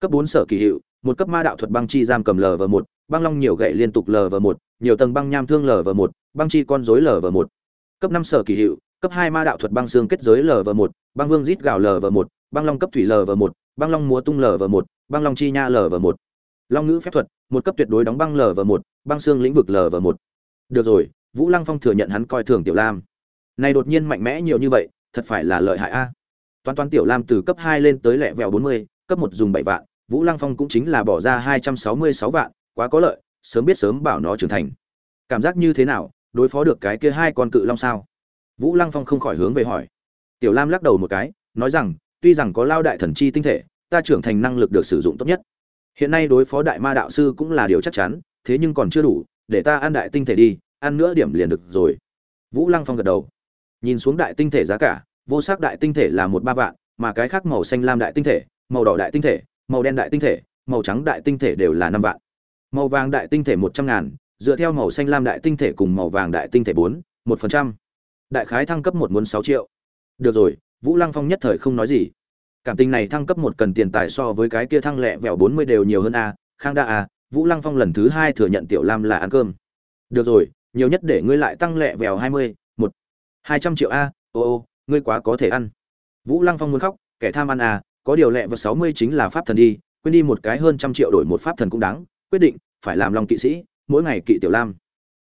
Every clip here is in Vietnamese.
cấp bốn sở kỳ hiệu một cấp ma đạo thuật băng chi giam cầm lờ v một băng long nhiều gậy liên tục lờ v một nhiều tầng băng nham thương lờ v một băng chi con rối v một cấp năm sở kỳ hiệu cấp hai ma đạo thuật băng xương kết giới lờ v một băng vương rít gào v một băng long cấp thủy lờ v một băng long múa tung lờ v một băng long chi nha lờ v một long ngữ phép thuật một cấp tuyệt đối đóng băng lờ v một băng xương lĩnh vực lờ v một được rồi vũ lăng phong thừa nhận hắn coi thường tiểu lam này đột nhiên mạnh mẽ nhiều như vậy thật phải là lợi hại a toàn toàn tiểu lam từ cấp hai lên tới lẹ vẹo bốn mươi cấp một dùng bảy vạn vũ lăng phong cũng chính là bỏ ra hai trăm sáu mươi sáu vạn, quá có lợi, sớm biết sớm bảo nó trưởng thành. Cảm giác như thế nào, đối phó được cái kia hai con cự long sao? Vũ lăng phong không khỏi hướng về hỏi. Tiểu lam lắc đầu một cái, nói rằng, tuy rằng có lao đại thần chi tinh thể, ta trưởng thành năng lực được sử dụng tốt nhất. Hiện nay đối phó đại ma đạo sư cũng là điều chắc chắn, thế nhưng còn chưa đủ, để ta ăn đại tinh thể đi, ăn nữa điểm liền được rồi. Vũ lăng phong gật đầu. Nhìn xuống đại tinh thể giá cả, vô sắc đại tinh thể là một ba vạn, mà cái khác màu xanh lam đại tinh thể, màu đỏ đại tinh thể màu đen đại tinh thể, màu trắng đại tinh thể đều là năm vạn. Màu vàng đại tinh thể một trăm ngàn, dựa theo màu xanh lam đại tinh thể cùng màu vàng đại tinh thể bốn, một phần trăm. Đại khái thăng cấp một muốn sáu triệu. Được rồi, vũ lăng phong nhất thời không nói gì. Cảm tình này thăng cấp một cần tiền tài so với cái kia thăng lẹ vẹo bốn mươi đều nhiều hơn a khang đa a vũ lăng phong lần thứ hai thừa nhận tiểu lam là ăn cơm. Được rồi, nhiều nhất để ngươi lại tăng lẹ vẹo hai mươi, một, hai trăm triệu a, ô ô, ngươi quá có thể ăn. Vũ lăng phong muốn khóc, kẻ tham ăn à có điều lệ vật sáu mươi chính là pháp thần đi, quên đi một cái hơn trăm triệu đổi một pháp thần cũng đáng, quyết định, phải làm lòng kỵ sĩ, mỗi ngày kỵ tiểu lam.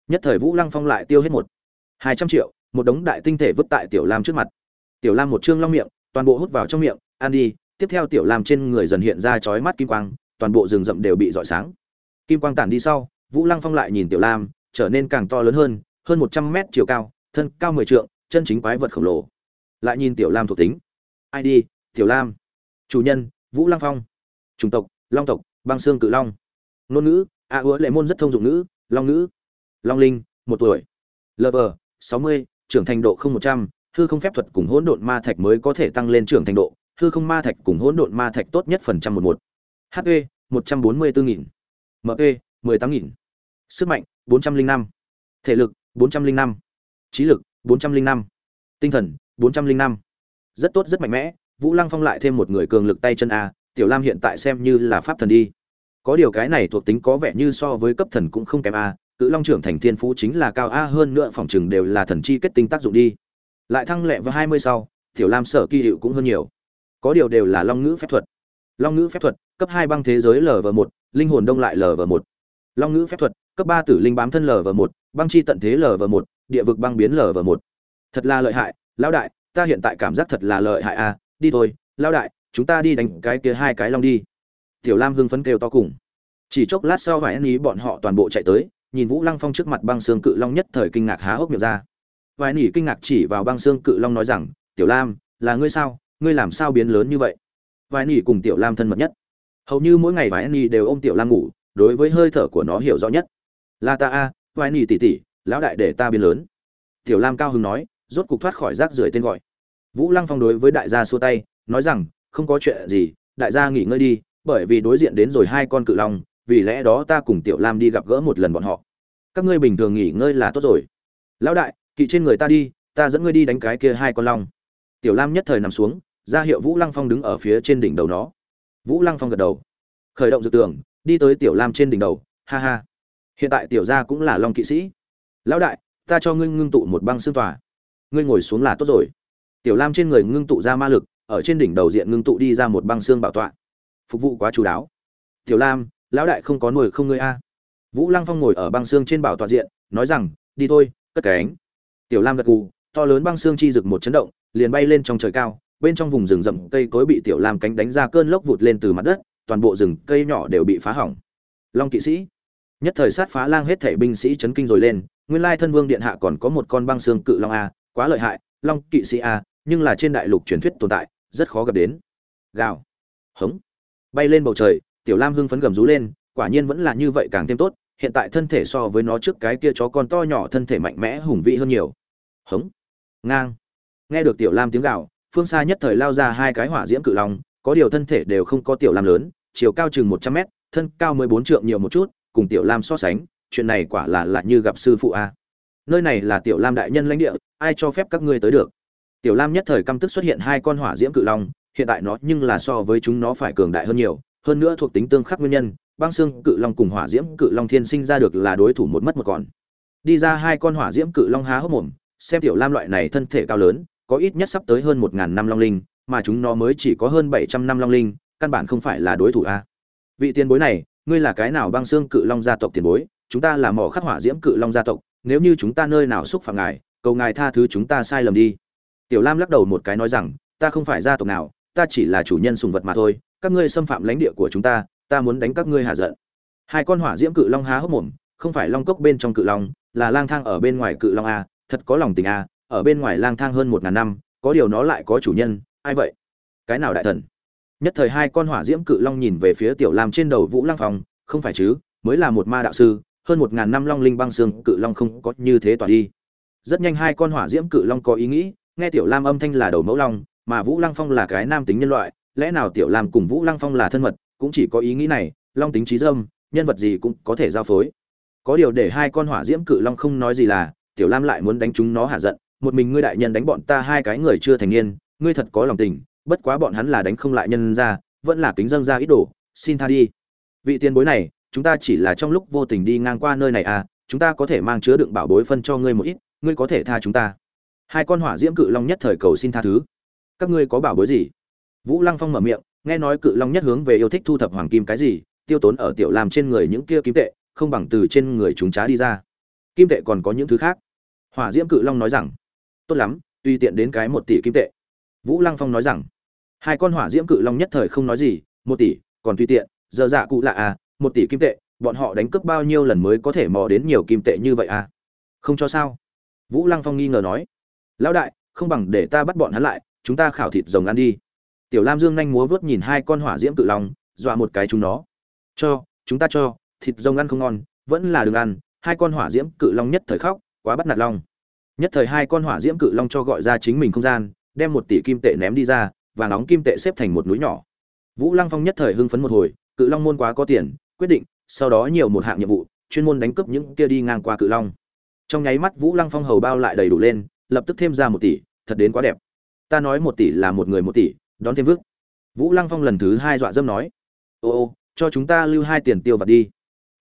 Nhất thời vũ lăng phong lại tiêu hết một, hai trăm triệu, một đống đại tinh thể vứt tại tiểu lam trước mặt. Tiểu lam một trương long miệng, toàn bộ hút vào trong miệng, ăn đi, tiếp theo tiểu lam trên người dần hiện ra chói mắt kim quang, toàn bộ rừng rậm đều bị rọi sáng. Kim quang tản đi sau, vũ lăng phong lại nhìn tiểu lam, trở nên càng to lớn hơn hơn một trăm mét chiều cao, thân cao mười trượng, chân chính quái vật khổng lồ. Lại nhìn tiểu lam thuộc tính. Id tiểu lam? Chủ nhân, vũ lăng phong. Chủng tộc, long tộc, băng xương cự long. Ngôn ngữ, a hứa lệ môn rất thông dụng ngữ, long ngữ. Long linh, một tuổi. Lv sáu mươi, trưởng thành độ không một trăm, hư không phép thuật cùng hỗn độn ma thạch mới có thể tăng lên trưởng thành độ, hư không ma thạch cùng hỗn độn ma thạch tốt nhất phần trăm một một. Hp một trăm bốn mươi bốn nghìn. Mp mười tám nghìn. Sức mạnh, bốn trăm linh năm. Thể lực, bốn trăm linh năm. Trí lực, bốn trăm linh năm. Tinh thần, bốn trăm linh năm. Rất tốt, rất mạnh mẽ vũ lăng phong lại thêm một người cường lực tay chân a, tiểu lam hiện tại xem như là pháp thần đi. Có điều cái này thuộc tính có vẻ như so với cấp thần cũng không kém a, cự long trưởng thành thiên phú chính là cao a hơn nữa phòng chừng đều là thần chi kết tinh tác dụng đi. Lại thăng lẹ vào hai mươi sau, tiểu lam sở kỳ hiệu cũng hơn nhiều. Có điều đều là long ngữ phép thuật. Long ngữ phép thuật, cấp hai băng thế giới lv một, linh hồn đông lại lv một. Long ngữ phép thuật, cấp ba tử linh bám thân lv một, băng chi tận thế lv một, địa vực băng biến lv một. Thật là lợi hại, lão đại, ta hiện tại cảm giác thật là lợi hại a đi thôi, lão đại, chúng ta đi đánh cái kia hai cái long đi. Tiểu lam hưng phấn kêu to cùng. Chỉ chốc lát sau vài anh ý bọn họ toàn bộ chạy tới, nhìn vũ lăng phong trước mặt băng xương cự long nhất thời kinh ngạc há hốc miệng ra. Vài nỉ kinh ngạc chỉ vào băng xương cự long nói rằng, tiểu lam, là ngươi sao? Ngươi làm sao biến lớn như vậy? Vài nỉ cùng tiểu lam thân mật nhất. Hầu như mỗi ngày vài nỉ đều ôm tiểu lam ngủ, đối với hơi thở của nó hiểu rõ nhất. Là ta a vài nỉ tỉ tỉ lão đại để ta biến lớn. Tiểu lam cao hứng nói, rốt cục thoát khỏi rác rưởi tên gọi vũ lăng phong đối với đại gia xua tay, nói rằng, không có chuyện gì, đại gia nghỉ ngơi đi, bởi vì đối diện đến rồi hai con cự long, vì lẽ đó ta cùng tiểu lam đi gặp gỡ một lần bọn họ. Các ngươi bình thường nghỉ ngơi là tốt rồi. Lão đại, kỵ trên người ta đi, ta dẫn ngươi đi đánh cái kia hai con long. Tiểu lam nhất thời nằm xuống, ra hiệu vũ lăng phong đứng ở phía trên đỉnh đầu nó. Vũ lăng phong gật đầu. Khởi động dự tưởng, đi tới tiểu lam trên đỉnh đầu, ha ha. Hiện tại tiểu gia cũng là long kỵ sĩ. Lão đại, ta cho ngươi ngưng tụ một băng xương tòa. Ngươi ngồi xuống là tốt rồi tiểu lam trên người ngưng tụ ra ma lực, ở trên đỉnh đầu diện ngưng tụ đi ra một băng xương bảo tọa. Phục vụ quá chú đáo. Tiểu lam, lão đại không có nuôi không ngươi a. Vũ lăng phong ngồi ở băng xương trên bảo tọa diện, nói rằng, đi thôi, cất cánh tiểu lam gật gù, to lớn băng xương chi rực một chấn động, liền bay lên trong trời cao, bên trong vùng rừng rậm cây cối bị tiểu lam cánh đánh ra cơn lốc vụt lên từ mặt đất, toàn bộ rừng cây nhỏ đều bị phá hỏng. Long kỵ sĩ, nhất thời sát phá lang hết thể binh sĩ chấn kinh rồi lên, nguyên lai thân vương điện hạ còn có một con băng xương cự long a, quá lợi hại, long kỵ sĩ a nhưng là trên đại lục truyền thuyết tồn tại, rất khó gặp đến. Gào. Hống. Bay lên bầu trời, tiểu lam hưng phấn gầm rú lên, quả nhiên vẫn là như vậy càng thêm tốt, hiện tại thân thể so với nó trước cái kia chó con to nhỏ thân thể mạnh mẽ hùng vĩ hơn nhiều. Hống. Ngang. Nghe được tiểu lam tiếng gào, phương xa nhất thời lao ra hai cái hỏa diễm cự long, có điều thân thể đều không có tiểu lam lớn, chiều cao chừng một trăm mét, thân cao mười bốn trượng nhiều một chút, cùng tiểu lam so sánh, chuyện này quả là lạ như gặp sư phụ a. Nơi này là tiểu lam đại nhân lãnh địa, ai cho phép các ngươi tới được? Tiểu lam nhất thời căm tức xuất hiện hai con hỏa diễm cự long, hiện tại nó nhưng là so với chúng nó phải cường đại hơn nhiều, hơn nữa thuộc tính tương khắc nguyên nhân, băng xương cự long cùng hỏa diễm cự long thiên sinh ra được là đối thủ một mất một còn. Đi ra hai con hỏa diễm cự long há hốc mồm, xem tiểu lam loại này thân thể cao lớn, có ít nhất sắp tới hơn một ngàn năm long linh, mà chúng nó mới chỉ có hơn bảy trăm năm long linh, căn bản không phải là đối thủ a. Vị tiền bối này, ngươi là cái nào băng xương cự long gia tộc tiền bối? Chúng ta là mỏ khắc hỏa diễm cự long gia tộc, nếu như chúng ta nơi nào xúc phạm ngài, cầu ngài tha thứ chúng ta sai lầm đi tiểu lam lắc đầu một cái nói rằng, ta không phải gia tộc nào, ta chỉ là chủ nhân sùng vật mà thôi, các ngươi xâm phạm lãnh địa của chúng ta ta muốn đánh các ngươi hạ giận. Hai con hỏa diễm cự long há hốc mồm, không phải long cốc bên trong cự long, là lang thang ở bên ngoài cự long a, thật có lòng tình a, ở bên ngoài lang thang hơn một ngàn năm, có điều nó lại có chủ nhân, ai vậy? Cái nào đại thần? Nhất thời hai con hỏa diễm cự long nhìn về phía tiểu lam trên đầu vũ lang phòng không phải chứ, mới là một ma đạo sư, hơn một ngàn năm long linh băng xương cự long không có như thế tỏa đi. Rất nhanh hai con hỏa diễm cự long có ý nghĩ nghe tiểu lam âm thanh là đầu mẫu long, mà vũ lăng phong là cái nam tính nhân loại, lẽ nào tiểu lam cùng vũ lăng phong là thân mật, cũng chỉ có ý nghĩ này, long tính trí dâm, nhân vật gì cũng có thể giao phối. Có điều để hai con hỏa diễm cự long không nói gì là, tiểu lam lại muốn đánh chúng nó hạ giận, một mình ngươi đại nhân đánh bọn ta hai cái người chưa thành niên, ngươi thật có lòng tình, bất quá bọn hắn là đánh không lại nhân ra, vẫn là kính dâng ra ít đồ, xin tha đi. Vị tiền bối này, chúng ta chỉ là trong lúc vô tình đi ngang qua nơi này à chúng ta có thể mang chứa đựng bảo bối phân cho ngươi một ít, ngươi có thể tha chúng ta hai con hỏa diễm cự long nhất thời cầu xin tha thứ. Các ngươi có bảo bối gì? Vũ lăng phong mở miệng, nghe nói cự long nhất hướng về yêu thích thu thập hoàng kim cái gì, tiêu tốn ở tiểu làm trên người những kia kim tệ, không bằng từ trên người chúng trá đi ra. Kim tệ còn có những thứ khác. Hỏa diễm cự long nói rằng, tốt lắm, tùy tiện đến cái một tỷ kim tệ. Vũ lăng phong nói rằng, hai con hỏa diễm cự long nhất thời không nói gì, một tỷ, còn tùy tiện, giờ dạ cụ lạ à một tỷ kim tệ, bọn họ đánh cướp bao nhiêu lần mới có thể mò đến nhiều kim tệ như vậy à? Không cho sao? Vũ lăng phong nghi ngờ nói lão đại, không bằng để ta bắt bọn hắn lại, chúng ta khảo thịt rồng ăn đi. Tiểu lam dương nhanh múa vớt nhìn hai con hỏa diễm cự long, dọa một cái chúng nó. Cho, chúng ta cho, thịt rồng ăn không ngon, vẫn là đừng ăn, hai con hỏa diễm cự long nhất thời khóc, quá bắt nạt long. Nhất thời hai con hỏa diễm cự long cho gọi ra chính mình không gian, đem một tỷ kim tệ ném đi ra, và nóng kim tệ xếp thành một núi nhỏ. Vũ lăng phong nhất thời hưng phấn một hồi, cự long môn quá có tiền, quyết định, sau đó nhiều một hạng nhiệm vụ, chuyên môn đánh cướp những kia đi ngang qua cự long. Trong nháy mắt vũ lăng phong hầu bao lại đầy đủ lên lập tức thêm ra một tỷ, thật đến quá đẹp. Ta nói một tỷ là một người một tỷ, đón thêm vức vũ lăng phong lần thứ hai dọa dâm nói, ô ô, cho chúng ta lưu hai tiền tiêu vặt đi.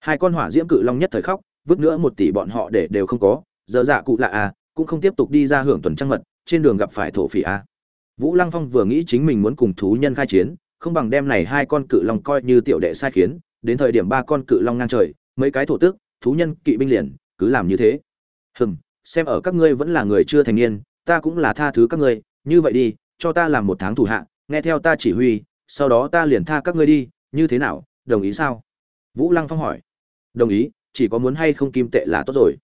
Hai con hỏa diễm cự long nhất thời khóc, vứt nữa một tỷ bọn họ để đều không có. Giờ dạ cụ lạ à cũng không tiếp tục đi ra hưởng tuần trăng mật, trên đường gặp phải thổ phỉ à. vũ lăng phong vừa nghĩ chính mình muốn cùng thú nhân khai chiến, không bằng đem này hai con cự long coi như tiểu đệ sai khiến, đến thời điểm ba con cự long ngang trời, mấy cái thổ tước thú nhân kỵ binh liền, cứ làm như thế. Hừm xem ở các ngươi vẫn là người chưa thành niên, ta cũng là tha thứ các ngươi, như vậy đi, cho ta làm một tháng thủ hạ, nghe theo ta chỉ huy, sau đó ta liền tha các ngươi đi, như thế nào, đồng ý sao? Vũ lăng phong hỏi. Đồng ý, chỉ có muốn hay không kim tệ là tốt rồi.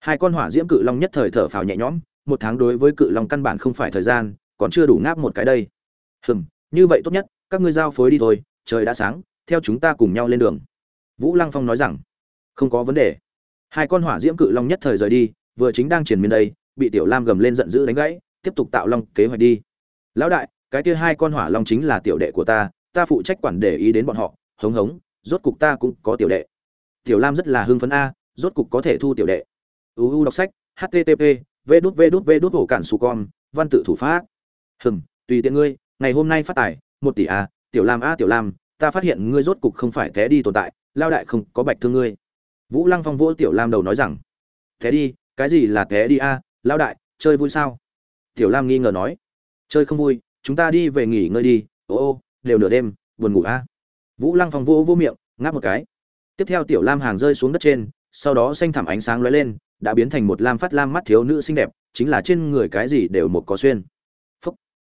Hai con hỏa diễm cự long nhất thời thở phào nhẹ nhõm, một tháng đối với cự long căn bản không phải thời gian, còn chưa đủ ngáp một cái đây. Hừm, như vậy tốt nhất, các ngươi giao phối đi thôi, trời đã sáng, theo chúng ta cùng nhau lên đường. Vũ lăng phong nói rằng. Không có vấn đề. Hai con hỏa diễm cự long nhất thời rời đi vừa chính đang triển miên đây, bị tiểu lam gầm lên giận dữ đánh gãy, tiếp tục tạo long kế hoạch đi. Lão đại, cái kia hai con hỏa long chính là tiểu đệ của ta ta phụ trách quản để ý đến bọn họ. Hống hống, rốt cục ta cũng có tiểu đệ. Tiểu lam rất là hưng phấn a, rốt cục có thể thu tiểu đệ. Uu đọc sách http v đút v đút v đút, hổ cản su con, văn tự thủ pháp. Hừm, tùy tiện ngươi, ngày hôm nay phát tài, một tỷ a, tiểu lam a, tiểu lam, ta phát hiện ngươi rốt cục không phải té đi tồn tại lao đại không có bạch thương ngươi. Vũ lăng phong vỗ tiểu lam đầu nói rằng thế đi cái gì là té đi a à, lao đại chơi vui sao? Tiểu lam nghi ngờ nói. Chơi không vui chúng ta đi về nghỉ ngơi đi. Ô ô đều nửa đêm buồn ngủ a. Vũ lăng phong vô vô miệng ngáp một cái. Tiếp theo tiểu lam hàng rơi xuống đất trên sau đó xanh thảm ánh sáng lóe lên đã biến thành một lam phát lam mắt thiếu nữ xinh đẹp chính là trên người cái gì đều một có xuyên. Phúc.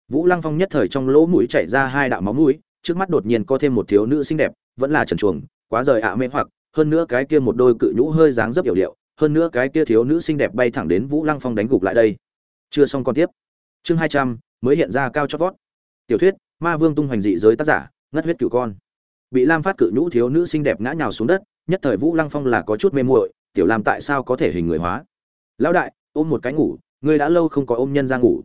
vũ lăng phong nhất thời trong lỗ mũi chảy ra hai đạo máu mũi trước mắt đột nhiên có thêm một thiếu nữ xinh đẹp vẫn là trần chuồng quá rời ạ mê hoặc hơn nữa cái kia một đôi cự nhũ hơi dáng dấp hiểu điệu hơn nữa cái kia thiếu nữ xinh đẹp bay thẳng đến vũ lăng phong đánh gục lại đây. Chưa xong con tiếp. Chương hai trăm, mới hiện ra cao cho vót. Tiểu thuyết, ma vương tung hoành dị giới tác giả, ngất huyết cửu con. Bị lam phát cự nhũ thiếu nữ xinh đẹp ngã nhào xuống đất, nhất thời vũ lăng phong là có chút mê muội, tiểu lam tại sao có thể hình người hóa? Lão đại, ôm một cái ngủ, ngươi đã lâu không có ôm nhân ra ngủ.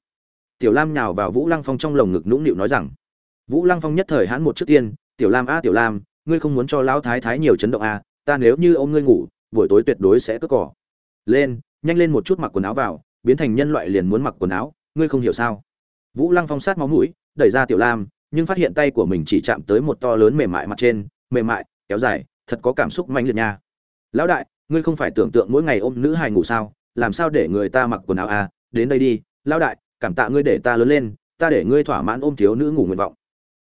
Tiểu lam nhào vào vũ lăng phong trong lồng ngực nũng nịu nói rằng. Vũ lăng phong nhất thời hãn một trước tiên, tiểu lam a, tiểu lam, ngươi không muốn cho lão thái thái nhiều chấn động a, ta nếu như ôm ngươi ngủ buổi tối tuyệt đối sẽ cất cỏ. Lên, nhanh lên một chút mặc quần áo vào, biến thành nhân loại liền muốn mặc quần áo, ngươi không hiểu sao? Vũ lăng phong sát máu mũi, đẩy ra tiểu lam, nhưng phát hiện tay của mình chỉ chạm tới một to lớn mềm mại mặt trên, mềm mại, kéo dài, thật có cảm xúc mạnh liệt nha. Lão đại, ngươi không phải tưởng tượng mỗi ngày ôm nữ hài ngủ sao, làm sao để người ta mặc quần áo à? Đến đây đi, lão đại, cảm tạ ngươi để ta lớn lên, ta để ngươi thỏa mãn ôm thiếu nữ ngủ nguyện vọng.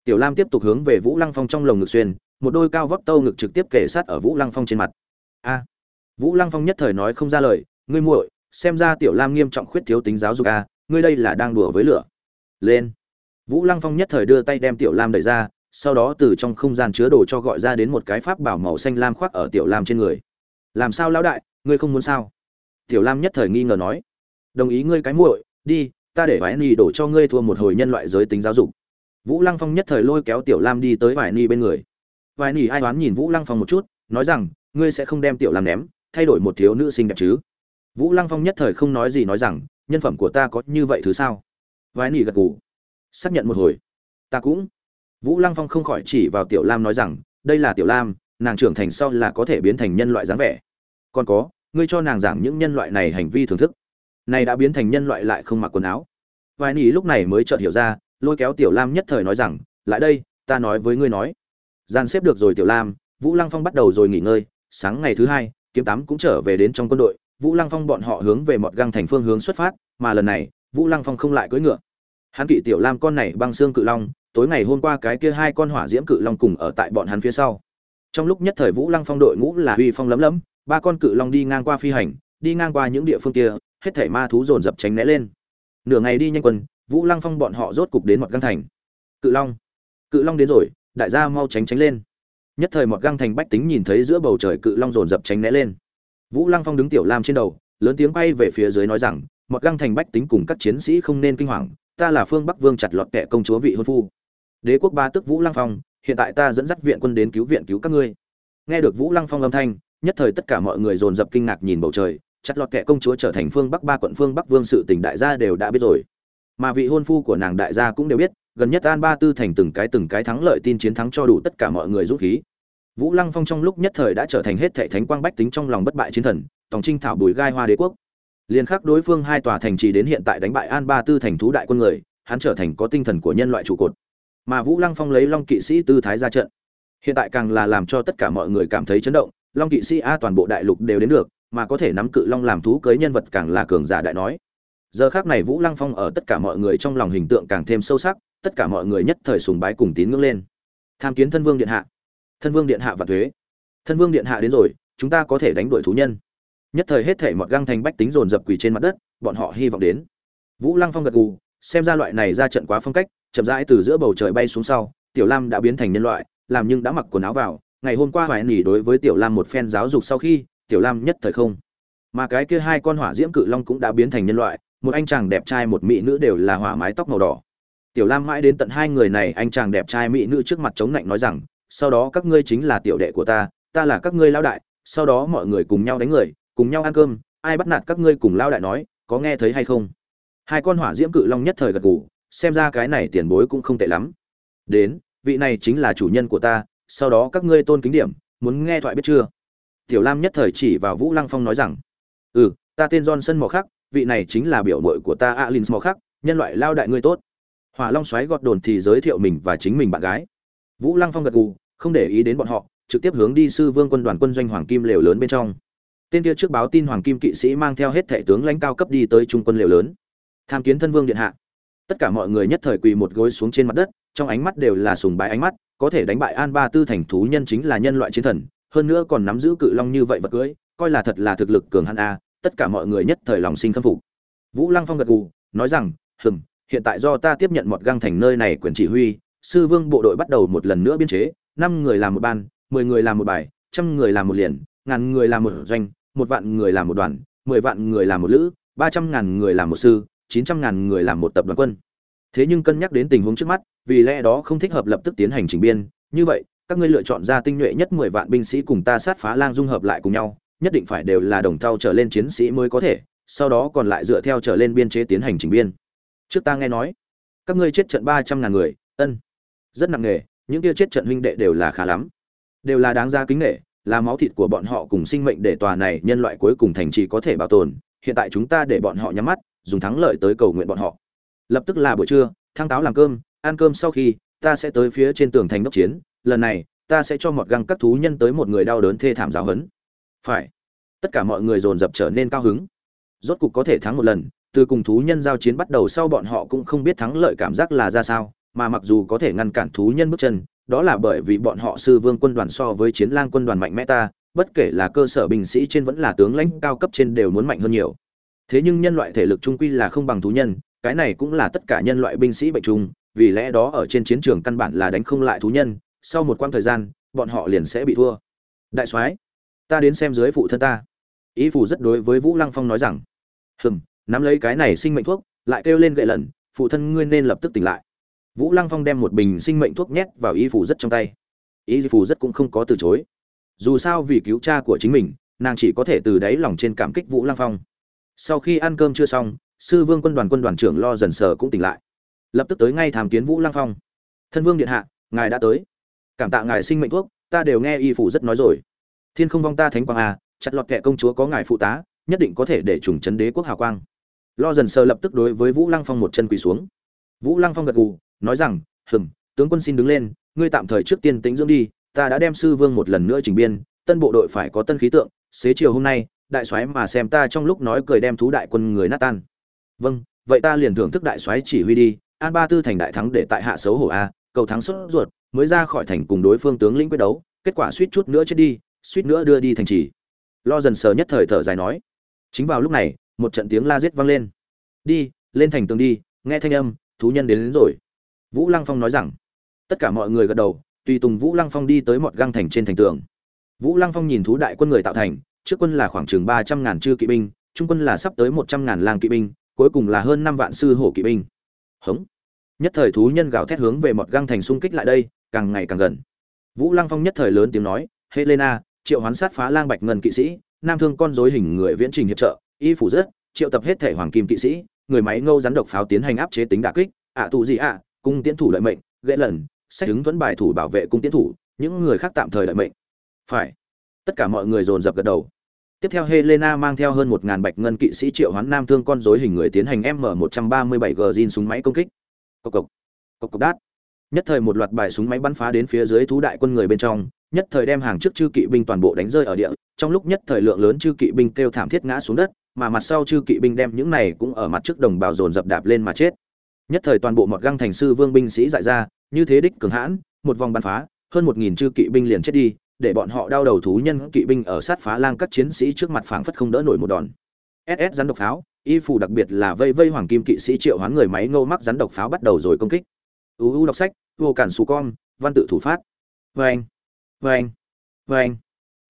Tiểu lam tiếp tục hướng về vũ lăng phong trong lồng ngực xuyên, một đôi cao vóc tâu ngực trực tiếp kể sát ở vũ lăng phong trên mặt. A! Vũ lăng phong nhất thời nói không ra lời, ngươi muội, xem ra tiểu lam nghiêm trọng khuyết thiếu tính giáo dục a ngươi đây là đang đùa với lửa. Lên. Vũ lăng phong nhất thời đưa tay đem tiểu lam đẩy ra, sau đó từ trong không gian chứa đồ cho gọi ra đến một cái pháp bảo màu xanh lam khoác ở tiểu lam trên người. Làm sao lão đại, ngươi không muốn sao? Tiểu lam nhất thời nghi ngờ nói. Đồng ý ngươi cái muội, đi, ta để vải ni đổ cho ngươi thua một hồi nhân loại giới tính giáo dục. Vũ lăng phong nhất thời lôi kéo tiểu lam đi tới vải ni bên người. Vải ni ai đoán nhìn vũ lăng phong một chút, nói rằng, ngươi sẽ không đem tiểu lam ném thay đổi một thiếu nữ sinh đẹp chứ? Vũ lăng phong nhất thời không nói gì nói rằng, nhân phẩm của ta có như vậy thứ sao? Vái nỉ gật gù. Xác nhận một hồi. Ta cũng. Vũ lăng phong không khỏi chỉ vào tiểu lam nói rằng, đây là tiểu lam, nàng trưởng thành sau là có thể biến thành nhân loại dáng vẻ. Còn có, ngươi cho nàng giảng những nhân loại này hành vi thưởng thức. Này đã biến thành nhân loại lại không mặc quần áo. Vài nỉ lúc này mới chợt hiểu ra, lôi kéo tiểu lam nhất thời nói rằng, lại đây, ta nói với ngươi nói. Gian xếp được rồi tiểu lam, vũ lăng phong bắt đầu rồi nghỉ ngơi, sáng ngày thứ hai kiếm tám cũng trở về đến trong quân đội, vũ lăng phong bọn họ hướng về mọt găng thành phương hướng xuất phát, mà lần này, vũ lăng phong không lại cưỡi ngựa. Hắn kỵ tiểu lam con này băng xương cự long, tối ngày hôm qua cái kia hai con hỏa diễm cự long cùng ở tại bọn hắn phía sau. Trong lúc nhất thời vũ lăng phong đội ngũ là uy phong lấm lấm, ba con cự long đi ngang qua phi hành, đi ngang qua những địa phương kia, hết thảy ma thú dồn dập tránh né lên. Nửa ngày đi nhanh quân, vũ lăng phong bọn họ rốt cục đến một găng thành. Cự long cự long đến rồi, đại gia mau tránh tránh lên nhất thời một găng thành bách tính nhìn thấy giữa bầu trời cự long dồn dập tránh né lên. Vũ lăng phong đứng tiểu lam trên đầu, lớn tiếng bay về phía dưới nói rằng một găng thành bách tính cùng các chiến sĩ không nên kinh hoàng, ta là phương bắc vương chặt lọt kẻ công chúa vị hôn phu. Đế quốc ba tức vũ lăng phong, hiện tại ta dẫn dắt viện quân đến cứu viện cứu các ngươi. Nghe được vũ lăng phong âm thanh, nhất thời tất cả mọi người dồn dập kinh ngạc nhìn bầu trời, chặt lọt kẻ công chúa trở thành phương bắc ba quận phương bắc vương sự tỉnh đại gia đều đã biết rồi. Mà vị hôn phu của nàng đại gia cũng đều biết, gần nhất an ba tư thành từng cái từng cái thắng lợi tin chiến thắng cho đủ tất cả mọi người rút khí vũ lăng phong trong lúc nhất thời đã trở thành hết thệ thánh quang bách tính trong lòng bất bại chiến thần tổng trinh thảo bùi gai hoa đế quốc. Liên khắc đối phương hai tòa thành trì đến hiện tại đánh bại an ba tư thành thú đại quân người, hắn trở thành có tinh thần của nhân loại trụ cột. Mà vũ lăng phong lấy long kỵ sĩ tư thái ra trận. Hiện tại càng là làm cho tất cả mọi người cảm thấy chấn động, long kỵ sĩ a toàn bộ đại lục đều đến được, mà có thể nắm cự long làm thú cưới nhân vật càng là cường giả đại nói. Giờ khác này vũ lăng phong ở tất cả mọi người trong lòng hình tượng càng thêm sâu sắc, tất cả mọi người nhất thời sùng bái cùng tín ngưỡng lên. Tham kiến thân vương điện hạ thân vương điện hạ và thuế. Thân vương điện hạ đến rồi, chúng ta có thể đánh đuổi thú nhân. Nhất thời hết thể mọt găng thành bách tính dồn dập quỳ trên mặt đất, bọn họ hy vọng đến. Vũ lăng phong gật gù, xem ra loại này ra trận quá phong cách, chậm rãi từ giữa bầu trời bay xuống sau, tiểu lam đã biến thành nhân loại, làm nhưng đã mặc quần áo vào. Ngày hôm qua hoài nỉ đối với tiểu lam một phen giáo dục sau khi, tiểu lam nhất thời không. Mà cái kia hai con hỏa diễm cự long cũng đã biến thành nhân loại, một anh chàng đẹp trai một mỹ nữ đều là hỏa mái tóc màu đỏ. Tiểu lam mãi đến tận hai người này, anh chàng đẹp trai mỹ nữ trước mặt chống lạnh nói rằng sau đó các ngươi chính là tiểu đệ của ta ta là các ngươi lao đại, sau đó mọi người cùng nhau đánh người, cùng nhau ăn cơm, ai bắt nạt các ngươi cùng lao đại nói, có nghe thấy hay không? Hai con hỏa diễm cự long nhất thời gật gù, xem ra cái này tiền bối cũng không tệ lắm. Đến, vị này chính là chủ nhân của ta, sau đó các ngươi tôn kính điểm, muốn nghe thoại biết chưa? Tiểu lam nhất thời chỉ vào vũ lăng phong nói rằng ừ ta tên johnson mò khắc, vị này chính là biểu mội của ta alin mò khắc, nhân loại lao đại ngươi tốt. Hỏa long xoáy gọt đồn thì giới thiệu mình và chính mình bạn gái vũ lăng phong gật gù, không để ý đến bọn họ, trực tiếp hướng đi sư vương quân đoàn quân doanh hoàng kim lều lớn bên trong. Tên kia trước báo tin hoàng kim kỵ sĩ mang theo hết thể tướng lãnh cao cấp đi tới trung quân lều lớn. Tham kiến thân vương điện hạ. Tất cả mọi người nhất thời quỳ một gối xuống trên mặt đất, trong ánh mắt đều là sùng bái ánh mắt, có thể đánh bại an ba tư thành thú nhân chính là nhân loại chiến thần, hơn nữa còn nắm giữ cự long như vậy vật cưỡi coi là thật là thực lực cường hãn a, tất cả mọi người nhất thời lòng sinh khâm phục. Vũ lăng phong gật gù, nói rằng, hừm, hiện tại do ta tiếp nhận một găng thành nơi này quyền chỉ huy sư vương bộ đội bắt đầu một lần nữa biên chế, năm người làm một ban, mười người làm một bài, trăm người làm một liền, ngàn người làm một doanh, một vạn người làm một đoàn, mười vạn người làm một lữ, ba trăm ngàn người làm một sư, chín trăm ngàn người làm một tập đoàn quân. Thế nhưng cân nhắc đến tình huống trước mắt, vì lẽ đó không thích hợp lập tức tiến hành chỉnh biên. Như vậy, các ngươi lựa chọn ra tinh nhuệ nhất mười vạn binh sĩ cùng ta sát phá lang dung hợp lại cùng nhau, nhất định phải đều là đồng thau trở lên chiến sĩ mới có thể, sau đó còn lại dựa theo trở lên biên chế tiến hành chỉnh biên. Trước ta nghe nói, các ngươi chết trận ba trăm ngàn người, ân rất nặng nề những kia chết trận huynh đệ đều là khá lắm. Đều là đáng ra kính nghệ là máu thịt của bọn họ cùng sinh mệnh để tòa này nhân loại cuối cùng thành trì có thể bảo tồn, hiện tại chúng ta để bọn họ nhắm mắt, dùng thắng lợi tới cầu nguyện bọn họ. Lập tức là buổi trưa thang táo làm cơm, ăn cơm sau khi, ta sẽ tới phía trên tường thành đốc chiến, lần này, ta sẽ cho mọt găng các thú nhân tới một người đau đớn thê thảm giáo hấn phải. Tất cả mọi người dồn dập trở nên cao hứng. Rốt cục có thể thắng một lần, từ cùng thú nhân giao chiến bắt đầu sau bọn họ cũng không biết thắng lợi cảm giác là ra sao mà mặc dù có thể ngăn cản thú nhân bước chân, đó là bởi vì bọn họ sư vương quân đoàn so với chiến lang quân đoàn mạnh mẽ ta, bất kể là cơ sở binh sĩ trên vẫn là tướng lãnh cao cấp trên đều muốn mạnh hơn nhiều. Thế nhưng nhân loại thể lực trung quy là không bằng thú nhân, cái này cũng là tất cả nhân loại binh sĩ bệnh chung, vì lẽ đó ở trên chiến trường căn bản là đánh không lại thú nhân, sau một quãng thời gian, bọn họ liền sẽ bị thua. Đại soái, ta đến xem dưới phụ thân ta. Ý phủ rất đối với vũ lăng phong nói rằng, hừm, nắm lấy cái này sinh mệnh thuốc, lại kêu lên gậy lần, phụ thân ngươi nên lập tức tỉnh lại vũ lăng phong đem một bình sinh mệnh thuốc nhét vào y phủ rất trong tay. Y phủ rất cũng không có từ chối. Dù sao vì cứu cha của chính mình, nàng chỉ có thể từ đáy lòng trên cảm kích vũ lăng phong. Sau khi ăn cơm chưa xong, sư vương quân đoàn quân đoàn trưởng lo dần sờ cũng tỉnh lại. Lập tức tới ngay tham kiến vũ lăng phong. Thân vương điện hạ, ngài đã tới. Cảm tạ ngài sinh mệnh thuốc, ta đều nghe y phủ rất nói rồi. Thiên không vong ta thánh quang à chặt lọt kệ công chúa có ngài phụ tá, nhất định có thể để trùng chấn đế quốc hào quang. Lo dần sờ lập tức đối với vũ lăng phong một chân quỳ xuống. Vũ lăng phong gật gù nói rằng hừm tướng quân xin đứng lên ngươi tạm thời trước tiên tính dưỡng đi ta đã đem sư vương một lần nữa chỉnh biên tân bộ đội phải có tân khí tượng xế chiều hôm nay đại soái mà xem ta trong lúc nói cười đem thú đại quân người nát tan. Vâng vậy ta liền thưởng thức đại soái chỉ huy đi an ba tư thành đại thắng để tại hạ xấu hổ a cầu thắng xuất ruột mới ra khỏi thành cùng đối phương tướng lĩnh quyết đấu kết quả suýt chút nữa chết đi suýt nữa đưa đi thành trì. Lo dần sờ nhất thời thở dài nói. Chính vào lúc này một trận tiếng la giết vang lên. Đi lên thành tường đi nghe thanh âm thú nhân đến, đến rồi vũ lăng phong nói rằng, tất cả mọi người gật đầu, tùy tùng vũ lăng phong đi tới một găng thành trên thành tường. Vũ lăng phong nhìn thú đại quân người tạo thành, trước quân là khoảng chừng ba trăm ngàn chư kỵ binh, trung quân là sắp tới một trăm ngàn lang kỵ binh, cuối cùng là hơn năm vạn sư hổ kỵ binh. Hống. Nhất thời thú nhân gào thét hướng về một găng thành xung kích lại đây, càng ngày càng gần. Vũ lăng phong nhất thời lớn tiếng nói, helena, triệu hoán sát phá lang bạch ngân kỵ sĩ, nam thương con dối hình người viễn trình hiệp trợ, y phủ rất triệu tập hết thể hoàng kim kỵ sĩ, người máy ngâu rắn độc pháo tiến hành áp chế tính đả kích, ạ tù gì ạ cung tiến thủ lợi mệnh ghệ lần, sách chứng thuẫn bài thủ bảo vệ cung tiến thủ, những người khác tạm thời lợi mệnh. Phải. Tất cả mọi người dồn dập gật đầu. Tiếp theo helena mang theo hơn một ngàn bạch ngân kỵ sĩ triệu hoán nam thương con dối hình người tiến hành m một trăm ba mươi bảy g zin súng máy công kích. Cộc cộc. Cộc cộc đát. Nhất thời một loạt bài súng máy bắn phá đến phía dưới thú đại quân người bên trong, nhất thời đem hàng trước chư kỵ binh toàn bộ đánh rơi ở địa, trong lúc nhất thời lượng lớn chư kỵ binh kêu thảm thiết ngã xuống đất, mà mặt sau chư kỵ binh đem những này cũng ở mặt trước đồng bào dồn dập đạp lên mà chết nhất thời toàn bộ mọt găng thành sư vương binh sĩ dại ra, như thế đích cường hãn, một vòng bắn phá, hơn một nghìn chư kỵ binh liền chết đi, để bọn họ đau đầu thú nhân kỵ binh ở sát phá lang các chiến sĩ trước mặt phảng phất không đỡ nổi một đòn. Ss rắn độc pháo, y phủ đặc biệt là vây vây hoàng kim kỵ sĩ triệu hoán người máy ngô mắc rắn độc pháo bắt đầu rồi công kích. Uu đọc sách vô cản xù con, văn tự thủ phát. Vê anh vê anh vê anh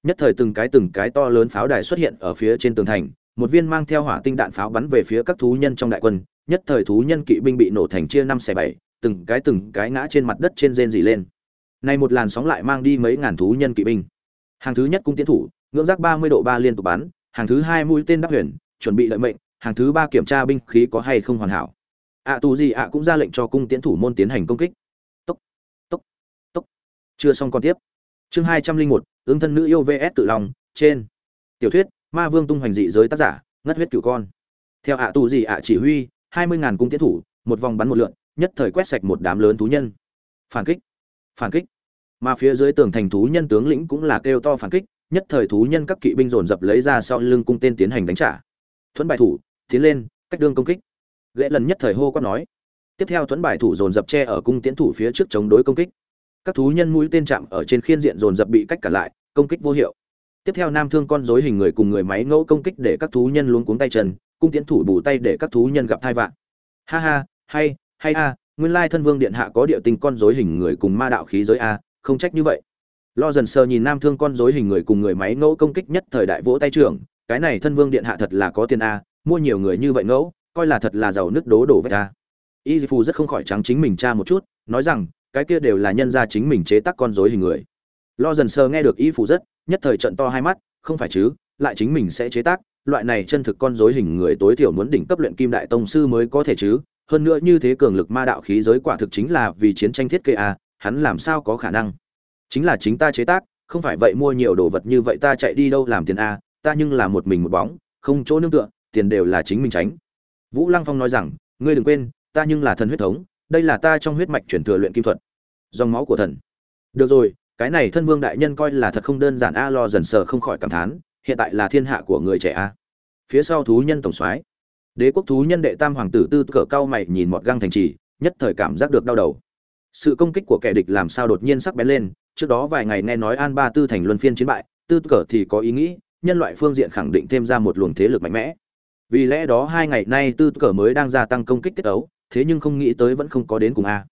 nhất thời từng cái từng cái to lớn pháo đài xuất hiện ở phía trên tường thành một viên mang theo hỏa tinh đạn pháo bắn về phía các thú nhân trong đại quân, nhất thời thú nhân kỵ binh bị nổ thành chia năm xẻ bảy, từng cái từng cái ngã trên mặt đất trên rên dỉ lên. Nay một làn sóng lại mang đi mấy ngàn thú nhân kỵ binh. Hàng thứ nhất cung tiến thủ, ngưỡng giác ba mươi độ ba liên tục bắn, hàng thứ hai mũi tên đắp huyền, chuẩn bị lợi mệnh, hàng thứ ba kiểm tra binh khí có hay không hoàn hảo. Ạ tù gì ạ cũng ra lệnh cho cung tiến thủ môn tiến hành công kích. Tốc tốc tốc. Chưa xong còn tiếp. Chương hai trăm linh một, ứng thân nữ yêu vs tự lòng, trên. Tiểu thuyết ma vương tung hoành dị giới tác giả, ngất huyết cửu con. Theo ạ tù gì ạ chỉ huy, hai mươi ngàn cung tiến thủ, một vòng bắn một lượn, nhất thời quét sạch một đám lớn thú nhân. Phản kích phản kích. Mà phía dưới tường thành thú nhân tướng lĩnh cũng là kêu to phản kích, nhất thời thú nhân các kỵ binh dồn dập lấy ra sau lưng cung tên tiến hành đánh trả. Thuẫn bài thủ, tiến lên, cách đương công kích. Ghệ lần nhất thời hô quát nói. Tiếp theo thuẫn bài thủ dồn dập che ở cung tiến thủ phía trước chống đối công kích. Các thú nhân mũi tên chạm ở trên khiên diện dồn dập bị cách cả lại, công kích vô hiệu tiếp theo nam thương con dối hình người cùng người máy ngẫu công kích để các thú nhân luống cuống tay chân, cung tiến thủ bù tay để các thú nhân gặp thai vạn. Ha ha, hay hay a, nguyên lai thân vương điện hạ có địa tình con dối hình người cùng ma đạo khí giới a, không trách như vậy. Lo dần sờ nhìn nam thương con dối hình người cùng người máy ngẫu công kích nhất thời đại vỗ tay trưởng, cái này thân vương điện hạ thật là có tiền a, mua nhiều người như vậy ngẫu, coi là thật là giàu nước đố đổ vậy a. Y phù rất không khỏi trắng chính mình cha một chút, nói rằng, cái kia đều là nhân gia chính mình chế tác con dối hình người. Lo dần sờ nghe được y phù rất nhất thời trận to hai mắt, không phải chứ, lại chính mình sẽ chế tác, loại này chân thực con dối hình người tối thiểu muốn đỉnh cấp luyện kim đại tông sư mới có thể chứ, hơn nữa như thế cường lực ma đạo khí giới quả thực chính là vì chiến tranh thiết kế a hắn làm sao có khả năng? Chính là chính ta chế tác, không phải vậy mua nhiều đồ vật như vậy ta chạy đi đâu làm tiền a ta nhưng là một mình một bóng, không chỗ nương tựa, tiền đều là chính mình tránh. Vũ lăng phong nói rằng, ngươi đừng quên, ta nhưng là thần huyết thống, đây là ta trong huyết mạch chuyển thừa luyện kim thuật. Dòng máu của thần. Được rồi cái này thân vương đại nhân coi là thật không đơn giản a, lo dần sờ không khỏi cảm thán, hiện tại là thiên hạ của người trẻ a. Phía sau thú nhân tổng soái, đế quốc thú nhân đệ tam hoàng tử tư cờ cao mày nhìn một găng thành trì, nhất thời cảm giác được đau đầu. Sự công kích của kẻ địch làm sao đột nhiên sắc bén lên, trước đó vài ngày nghe nói an ba tư thành luân phiên chiến bại, tư cờ thì có ý nghĩ, nhân loại phương diện khẳng định thêm ra một luồng thế lực mạnh mẽ. Vì lẽ đó hai ngày nay tư cờ mới đang gia tăng công kích tiết ấu, thế nhưng không nghĩ tới vẫn không có đến cùng a.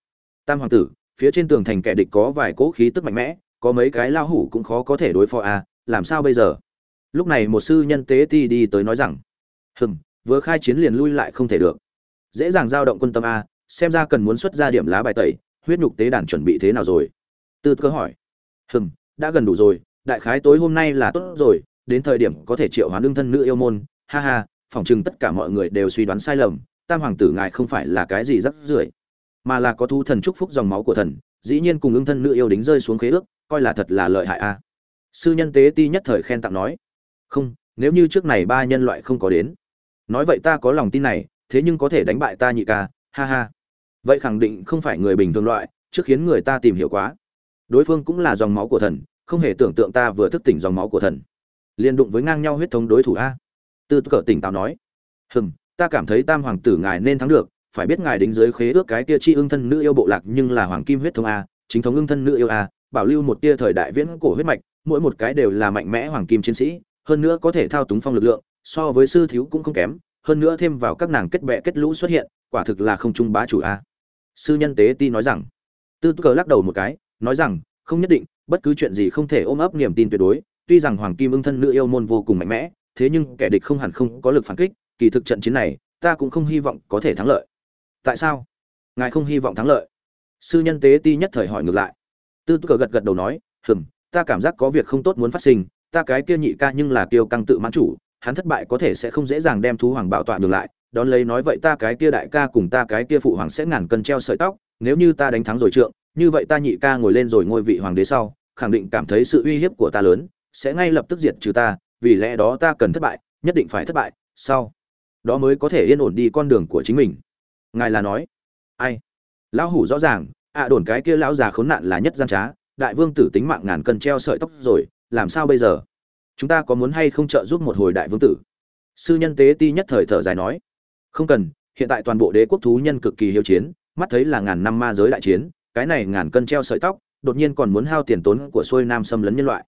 Tam hoàng tử phía trên tường thành kẻ địch có vài cỗ khí tức mạnh mẽ, có mấy cái lao hủ cũng khó có thể đối phó a làm sao bây giờ? Lúc này một sư nhân tế ti đi tới nói rằng, hừm, vừa khai chiến liền lui lại không thể được. Dễ dàng giao động quân tâm a xem ra cần muốn xuất ra điểm lá bài tẩy, huyết nhục tế đàn chuẩn bị thế nào rồi? Tư cơ hỏi. Hừm, đã gần đủ rồi, đại khái tối hôm nay là tốt rồi, đến thời điểm có thể triệu hoán đương thân nữ yêu môn. Ha ha phỏng chừng tất cả mọi người đều suy đoán sai lầm, tam hoàng tử ngài không phải là cái gì rắc rưởi mà là có thu thần chúc phúc dòng máu của thần, dĩ nhiên cùng ưng thân nữ yêu đính rơi xuống khế ước, coi là thật là lợi hại a. À. Sư nhân tế ti nhất thời khen tặng nói, không, nếu như trước này ba nhân loại không có đến, nói vậy ta có lòng tin này, thế nhưng có thể đánh bại ta nhị ca, ha ha. Vậy khẳng định không phải người bình thường loại, trước khiến người ta tìm hiểu quá. Đối phương cũng là dòng máu của thần, không hề tưởng tượng ta vừa thức tỉnh dòng máu của thần. Liền đụng với ngang nhau huyết thống đối thủ a. Tư cỡ tỉnh táo nói, hừm, ta cảm thấy tam hoàng tử ngài nên thắng được phải biết ngài đính dưới khế ước cái kia chi ưng thân nữ yêu bộ lạc nhưng là hoàng kim huyết thống a, chính thống ưng thân nữ yêu a, bảo lưu một tia thời đại viễn cổ huyết mạch, mỗi một cái đều là mạnh mẽ hoàng kim chiến sĩ, hơn nữa có thể thao túng phong lực lượng, so với sư thiếu cũng không kém, hơn nữa thêm vào các nàng kết bệ kết lũ xuất hiện, quả thực là không trung bá chủ a. Sư nhân tế ti nói rằng, tư cờ lắc đầu một cái, nói rằng, không nhất định, bất cứ chuyện gì không thể ôm ấp niềm tin tuyệt đối, tuy rằng hoàng kim ưng thân nữ yêu môn vô cùng mạnh mẽ, thế nhưng kẻ địch không hẳn không có lực phản kích, kỳ thực trận chiến này, ta cũng không hy vọng có thể thắng lợi tại sao? Ngài không hy vọng thắng lợi. Sư nhân tế ti nhất thời hỏi ngược lại. Tư cờ gật gật đầu nói, hừm, ta cảm giác có việc không tốt muốn phát sinh, ta cái kia nhị ca nhưng là kiêu căng tự mãn chủ, hắn thất bại có thể sẽ không dễ dàng đem thú hoàng bảo tọa ngược lại, đón lấy nói vậy ta cái kia đại ca cùng ta cái kia phụ hoàng sẽ ngàn cân treo sợi tóc, nếu như ta đánh thắng rồi trượng, như vậy ta nhị ca ngồi lên rồi ngôi vị hoàng đế sau, khẳng định cảm thấy sự uy hiếp của ta lớn, sẽ ngay lập tức diệt trừ ta, vì lẽ đó ta cần thất bại, nhất định phải thất bại, sau đó mới có thể yên ổn đi con đường của chính mình ngài là nói. Ai? Lão hủ rõ ràng, ạ đồn cái kia lão già khốn nạn là nhất gian trá, đại vương tử tính mạng ngàn cân treo sợi tóc rồi, làm sao bây giờ? Chúng ta có muốn hay không trợ giúp một hồi đại vương tử? Sư nhân tế ti nhất thời thở dài nói. Không cần, hiện tại toàn bộ đế quốc thú nhân cực kỳ hiếu chiến, mắt thấy là ngàn năm ma giới đại chiến, cái này ngàn cân treo sợi tóc, đột nhiên còn muốn hao tiền tốn của xuôi nam xâm lấn nhân loại.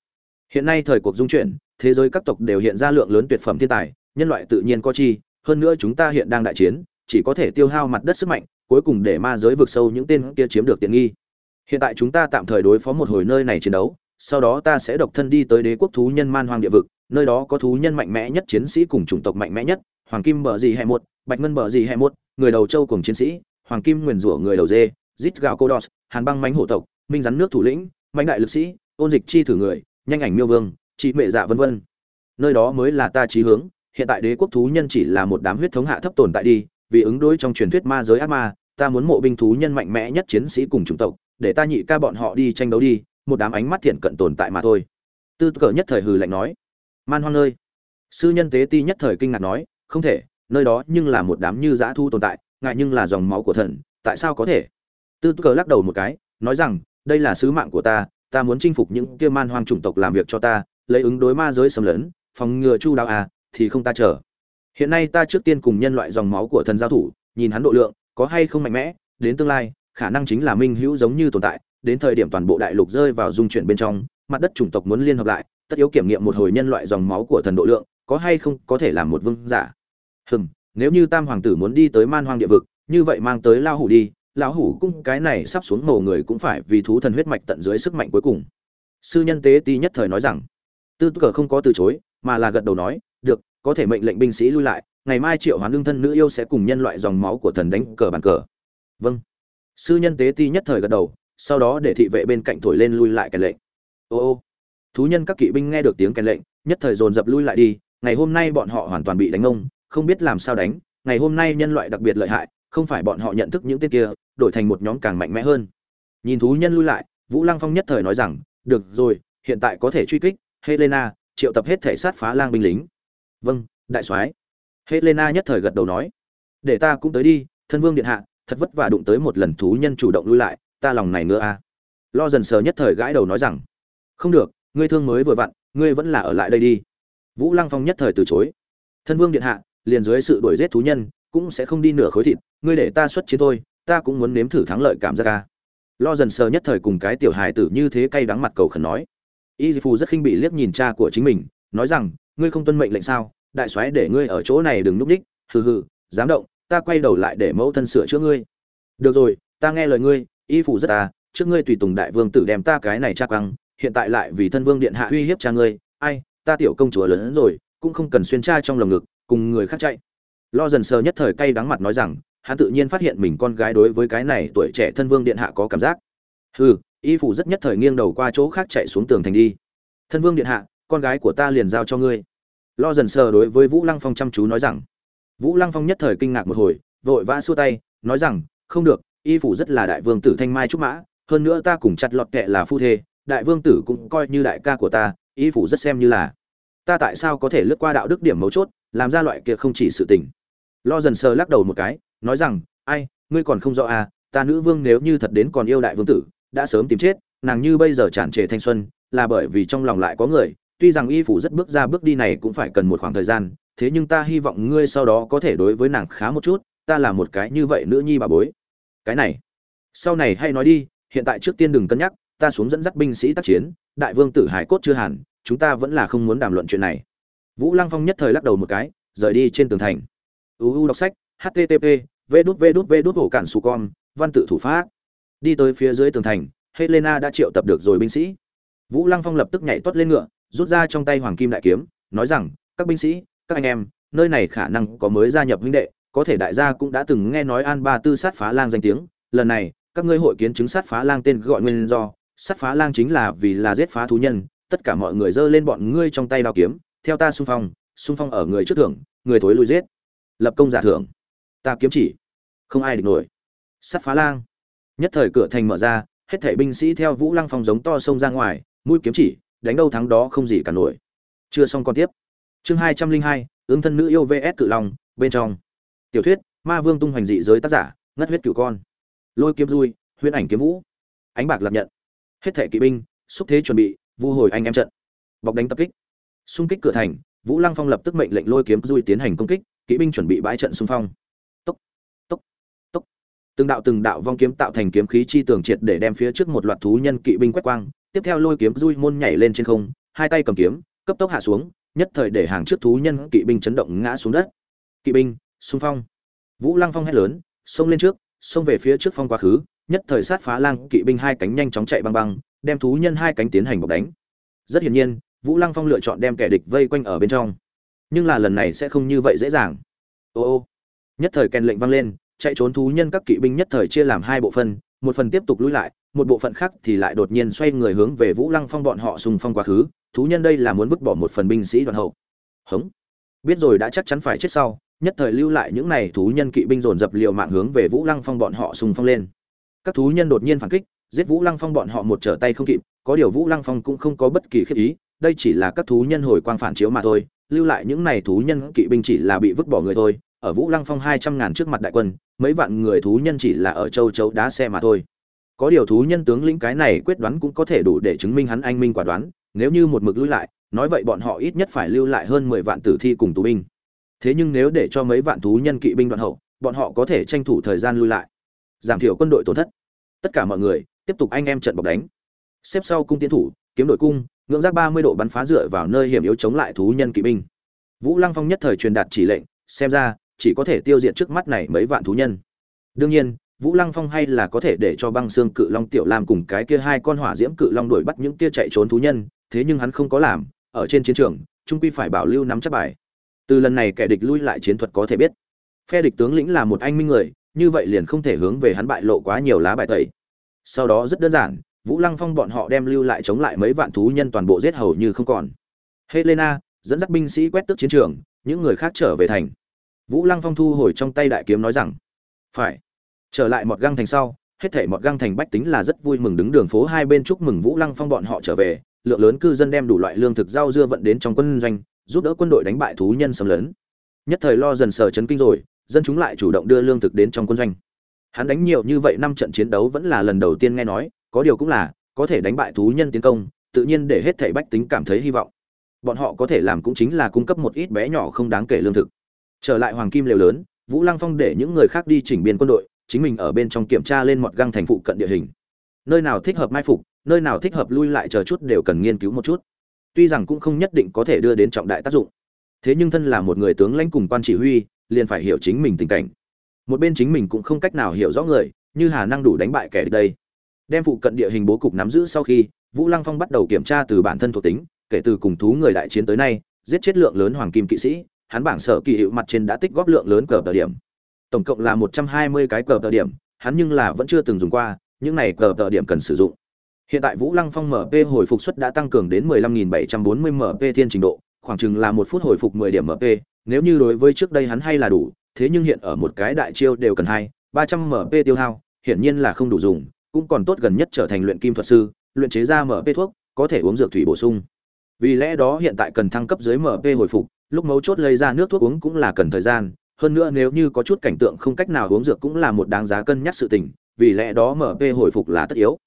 Hiện nay thời cuộc dung chuyển, thế giới các tộc đều hiện ra lượng lớn tuyệt phẩm thiên tài, nhân loại tự nhiên có chi, hơn nữa chúng ta hiện đang đại chiến chỉ có thể tiêu hao mặt đất sức mạnh cuối cùng để ma giới vượt sâu những tên kia chiếm được tiện nghi. Hiện tại chúng ta tạm thời đối phó một hồi nơi này chiến đấu sau đó ta sẽ độc thân đi tới đế quốc thú nhân man hoang địa vực nơi đó có thú nhân mạnh mẽ nhất chiến sĩ cùng chủng tộc mạnh mẽ nhất hoàng kim bờ gì hệ một bạch ngân bờ gì hệ một người đầu châu cùng chiến sĩ hoàng kim nguyền rủa người đầu dê rít gạo cô đọt, hàn băng mánh hổ tộc minh rắn nước thủ lĩnh mạnh đại lực sĩ ôn dịch chi thử người nhanh ảnh miêu vương chị mẹ dạ vân vân. Nơi đó mới là ta chí hướng hiện tại đế quốc thú nhân chỉ là một đám huyết thống hạ thấp tồn tại đi vì ứng đối trong truyền thuyết ma giới ác ma, ta muốn mộ binh thú nhân mạnh mẽ nhất chiến sĩ cùng chủng tộc, để ta nhị ca bọn họ đi tranh đấu đi, một đám ánh mắt thiện cận tồn tại mà thôi. Tư cờ nhất thời hừ lạnh nói. Man hoang nơi sư nhân tế ti nhất thời kinh ngạc nói, không thể, nơi đó nhưng là một đám như dã thu tồn tại, ngại nhưng là dòng máu của thần, tại sao có thể? Tư cờ lắc đầu một cái, nói rằng, đây là sứ mạng của ta ta muốn chinh phục những kia man hoang chủng tộc làm việc cho ta, lấy ứng đối ma giới xâm lấn, phòng ngừa chu đáo à thì không ta chờ hiện nay ta trước tiên cùng nhân loại dòng máu của thần giao thủ, nhìn hắn độ lượng, có hay không mạnh mẽ, đến tương lai, khả năng chính là minh hữu giống như tồn tại, đến thời điểm toàn bộ đại lục rơi vào dung chuyển bên trong, mặt đất chủng tộc muốn liên hợp lại, tất yếu kiểm nghiệm một hồi nhân loại dòng máu của thần độ lượng, có hay không có thể làm một vương giả. Hừm, nếu như tam hoàng tử muốn đi tới man hoang địa vực, như vậy mang tới lao hủ đi, lão hủ cung cái này sắp xuống mồ người cũng phải vì thú thần huyết mạch tận dưới sức mạnh cuối cùng. Sư nhân tế ti nhất thời nói rằng, tư cờ không có từ chối, mà là gật đầu nói, được có thể mệnh lệnh binh sĩ lui lại, ngày mai triệu hoán lương thân nữ yêu sẽ cùng nhân loại dòng máu của thần đánh cờ bàn cờ. Vâng. Sư nhân tế ti nhất thời gật đầu, sau đó để thị vệ bên cạnh thổi lên lui lại cái lệnh. Ô ô. Thú nhân các kỵ binh nghe được tiếng kèn lệnh, nhất thời dồn dập lui lại đi, ngày hôm nay bọn họ hoàn toàn bị đánh ông không biết làm sao đánh, ngày hôm nay nhân loại đặc biệt lợi hại, không phải bọn họ nhận thức những tên kia, đổi thành một nhóm càng mạnh mẽ hơn. Nhìn thú nhân lui lại, vũ lăng phong nhất thời nói rằng, được rồi, hiện tại có thể truy kích, helena, triệu tập hết thể sát phá lang binh lính vâng đại soái. Helena nhất thời gật đầu nói. Để ta cũng tới đi, thân vương điện hạ, thật vất vả đụng tới một lần thú nhân chủ động lui lại, ta lòng này nữa a. Lo dần sờ nhất thời gãi đầu nói rằng, không được, ngươi thương mới vừa vặn, ngươi vẫn là ở lại đây đi. Vũ lăng phong nhất thời từ chối. Thân vương điện hạ, liền dưới sự đuổi giết thú nhân, cũng sẽ không đi nửa khối thịt, ngươi để ta xuất chiến thôi, ta cũng muốn nếm thử thắng lợi cảm giác ca lo dần sờ nhất thời cùng cái tiểu hài tử như thế cay đắng mặt cầu khẩn nói. Y phù rất khinh bị liếc nhìn cha của chính mình, nói rằng ngươi không tuân mệnh lệnh sao? Đại soái để ngươi ở chỗ này đừng núp đích hừ hừ, dám động, ta quay đầu lại để mẫu thân sửa chữa ngươi. Được rồi, ta nghe lời ngươi, y phủ rất à trước ngươi tùy tùng đại vương tử đem ta cái này cha quăng, hiện tại lại vì thân vương điện hạ uy hiếp cha ngươi. Ai, ta tiểu công chúa lớn hơn rồi, cũng không cần xuyên tra trong lồng ngực, cùng người khác chạy. Lo dần sờ nhất thời cay đắng mặt nói rằng, hắn tự nhiên phát hiện mình con gái đối với cái này tuổi trẻ thân vương điện hạ có cảm giác. Hừ, y phủ rất nhất thời nghiêng đầu qua chỗ khác chạy xuống tường thành đi. Thân vương điện hạ, con gái của ta liền giao cho ngươi lo dần sờ đối với vũ lăng phong chăm chú nói rằng, vũ lăng phong nhất thời kinh ngạc một hồi, vội vã xua tay, nói rằng, không được, y phủ rất là đại vương tử thanh mai trúc mã, hơn nữa ta cùng chặt lọt kệ là phu thê, đại vương tử cũng coi như đại ca của ta, y phủ rất xem như là. Ta tại sao có thể lướt qua đạo đức điểm mấu chốt, làm ra loại kia không chỉ sự tình? Lo dần sờ lắc đầu một cái, nói rằng, ai, ngươi còn không rõ à ta nữ vương nếu như thật đến còn yêu đại vương tử, đã sớm tìm chết, nàng như bây giờ tràn trề thanh xuân, là bởi vì trong lòng lại có người tuy rằng y phủ rất bước ra bước đi này cũng phải cần một khoảng thời gian, thế nhưng ta hy vọng ngươi sau đó có thể đối với nàng khá một chút, ta là một cái như vậy nữ nhi bà bối. Cái này, sau này hay nói đi, hiện tại trước tiên đừng cân nhắc, ta xuống dẫn dắt binh sĩ tác chiến, đại vương tử hải cốt chưa hẳn, chúng ta vẫn là không muốn đàm luận chuyện này. Vũ lăng phong nhất thời lắc đầu một cái, rời đi trên tường thành. Uu đọc sách http v đút v đút v đút hổ cản su con, văn tự thủ pháp. Đi tới phía dưới tường thành, helena đã triệu tập được rồi binh sĩ. Vũ lăng phong lập tức nhảy tuất lên ngựa rút ra trong tay hoàng kim đại kiếm, nói rằng, các binh sĩ, các anh em, nơi này khả năng có mới gia nhập huynh đệ, có thể đại gia cũng đã từng nghe nói an ba tư sát phá lang danh tiếng. Lần này, các ngươi hội kiến chứng sát phá lang tên gọi nguyên do. Sát phá lang chính là vì là giết phá thú nhân. Tất cả mọi người giơ lên bọn ngươi trong tay đao kiếm. Theo ta xung phong xung phong ở người trước thưởng, người thối lui giết. Lập công giả thưởng. Ta kiếm chỉ. Không ai địch nổi. Sát phá lang. Nhất thời cửa thành mở ra, hết thảy binh sĩ theo vũ lăng phong giống to sông ra ngoài, mũi kiếm chỉ đánh đâu thắng đó không gì cả nổi. Chưa xong còn tiếp. Chương hai trăm linh hai, ứng thân nữ yêu vs cự long, bên trong. Tiểu thuyết, ma vương tung hoành dị giới tác giả, ngất huyết cửu con. Lôi kiếm vui huyễn ảnh kiếm vũ. Ánh bạc lập nhận. Hết thảy kỵ binh, xúc thế chuẩn bị, vu hồi anh em trận. Bọc đánh tập kích. Xung kích cửa thành, vũ lăng phong lập tức mệnh lệnh lôi kiếm vui tiến hành công kích, kỵ binh chuẩn bị bãi trận xung phong. Tốc tốc tốc. Từng đạo từng đạo vong kiếm tạo thành kiếm khí chi tường triệt để đem phía trước một loạt thú nhân kỵ binh quét quang tiếp theo lôi kiếm dui môn nhảy lên trên không, hai tay cầm kiếm, cấp tốc hạ xuống, nhất thời để hàng trước thú nhân kỵ binh chấn động ngã xuống đất. Kỵ binh, xung phong. Vũ lăng phong hét lớn, xông lên trước, xông về phía trước phong quá khứ, nhất thời sát phá lang kỵ binh hai cánh nhanh chóng chạy băng băng, đem thú nhân hai cánh tiến hành bọc đánh. Rất hiển nhiên, vũ lăng phong lựa chọn đem kẻ địch vây quanh ở bên trong. Nhưng là lần này sẽ không như vậy dễ dàng. Ô ô. Nhất thời kèn lệnh vang lên, chạy trốn thú nhân các kỵ binh nhất thời chia làm hai bộ phân, một phần tiếp tục lui lại một bộ phận khác thì lại đột nhiên xoay người hướng về vũ lăng phong bọn họ xung phong quá khứ, thú nhân đây là muốn vứt bỏ một phần binh sĩ đoàn hậu. Hững. biết rồi đã chắc chắn phải chết sau, nhất thời lưu lại những này thú nhân kỵ binh dồn dập liều mạng hướng về vũ lăng phong bọn họ xung phong lên. Các thú nhân đột nhiên phản kích, giết vũ lăng phong bọn họ một trở tay không kịp, có điều vũ lăng phong cũng không có bất kỳ khiếp ý, đây chỉ là các thú nhân hồi quang phản chiếu mà thôi, lưu lại những này thú nhân kỵ binh chỉ là bị vứt bỏ người thôi, ở vũ lăng phong hai trăm ngàn trước mặt đại quân, mấy vạn người thú nhân chỉ là ở châu chấu đá xe mà thôi có điều thú nhân tướng lĩnh cái này quyết đoán cũng có thể đủ để chứng minh hắn anh minh quả đoán, nếu như một mực lưu lại, nói vậy bọn họ ít nhất phải lưu lại hơn mười vạn tử thi cùng tù binh. Thế nhưng nếu để cho mấy vạn thú nhân kỵ binh đoạn hậu, bọn họ có thể tranh thủ thời gian lưu lại. Giảm thiểu quân đội tổn thất. Tất cả mọi người, tiếp tục anh em trận bọc đánh. Xếp sau cung tiến thủ, kiếm đội cung, ngưỡng giác ba mươi độ bắn phá dựa vào nơi hiểm yếu chống lại thú nhân kỵ binh. Vũ lăng phong nhất thời truyền đạt chỉ lệnh, xem ra chỉ có thể tiêu diệt trước mắt này mấy vạn thú nhân. Đương nhiên vũ lăng phong hay là có thể để cho băng xương cự long tiểu lam cùng cái kia hai con hỏa diễm cự long đuổi bắt những kia chạy trốn thú nhân, thế nhưng hắn không có làm, ở trên chiến trường, trung quy phải bảo lưu nắm chắc bài. Từ lần này kẻ địch lui lại chiến thuật có thể biết. Phe địch tướng lĩnh là một anh minh người, như vậy liền không thể hướng về hắn bại lộ quá nhiều lá bài tẩy. Sau đó rất đơn giản, vũ lăng phong bọn họ đem lưu lại chống lại mấy vạn thú nhân toàn bộ giết hầu như không còn. Helena dẫn dắt binh sĩ quét tước chiến trường, những người khác trở về thành. Vũ lăng phong thu hồi trong tay đại kiếm nói rằng, phải trở lại một găng thành sau, hết thảy một găng thành bách tính là rất vui mừng đứng đường phố hai bên chúc mừng vũ lăng phong bọn họ trở về. Lượng lớn cư dân đem đủ loại lương thực rau dưa vận đến trong quân doanh, giúp đỡ quân đội đánh bại thú nhân xâm lấn. Nhất thời lo dần sờ chấn kinh rồi, dân chúng lại chủ động đưa lương thực đến trong quân doanh. Hắn đánh nhiều như vậy năm trận chiến đấu vẫn là lần đầu tiên nghe nói, có điều cũng là, có thể đánh bại thú nhân tiến công, tự nhiên để hết thảy bách tính cảm thấy hy vọng. Bọn họ có thể làm cũng chính là cung cấp một ít bé nhỏ không đáng kể lương thực. Trở lại hoàng kim lều lớn, vũ lăng phong để những người khác đi chỉnh biên quân đội chính mình ở bên trong kiểm tra lên mọt găng thành phụ cận địa hình. Nơi nào thích hợp mai phục, nơi nào thích hợp lui lại chờ chút đều cần nghiên cứu một chút. Tuy rằng cũng không nhất định có thể đưa đến trọng đại tác dụng. Thế nhưng thân là một người tướng lãnh cùng quan chỉ huy, liền phải hiểu chính mình tình cảnh. Một bên chính mình cũng không cách nào hiểu rõ người, như hà năng đủ đánh bại kẻ địch đây. Đem phụ cận địa hình bố cục nắm giữ sau khi, vũ lăng phong bắt đầu kiểm tra từ bản thân thuộc tính, kể từ cùng thú người đại chiến tới nay, giết chết lượng lớn hoàng kim kỵ sĩ, hắn bảng sở kỳ hiệu mặt trên đã tích góp lượng lớn cờ tờ điểm tổng cộng là một trăm hai mươi cái cờ tờ điểm, hắn nhưng là vẫn chưa từng dùng qua, những này cờ tờ điểm cần sử dụng. Hiện tại vũ lăng phong mp hồi phục suất đã tăng cường đến 15740 mp thiên trình độ, khoảng chừng là một phút hồi phục 10 điểm mp nếu như đối với trước đây hắn hay là đủ, thế nhưng hiện ở một cái đại chiêu đều cần hai, ba trăm mp tiêu hao, hiển nhiên là không đủ dùng, cũng còn tốt gần nhất trở thành luyện kim thuật sư, luyện chế ra mp thuốc, có thể uống dược thủy bổ sung. Vì lẽ đó hiện tại cần thăng cấp dưới mp hồi phục, lúc mấu chốt lấy ra nước thuốc uống cũng là cần thời gian hơn nữa nếu như có chút cảnh tượng không cách nào uống dược cũng là một đáng giá cân nhắc sự tình, vì lẽ đó mp hồi phục là tất yếu.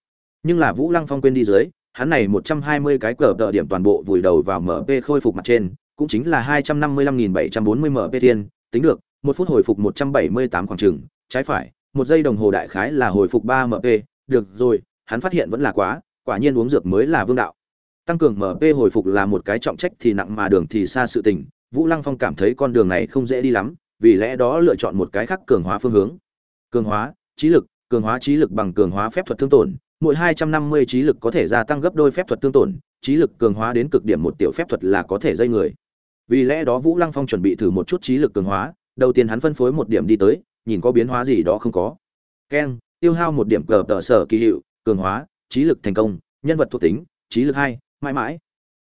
Nhưng là vũ lăng phong quên đi dưới, hắn này một trăm hai mươi cái cờ tờ điểm toàn bộ vùi đầu vào mp khôi phục mặt trên, cũng chính là hai trăm năm mươi lăm nghìn bảy trăm bốn mươi mp tiên tính được, một phút hồi phục một trăm bảy mươi tám khoảng trừng trái phải, một giây đồng hồ đại khái là hồi phục ba mp được rồi, hắn phát hiện vẫn là quá, quả nhiên uống dược mới là vương đạo. Tăng cường mp hồi phục là một cái trọng trách thì nặng mà đường thì xa sự tình. Vũ lăng phong cảm thấy con đường này không dễ đi lắm vì lẽ đó lựa chọn một cái khác cường hóa phương hướng cường hóa trí lực cường hóa trí lực bằng cường hóa phép thuật thương tổn mỗi 250 trí lực có thể gia tăng gấp đôi phép thuật tương tổn, trí lực cường hóa đến cực điểm một tiểu phép thuật là có thể dây người. Vì lẽ đó Vũ Lăng Phong chuẩn bị thử một chút trí lực cường hóa, đầu tiên hắn phân phối một điểm đi tới, nhìn có biến hóa gì đó không có. Ken, tiêu hao một điểm cờ tờ sở kỳ hiệu, cường hóa, trí lực thành công, nhân vật thuộc tính, trí lực 2, mãi mãi.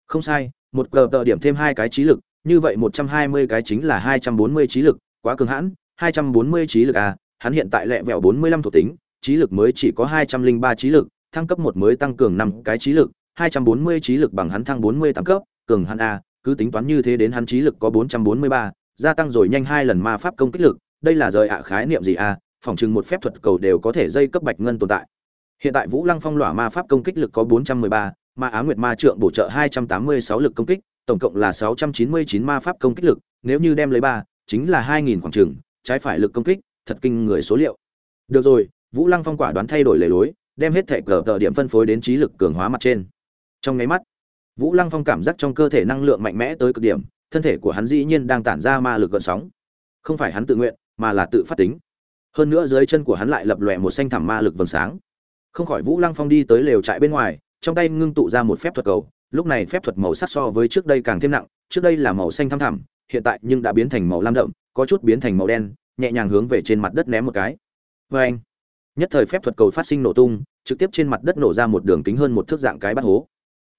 Không sai, một cờ tờ điểm thêm hai cái trí lực, như vậy 120 cái chính là 240 trí lực, quá cường hãn, 240 trí lực à, hắn hiện tại lẹ vẹo 45 thuộc tính, trí lực mới chỉ có 203 trí lực, thăng cấp một mới tăng cường 5 cái trí lực, 240 trí lực bằng hắn thăng 48 cấp, cường hắn a, à, cứ tính toán như thế đến hắn trí lực có 443, gia tăng rồi nhanh hai lần ma pháp công kích lực, đây là rời ạ à khái niệm gì a, phòng trừng một phép thuật cầu đều có thể dây cấp bạch ngân tồn tại. Hiện tại Vũ Lăng Phong lỏa ma pháp công kích lực có 413, ma Á Nguyệt Ma trượng bổ trợ 286 lực công kích, tổng cộng là 699 ma pháp công kích lực, nếu như đem lấy 3, chính là 2000 khoảng chừng, trái phải lực công kích, thật kinh người số liệu. Được rồi, Vũ Lăng Phong quả đoán thay đổi lề lối, đem hết thể cờ tờ điểm phân phối đến trí lực cường hóa mặt trên. Trong nháy mắt, Vũ Lăng Phong cảm giác trong cơ thể năng lượng mạnh mẽ tới cực điểm, thân thể của hắn dĩ nhiên đang tản ra ma lực gợn sóng. Không phải hắn tự nguyện, mà là tự phát tính. Hơn nữa dưới chân của hắn lại lập lòe một xanh thẳm ma lực vầng sáng. Không khỏi Vũ Lăng Phong đi tới lều trại bên ngoài, trong tay ngưng tụ ra một phép thuật cầu, lúc này phép thuật màu sắc so với trước đây càng thêm nặng, trước đây là màu xanh thắm thẳm, hiện tại nhưng đã biến thành màu lam đậm, có chút biến thành màu đen, nhẹ nhàng hướng về trên mặt đất ném một cái. Và anh, nhất thời phép thuật cầu phát sinh nổ tung trực tiếp trên mặt đất nổ ra một đường kính hơn một thước dạng cái bắt hố.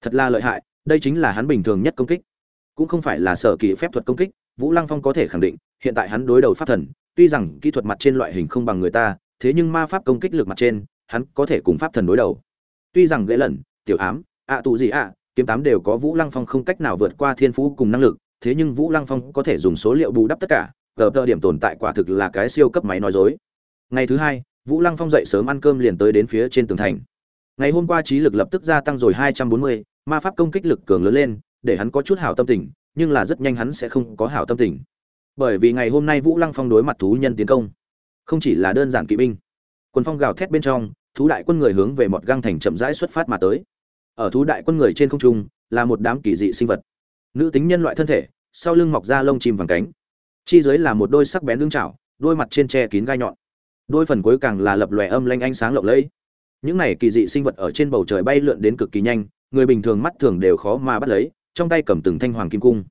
Thật là lợi hại đây chính là hắn bình thường nhất công kích. Cũng không phải là sở kỳ phép thuật công kích vũ lăng phong có thể khẳng định hiện tại hắn đối đầu pháp thần tuy rằng kỹ thuật mặt trên loại hình không bằng người ta thế nhưng ma pháp công kích lực mặt trên hắn có thể cùng pháp thần đối đầu. Tuy rằng gãy lần tiểu ám ạ tụ gì ạ kiếm tám đều có vũ lăng phong không cách nào vượt qua thiên phú cùng năng lực thế nhưng vũ lăng phong có thể dùng số liệu bù đắp tất cả gờ tờ điểm tồn tại quả thực là cái siêu cấp máy nói dối ngày thứ hai Vũ Lăng Phong dậy sớm ăn cơm liền tới đến phía trên tường thành. Ngày hôm qua trí lực lập tức gia tăng rồi 240, ma pháp công kích lực cường lớn lên, để hắn có chút hảo tâm tình, nhưng là rất nhanh hắn sẽ không có hảo tâm tình. Bởi vì ngày hôm nay Vũ Lăng Phong đối mặt thú nhân tiến công, không chỉ là đơn giản kỵ binh. Quân phong gào thét bên trong, thú đại quân người hướng về một găng thành chậm rãi xuất phát mà tới. Ở thú đại quân người trên không trung, là một đám kỳ dị sinh vật. Nữ tính nhân loại thân thể, sau lưng mọc ra lông chim vàng cánh. Chi dưới là một đôi sắc bén lưng chảo, đôi mặt trên che kín gai nhọn. Đôi phần cuối càng là lập lòe âm lanh ánh sáng lộng lẫy. Những này kỳ dị sinh vật ở trên bầu trời bay lượn đến cực kỳ nhanh người bình thường mắt thường đều khó mà bắt lấy trong tay cầm từng thanh hoàng kim cung.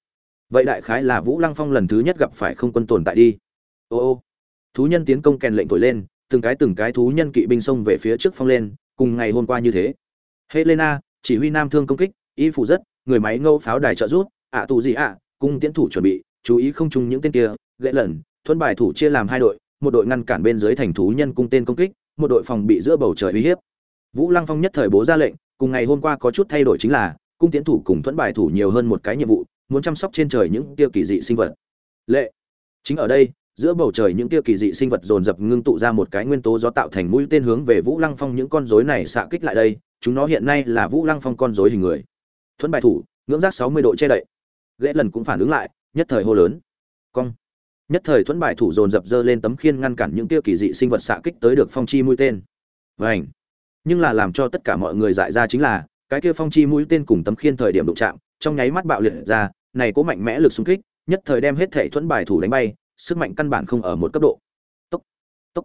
Vậy đại khái là vũ lăng phong lần thứ nhất gặp phải không quân tồn tại đi. Ô ô. Thú nhân tiến công kèn lệnh thổi lên từng cái từng cái thú nhân kỵ binh xông về phía trước phong lên cùng ngày hôm qua như thế. Helena chỉ huy nam thương công kích y phụ rất người máy ngâu pháo đài trợ rút ạ tù gì ạ cung tiến thủ chuẩn bị chú ý không chung những tên kia gãy lần thuân bài thủ chia làm hai đội một đội ngăn cản bên dưới thành thú nhân cung tên công kích, một đội phòng bị giữa bầu trời uy hiếp. Vũ Lăng Phong nhất thời bố ra lệnh, cùng ngày hôm qua có chút thay đổi chính là, cung tiến thủ cùng thuẫn bài thủ nhiều hơn một cái nhiệm vụ, muốn chăm sóc trên trời những kia kỳ dị sinh vật. Lệ. Chính ở đây, giữa bầu trời những kia kỳ dị sinh vật dồn dập ngưng tụ ra một cái nguyên tố gió tạo thành mũi tên hướng về Vũ Lăng Phong những con rối này xạ kích lại đây, chúng nó hiện nay là vũ lăng phong con dối hình người thuẫn bài thủ ngưỡng giác sáu mươi độ che đậy ghệ lần cũng phản ứng lại, nhất thời hô lớn. Cong. Nhất thời thuẫn bài thủ dồn dập dơ lên tấm khiên ngăn cản những tiêu kỳ dị sinh vật xạ kích tới được phong chi mũi tên. Vảnh nhưng là làm cho tất cả mọi người dại ra chính là, cái kia phong chi mũi tên cùng tấm khiên thời điểm đụng chạm, trong nháy mắt bạo liệt ra, này có mạnh mẽ lực xung kích, nhất thời đem hết thể thuẫn bài thủ đánh bay, sức mạnh căn bản không ở một cấp độ. Tốc. Tốc.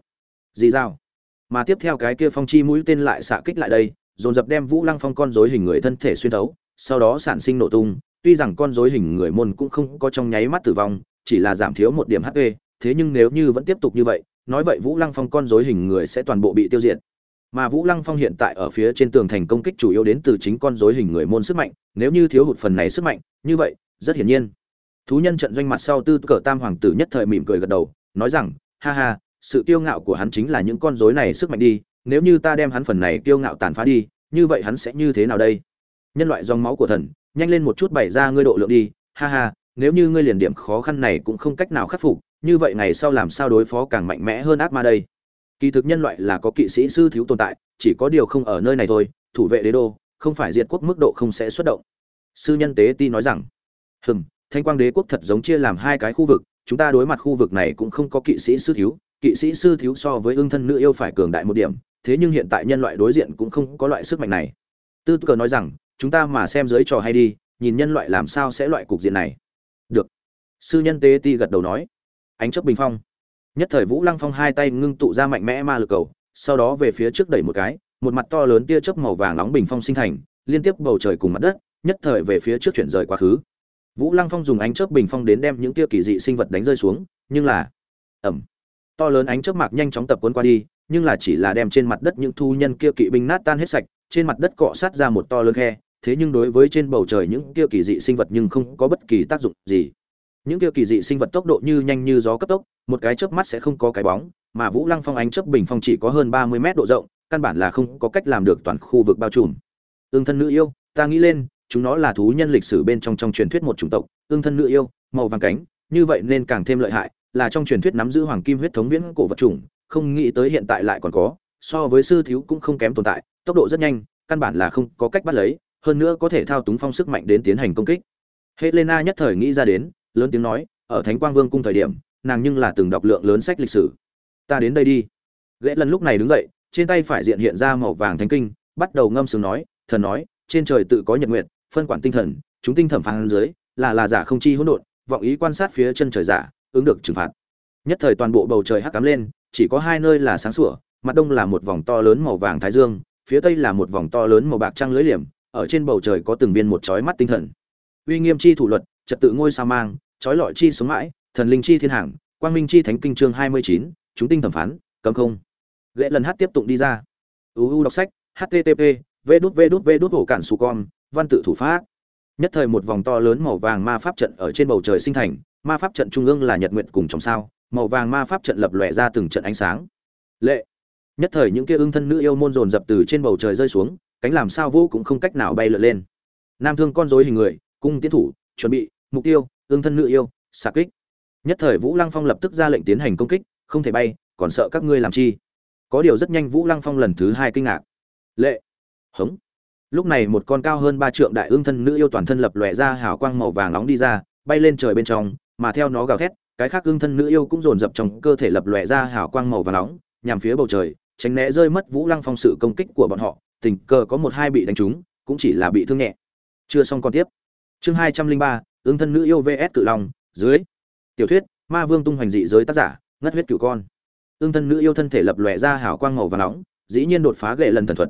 Dì dao mà tiếp theo cái kia phong chi mũi tên lại xạ kích lại đây, dồn dập đem vũ lăng phong con dối hình người thân thể xuyên thấu, sau đó sản sinh nổ tung tuy rằng con rối hình người môn cũng không có trong nháy mắt tử vong, chỉ là giảm thiếu một điểm hp thế nhưng nếu như vẫn tiếp tục như vậy, nói vậy vũ lăng phong con rối hình người sẽ toàn bộ bị tiêu diệt. Mà vũ lăng phong hiện tại ở phía trên tường thành công kích chủ yếu đến từ chính con rối hình người môn sức mạnh, nếu như thiếu hụt phần này sức mạnh, như vậy, rất hiển nhiên. Thú nhân trận doanh mặt sau tư cờ tam hoàng tử nhất thời mỉm cười gật đầu, nói rằng, ha ha, sự kiêu ngạo của hắn chính là những con rối này sức mạnh đi, nếu như ta đem hắn phần này kiêu ngạo tàn phá đi, như vậy hắn sẽ như thế nào đây? Nhân loại dòng máu của thần nhanh lên một chút bày ra ngươi độ lượng đi, ha ha, nếu như ngươi liền điểm khó khăn này cũng không cách nào khắc phục, như vậy ngày sau làm sao đối phó càng mạnh mẽ hơn ác ma đây? Kỳ thực nhân loại là có kỵ sĩ sư thiếu tồn tại, chỉ có điều không ở nơi này thôi, thủ vệ đế đô, không phải diệt quốc mức độ không sẽ xuất động. Sư nhân tế ti nói rằng, hừm, thanh quang đế quốc thật giống chia làm hai cái khu vực, chúng ta đối mặt khu vực này cũng không có kỵ sĩ sư thiếu, kỵ sĩ sư thiếu so với ương thân nữ yêu phải cường đại một điểm, thế nhưng hiện tại nhân loại đối diện cũng không có loại sức mạnh này. Tư cờ nói rằng chúng ta mà xem dưới trò hay đi, nhìn nhân loại làm sao sẽ loại cục diện này. Được. Sư nhân tế ti gật đầu nói. Ánh chấp bình phong. Nhất thời vũ lăng phong hai tay ngưng tụ ra mạnh mẽ ma lực cầu, sau đó về phía trước đẩy một cái, một mặt to lớn tia chớp màu vàng nóng bình phong sinh thành, liên tiếp bầu trời cùng mặt đất, nhất thời về phía trước chuyển rời quá khứ. Vũ lăng phong dùng ánh chớp bình phong đến đem những tia kỳ dị sinh vật đánh rơi xuống, nhưng là ẩm to lớn ánh chớp mạc nhanh chóng tập cuốn qua đi, nhưng là chỉ là đem trên mặt đất những thu nhân kia kỵ binh nát tan hết sạch, trên mặt đất cọ sát ra một to lớn khe thế nhưng đối với trên bầu trời những kia kỳ dị sinh vật nhưng không có bất kỳ tác dụng gì. Những kia kỳ dị sinh vật tốc độ như nhanh như gió cấp tốc, một cái chớp mắt sẽ không có cái bóng, mà vũ lăng phong ánh chớp bình phong chỉ có hơn ba mươi mét độ rộng, căn bản là không có cách làm được toàn khu vực bao trùm. Ương thân nữ yêu, ta nghĩ lên, chúng nó là thú nhân lịch sử bên trong trong truyền thuyết một chủng tộc. Ương thân nữ yêu, màu vàng cánh, như vậy nên càng thêm lợi hại, là trong truyền thuyết nắm giữ hoàng kim huyết thống viễn cổ vật chủng, không nghĩ tới hiện tại lại còn có, so với sư thiếu cũng không kém tồn tại, tốc độ rất nhanh, căn bản là không có cách bắt lấy hơn nữa có thể thao túng phong sức mạnh đến tiến hành công kích. Helena nhất thời nghĩ ra đến lớn tiếng nói ở thánh quang vương cung thời điểm nàng nhưng là từng đọc lượng lớn sách lịch sử. Ta đến đây đi. Gã lần lúc này đứng dậy trên tay phải diện hiện ra màu vàng thánh kinh bắt đầu ngâm sướng nói thần nói trên trời tự có nhật nguyệt, phân quản tinh thần chúng tinh thẩm phán dưới là là giả không chi hỗn độn vọng ý quan sát phía chân trời giả ứng được trừng phạt. Nhất thời toàn bộ bầu trời hắc ám lên chỉ có hai nơi là sáng sủa mặt đông là một vòng to lớn màu vàng thái dương phía tây là một vòng to lớn màu bạc trăng lưới liềm ở trên bầu trời có từng viên một chói mắt tinh thần. Uy nghiêm chi thủ luật, trật tự ngôi sao mang, chói lọi chi sống mãi, thần linh chi thiên hàng, quang minh chi thánh kinh chương hai mươi chín, chúng tinh thẩm phán, cấm không. Gậy lần hát tiếp tục đi ra. Uu đọc sách http v đút v đút v đút hổ cản su con, văn tự thủ pháp. Nhất thời một vòng to lớn màu vàng ma pháp trận ở trên bầu trời sinh thành, ma pháp trận trung ương là nhật nguyện cùng trong sao, màu vàng ma pháp trận lập lòe ra từng trận ánh sáng. Lệ. Nhất thời những kia ưng thân nữ yêu môn dồn dập từ trên bầu trời rơi xuống cánh làm sao vô cũng không cách nào bay lượn lên. Nam thương con rối hình người, cung tiến thủ, chuẩn bị, mục tiêu ương thân nữ yêu, xạ kích. Nhất thời vũ lăng phong lập tức ra lệnh tiến hành công kích, không thể bay, còn sợ các ngươi làm chi. Có điều rất nhanh vũ lăng phong lần thứ hai kinh ngạc. Lệ. Hống. Lúc này một con cao hơn ba trượng đại ương thân nữ yêu toàn thân lập lòe ra hào quang màu vàng nóng đi ra, bay lên trời bên trong, mà theo nó gào thét, cái khác ương thân nữ yêu cũng dồn dập trong cơ thể lập lòe ra hào quang màu vàng nóng, nhằm phía bầu trời, tránh né rơi mất vũ lăng phong sự công kích của bọn họ tình cờ có một hai bị đánh trúng, cũng chỉ là bị thương nhẹ. Chưa xong còn tiếp. Chương hai trăm linh ba ương thân nữ yêu vs cự long, dưới. Tiểu thuyết, ma vương tung hoành dị giới tác giả, ngất huyết cửu con. Ưng thân nữ yêu thân thể lập lòe ra hào quang màu vàng nóng, dĩ nhiên đột phá gệ lần thần thuật.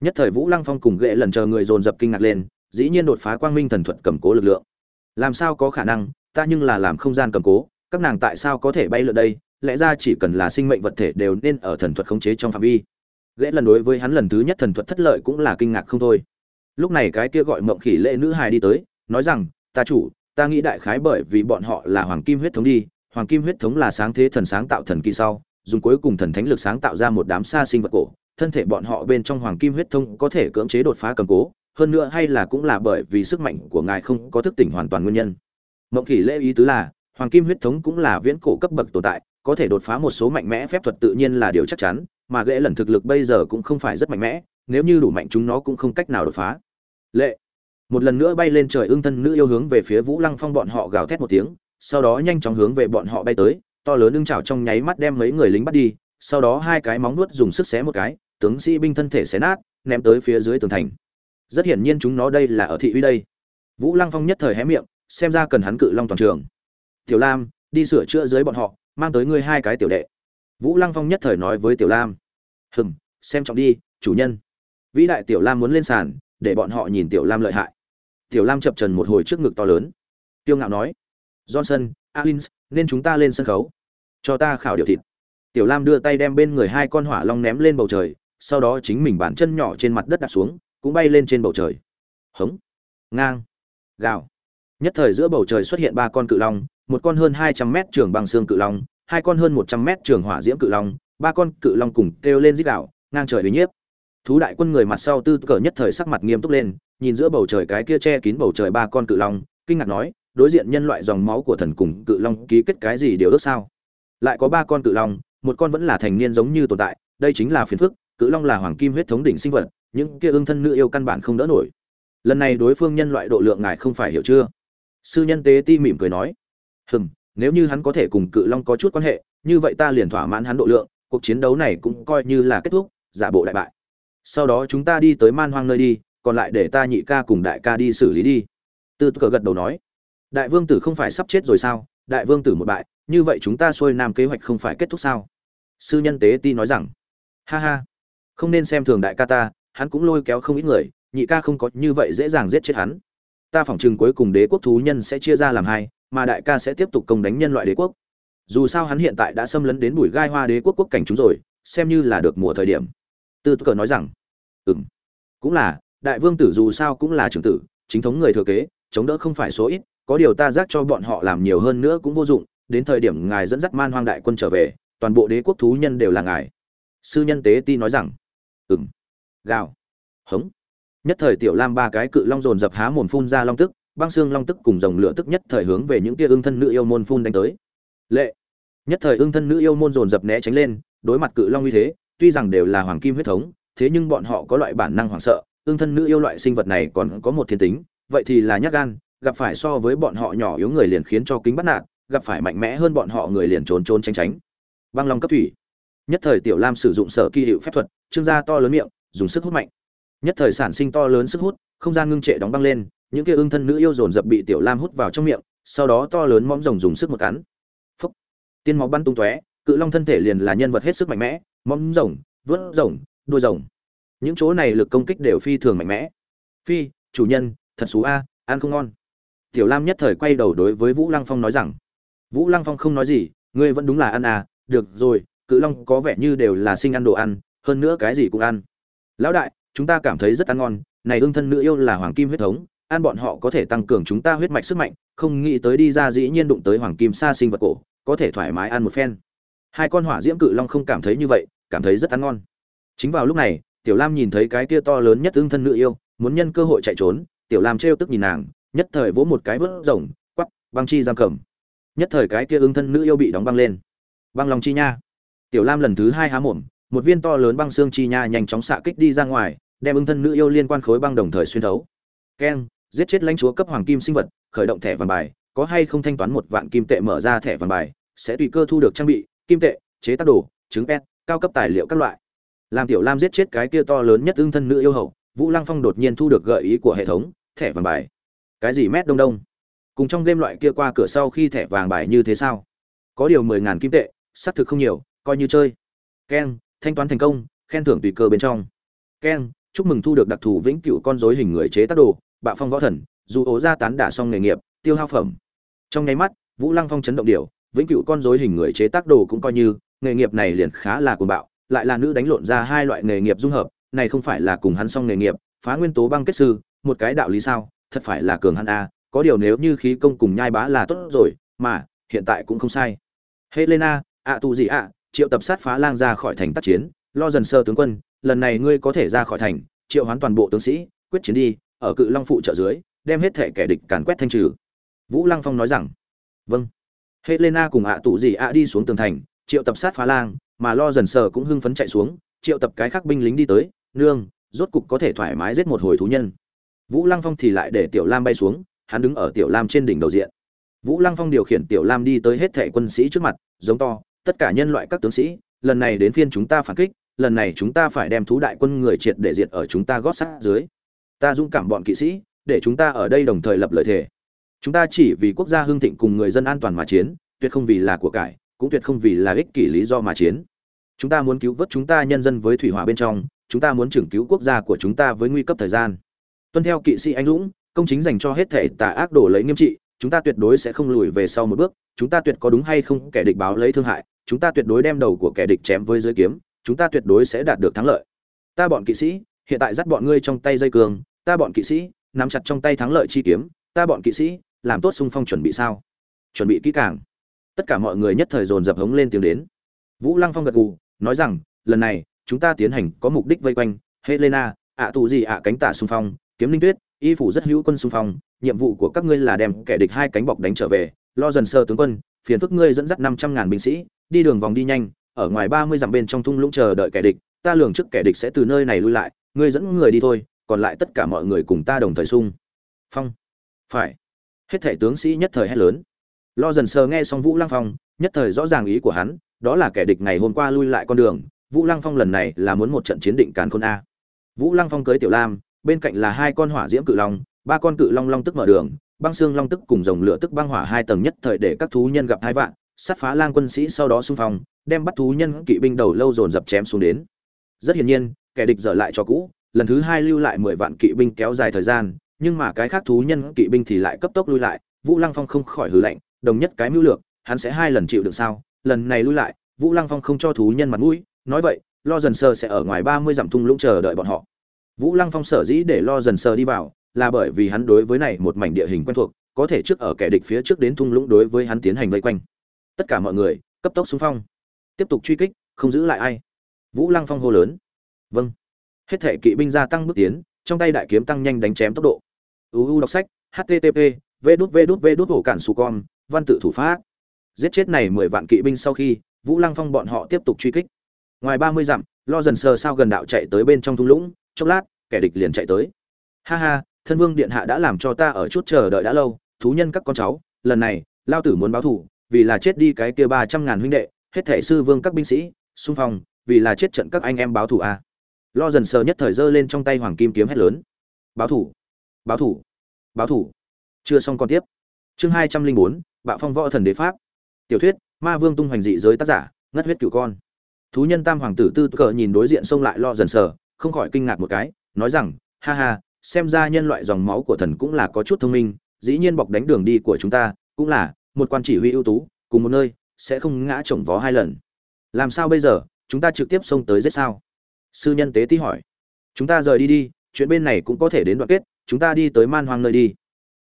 Nhất thời vũ lăng phong cùng gệ lần chờ người dồn dập kinh ngạc lên, dĩ nhiên đột phá quang minh thần thuật cầm cố lực lượng. Làm sao có khả năng, ta nhưng là làm không gian cầm cố, các nàng tại sao có thể bay lượn đây? Lẽ ra chỉ cần là sinh mệnh vật thể đều nên ở thần thuật khống chế trong phạm vi ghệ lần đối với hắn lần thứ nhất thần thuật thất lợi cũng là kinh ngạc không thôi. Lúc này cái kia gọi mộng khỉ lệ nữ hài đi tới, nói rằng, ta chủ, ta nghĩ đại khái bởi vì bọn họ là hoàng kim huyết thống đi, hoàng kim huyết thống là sáng thế thần sáng tạo thần kỳ sau, dùng cuối cùng thần thánh lực sáng tạo ra một đám xa sinh vật cổ, thân thể bọn họ bên trong hoàng kim huyết thống có thể cưỡng chế đột phá cầm cố, hơn nữa hay là cũng là bởi vì sức mạnh của ngài không có thức tỉnh hoàn toàn nguyên nhân. Mộng khỉ lễ ý tứ là, hoàng kim huyết thống cũng là viễn cổ cấp bậc tồn tại, có thể đột phá một số mạnh mẽ phép thuật tự nhiên là điều chắc chắn mà ghệ lần thực lực bây giờ cũng không phải rất mạnh mẽ, nếu như đủ mạnh chúng nó cũng không cách nào đột phá. Lệ. Một lần nữa bay lên trời ưng thân nữ yêu hướng về phía vũ lăng phong bọn họ gào thét một tiếng, sau đó nhanh chóng hướng về bọn họ bay tới, to lớn ưng chảo trong nháy mắt đem mấy người lính bắt đi, sau đó hai cái móng nuốt dùng sức xé một cái, tướng sĩ binh thân thể xé nát, ném tới phía dưới tường thành. Rất hiển nhiên chúng nó đây là ở thị uy đây. Vũ lăng phong nhất thời hé miệng, xem ra cần hắn cự long toàn trường. Tiểu lam, đi sửa chữa dưới bọn họ, mang tới ngươi hai cái tiểu đệ vũ lăng phong nhất thời nói với tiểu lam. Hừm, xem trọng đi, chủ nhân. Vĩ đại tiểu lam muốn lên sàn, để bọn họ nhìn tiểu lam lợi hại. Tiểu lam chập trần một hồi trước ngực to lớn. Tiêu ngạo nói, johnson, alins, nên chúng ta lên sân khấu. Cho ta khảo điều thịt. Tiểu lam đưa tay đem bên người hai con hỏa long ném lên bầu trời, sau đó chính mình bản chân nhỏ trên mặt đất đặt xuống, cũng bay lên trên bầu trời. Hống. Ngang. Gào. Nhất thời giữa bầu trời xuất hiện ba con cự long, một con hơn hai trăm mét trường bằng xương cự long hai con hơn một trăm mét trường hỏa diễm cự long ba con cự long cùng kêu lên rít gào, ngang trời uy nhiếp. Thú đại quân người mặt sau tư cờ nhất thời sắc mặt nghiêm túc lên nhìn giữa bầu trời cái kia che kín bầu trời ba con cự long kinh ngạc nói đối diện nhân loại dòng máu của thần cùng cự long ký kết cái gì điều ước sao? Lại có ba con cự long một con vẫn là thành niên giống như tồn tại đây chính là phiền phức cự long là hoàng kim huyết thống đỉnh sinh vật những kia ương thân nữ yêu căn bản không đỡ nổi. Lần này đối phương nhân loại độ lượng ngài không phải hiểu chưa? Sư nhân tế ti mỉm cười nói hừm nếu như hắn có thể cùng cự long có chút quan hệ, như vậy ta liền thỏa mãn hắn độ lượng, cuộc chiến đấu này cũng coi như là kết thúc, giả bộ đại bại. Sau đó chúng ta đi tới man hoang nơi đi, còn lại để ta nhị ca cùng đại ca đi xử lý đi. Tư cờ gật đầu nói. Đại vương tử không phải sắp chết rồi sao? Đại vương tử một bại, như vậy chúng ta xuôi nam kế hoạch không phải kết thúc sao? Sư nhân tế ti nói rằng. Ha ha, không nên xem thường đại ca ta, hắn cũng lôi kéo không ít người, nhị ca không có như vậy dễ dàng giết chết hắn. Ta phỏng chừng cuối cùng đế quốc thú nhân sẽ chia ra làm hai mà đại ca sẽ tiếp tục công đánh nhân loại đế quốc. Dù sao hắn hiện tại đã xâm lấn đến bụi gai hoa đế quốc quốc cảnh chúng rồi, xem như là được mùa thời điểm. Tư cờ nói rằng ừ m cũng là, đại vương tử dù sao cũng là trưởng tử, chính thống người thừa kế, chống đỡ không phải số ít, có điều ta giác cho bọn họ làm nhiều hơn nữa cũng vô dụng, đến thời điểm ngài dẫn dắt man hoang đại quân trở về, toàn bộ đế quốc thú nhân đều là ngài. Sư nhân tế ti nói rằng ừ m gào, hống. Nhất thời tiểu lam ba cái cự long dồn dập há mồm phun ra long tức băng xương long tức cùng dòng lửa tức nhất thời hướng về những tia ương thân nữ yêu môn phun đánh tới. Lệ. Nhất thời ương thân nữ yêu môn dồn dập né tránh lên, đối mặt cự long như thế, tuy rằng đều là hoàng kim huyết thống, thế nhưng bọn họ có loại bản năng hoảng sợ, ương thân nữ yêu loại sinh vật này còn có một thiên tính, vậy thì là nhát gan, gặp phải so với bọn họ nhỏ yếu người liền khiến cho kính bắt nạt, gặp phải mạnh mẽ hơn bọn họ người liền trốn trốn tránh tránh. Băng long cấp thủy. Nhất thời tiểu lam sử dụng sở kỳ hiệu phép thuật, trương gia to lớn miệng, dùng sức hút mạnh. Nhất thời sản sinh to lớn sức hút, không gian ngưng trệ đóng băng lên những kia ưng thân nữ yêu dồn dập bị tiểu lam hút vào trong miệng, sau đó to lớn móng rồng dùng sức một cắn. Phúc. Tiên máu bắn tung tóe, cự long thân thể liền là nhân vật hết sức mạnh mẽ móng rồng, vớt rồng, đuôi rồng. Những chỗ này lực công kích đều phi thường mạnh mẽ. Phi, chủ nhân, thật xú a, ăn không ngon. Tiểu lam nhất thời quay đầu đối với vũ lăng phong nói rằng, vũ lăng phong không nói gì, ngươi vẫn đúng là ăn à được rồi, cự long có vẻ như đều là sinh ăn đồ ăn, hơn nữa cái gì cũng ăn. Lão đại, chúng ta cảm thấy rất ăn ngon, này ương thân nữ yêu là hoàng kim huyết thống ăn bọn họ có thể tăng cường chúng ta huyết mạch sức mạnh, không nghĩ tới đi ra dĩ nhiên đụng tới hoàng kim sa sinh vật cổ, có thể thoải mái ăn một phen. Hai con hỏa diễm cự long không cảm thấy như vậy, cảm thấy rất ăn ngon. Chính vào lúc này, tiểu lam nhìn thấy cái kia to lớn nhất tương thân nữ yêu, muốn nhân cơ hội chạy trốn, tiểu lam trêu tức nhìn nàng, nhất thời vỗ một cái vớt rồng quắp băng chi giam cầm. Nhất thời cái kia ương thân nữ yêu bị đóng băng lên. Băng lòng chi nha. Tiểu lam lần thứ hai há mồm, một viên to lớn băng xương chi nha nhanh chóng xạ kích đi ra ngoài, đem ưng thân nữ yêu liên quan khối băng đồng thời xuyên thấu. Keng giết chết lãnh chúa cấp hoàng kim sinh vật, khởi động thẻ vàng bài, có hay không thanh toán một vạn kim tệ mở ra thẻ vàng bài, sẽ tùy cơ thu được trang bị, kim tệ, chế tác đồ, trứng pet, cao cấp tài liệu các loại. Làm tiểu lam giết chết cái kia to lớn nhất ưng thân nữ yêu hậu vũ lăng phong đột nhiên thu được gợi ý của hệ thống, thẻ vàng bài. Cái gì mét đông đông? Cùng trong game loại kia qua cửa sau khi thẻ vàng bài như thế sao? Có điều mười ngàn kim tệ, xác thực không nhiều, coi như chơi. Keng thanh toán thành công, khen thưởng tùy cơ bên trong. Keng chúc mừng thu được đặc thù vĩnh cửu con rối hình người chế tác đồ bạo phong võ thần, dù ố ra tán đả xong nghề nghiệp, tiêu hao phẩm. Trong nháy mắt, vũ lăng phong chấn động điều, vĩnh cửu con rối hình người chế tác đồ cũng coi như, nghề nghiệp này liền khá là cuồng bạo, lại là nữ đánh lộn ra hai loại nghề nghiệp dung hợp, này không phải là cùng hắn xong nghề nghiệp, phá nguyên tố băng kết sư, một cái đạo lý sao, thật phải là cường hắn a, có điều nếu như khí công cùng nhai bá là tốt rồi, mà, hiện tại cũng không sai. Helena, ạ tu gì ạ, triệu tập sát phá lang ra khỏi thành tác chiến, lo dần sơ tướng quân, lần này ngươi có thể ra khỏi thành, triệu hoán toàn bộ tướng sĩ, quyết chiến đi ở cự long phụ trợ dưới, đem hết thể kẻ địch càn quét thanh trừ. Vũ lăng phong nói rằng vâng. Helena cùng ạ tụ gì ạ đi xuống tường thành, triệu tập sát phá lang, mà lo dần sờ cũng hưng phấn chạy xuống, triệu tập cái khác binh lính đi tới, nương, rốt cục có thể thoải mái giết một hồi thú nhân. Vũ lăng phong thì lại để tiểu lam bay xuống, hắn đứng ở tiểu lam trên đỉnh đầu diện. Vũ lăng phong điều khiển tiểu lam đi tới hết thể quân sĩ trước mặt, giống to, tất cả nhân loại các tướng sĩ, lần này đến phiên chúng ta phản kích, lần này chúng ta phải đem thú đại quân người triệt để diệt ở chúng ta gót sát dưới ta dũng cảm bọn kỵ sĩ, để chúng ta ở đây đồng thời lập lợi thể chúng ta chỉ vì quốc gia hưng thịnh cùng người dân an toàn mà chiến, tuyệt không vì là của cải, cũng tuyệt không vì là ích kỷ lý do mà chiến. Chúng ta muốn cứu vớt chúng ta nhân dân với thủy hỏa bên trong, chúng ta muốn trưởng cứu quốc gia của chúng ta với nguy cấp thời gian. Tuân theo kỵ sĩ anh dũng, công chính dành cho hết thể tà ác đổ lấy nghiêm trị, chúng ta tuyệt đối sẽ không lùi về sau một bước, chúng ta tuyệt có đúng hay không, kẻ địch báo lấy thương hại, chúng ta tuyệt đối đem đầu của kẻ địch chém với dưới kiếm, chúng ta tuyệt đối sẽ đạt được thắng lợi. Ta bọn kỵ sĩ, hiện tại dắt bọn ngươi trong tay dây cường ta bọn kỵ sĩ, nắm chặt trong tay thắng lợi chi kiếm, ta bọn kỵ sĩ, làm tốt xung phong chuẩn bị sao? Chuẩn bị kỹ càng. Tất cả mọi người nhất thời dồn dập hống lên tiếng đến. Vũ lăng phong gật gù, nói rằng, lần này, chúng ta tiến hành có mục đích vây quanh. Helena, ạ tù gì ạ cánh tả xung phong, kiếm linh tuyết, y phủ rất hữu quân xung phong. Nhiệm vụ của các ngươi là đem kẻ địch hai cánh bọc đánh trở về. Lo dần sơ tướng quân, phiền phức ngươi dẫn dắt năm trăm ngàn binh sĩ, đi đường vòng đi nhanh, ở ngoài ba mươi dặm bên trong thung lũng chờ đợi kẻ địch. Ta lường trước kẻ địch sẽ từ nơi này lui lại, ngươi dẫn người đi thôi còn lại tất cả mọi người cùng ta đồng thời xung. Phong. Phải. Hết thể tướng sĩ nhất thời hét lớn. Lo dần sờ nghe xong vũ lăng phong, nhất thời rõ ràng ý của hắn, đó là kẻ địch ngày hôm qua lui lại con đường, vũ lăng phong lần này là muốn một trận chiến định càn khôn a. Vũ lăng phong cưới tiểu lam, bên cạnh là hai con hỏa diễm cự long, ba con cự long long tức mở đường, băng xương long tức cùng dòng lửa tức băng hỏa hai tầng nhất thời để các thú nhân gặp hai vạn sát phá lang quân sĩ sau đó xung phong, đem bắt thú nhân kỵ binh đầu lâu dồn dập chém xuống đến. Rất hiển nhiên, kẻ địch dở lại cho cũ lần thứ hai lưu lại mười vạn kỵ binh kéo dài thời gian, nhưng mà cái khác thú nhân kỵ binh thì lại cấp tốc lui lại, vũ lăng phong không khỏi hừ lạnh, đồng nhất cái mưu lược, hắn sẽ hai lần chịu được sao? Lần này lui lại, vũ lăng phong không cho thú nhân mặt mũi, nói vậy, lo dần sơ sẽ ở ngoài ba mươi dặm thung lũng chờ đợi bọn họ. Vũ lăng phong sở dĩ để lo dần sơ đi vào, là bởi vì hắn đối với này một mảnh địa hình quen thuộc, có thể trước ở kẻ địch phía trước đến thung lũng đối với hắn tiến hành vây quanh. Tất cả mọi người, cấp tốc xung phong. Tiếp tục truy kích, không giữ lại ai. Vũ lăng phong hô lớn. Vâng hết thể kỵ binh gia tăng bước tiến, trong tay đại kiếm tăng nhanh đánh chém tốc độ. Uu đọc sách http v đút v đút v đút hổ cản su con, văn tự thủ pháp. Giết chết này mười vạn kỵ binh sau khi, vũ lăng phong bọn họ tiếp tục truy kích. Ngoài ba mươi dặm, lo dần sờ sao gần đạo chạy tới bên trong thung lũng, chốc lát, kẻ địch liền chạy tới. Ha ha, thân vương điện hạ đã làm cho ta ở chút chờ đợi đã lâu, thú nhân các con cháu, lần này, lao tử muốn báo thù, vì là chết đi cái kia ba trăm ngàn huynh đệ, hết thể sư vương các binh sĩ, xung phong, vì là chết trận các anh em báo thù a à lo dần sờ nhất thời giơ lên trong tay hoàng kim kiếm hét lớn. Báo thủ báo thủ báo thủ. Chưa xong còn tiếp. Chương hai trăm linh bốn, bạo phong võ thần đế pháp. Tiểu thuyết, ma vương tung hoành dị giới tác giả, ngất huyết cửu con. Thú nhân tam hoàng tử tư cờ nhìn đối diện xông lại lo dần sờ, không khỏi kinh ngạc một cái, nói rằng, ha ha, xem ra nhân loại dòng máu của thần cũng là có chút thông minh, dĩ nhiên bọc đánh đường đi của chúng ta, cũng là một quan chỉ huy ưu tú, cùng một nơi, sẽ không ngã chồng vó hai lần. Làm sao bây giờ, chúng ta trực tiếp xông tới giết sao? Sư nhân tế tí hỏi. Chúng ta rời đi đi, chuyện bên này cũng có thể đến đoạn kết, chúng ta đi tới man hoang nơi đi.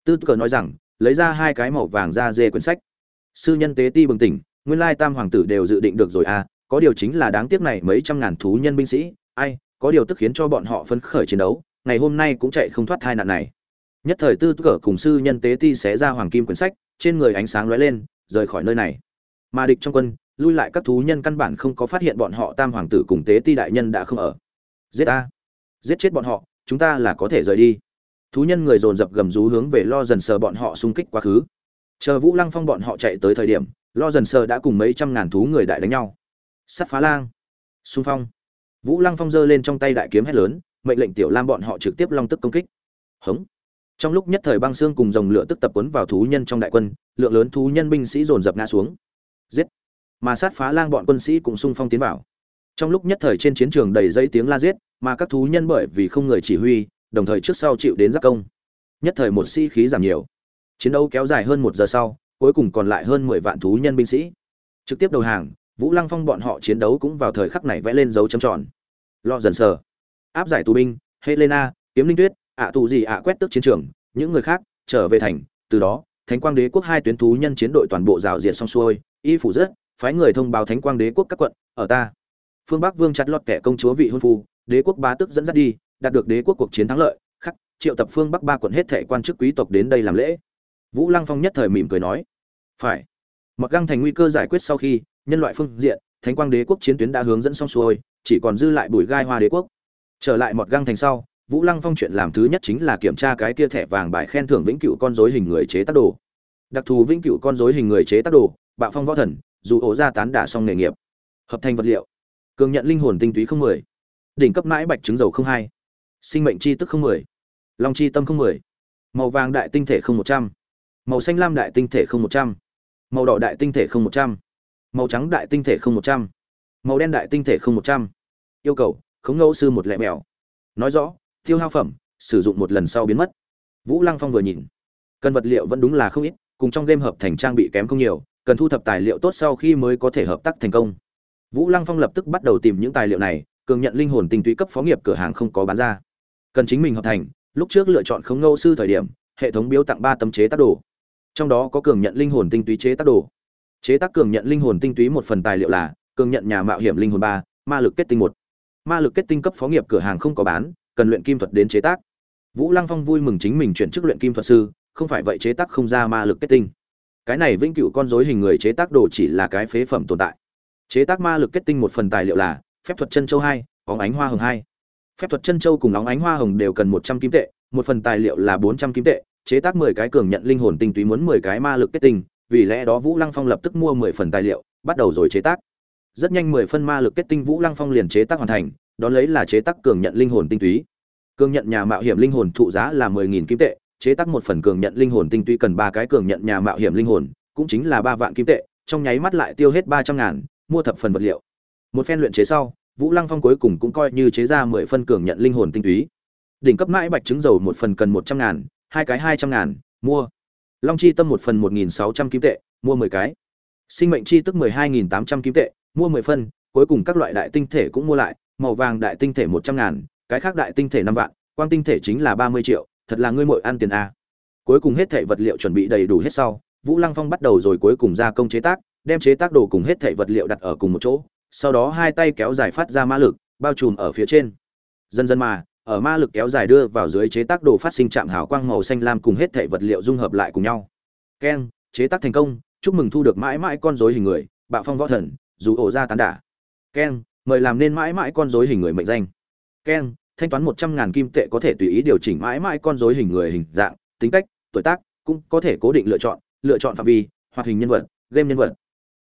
Tư cờ nói rằng, lấy ra hai cái màu vàng ra dê quyển sách. Sư nhân tế ti bừng tỉnh, nguyên lai tam hoàng tử đều dự định được rồi à có điều chính là đáng tiếc này mấy trăm ngàn thú nhân binh sĩ, ai, có điều tức khiến cho bọn họ phấn khởi chiến đấu, ngày hôm nay cũng chạy không thoát hai nạn này. Nhất thời tư cờ cùng sư nhân tế ti xé ra hoàng kim quyển sách, trên người ánh sáng lóe lên, rời khỏi nơi này. Mà địch trong quân lui lại các thú nhân căn bản không có phát hiện bọn họ tam hoàng tử cùng tế ti đại nhân đã không ở. Giết ta. Giết chết bọn họ, chúng ta là có thể rời đi. Thú nhân người dồn dập gầm rú hướng về lo dần sờ bọn họ xung kích quá khứ. Chờ vũ lăng phong bọn họ chạy tới thời điểm, lo dần sờ đã cùng mấy trăm ngàn thú người đại đánh nhau. Sắt phá lang. Xung phong. Vũ lăng phong giơ lên trong tay đại kiếm hét lớn, mệnh lệnh tiểu lam bọn họ trực tiếp long tức công kích. Hống. Trong lúc nhất thời băng xương cùng dòng lửa tức tập quấn vào thú nhân trong đại quân, lượng lớn thú nhân binh sĩ dồn dập ngã xuống. Giết mà sát phá lang bọn quân sĩ cũng xung phong tiến vào. Trong lúc nhất thời trên chiến trường đầy dây tiếng la giết, mà các thú nhân bởi vì không người chỉ huy, đồng thời trước sau chịu đến giáp công. Nhất thời một sĩ khí giảm nhiều. Chiến đấu kéo dài hơn một giờ sau, cuối cùng còn lại hơn mười vạn thú nhân binh sĩ. Trực tiếp đầu hàng, vũ lăng phong bọn họ chiến đấu cũng vào thời khắc này vẽ lên dấu chấm tròn. Lo dần sờ. Áp giải tù binh, helena, kiếm linh tuyết, ạ tù gì ạ quét tức chiến trường, những người khác trở về thành, từ đó, thánh quang đế quốc hai tuyến thú nhân chiến đội toàn bộ rào diệt xong xuôi, y phủ rất phái người thông báo thánh quang đế quốc các quận, ở ta. Phương bắc vương chặt lọt kẻ công chúa vị hôn phu, đế quốc bá tức dẫn dắt đi, đạt được đế quốc cuộc chiến thắng lợi, khắc, triệu tập phương bắc ba quận hết thệ quan chức quý tộc đến đây làm lễ. Vũ lăng phong nhất thời mỉm cười nói, phải. Mặc găng thành nguy cơ giải quyết sau khi, nhân loại phương diện, thánh quang đế quốc chiến tuyến đã hướng dẫn xong xuôi, chỉ còn dư lại bùi gai hoa đế quốc. Trở lại một găng thành sau, vũ lăng phong chuyện làm thứ nhất chính là kiểm tra cái kia thẻ vàng bài khen thưởng vĩnh cửu con dối hình người chế tác đồ. Đặc thù vĩnh cửu con dối hình người chế tác đồ, bạo phong võ thần dù ổ ra tán đả xong nghề nghiệp. Hợp thành vật liệu. Cường nhận linh hồn tinh túy không mười. Đỉnh cấp mãi bạch trứng dầu không hai. Sinh mệnh chi tức không mười. Long chi tâm không mười. Màu vàng đại tinh thể không một trăm. Màu xanh lam đại tinh thể không một trăm. Màu đỏ đại tinh thể không một trăm. Màu trắng đại tinh thể không một trăm. Màu đen đại tinh thể không một trăm. Yêu cầu, khống ngẫu sư một lẻ mèo. Nói rõ, tiêu hao phẩm, sử dụng một lần sau biến mất. Vũ lăng phong vừa nhìn. Cần vật liệu vẫn đúng là không ít, cùng trong game hợp thành trang bị kém không nhiều cần thu thập tài liệu tốt sau khi mới có thể hợp tác thành công. Vũ lăng phong lập tức bắt đầu tìm những tài liệu này, cường nhận linh hồn tinh túy cấp phó nghiệp cửa hàng không có bán ra. Cần chính mình hợp thành, lúc trước lựa chọn không ngô sư thời điểm, hệ thống biếu tặng ba tấm chế tác đồ. Trong đó có cường nhận linh hồn tinh túy chế tác đồ. Chế tác cường nhận linh hồn tinh túy một phần tài liệu là, cường nhận nhà mạo hiểm linh hồn ba, ma lực kết tinh một. Ma lực kết tinh cấp phó nghiệp cửa hàng không có bán, cần luyện kim thuật đến chế tác. Vũ lăng phong vui mừng chính mình chuyển chức luyện kim thuật sư, không phải vậy chế tác không ra ma lực kết tinh cái này vĩnh cửu con rối hình người chế tác đồ chỉ là cái phế phẩm tồn tại. Chế tác ma lực kết tinh một phần tài liệu là phép thuật chân châu hai, óng ánh hoa hồng hai. Phép thuật chân châu cùng óng ánh hoa hồng đều cần một trăm kim tệ, một phần tài liệu là bốn trăm kim tệ, chế tác mười cái cường nhận linh hồn tinh túy muốn mười cái ma lực kết tinh, vì lẽ đó vũ lăng phong lập tức mua mười phần tài liệu, bắt đầu rồi chế tác. Rất nhanh mười phân ma lực kết tinh vũ lăng phong liền chế tác hoàn thành đó lấy là chế tác cường nhận linh hồn tinh túy. Cường nhận nhà mạo hiểm linh hồn thụ giá là mười nghìn kim tệ chế tác một phần cường nhận linh hồn tinh túy cần ba cái cường nhận nhà mạo hiểm linh hồn, cũng chính là ba vạn kim tệ, trong nháy mắt lại tiêu hết ba trăm ngàn, mua thập phần vật liệu. Một phen luyện chế sau, vũ lăng phong cuối cùng cũng coi như chế ra mười phân cường nhận linh hồn tinh túy. Đỉnh cấp mãi bạch trứng dầu một phần cần một trăm ngàn, hai cái hai trăm ngàn, mua. Long chi tâm một phần một nghìn sáu trăm kim tệ, mua mười cái. Sinh mệnh chi tức mười hai nghìn tám trăm kim tệ, mua mười phân, cuối cùng các loại đại tinh thể cũng mua lại, màu vàng đại tinh thể một trăm ngàn, cái khác đại tinh thể năm vạn, quang tinh thể chính là ba mươi triệu thật là ngươi mội ăn tiền a cuối cùng hết thảy vật liệu chuẩn bị đầy đủ hết sau, vũ lăng phong bắt đầu rồi cuối cùng gia công chế tác, đem chế tác đồ cùng hết thảy vật liệu đặt ở cùng một chỗ, sau đó hai tay kéo dài phát ra ma lực, bao trùm ở phía trên. Dần dần mà, ở ma lực kéo dài đưa vào dưới chế tác đồ phát sinh chạm hào quang màu xanh lam cùng hết thảy vật liệu dung hợp lại cùng nhau. Keng, chế tác thành công, chúc mừng thu được mãi mãi con rối hình người, bạo phong võ thần, dù ổ ra tán đả. Keng, mời làm nên mãi mãi con rối hình người mệnh danh. Keng thanh toán một trăm ngàn kim tệ có thể tùy ý điều chỉnh mãi mãi con rối hình người hình dạng, tính cách, tuổi tác, cũng có thể cố định lựa chọn lựa chọn phạm vi, hoạt hình nhân vật, game nhân vật.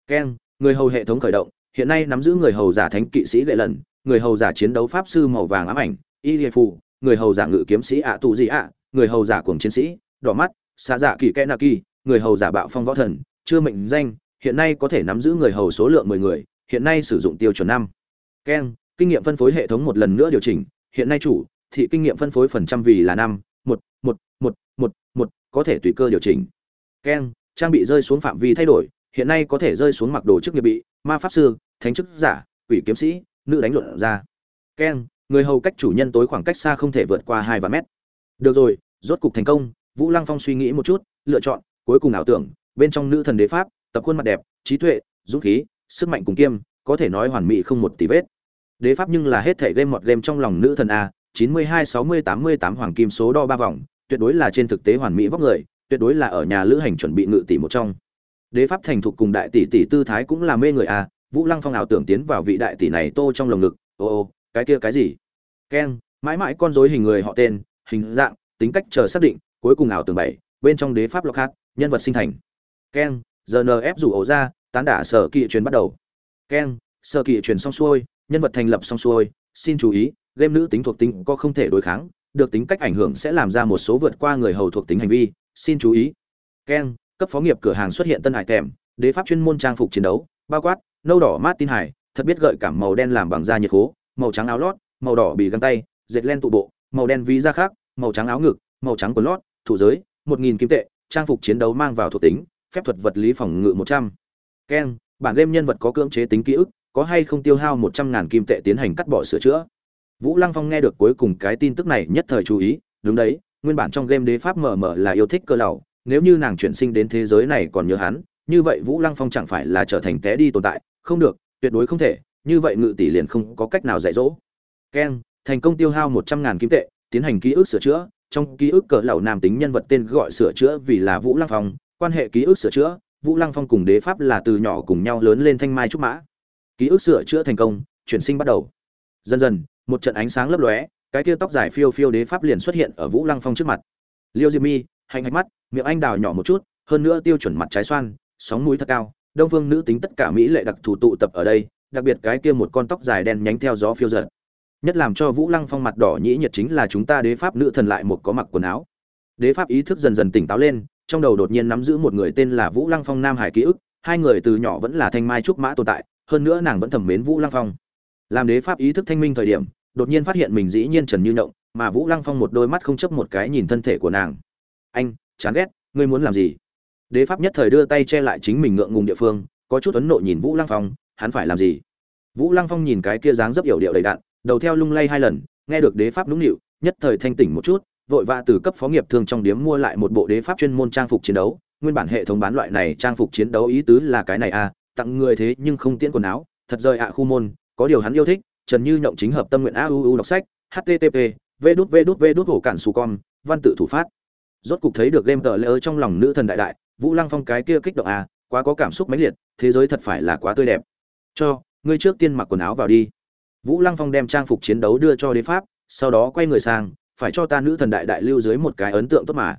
Keng người hầu hệ thống khởi động, hiện nay nắm giữ người hầu giả thánh kỵ sĩ lệ lần, người hầu giả chiến đấu pháp sư màu vàng ám ảnh, y liệt phụ người hầu giả ngự kiếm sĩ ạ tù gì ạ, người hầu giả cuồng chiến sĩ, đỏ mắt xa dạ kỳ kẽ na kỳ, người hầu giả bạo phong võ thần, chưa mệnh danh, hiện nay có thể nắm giữ người hầu số lượng mười người, hiện nay sử dụng tiêu chuẩn năm. Keng kinh nghiệm phân phối hệ thống một lần nữa điều chỉnh hiện nay chủ, thị kinh nghiệm phân phối phần trăm vì là năm, một một một một một, có thể tùy cơ điều chỉnh. Keng, trang bị rơi xuống phạm vi thay đổi, hiện nay có thể rơi xuống mặc đồ chức nghiệp bị, ma pháp sư, thánh chức giả, quỷ kiếm sĩ, nữ đánh luận ra. Keng, người hầu cách chủ nhân tối khoảng cách xa không thể vượt qua hai vạn mét. Được rồi, rốt cục thành công, vũ lăng phong suy nghĩ một chút, lựa chọn, cuối cùng ảo tưởng, bên trong nữ thần đế pháp, tập khuôn mặt đẹp, trí tuệ, dũng khí, sức mạnh cùng kiêm, có thể nói hoàn mỹ không một tí vết đế pháp nhưng là hết thể game một game trong lòng nữ thần a, chín mươi hai, sáu mươi, tám mươi tám hoàng kim số đo ba vòng, tuyệt đối là trên thực tế hoàn mỹ vóc người, tuyệt đối là ở nhà lữ hành chuẩn bị ngự tỷ một trong. Đế pháp thành thục cùng đại tỷ tỷ tư thái cũng là mê người a, vũ lăng phong ảo tưởng tiến vào vị đại tỷ này tô trong lồng ngực, ô ô, cái kia cái gì? Keng, mãi mãi con dối hình người họ tên, hình dạng, tính cách chờ xác định, cuối cùng ảo tưởng bảy, bên trong đế pháp lọc hát nhân vật sinh thành. Keng rnf rủ ổ ra, tán đả sở kỵ truyền bắt đầu. Keng, sở kỵ truyền xong xuôi nhân vật thành lập xong xuôi, xin chú ý, game nữ tính thuộc tính có không thể đối kháng, được tính cách ảnh hưởng sẽ làm ra một số vượt qua người hầu thuộc tính hành vi, xin chú ý. Keng cấp phó nghiệp cửa hàng xuất hiện tân hải tèm, đế pháp chuyên môn trang phục chiến đấu, bao quát, nâu đỏ mát tin hải, thật biết gợi cảm màu đen làm bằng da nhiệt khố màu trắng áo lót, màu đỏ bì găng tay, dệt len tụ bộ, màu đen ví da khác, màu trắng áo ngực, màu trắng quần lót, thủ giới, một nghìn kim tệ, trang phục chiến đấu mang vào thuộc tính, phép thuật vật lý phòng ngự một trăm. Keng bản game nhân vật có cưỡng chế tính ký ức có hay không tiêu hao một trăm ngàn kim tệ tiến hành cắt bỏ sửa chữa. Vũ lăng phong nghe được cuối cùng cái tin tức này nhất thời chú ý, đúng đấy, nguyên bản trong game đế pháp mở mở là yêu thích cơ lầu nếu như nàng chuyển sinh đến thế giới này còn nhớ hắn, như vậy vũ lăng phong chẳng phải là trở thành té đi tồn tại, không được, tuyệt đối không thể, như vậy ngự tỷ liền không có cách nào dạy dỗ. Keng, thành công tiêu hao một trăm ngàn kim tệ, tiến hành ký ức sửa chữa, trong ký ức cỡ lầu nam tính nhân vật tên gọi sửa chữa vì là vũ lăng phong, quan hệ ký ức sửa chữa, vũ lăng phong cùng đế pháp là từ nhỏ cùng nhau lớn lên thanh mai trúc mã ký ức sửa chữa thành công, chuyển sinh bắt đầu. Dần dần, một trận ánh sáng lấp lóe, cái kia tóc dài phiêu phiêu đế pháp liền xuất hiện ở vũ lăng phong trước mặt. Liêu diệp mi hành hạch mắt, miệng anh đào nhỏ một chút, hơn nữa tiêu chuẩn mặt trái xoan, sóng mũi thật cao, đông phương nữ tính tất cả mỹ lệ đặc thù tụ tập ở đây, đặc biệt cái kia một con tóc dài đen nhánh theo gió phiêu giật. Nhất làm cho vũ lăng phong mặt đỏ nhĩ nhiệt chính là chúng ta đế pháp nữ thần lại một có mặc quần áo. Đế pháp ý thức dần dần tỉnh táo lên, trong đầu đột nhiên nắm giữ một người tên là vũ lăng phong nam hải ký ức, hai người từ nhỏ vẫn là thanh mai trúc mã tồn tại hơn nữa nàng vẫn thầm mến vũ lăng phong. Làm đế pháp ý thức thanh minh thời điểm, đột nhiên phát hiện mình dĩ nhiên trần như động mà vũ lăng phong một đôi mắt không chấp một cái nhìn thân thể của nàng. Anh, chán ghét, ngươi muốn làm gì? Đế pháp nhất thời đưa tay che lại chính mình ngượng ngùng địa phương, có chút ấn nộ nhìn vũ lăng phong, hắn phải làm gì? Vũ lăng phong nhìn cái kia dáng dấp yểu điệu đầy đạn đầu theo lung lay hai lần, nghe được đế pháp nũng nịu, nhất thời thanh tỉnh một chút, vội vã từ cấp phó nghiệp thương trong điếm mua lại một bộ đế pháp chuyên môn trang phục chiến đấu. Nguyên bản hệ thống bán loại này trang phục chiến đấu ý tứ là cái này à tặng người thế nhưng không tiễn quần áo, thật rời ạ khu môn, có điều hắn yêu thích, trần như nhộng chính hợp tâm nguyện a u u đọc sách http v đút v đút v đút hổ cản xù con văn tự thủ phát. Rốt cục thấy được game tờ lỡ trong lòng nữ thần đại đại, vũ lăng phong cái kia kích động à quá có cảm xúc mãnh liệt, thế giới thật phải là quá tươi đẹp. Cho, ngươi trước tiên mặc quần áo vào đi. Vũ lăng phong đem trang phục chiến đấu đưa cho đế pháp, sau đó quay người sang, phải cho ta nữ thần đại đại lưu dưới một cái ấn tượng tốt mà.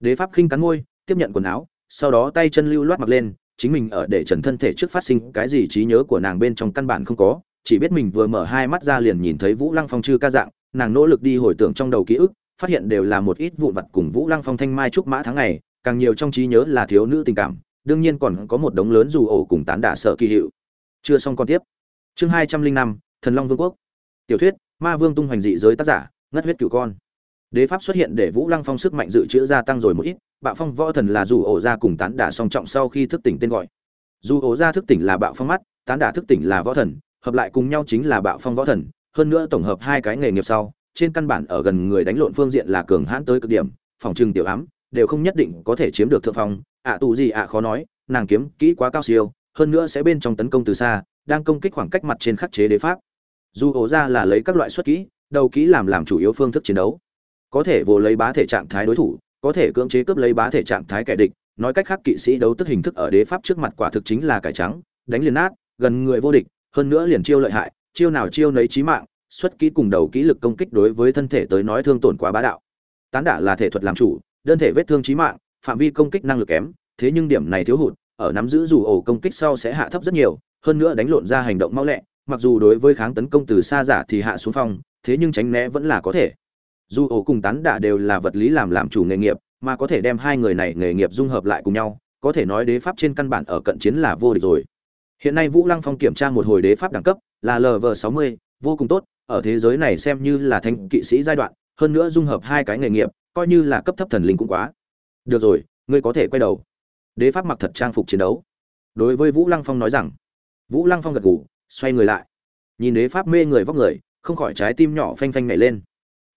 Đế pháp khinh cắn môi, tiếp nhận quần áo, sau đó tay chân lưu loát mặc lên chính mình ở để trần thân thể trước phát sinh cái gì trí nhớ của nàng bên trong căn bản không có, chỉ biết mình vừa mở hai mắt ra liền nhìn thấy vũ lăng phong chư ca dạng, nàng nỗ lực đi hồi tưởng trong đầu ký ức, phát hiện đều là một ít vụn vặt cùng vũ lăng phong thanh mai trúc mã tháng ngày, càng nhiều trong trí nhớ là thiếu nữ tình cảm, đương nhiên còn có một đống lớn dù ổ cùng tán đả sợ kỳ hiệu. Chưa xong còn tiếp. Chương hai trăm linh năm, thần long vương quốc. Tiểu thuyết, ma vương tung hoành dị giới tác giả, ngất huyết cửu con. Đế pháp xuất hiện để vũ lăng phong sức mạnh dự trữ gia tăng rồi một ít bạo phong võ thần là dù ổ ra cùng tán đả song trọng sau khi thức tỉnh tên gọi. Dù ổ ra thức tỉnh là bạo phong mắt, tán đả thức tỉnh là võ thần, hợp lại cùng nhau chính là bạo phong võ thần, hơn nữa tổng hợp hai cái nghề nghiệp sau, trên căn bản ở gần người đánh lộn phương diện là cường hãn tới cực điểm, phòng trừng tiểu ám, đều không nhất định có thể chiếm được thượng phong. Ạ tù gì ạ khó nói, nàng kiếm kỹ quá cao siêu, hơn nữa sẽ bên trong tấn công từ xa, đang công kích khoảng cách mặt trên khắc chế đế pháp. Dù ổ ra là lấy các loại xuất kỹ, đầu kỹ làm làm chủ yếu phương thức chiến đấu. Có thể vô lấy bá thể trạng thái đối thủ có thể cưỡng chế cướp lấy bá thể trạng thái kẻ địch, nói cách khác kỵ sĩ đấu tức hình thức ở đế pháp trước mặt quả thực chính là cải trắng, đánh liền nát, gần người vô địch, hơn nữa liền chiêu lợi hại, chiêu nào chiêu nấy chí mạng, xuất kỹ cùng đầu kỹ lực công kích đối với thân thể tới nói thương tổn quá bá đạo. Tán đả là thể thuật làm chủ, đơn thể vết thương chí mạng, phạm vi công kích năng lực kém, thế nhưng điểm này thiếu hụt, ở nắm giữ dù ổ công kích sau sẽ hạ thấp rất nhiều, hơn nữa đánh lộn ra hành động mau lẹ, mặc dù đối với kháng tấn công từ xa giả thì hạ xuống phong thế nhưng tránh né vẫn là có thể dù ổ cùng tán đả đều là vật lý làm làm chủ nghề nghiệp, mà có thể đem hai người này nghề nghiệp dung hợp lại cùng nhau, có thể nói đế pháp trên căn bản ở cận chiến là vô địch rồi. Hiện nay vũ lăng phong kiểm tra một hồi đế pháp đẳng cấp là lv sáu mươi, vô cùng tốt, ở thế giới này xem như là thanh kỵ sĩ giai đoạn, hơn nữa dung hợp hai cái nghề nghiệp, coi như là cấp thấp thần linh cũng quá. Được rồi, ngươi có thể quay đầu. Đế pháp mặc thật trang phục chiến đấu. Đối với vũ lăng phong nói rằng, vũ lăng phong gật gù, xoay người lại. Nhìn đế pháp mê người vóc người, không khỏi trái tim nhỏ phanh phanh nhảy lên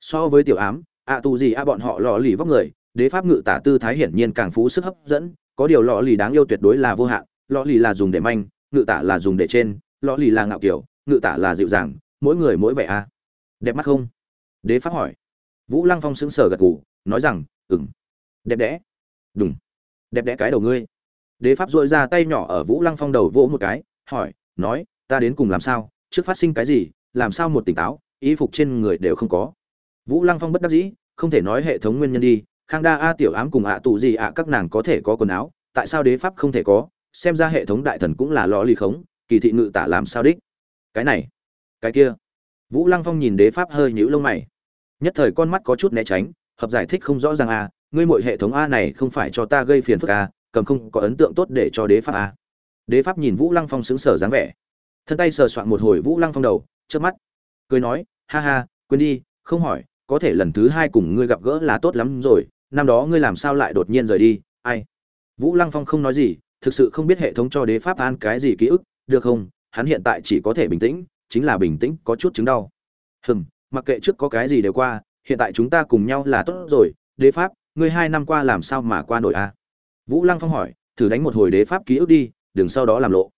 so với tiểu ám, ạ tù gì a bọn họ lò lì vóc người, đế pháp ngự tả tư thái hiển nhiên càng phú sức hấp dẫn, có điều lò lì đáng yêu tuyệt đối là vô hạn lò lì là dùng để manh, ngự tả là dùng để trên lò lì là ngạo kiểu, ngự tả là dịu dàng, mỗi người mỗi vẻ a. Đẹp mắt không? Đế pháp hỏi. Vũ lăng phong sững sờ gật gù, nói rằng ừng đẹp đẽ. Đúng đẹp đẽ cái đầu ngươi. Đế pháp dội ra tay nhỏ ở vũ lăng phong đầu vỗ một cái, hỏi, nói, ta đến cùng làm sao? Trước phát sinh cái gì? Làm sao một tỉnh táo? Y phục trên người đều không có vũ lăng phong bất đắc dĩ, không thể nói hệ thống nguyên nhân đi, khang đa a tiểu ám cùng ạ tù gì ạ các nàng có thể có quần áo, tại sao đế pháp không thể có, xem ra hệ thống đại thần cũng là lò ly khống, kỳ thị ngự tả làm sao đích. Cái này, cái kia. Vũ lăng phong nhìn đế pháp hơi nhíu lông mày. Nhất thời con mắt có chút né tránh, hợp giải thích không rõ ràng a ngươi mọi hệ thống a này không phải cho ta gây phiền phức a cầm không có ấn tượng tốt để cho đế pháp a đế pháp nhìn vũ lăng phong xứng sở dáng vẻ. Thân tay sờ soạn một hồi vũ lăng phong đầu trước mắt. Cười nói, ha ha, quên đi, không hỏi có thể lần thứ hai cùng ngươi gặp gỡ là tốt lắm rồi, năm đó ngươi làm sao lại đột nhiên rời đi, ai? Vũ lăng phong không nói gì, thực sự không biết hệ thống cho đế pháp an cái gì ký ức, được không? Hắn hiện tại chỉ có thể bình tĩnh, chính là bình tĩnh có chút chứng đau. Hừm, mặc kệ trước có cái gì đều qua, hiện tại chúng ta cùng nhau là tốt rồi, đế pháp, ngươi hai năm qua làm sao mà qua nổi a à? vũ lăng phong hỏi, thử đánh một hồi đế pháp ký ức đi, đừng sau đó làm lộ.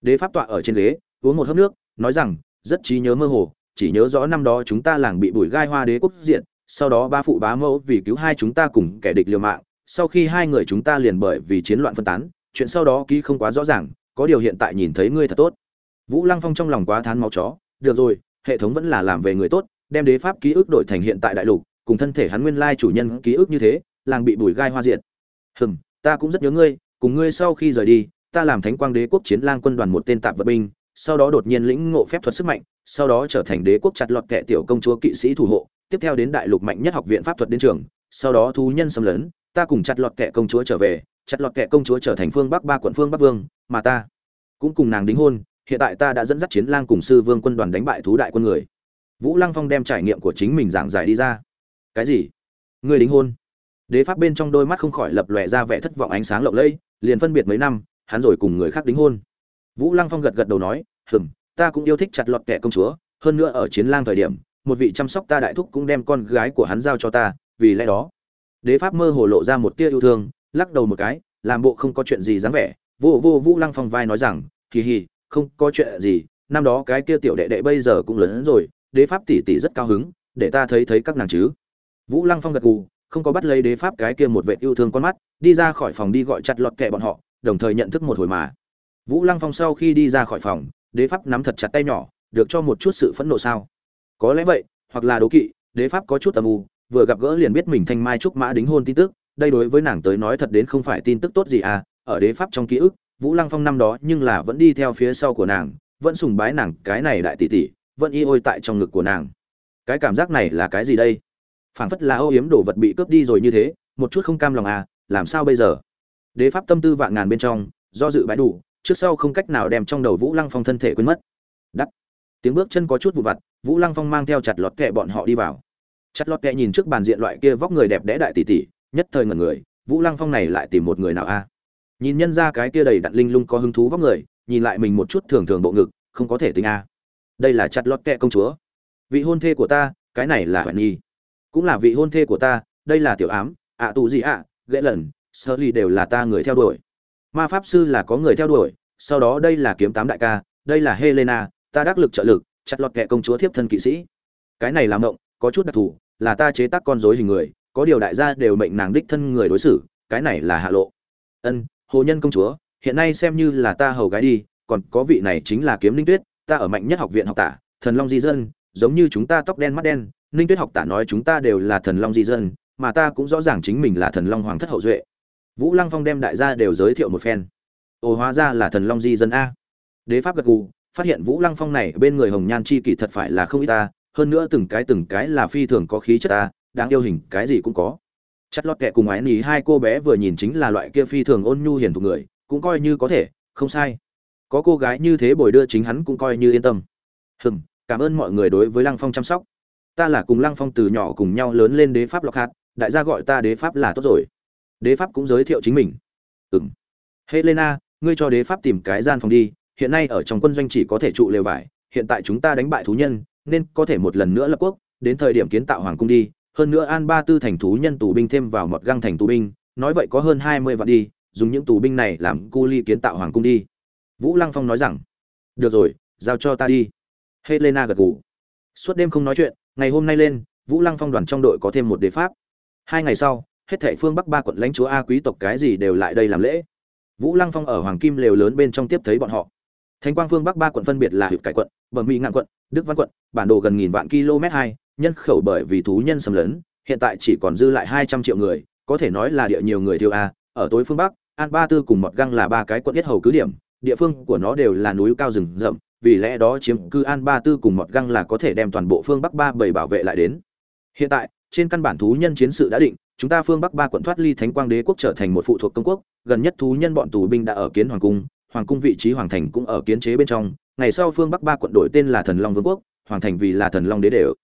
Đế pháp tọa ở trên ghế, uống một hớp nước, nói rằng, rất trí nhớ mơ hồ chỉ nhớ rõ năm đó chúng ta làng bị bùi gai hoa đế quốc diện sau đó ba phụ bá mẫu vì cứu hai chúng ta cùng kẻ địch liều mạng, sau khi hai người chúng ta liền bởi vì chiến loạn phân tán, chuyện sau đó ký không quá rõ ràng, có điều hiện tại nhìn thấy ngươi thật tốt. Vũ lăng phong trong lòng quá thán máu chó, được rồi, hệ thống vẫn là làm về người tốt, đem đế pháp ký ức đổi thành hiện tại đại lục, cùng thân thể hắn nguyên lai chủ nhân ký ức như thế, làng bị bùi gai hoa diện hừm, ta cũng rất nhớ ngươi, cùng ngươi sau khi rời đi, ta làm thánh quang đế quốc chiến lang quân đoàn một tên tạp vật binh, sau đó đột nhiên lĩnh ngộ phép thuật sức mạnh sau đó trở thành đế quốc chặt lọt kẻ tiểu công chúa kỵ sĩ thủ hộ, tiếp theo đến đại lục mạnh nhất học viện pháp thuật đến trường, sau đó thú nhân xâm lấn, ta cùng chặt lọt kẻ công chúa trở về, chặt lọt kẻ công chúa trở thành phương bắc ba quận phương bắc vương, mà ta cũng cùng nàng đính hôn, hiện tại ta đã dẫn dắt chiến lang cùng sư vương quân đoàn đánh bại thú đại quân người. Vũ lăng phong đem trải nghiệm của chính mình giảng giải đi ra. Cái gì? Người đính hôn? Đế pháp bên trong đôi mắt không khỏi lập lòe ra vẻ thất vọng ánh sáng lộng lẫy, liền phân biệt mấy năm, hắn rồi cùng người khác đính hôn. Vũ lăng phong gật gật đầu nói, hừm ta cũng yêu thích chặt lọt kẻ công chúa, hơn nữa ở chiến lang thời điểm, một vị chăm sóc ta đại thúc cũng đem con gái của hắn giao cho ta, vì lẽ đó, đế pháp mơ hồ lộ ra một tia yêu thương, lắc đầu một cái, làm bộ không có chuyện gì dáng vẻ, vô vô vũ lăng phong vai nói rằng kỳ hì, không có chuyện gì, năm đó cái kia tiểu đệ đệ bây giờ cũng lớn rồi, đế pháp tỷ tỷ rất cao hứng, để ta thấy thấy các nàng chứ. Vũ lăng phong gật gù, không có bắt lấy đế pháp cái kia một vệ yêu thương con mắt, đi ra khỏi phòng đi gọi chặt lọt kệ bọn họ, đồng thời nhận thức một hồi mà. Vũ lăng phong sau khi đi ra khỏi phòng đế pháp nắm thật chặt tay nhỏ, được cho một chút sự phẫn nộ sao? Có lẽ vậy, hoặc là đố kỵ, đế pháp có chút tầm u, vừa gặp gỡ liền biết mình thanh mai trúc mã đính hôn tin tức, đây đối với nàng tới nói thật đến không phải tin tức tốt gì à ở đế pháp trong ký ức, vũ lăng phong năm đó nhưng là vẫn đi theo phía sau của nàng, vẫn sùng bái nàng, cái này đại tỷ tỷ, vẫn y ôi tại trong ngực của nàng. Cái cảm giác này là cái gì đây? Phảng phất là ô yếm đồ vật bị cướp đi rồi như thế, một chút không cam lòng à làm sao bây giờ? Đế pháp tâm tư vạn ngàn bên trong, do dự bãi đủ trước sau không cách nào đem trong đầu vũ lăng phong thân thể quên mất. Đắt. Tiếng bước chân có chút vụ vặt, vũ lăng phong mang theo chặt lọt kẹ bọn họ đi vào. Chặt lọt kẹ nhìn trước bàn diện loại kia vóc người đẹp đẽ đại tỷ tỷ, nhất thời ngẩn người, vũ lăng phong này lại tìm một người nào a? Nhìn nhân ra cái kia đầy đặn linh lung có hứng thú vóc người, nhìn lại mình một chút thường thường bộ ngực, không có thể tính a. Đây là chặt lọt kẹ công chúa. Vị hôn thê của ta, cái này là hoài nhi. Cũng là vị hôn thê của ta, đây là tiểu ám, ạ tù gì ạ, ghệ lần sơ ly đều là ta người theo đuổi ma pháp sư là có người theo đuổi, sau đó đây là kiếm tám đại ca, đây là helena, ta đắc lực trợ lực, chặt lọt kẹ công chúa thiếp thân kỵ sĩ. Cái này làm mộng, có chút đặc thù, là ta chế tác con dối hình người, có điều đại gia đều mệnh nàng đích thân người đối xử, cái này là hạ lộ. Ân, hồ nhân công chúa, hiện nay xem như là ta hầu gái đi, còn có vị này chính là kiếm linh tuyết, ta ở mạnh nhất học viện học tả, thần long di dân, giống như chúng ta tóc đen mắt đen ninh tuyết học tả nói chúng ta đều là thần long di dân, mà ta cũng rõ ràng chính mình là thần long hoàng thất hậu duệ vũ lăng phong đem đại gia đều giới thiệu một phen. Ồ hóa ra là thần long di dân a. Đế pháp gật gù, phát hiện vũ lăng phong này bên người hồng nhan chi kỷ thật phải là không ít ta, hơn nữa từng cái từng cái là phi thường có khí chất ta, đáng yêu hình, cái gì cũng có. Chất lót kệ cùng ái nỉ hai cô bé vừa nhìn chính là loại kia phi thường ôn nhu hiền thuộc người, cũng coi như có thể, không sai. Có cô gái như thế bồi đưa chính hắn cũng coi như yên tâm. Hừm, cảm ơn mọi người đối với lăng phong chăm sóc. Ta là cùng lăng phong từ nhỏ cùng nhau lớn lên đế pháp lọc hạt, đại gia gọi ta đế pháp là tốt rồi đế pháp cũng giới thiệu chính mình. Ừng helena, ngươi cho đế pháp tìm cái gian phòng đi, hiện nay ở trong quân doanh chỉ có thể trụ lều vải, hiện tại chúng ta đánh bại thú nhân, nên có thể một lần nữa lập quốc, đến thời điểm kiến tạo hoàng cung đi, hơn nữa an ba tư thành thú nhân tù binh thêm vào một găng thành tù binh, nói vậy có hơn hai mươi vạn đi, dùng những tù binh này làm cu ly kiến tạo hoàng cung đi. Vũ lăng phong nói rằng, được rồi, giao cho ta đi. Helena gật gù. Suốt đêm không nói chuyện, ngày hôm nay lên, vũ lăng phong đoàn trong đội có thêm một đế pháp. Hai ngày sau hết thảy phương bắc ba quận lãnh chúa a quý tộc cái gì đều lại đây làm lễ. Vũ lăng phong ở hoàng kim lều lớn bên trong tiếp thấy bọn họ. Thánh quang phương bắc ba quận phân biệt là hiệp cải quận, bẩm mỹ ngạn quận, đức văn quận, bản đồ gần nghìn vạn km hai, nhân khẩu bởi vì thú nhân xâm lấn, hiện tại chỉ còn dư lại hai trăm triệu người, có thể nói là địa nhiều người thiêu a, ở tối phương bắc, an ba tư cùng mọt găng là ba cái quận yết hầu cứ điểm, địa phương của nó đều là núi cao rừng rậm, vì lẽ đó chiếm cư an ba tư cùng mọt găng là có thể đem toàn bộ phương bắc ba bảy bảo vệ lại đến. Hiện tại trên căn bản thú nhân chiến sự đã định, chúng ta phương bắc ba quận thoát ly thánh quang đế quốc trở thành một phụ thuộc công quốc, gần nhất thú nhân bọn tù binh đã ở kiến hoàng cung hoàng cung vị trí hoàng thành cũng ở kiến chế bên trong, ngày sau phương bắc ba quận đổi tên là thần long vương quốc, hoàng thành vì là thần long đế đều.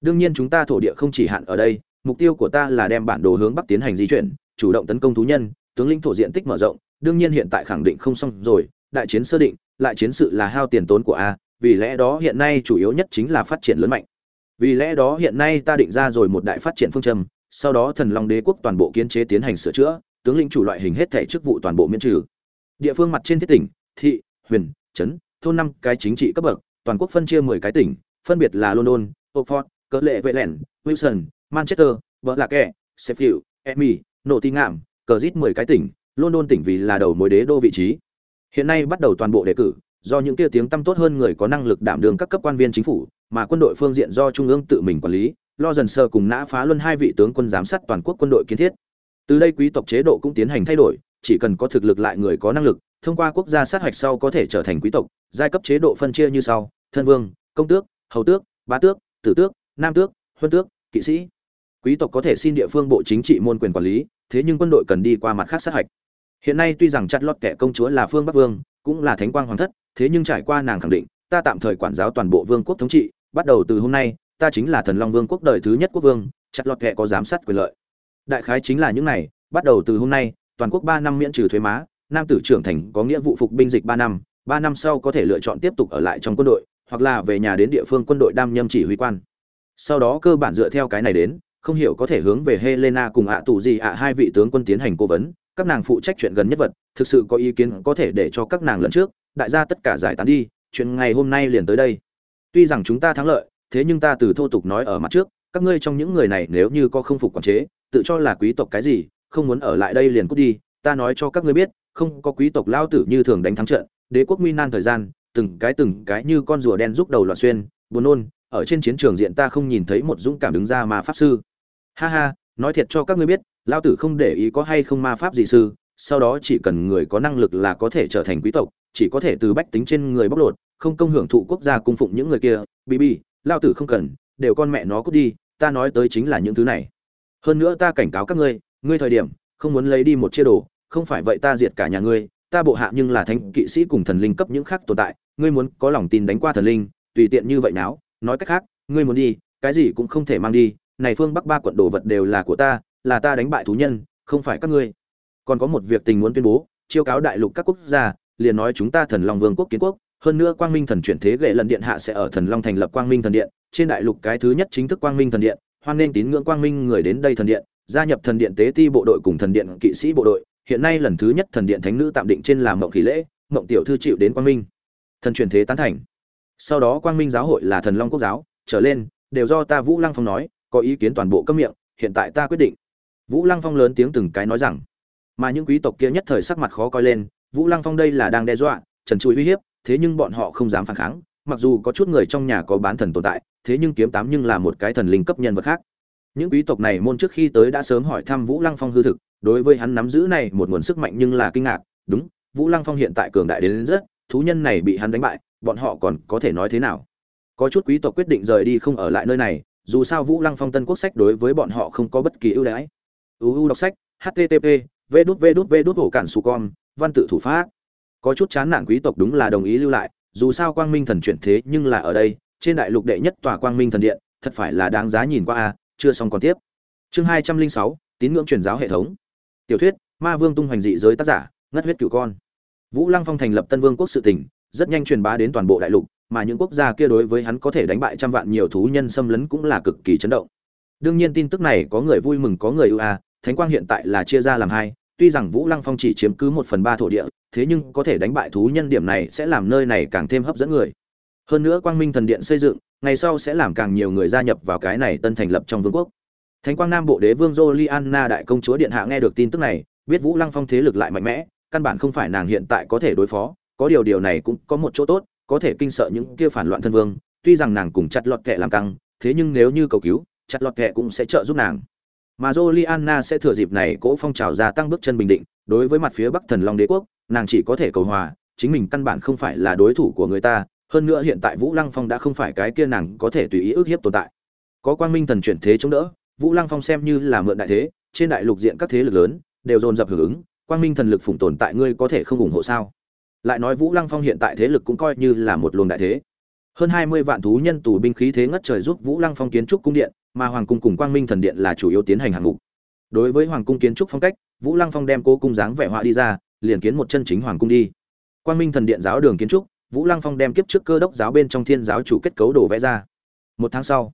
Đương nhiên chúng ta thổ địa không chỉ hạn ở đây, mục tiêu của ta là đem bản đồ hướng bắc tiến hành di chuyển, chủ động tấn công thú nhân, tướng lĩnh thổ diện tích mở rộng, đương nhiên hiện tại khẳng định không xong rồi, đại chiến sơ định, lại chiến sự là hao tiền tốn của a, vì lẽ đó hiện nay chủ yếu nhất chính là phát triển lớn mạnh vì lẽ đó hiện nay ta định ra rồi một đại phát triển phương châm, sau đó thần long đế quốc toàn bộ kiến chế tiến hành sửa chữa, tướng lĩnh chủ loại hình hết thảy chức vụ toàn bộ miễn trừ. Địa phương mặt trên thiết tỉnh, thị, huyền, trấn, thôn năm, cái chính trị cấp bậc, toàn quốc phân chia mười cái tỉnh, phân biệt là london, oxford cỡ lệ vệ lẻn wilson, manchester vợ lạc kẹ sheffield, emmy nộ tin ngạm cờ rít mười cái tỉnh, london tỉnh vì là đầu mối đế đô vị trí. Hiện nay bắt đầu toàn bộ đề cử, do những kia tiếng tăm tốt hơn người có năng lực đảm đương các cấp quan viên chính phủ mà quân đội phương diện do trung ương tự mình quản lý, lo dần sơ cùng nã phá luân hai vị tướng quân giám sát toàn quốc quân đội kiến thiết. Từ đây quý tộc chế độ cũng tiến hành thay đổi, chỉ cần có thực lực lại người có năng lực, thông qua quốc gia sát hạch sau có thể trở thành quý tộc, giai cấp chế độ phân chia như sau, thân vương, công tước, hầu tước, bá tước, tử tước, nam tước, huân tước, kỵ sĩ. Quý tộc có thể xin địa phương bộ chính trị môn quyền quản lý, thế nhưng quân đội cần đi qua mặt khác sát hạch. Hiện nay tuy rằng chặt lót kẻ công chúa là phương bắc vương, cũng là thánh quang hoàng thất, thế nhưng trải qua nàng khẳng định, ta tạm thời quản giáo toàn bộ vương quốc thống trị bắt đầu từ hôm nay, ta chính là thần long vương quốc đời thứ nhất quốc vương, chặt lọt kệ có giám sát quyền lợi. Đại khái chính là những này, bắt đầu từ hôm nay, toàn quốc ba năm miễn trừ thuế má, nam tử trưởng thành có nghĩa vụ phục binh dịch ba năm ba năm sau có thể lựa chọn tiếp tục ở lại trong quân đội, hoặc là về nhà đến địa phương quân đội đam nhâm chỉ huy quan. Sau đó cơ bản dựa theo cái này đến, không hiểu có thể hướng về helena cùng ạ tù gì ạ hai vị tướng quân tiến hành cố vấn, các nàng phụ trách chuyện gần nhất vật, thực sự có ý kiến có thể để cho các nàng lần trước, đại gia tất cả giải tán đi, chuyện ngày hôm nay liền tới đây tuy rằng chúng ta thắng lợi, thế nhưng ta từ thô tục nói ở mặt trước, các ngươi trong những người này nếu như có không phục quản chế, tự cho là quý tộc cái gì, không muốn ở lại đây liền cút đi, ta nói cho các ngươi biết, không có quý tộc lao tử như thường đánh thắng trận, đế quốc nguy nan thời gian, từng cái từng cái như con rùa đen rúc đầu loạn xuyên, buồn nôn, ở trên chiến trường diện ta không nhìn thấy một dũng cảm đứng ra mà pháp sư. Ha ha, nói thiệt cho các ngươi biết, lao tử không để ý có hay không ma pháp gì sư, sau đó chỉ cần người có năng lực là có thể trở thành quý tộc, chỉ có thể từ bách tính trên người bóc lột không công hưởng thụ quốc gia cung phụng những người kia bí bí lao tử không cần, đều con mẹ nó cút đi, ta nói tới chính là những thứ này. Hơn nữa ta cảnh cáo các ngươi ngươi thời điểm, không muốn lấy đi một chia đồ, không phải vậy ta diệt cả nhà ngươi, ta bộ hạ nhưng là thánh kỵ sĩ cùng thần linh cấp những khác tồn tại, ngươi muốn có lòng tin đánh qua thần linh, tùy tiện như vậy nào nói cách khác, ngươi muốn đi, cái gì cũng không thể mang đi, này phương bắc ba quận đồ vật đều là của ta, là ta đánh bại thú nhân, không phải các ngươi. Còn có một việc tình muốn tuyên bố, chiêu cáo đại lục các quốc gia, liền nói chúng ta thần long vương quốc kiến quốc hơn nữa quang minh thần chuyển thế gậy lần điện hạ sẽ ở thần long thành lập quang minh thần điện, trên đại lục cái thứ nhất chính thức quang minh thần điện, hoan nên tín ngưỡng quang minh người đến đây thần điện, gia nhập thần điện tế ti bộ đội cùng thần điện kỵ sĩ bộ đội. Hiện nay lần thứ nhất thần điện thánh nữ tạm định trên làm mộng khí lễ, mộng tiểu thư chịu đến quang minh. Thần chuyển thế tán thành. Sau đó quang minh giáo hội là thần long quốc giáo, trở lên, đều do ta vũ lăng phong nói, có ý kiến toàn bộ cấp miệng, hiện tại ta quyết định. Vũ lăng phong lớn tiếng từng cái nói rằng, mà những quý tộc kia nhất thời sắc mặt khó coi lên, vũ lăng phong đây là đang đe dọa, trần trụi uy hiếp thế nhưng bọn họ không dám phản kháng mặc dù có chút người trong nhà có bán thần tồn tại thế nhưng kiếm tám nhưng là một cái thần linh cấp nhân vật khác. Những quý tộc này môn trước khi tới đã sớm hỏi thăm vũ lăng phong hư thực đối với hắn nắm giữ này một nguồn sức mạnh nhưng là kinh ngạc đúng vũ lăng phong hiện tại cường đại đến, đến rất thú nhân này bị hắn đánh bại bọn họ còn có thể nói thế nào? Có chút quý tộc quyết định rời đi không ở lại nơi này dù sao vũ lăng phong tân quốc sách đối với bọn họ không có bất kỳ ưu đãi. Uu đọc sách http v đút v đút v đút ổ cản su con văn tự thủ pháp có chút chán nản quý tộc đúng là đồng ý lưu lại, dù sao quang minh thần chuyển thế nhưng là ở đây, trên đại lục đệ nhất tòa quang minh thần điện, thật phải là đáng giá nhìn qua a, chưa xong còn tiếp. Chương hai trăm linh sáu, tín ngưỡng truyền giáo hệ thống. Tiểu thuyết, ma vương tung hoành dị giới tác giả, ngất huyết cửu con. Vũ lăng phong thành lập tân vương quốc sự tỉnh, rất nhanh truyền bá đến toàn bộ đại lục, mà những quốc gia kia đối với hắn có thể đánh bại trăm vạn nhiều thú nhân xâm lấn cũng là cực kỳ chấn động. Đương nhiên tin tức này có người vui mừng có người ưu a, thánh quang hiện tại là chia ra làm hai tuy rằng vũ lăng phong chỉ chiếm cứ một phần ba thổ địa, thế nhưng có thể đánh bại thú nhân điểm này sẽ làm nơi này càng thêm hấp dẫn người. Hơn nữa quang minh thần điện xây dựng, ngày sau sẽ làm càng nhiều người gia nhập vào cái này tân thành lập trong vương quốc. Thánh quang nam bộ đế vương jolianna đại công chúa điện hạ nghe được tin tức này, biết vũ lăng phong thế lực lại mạnh mẽ, căn bản không phải nàng hiện tại có thể đối phó, có điều điều này cũng có một chỗ tốt, có thể kinh sợ những kia phản loạn thân vương, tuy rằng nàng cùng chặt lọt kệ làm căng, thế nhưng nếu như cầu cứu, chặt lọt kệ cũng sẽ trợ giúp nàng mà Jolianna sẽ thừa dịp này cỗ phong trào gia tăng bước chân bình định, đối với mặt phía Bắc Thần Long Đế quốc, nàng chỉ có thể cầu hòa, chính mình căn bản không phải là đối thủ của người ta, hơn nữa hiện tại Vũ Lăng Phong đã không phải cái kia nàng có thể tùy ý ước hiếp tồn tại. Có Quang Minh thần chuyển thế chống đỡ, Vũ Lăng Phong xem như là mượn đại thế, trên đại lục diện các thế lực lớn đều dồn dập hưởng ứng, Quang Minh thần lực phụng tồn tại ngươi có thể không ủng hộ sao? Lại nói Vũ Lăng Phong hiện tại thế lực cũng coi như là một luồng đại thế. Hơn 20 vạn thú nhân tù binh khí thế ngất trời giúp Vũ Lăng Phong kiến trúc cung điện, mà hoàng cung cùng quang minh thần điện là chủ yếu tiến hành hạng mục. Đối với hoàng cung kiến trúc phong cách, vũ lăng phong đem cố cung dáng vẻ họa đi ra, liền kiến một chân chính hoàng cung đi. Quang minh thần điện giáo đường kiến trúc, vũ lăng phong đem kiếp trước cơ đốc giáo bên trong thiên giáo chủ kết cấu đồ vẽ ra. Một tháng sau,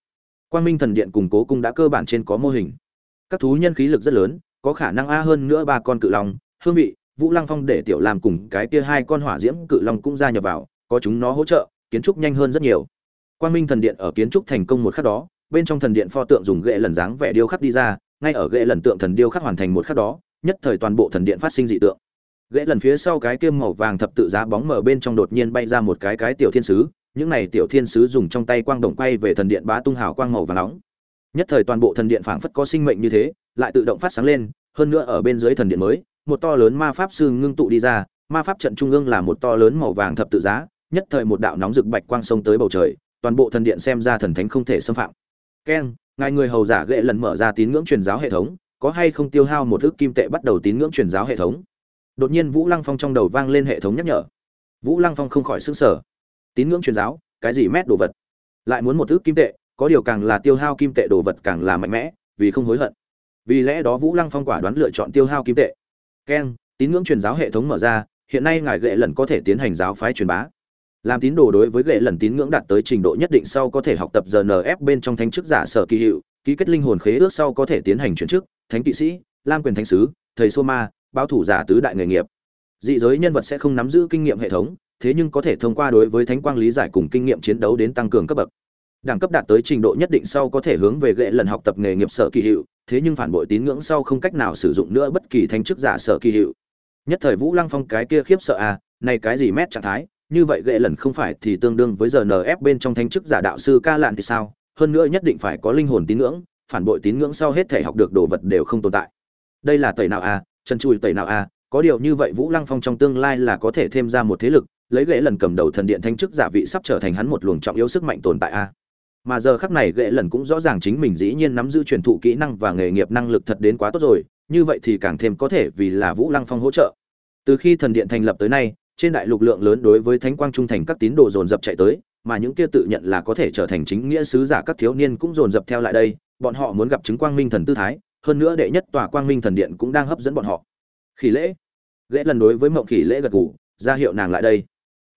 quang minh thần điện cùng cố cung đã cơ bản trên có mô hình. Các thú nhân khí lực rất lớn, có khả năng a hơn nữa ba con cự long, hương vị, vũ lăng phong để tiểu làm cùng cái kia hai con hỏa diễm cự long cũng gia nhập vào, có chúng nó hỗ trợ, kiến trúc nhanh hơn rất nhiều. Quang minh thần điện ở kiến trúc thành công một khắc đó bên trong thần điện pho tượng dùng ghệ lần dáng vẻ điêu khắc đi ra, ngay ở ghệ lần tượng thần điêu khắc hoàn thành một khắc đó, nhất thời toàn bộ thần điện phát sinh dị tượng. Ghệ lần phía sau cái kiêm màu vàng thập tự giá bóng mở bên trong đột nhiên bay ra một cái cái tiểu thiên sứ, những này tiểu thiên sứ dùng trong tay quang đồng quay về thần điện bá tung hào quang màu và nóng. Nhất thời toàn bộ thần điện phảng phất có sinh mệnh như thế, lại tự động phát sáng lên, hơn nữa ở bên dưới thần điện mới, một to lớn ma pháp sư ngưng tụ đi ra, ma pháp trận trung ương là một to lớn màu vàng thập tự giá, nhất thời một đạo nóng rực bạch quang sông tới bầu trời, toàn bộ thần điện xem ra thần thánh không thể xâm phạm keng ngài người hầu giả ghệ lần mở ra tín ngưỡng truyền giáo hệ thống, có hay không tiêu hao một ước kim tệ bắt đầu tín ngưỡng truyền giáo hệ thống? Đột nhiên vũ lăng phong trong đầu vang lên hệ thống nhắc nhở. Vũ lăng phong không khỏi s ư n g sở tín ngưỡng truyền giáo, cái gì mét đồ vật? Lại muốn một ước kim tệ, có điều càng là tiêu hao kim tệ đồ vật càng là mạnh mẽ, vì không hối hận. Vì lẽ đó vũ lăng phong quả đoán lựa chọn tiêu hao kim tệ. Keng tín ngưỡng truyền giáo hệ thống mở ra, hiện nay ngài ghệ lần có thể tiến hành giáo phái truyền bá làm tín đồ đối với gậy lần tín ngưỡng đạt tới trình độ nhất định sau có thể học tập rnf bên trong thánh chức giả sở kỳ hiệu, ký kết linh hồn khế ước sau có thể tiến hành chuyển chức, thánh kỵ sĩ, lam quyền thánh sứ, thầy sô ma bao thủ giả tứ đại nghề nghiệp. Dị giới nhân vật sẽ không nắm giữ kinh nghiệm hệ thống, thế nhưng có thể thông qua đối với thánh quang lý giải cùng kinh nghiệm chiến đấu đến tăng cường cấp bậc. Đẳng cấp đạt tới trình độ nhất định sau có thể hướng về ghệ lần học tập nghề nghiệp sở kỳ hiệu, thế nhưng phản bội tín ngưỡng sau không cách nào sử dụng nữa bất kỳ thánh chức giả sở kỳ hiệu. Nhất thời vũ lăng phong cái kia khiếp sợ à này cái gì mét trạng thái như vậy gệ lần không phải thì tương đương với giờ nf bên trong thánh chức giả đạo sư ca lạn thì sao? Hơn nữa nhất định phải có linh hồn tín ngưỡng, phản bội tín ngưỡng sau hết thể học được đồ vật đều không tồn tại. Đây là tẩy nào à chân chui tẩy nào à có điều như vậy vũ lăng phong trong tương lai là có thể thêm ra một thế lực, lấy gệ lần cầm đầu thần điện thanh chức giả vị sắp trở thành hắn một luồng trọng yếu sức mạnh tồn tại a mà giờ khắc này gệ lần cũng rõ ràng chính mình dĩ nhiên nắm giữ truyền thụ kỹ năng và nghề nghiệp năng lực thật đến quá tốt rồi, như vậy thì càng thêm có thể vì là vũ lăng phong hỗ trợ. Từ khi thần điện thành lập tới nay trên đại lục lượng lớn đối với thánh quang trung thành các tín đồ dồn dập chạy tới, mà những kia tự nhận là có thể trở thành chính nghĩa sứ giả các thiếu niên cũng dồn dập theo lại đây, bọn họ muốn gặp chứng quang minh thần tư thái, hơn nữa đệ nhất tòa quang minh thần điện cũng đang hấp dẫn bọn họ. Khỉ lễ. Ghệ lần đối với mộng khỉ lễ gật gù, ra hiệu nàng lại đây.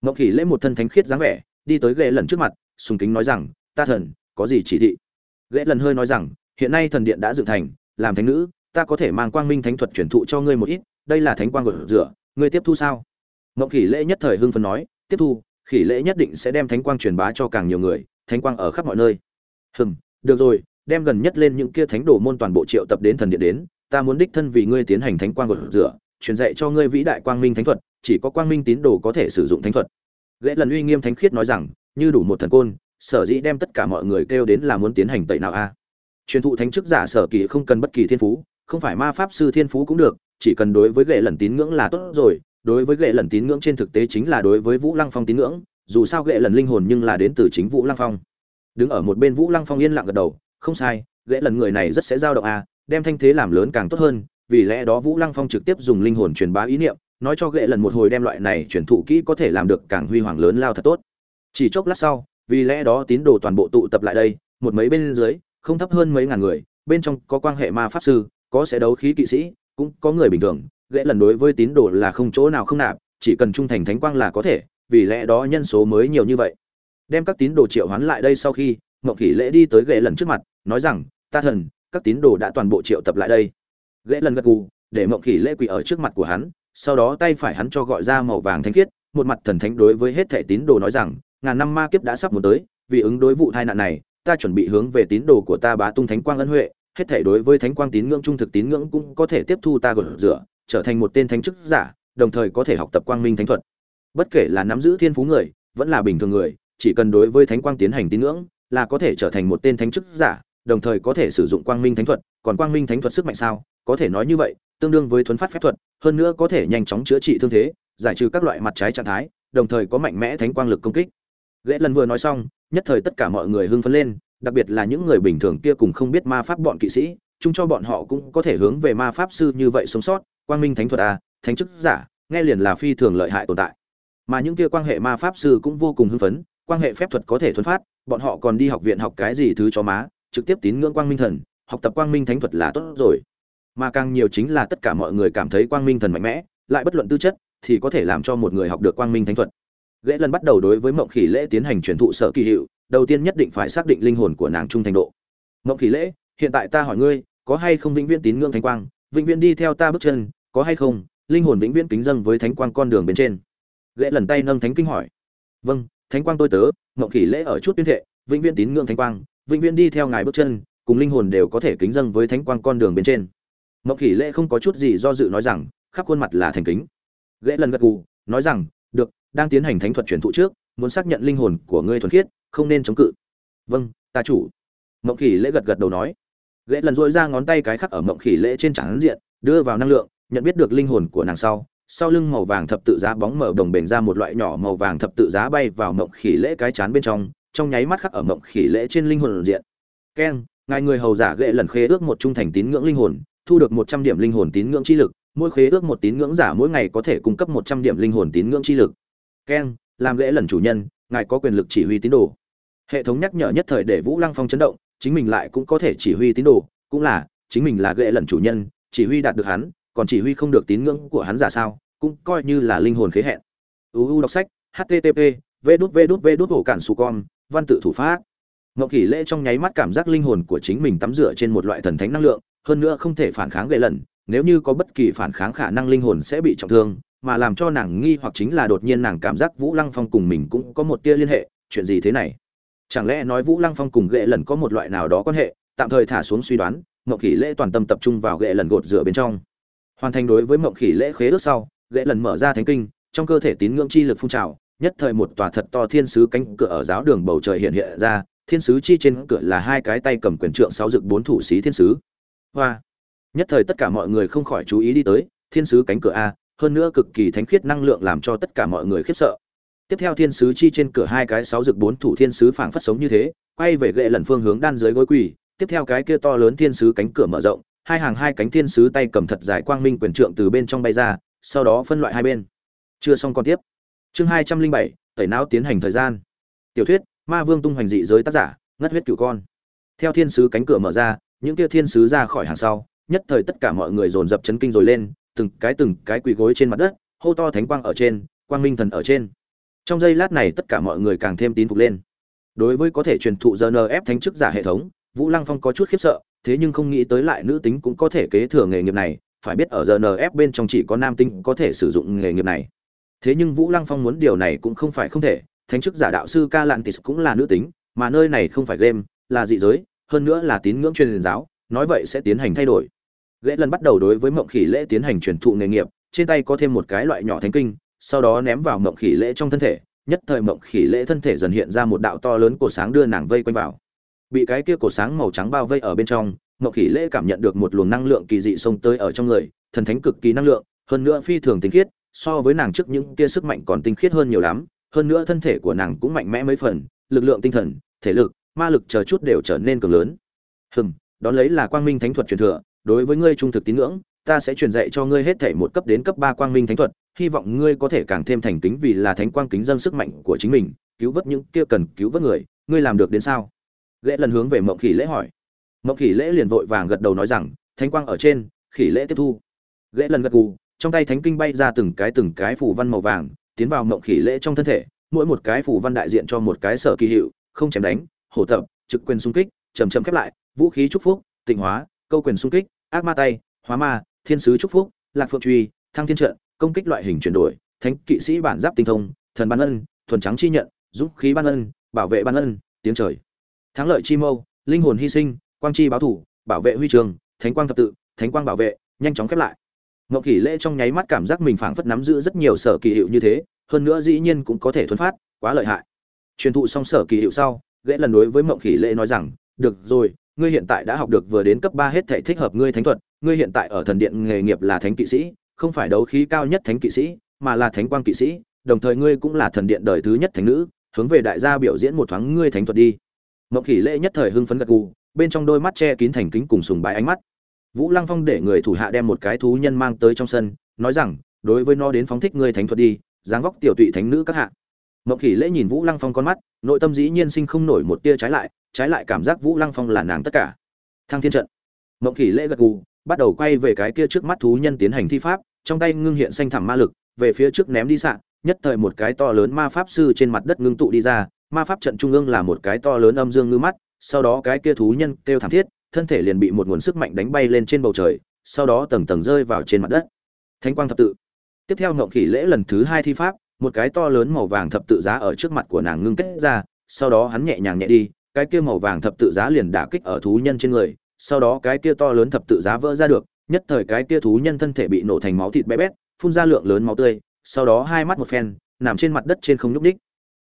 Mộng khỉ lễ một thân thánh khiết dáng vẻ, đi tới ghệ lần trước mặt, sùng kính nói rằng, ta thần, có gì chỉ thị? Ghệ lần hơi nói rằng, hiện nay thần điện đã dựng thành, làm thánh nữ, ta có thể mang quang minh thánh thuật truyền thụ cho ngươi một ít, đây là thánh quang gột rửa, ngươi tiếp thu sao? Ngộng khỉ lễ nhất thời hưng phấn nói, tiếp thu, khỉ lễ nhất định sẽ đem thánh quang truyền bá cho càng nhiều người, thánh quang ở khắp mọi nơi. Hừm, được rồi, đem gần nhất lên những kia thánh đồ môn toàn bộ triệu tập đến thần điện đến, ta muốn đích thân vì ngươi tiến hành thánh quang gột rửa, truyền dạy cho ngươi vĩ đại quang minh thánh thuật, chỉ có quang minh tín đồ có thể sử dụng thánh thuật. Lễ lần uy nghiêm thánh khiết nói rằng, như đủ một thần côn, sở dĩ đem tất cả mọi người kêu đến là muốn tiến hành tẩy nào a. Truyền thụ thánh chức giả sở kỳ không cần bất kỳ thiên phú, không phải ma pháp sư thiên phú cũng được, chỉ cần đối với ghệ lần tín ngưỡng là tốt rồi đối với gệ lần tín ngưỡng trên thực tế chính là đối với vũ lăng phong tín ngưỡng, dù sao gệ lần linh hồn nhưng là đến từ chính vũ lăng phong. Đứng ở một bên vũ lăng phong yên lặng gật đầu, không sai, gệ lần người này rất sẽ dao động a, đem thanh thế làm lớn càng tốt hơn, vì lẽ đó vũ lăng phong trực tiếp dùng linh hồn truyền bá ý niệm, nói cho gệ lần một hồi đem loại này truyền thụ kỹ có thể làm được càng huy hoàng lớn lao thật tốt. Chỉ chốc lát sau, vì lẽ đó tín đồ toàn bộ tụ tập lại đây, một mấy bên dưới, không thấp hơn mấy ngàn người, bên trong có quan hệ ma pháp sư, có sẽ đấu khí kỵ sĩ, cũng có người bình thường ghệ lần đối với tín đồ là không chỗ nào không nạp, chỉ cần trung thành thánh quang là có thể, vì lẽ đó nhân số mới nhiều như vậy. Đem các tín đồ triệu hoán lại đây sau khi, ngọc kỷ lễ đi tới ghệ lần trước mặt, nói rằng, ta thần, các tín đồ đã toàn bộ triệu tập lại đây. Ghệ lần gật gù, để ngọc kỷ lễ quỳ ở trước mặt của hắn, sau đó tay phải hắn cho gọi ra màu vàng thanh khiết, một mặt thần thánh đối với hết thẻ tín đồ nói rằng, ngàn năm ma kiếp đã sắp muốn tới, vì ứng đối vụ tai nạn này, ta chuẩn bị hướng về tín đồ của ta bá tung thánh quang ân huệ, hết thể đối với thánh quang tín ngưỡng trung thực tín ngưỡng cũng có thể tiếp thu ta gột rửa trở thành một tên thánh chức giả, đồng thời có thể học tập quang minh thánh thuật. Bất kể là nắm giữ thiên phú người, vẫn là bình thường người, chỉ cần đối với thánh quang tiến hành tín ngưỡng, là có thể trở thành một tên thánh chức giả, đồng thời có thể sử dụng quang minh thánh thuật. Còn quang minh thánh thuật sức mạnh sao? Có thể nói như vậy, tương đương với thuấn phát phép thuật, hơn nữa có thể nhanh chóng chữa trị thương thế, giải trừ các loại mặt trái trạng thái, đồng thời có mạnh mẽ thánh quang lực công kích. Ghệ lần vừa nói xong, nhất thời tất cả mọi người hưng phấn lên, đặc biệt là những người bình thường kia cùng không biết ma pháp bọn kỵ sĩ, chung cho bọn họ cũng có thể hướng về ma pháp sư như vậy sống sót quang minh thánh thuật a thánh chức giả, nghe liền là phi thường lợi hại tồn tại. Mà những kia quan hệ ma pháp sư cũng vô cùng hưng phấn quan hệ phép thuật có thể thuần phát, bọn họ còn đi học viện học cái gì thứ cho má, trực tiếp tín ngưỡng quang minh thần, học tập quang minh thánh thuật là tốt rồi. Mà càng nhiều chính là tất cả mọi người cảm thấy quang minh thần mạnh mẽ, lại bất luận tư chất thì có thể làm cho một người học được quang minh thánh thuật. Lễ lần bắt đầu đối với mộng khỉ lễ tiến hành truyền thụ sở kỳ hiệu, đầu tiên nhất định phải xác định linh hồn của nàng trung thành độ. Mộng khỉ lễ, hiện tại ta hỏi ngươi, có hay không vĩnh viễn tín ngưỡng thánh quang? Vĩnh viễn đi theo ta bước chân, có hay không? Linh hồn vĩnh viễn kính dâng với thánh quang con đường bên trên. Ghệ lần tay nâng thánh kinh hỏi. Vâng thánh quang tôi tớ mộng khỉ lễ ở chút tuyên thệ, vĩnh viễn tín ngưỡng thánh quang, vĩnh viễn đi theo ngài bước chân, cùng linh hồn đều có thể kính dâng với thánh quang con đường bên trên. Mộng khỉ lễ không có chút gì do dự nói rằng, khắp khuôn mặt là thành kính. Ghệ lần gật gù, nói rằng, được, đang tiến hành thánh thuật truyền thụ trước, muốn xác nhận linh hồn của ngươi thuần khiết, không nên chống cự. Vâng ta chủ. Mộng khỉ lễ gật gật đầu nói ghệ lần dội ra ngón tay cái khắc ở mộng khỉ lễ trên trán diện, đưa vào năng lượng, nhận biết được linh hồn của nàng sau sau lưng màu vàng thập tự giá bóng mở đồng bền ra một loại nhỏ màu vàng thập tự giá bay vào mộng khỉ lễ cái chán bên trong trong nháy mắt khắc ở mộng khỉ lễ trên linh hồn diện. Keng, ngài người hầu giả ghệ lần khế ước một trung thành tín ngưỡng linh hồn, thu được một trăm điểm linh hồn tín ngưỡng chi lực, mỗi khế ước một tín ngưỡng giả mỗi ngày có thể cung cấp một trăm điểm linh hồn tín ngưỡng chi lực. Keng, làm ghệ lần chủ nhân, ngài có quyền lực chỉ huy tín đồ. Hệ thống nhắc nhở nhất thời để vũ lăng phong chấn động chính mình lại cũng có thể chỉ huy tín đồ, cũng là, chính mình là ghệ lần chủ nhân, chỉ huy đạt được hắn, còn chỉ huy không được tín ngưỡng của hắn giả sao, cũng coi như là linh hồn khế hẹn. Uu đọc sách http v đút v đút v đút hổ cản su con, văn tự thủ pháp. Ngọc kỷ lễ trong nháy mắt cảm giác linh hồn của chính mình tắm rửa trên một loại thần thánh năng lượng, hơn nữa không thể phản kháng ghệ lần nếu như có bất kỳ phản kháng khả năng linh hồn sẽ bị trọng thương, mà làm cho nàng nghi hoặc chính là đột nhiên nàng cảm giác vũ lăng phong cùng mình cũng có một tia liên hệ, chuyện gì thế này? Chẳng lẽ nói vũ lăng phong cùng ghệ lần có một loại nào đó quan hệ? Tạm thời thả xuống suy đoán ngọc khỉ lễ toàn tâm tập trung vào ghệ lần gột rửa bên trong. Hoàn thành đối với mộng khỉ lễ khế ước sau, ghệ lần mở ra thánh kinh, trong cơ thể tín ngưỡng chi lực phun trào, nhất thời một tòa thật to thiên sứ cánh cửa ở giáo đường bầu trời hiện hiện ra, thiên sứ chi trên cửa là hai cái tay cầm quyền trượng sáu dực bốn thủ sĩ thiên sứ. Hoa! Nhất thời tất cả mọi người không khỏi chú ý đi tới, thiên sứ cánh cửa a, hơn nữa cực kỳ thánh khiết năng lượng làm cho tất cả mọi người khiếp sợ tiếp theo thiên sứ chi trên cửa hai cái sáu dực bốn thủ thiên sứ phảng phất sống như thế, quay về gậy lần phương hướng đan dưới gối quỳ. Tiếp theo cái kia to lớn thiên sứ cánh cửa mở rộng, hai hàng hai cánh thiên sứ tay cầm thật dài quang minh quyền trượng từ bên trong bay ra, sau đó phân loại hai bên. Chưa xong còn tiếp. Chương hai trăm linh bảy, tẩy não tiến hành thời gian. Tiểu thuyết, ma vương tung hoành dị giới tác giả, ngất huyết cửu con. Theo thiên sứ cánh cửa mở ra, những kia thiên sứ ra khỏi hàng sau, nhất thời tất cả mọi người dồn dập chấn kinh rồi lên, từng cái từng cái quỳ gối trên mặt đất, hô to thánh quang ở trên, quang minh thần ở trên trong giây lát này tất cả mọi người càng thêm tín phục lên. Đối với có thể truyền thụ rnf thánh chức giả hệ thống, vũ lăng phong có chút khiếp sợ, thế nhưng không nghĩ tới lại nữ tính cũng có thể kế thừa nghề nghiệp này, phải biết ở rnf bên trong chỉ có nam tính có thể sử dụng nghề nghiệp này. Thế nhưng vũ lăng phong muốn điều này cũng không phải không thể, thánh chức giả đạo sư ca lạn tis cũng là nữ tính, mà nơi này không phải game, là dị giới, hơn nữa là tín ngưỡng truyền giáo, nói vậy sẽ tiến hành thay đổi. Lễ lần bắt đầu đối với mộng khỉ lễ tiến hành truyền thụ nghề nghiệp, trên tay có thêm một cái loại nhỏ thánh kinh sau đó ném vào mộng khỉ lễ trong thân thể, nhất thời mộng khỉ lễ thân thể dần hiện ra một đạo to lớn cổ sáng đưa nàng vây quanh vào. Bị cái kia cổ sáng màu trắng bao vây ở bên trong, mộng khỉ lễ cảm nhận được một luồng năng lượng kỳ dị xông tới ở trong người, thần thánh cực kỳ năng lượng, hơn nữa phi thường tinh khiết, so với nàng trước những kia sức mạnh còn tinh khiết hơn nhiều lắm, hơn nữa thân thể của nàng cũng mạnh mẽ mấy phần, lực lượng tinh thần, thể lực, ma lực chờ chút đều trở nên cường lớn. Hừm, đón lấy là quang minh thánh thuật truyền thừa, đối với ngươi trung thực tín ngưỡng, ta sẽ truyền dạy cho ngươi hết thể một cấp đến cấp ba quang minh thánh thuật hy vọng ngươi có thể càng thêm thành kính vì là thánh quang kính dân sức mạnh của chính mình, cứu vớt những kia cần cứu vớt người. Ngươi làm được đến sao? Lễ lần hướng về mộng khỉ lễ hỏi. Mộng khỉ lễ liền vội vàng gật đầu nói rằng, thánh quang ở trên, khỉ lễ tiếp thu. Lễ lần gật gù, trong tay thánh kinh bay ra từng cái từng cái phủ văn màu vàng, tiến vào mộng khỉ lễ trong thân thể, mỗi một cái phủ văn đại diện cho một cái sở kỳ hiệu, không chém đánh, hổ tập, trực quyền xung kích chầm chậm khép lại, vũ khí chúc phúc, tịnh hóa, câu quyền xung kích, ác ma tay, hóa ma, thiên sứ chúc phúc, lạc phượng truy, thăng thiên trận công kích loại hình chuyển đổi, thánh kỵ sĩ bản giáp tinh thông, thần ban ân, thuần trắng chi nhận, dũng khí ban ân, bảo vệ ban ân, tiếng trời. Thắng lợi chi mâu, linh hồn hy sinh, quang chi báo thủ, bảo vệ huy trường, thánh quang thập tự, thánh quang bảo vệ, nhanh chóng khép lại. Ngộ kỷ lễ trong nháy mắt cảm giác mình phảng phất nắm giữ rất nhiều sở kỳ hiệu như thế, hơn nữa dĩ nhiên cũng có thể thuần phát, quá lợi hại. Truyền thụ xong sở kỳ hiệu sau ghệ lần đối với mộng khỉ lễ nói rằng, được rồi, ngươi hiện tại đã học được vừa đến cấp ba hết thể thích hợp ngươi thánh thuật, ngươi hiện tại ở thần điện nghề nghiệp là thánh kỵ sĩ không phải đấu khí cao nhất thánh kỵ sĩ, mà là thánh quang kỵ sĩ, đồng thời ngươi cũng là thần điện đời thứ nhất thánh nữ, hướng về đại gia biểu diễn một thoáng ngươi thánh thuật đi. Mộng khỉ lễ nhất thời hưng phấn gật gù, bên trong đôi mắt che kín thành kính cùng sùng bái ánh mắt. Vũ lăng phong để người thủ hạ đem một cái thú nhân mang tới trong sân, nói rằng, đối với nó đến phóng thích ngươi thánh thuật đi, dáng vóc tiểu tụy thánh nữ các hạ. Mộng khỉ lễ nhìn vũ lăng phong con mắt, nội tâm dĩ nhiên sinh không nổi một tia trái lại trái lại cảm giác vũ lăng phong là nàng tất cả. Thăng thiên trận. Mộng khỉ lễ gật gù bắt đầu quay về cái kia trước mắt thú nhân tiến hành thi pháp, trong tay ngưng hiện xanh thẳm ma lực, về phía trước ném đi sạn nhất thời một cái to lớn ma pháp sư trên mặt đất ngưng tụ đi ra, ma pháp trận trung ương là một cái to lớn âm dương ngư mắt, sau đó cái kia thú nhân kêu thảm thiết, thân thể liền bị một nguồn sức mạnh đánh bay lên trên bầu trời, sau đó tầng tầng rơi vào trên mặt đất. Thánh quang thập tự. Tiếp theo ngộng khỉ lễ lần thứ hai thi pháp, một cái to lớn màu vàng thập tự giá ở trước mặt của nàng ngưng kết ra, sau đó hắn nhẹ nhàng nhẹ đi, cái kia màu vàng thập tự giá liền đả kích ở thú nhân trên người sau đó cái kia to lớn thập tự giá vỡ ra được nhất thời cái kia thú nhân thân thể bị nổ thành máu thịt bé bét phun ra lượng lớn máu tươi sau đó hai mắt một phen nằm trên mặt đất trên không nhúc ních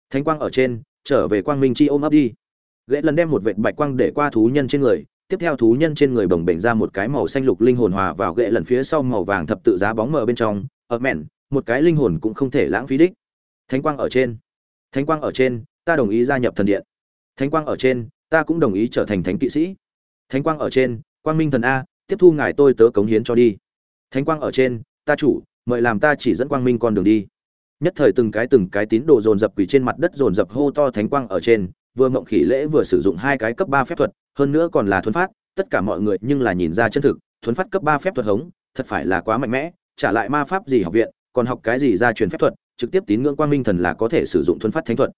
thánh quang ở trên trở về quang minh chi ôm ấp đi. Gã lần đem một vệt bạch quang để qua thú nhân trên người tiếp theo thú nhân trên người bồng bềnh ra một cái màu xanh lục linh hồn hòa vào gã lần phía sau màu vàng thập tự giá bóng mờ bên trong ở mện, một cái linh hồn cũng không thể lãng phí đích. Thánh quang ở trên. Thánh quang ở trên ta đồng ý gia nhập thần điện. Thánh quang ở trên ta cũng đồng ý trở thành thánh kỵ sĩ thánh quang ở trên, quang minh thần a, tiếp thu ngài tôi tớ cống hiến cho đi. Thánh quang ở trên, ta chủ, mời làm ta chỉ dẫn quang minh con đường đi. Nhất thời từng cái từng cái tín đồ dồn dập quỳ trên mặt đất dồn dập hô to thánh quang ở trên, vừa mộng khỉ lễ vừa sử dụng hai cái cấp ba phép thuật, hơn nữa còn là thuấn phát, tất cả mọi người nhưng là nhìn ra chân thực thuấn phát cấp ba phép thuật hống, thật phải là quá mạnh mẽ, trả lại ma pháp gì học viện, còn học cái gì ra truyền phép thuật, trực tiếp tín ngưỡng quang minh thần là có thể sử dụng thuấn phát thánh thuật.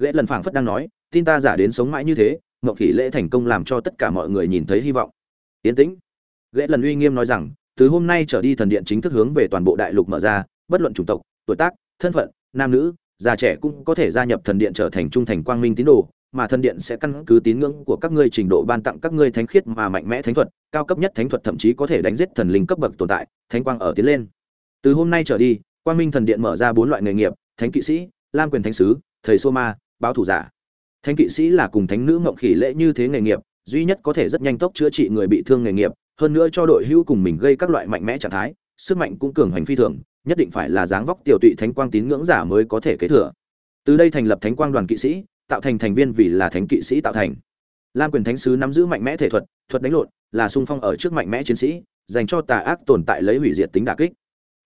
Ghế lần phảng phất đang nói, tin ta giả đến sống mãi như thế mộng khỉ lễ thành công làm cho tất cả mọi người nhìn thấy hy vọng. Yến tĩnh. Ghệ lần uy nghiêm nói rằng, từ hôm nay trở đi thần điện chính thức hướng về toàn bộ đại lục mở ra, bất luận chủng tộc, tuổi tác, thân phận, nam nữ, già trẻ cũng có thể gia nhập thần điện trở thành trung thành quang minh tín đồ, mà thần điện sẽ căn cứ tín ngưỡng của các ngươi trình độ ban tặng các ngươi thánh khiết mà mạnh mẽ thánh thuật, cao cấp nhất thánh thuật thậm chí có thể đánh giết thần linh cấp bậc tồn tại, thánh quang ở tiến lên. Từ hôm nay trở đi, quang minh thần điện mở ra bốn loại nghề nghiệp, thánh kỵ sĩ, lam quyền thánh sứ, thầy sô ma, báo thủ giả thánh kỵ sĩ là cùng thánh nữ ngộng khỉ lễ như thế nghề nghiệp, duy nhất có thể rất nhanh tốc chữa trị người bị thương nghề nghiệp, hơn nữa cho đội hữu cùng mình gây các loại mạnh mẽ trạng thái, sức mạnh cũng cường hành phi thường, nhất định phải là dáng vóc tiểu tụy thánh quang tín ngưỡng giả mới có thể kế thừa. Từ đây thành lập thánh quang đoàn kỵ sĩ, tạo thành thành viên vì là thánh kỵ sĩ tạo thành. Lam quyền thánh sứ nắm giữ mạnh mẽ thể thuật thuật đánh lộn, là sung phong ở trước mạnh mẽ chiến sĩ, dành cho tà ác tồn tại lấy hủy diệt tính đả kích.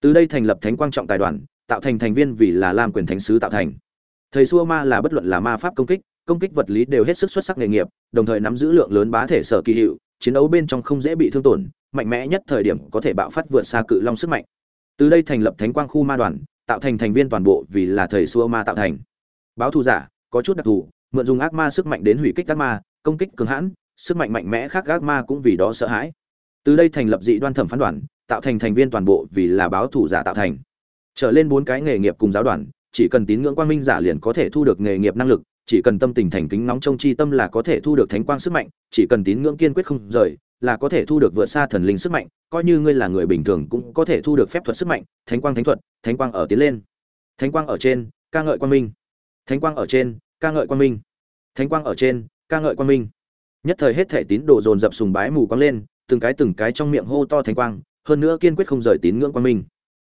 Từ đây thành lập thánh quang trọng tài đoàn, tạo thành thành viên vì là lam quyền thánh sứ tạo thành. Thầy xua ma là bất luận là ma pháp công kích công kích vật lý đều hết sức xuất sắc nghề nghiệp, đồng thời nắm giữ lượng lớn bá thể sở kỳ hiệu, chiến đấu bên trong không dễ bị thương tổn, mạnh mẽ nhất thời điểm có thể bạo phát vượt xa cự long sức mạnh. Từ đây thành lập thánh quang khu ma đoàn, tạo thành thành viên toàn bộ vì là thầy xua ma tạo thành. Báo thù giả, có chút đặc thù, mượn dùng ác ma sức mạnh đến hủy kích ác ma, công kích cường hãn, sức mạnh mạnh mẽ khác ác ma cũng vì đó sợ hãi. Từ đây thành lập dị đoan thẩm phán đoàn, tạo thành thành viên toàn bộ vì là báo thủ giả tạo thành. Trở lên bốn cái nghề nghiệp cùng giáo đoàn, chỉ cần tín ngưỡng quang minh giả liền có thể thu được nghề nghiệp năng lực chỉ cần tâm tình thành kính nóng trong chi tâm là có thể thu được thánh quang sức mạnh, chỉ cần tín ngưỡng kiên quyết không rời, là có thể thu được vượt xa thần linh sức mạnh, coi như ngươi là người bình thường cũng có thể thu được phép thuật sức mạnh, thánh quang thánh thuật, thánh quang ở tiến lên. Thánh quang ở trên, ca ngợi quang minh. Thánh quang ở trên, ca ngợi quang minh. Thánh quang ở trên, ca ngợi quang minh. Nhất thời hết thể tín đồ dồn dập sùng bái mù quang lên, từng cái từng cái trong miệng hô to thánh quang, hơn nữa kiên quyết không rời tín ngưỡng quang minh.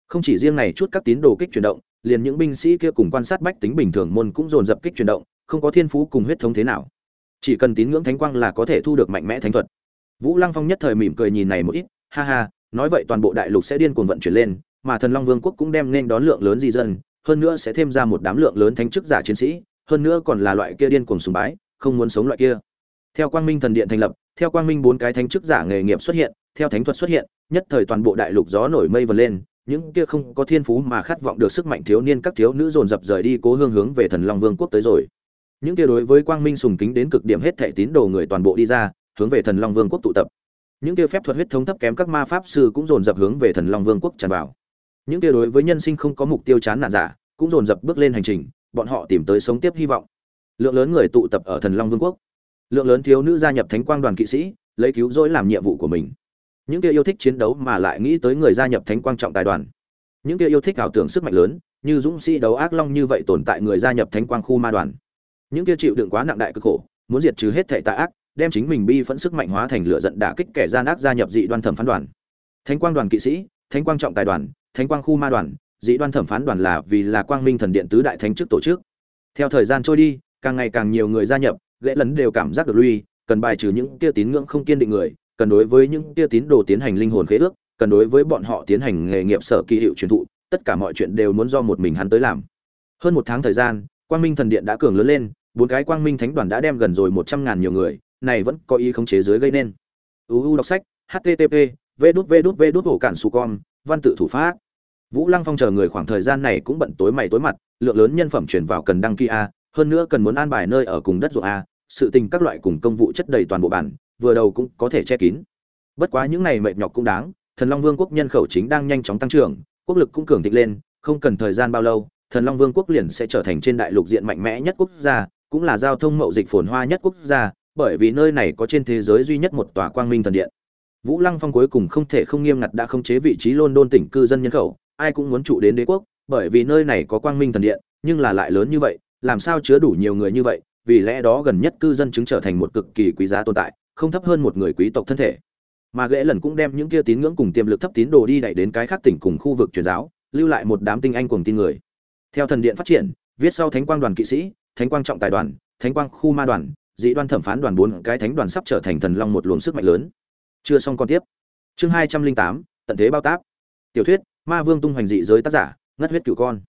Không chỉ riêng này chút các tín đồ kích chuyển động, liền những binh sĩ kia cùng quan sát bách tính bình thường môn cũng dồn dập kích chuyển động không có thiên phú cùng huyết thống thế nào. Chỉ cần tín ngưỡng thánh quang là có thể thu được mạnh mẽ thánh thuật. Vũ lăng phong nhất thời mỉm cười nhìn này một ít, ha ha, nói vậy toàn bộ đại lục sẽ điên cuồng vận chuyển lên, mà thần long vương quốc cũng đem nên đón lượng lớn di dân, hơn nữa sẽ thêm ra một đám lượng lớn thánh chức giả chiến sĩ, hơn nữa còn là loại kia điên cuồng sùng bái, không muốn sống loại kia. Theo quang minh thần điện thành lập, theo quang minh bốn cái thánh chức giả nghề nghiệp xuất hiện, theo thánh thuật xuất hiện, nhất thời toàn bộ đại lục gió nổi mây vần lên, những kia không có thiên phú mà khát vọng được sức mạnh thiếu niên các thiếu nữ dồn dập rời đi cố hương hướng về thần long vương quốc tới rồi những kia đối với quang minh sùng kính đến cực điểm hết thệ tín đồ người toàn bộ đi ra, hướng về thần long vương quốc tụ tập. Những kia phép thuật huyết thống thấp kém các ma pháp sư cũng dồn dập hướng về thần long vương quốc tràn vào. Những kia đối với nhân sinh không có mục tiêu chán nản giả, cũng dồn dập bước lên hành trình, bọn họ tìm tới sống tiếp hy vọng. Lượng lớn người tụ tập ở thần long vương quốc. Lượng lớn thiếu nữ gia nhập thánh quang đoàn kỵ sĩ, lấy cứu rỗi làm nhiệm vụ của mình. Những kia yêu thích chiến đấu mà lại nghĩ tới người gia nhập thánh quang trọng tài đoàn. Những kia yêu thích ảo tưởng sức mạnh lớn, như dũng sĩ đấu ác long như vậy tồn tại người gia nhập thánh quang khu ma đoàn những kia chịu đựng quá nặng đại cực khổ, muốn diệt trừ hết thể tà ác, đem chính mình bi phẫn sức mạnh hóa thành lửa giận đả kích kẻ gian ác gia nhập dị đoan thẩm phán đoàn. Thánh quang đoàn kỵ sĩ, thánh quang trọng tài đoàn, thánh quang khu ma đoàn, dị đoan thẩm phán đoàn là vì là quang minh thần điện tứ đại thánh chức tổ chức. Theo thời gian trôi đi, càng ngày càng nhiều người gia nhập gãy lấn đều cảm giác được lui, cần bài trừ những kia tín ngưỡng không kiên định người, cần đối với những kia tín đồ tiến hành linh hồn khế ước, cần đối với bọn họ tiến hành nghề nghiệp sở kỳ hiệu truyền thụ, tất cả mọi chuyện đều muốn do một mình hắn tới làm. Hơn một tháng thời gian, quang minh thần điện đã cường lớn lên bốn cái quang minh thánh đoàn đã đem gần rồi một trăm ngàn nhiều người, này vẫn có ý khống chế dưới gây nên. Uu đọc sách http v đút v đút v đút hổ cản su con văn tự thủ pháp. Vũ lăng phong chờ người khoảng thời gian này cũng bận tối mày tối mặt, lượng lớn nhân phẩm chuyển vào cần đăng ký a, hơn nữa cần muốn an bài nơi ở cùng đất ruộng a, sự tình các loại cùng công vụ chất đầy toàn bộ bản, vừa đầu cũng có thể che kín. Bất quá những này mệt nhọc cũng đáng, thần long vương quốc nhân khẩu chính đang nhanh chóng tăng trưởng, quốc lực cũng cường thịnh lên, không cần thời gian bao lâu, thần long vương quốc liền sẽ trở thành trên đại lục diện mạnh mẽ nhất quốc gia cũng là giao thông mậu dịch phồn hoa nhất quốc gia, bởi vì nơi này có trên thế giới duy nhất một tòa quang minh thần điện. Vũ lăng phong cuối cùng không thể không nghiêm ngặt đã khống chế vị trí london tỉnh cư dân nhân khẩu, ai cũng muốn trụ đến đế quốc, bởi vì nơi này có quang minh thần điện, nhưng là lại lớn như vậy, làm sao chứa đủ nhiều người như vậy, vì lẽ đó gần nhất cư dân chứng trở thành một cực kỳ quý giá tồn tại, không thấp hơn một người quý tộc thân thể. Mà ghệ lần cũng đem những kia tín ngưỡng cùng tiềm lực thấp tín đồ đi đẩy đến cái khác tỉnh cùng khu vực truyền giáo, lưu lại một đám tinh anh cuồng tin người. Theo thần điện phát triển, viết sau thánh quang đoàn kỵ sĩ thánh quang trọng tài đoàn, thánh quang khu ma đoàn, dị đoan thẩm phán đoàn bốn cái thánh đoàn sắp trở thành thần long một luồng sức mạnh lớn. Chưa xong con tiếp. Chương hai trăm linh tám, tận thế bao táp. Tiểu thuyết, ma vương tung hoành dị giới tác giả, ngất huyết cửu con.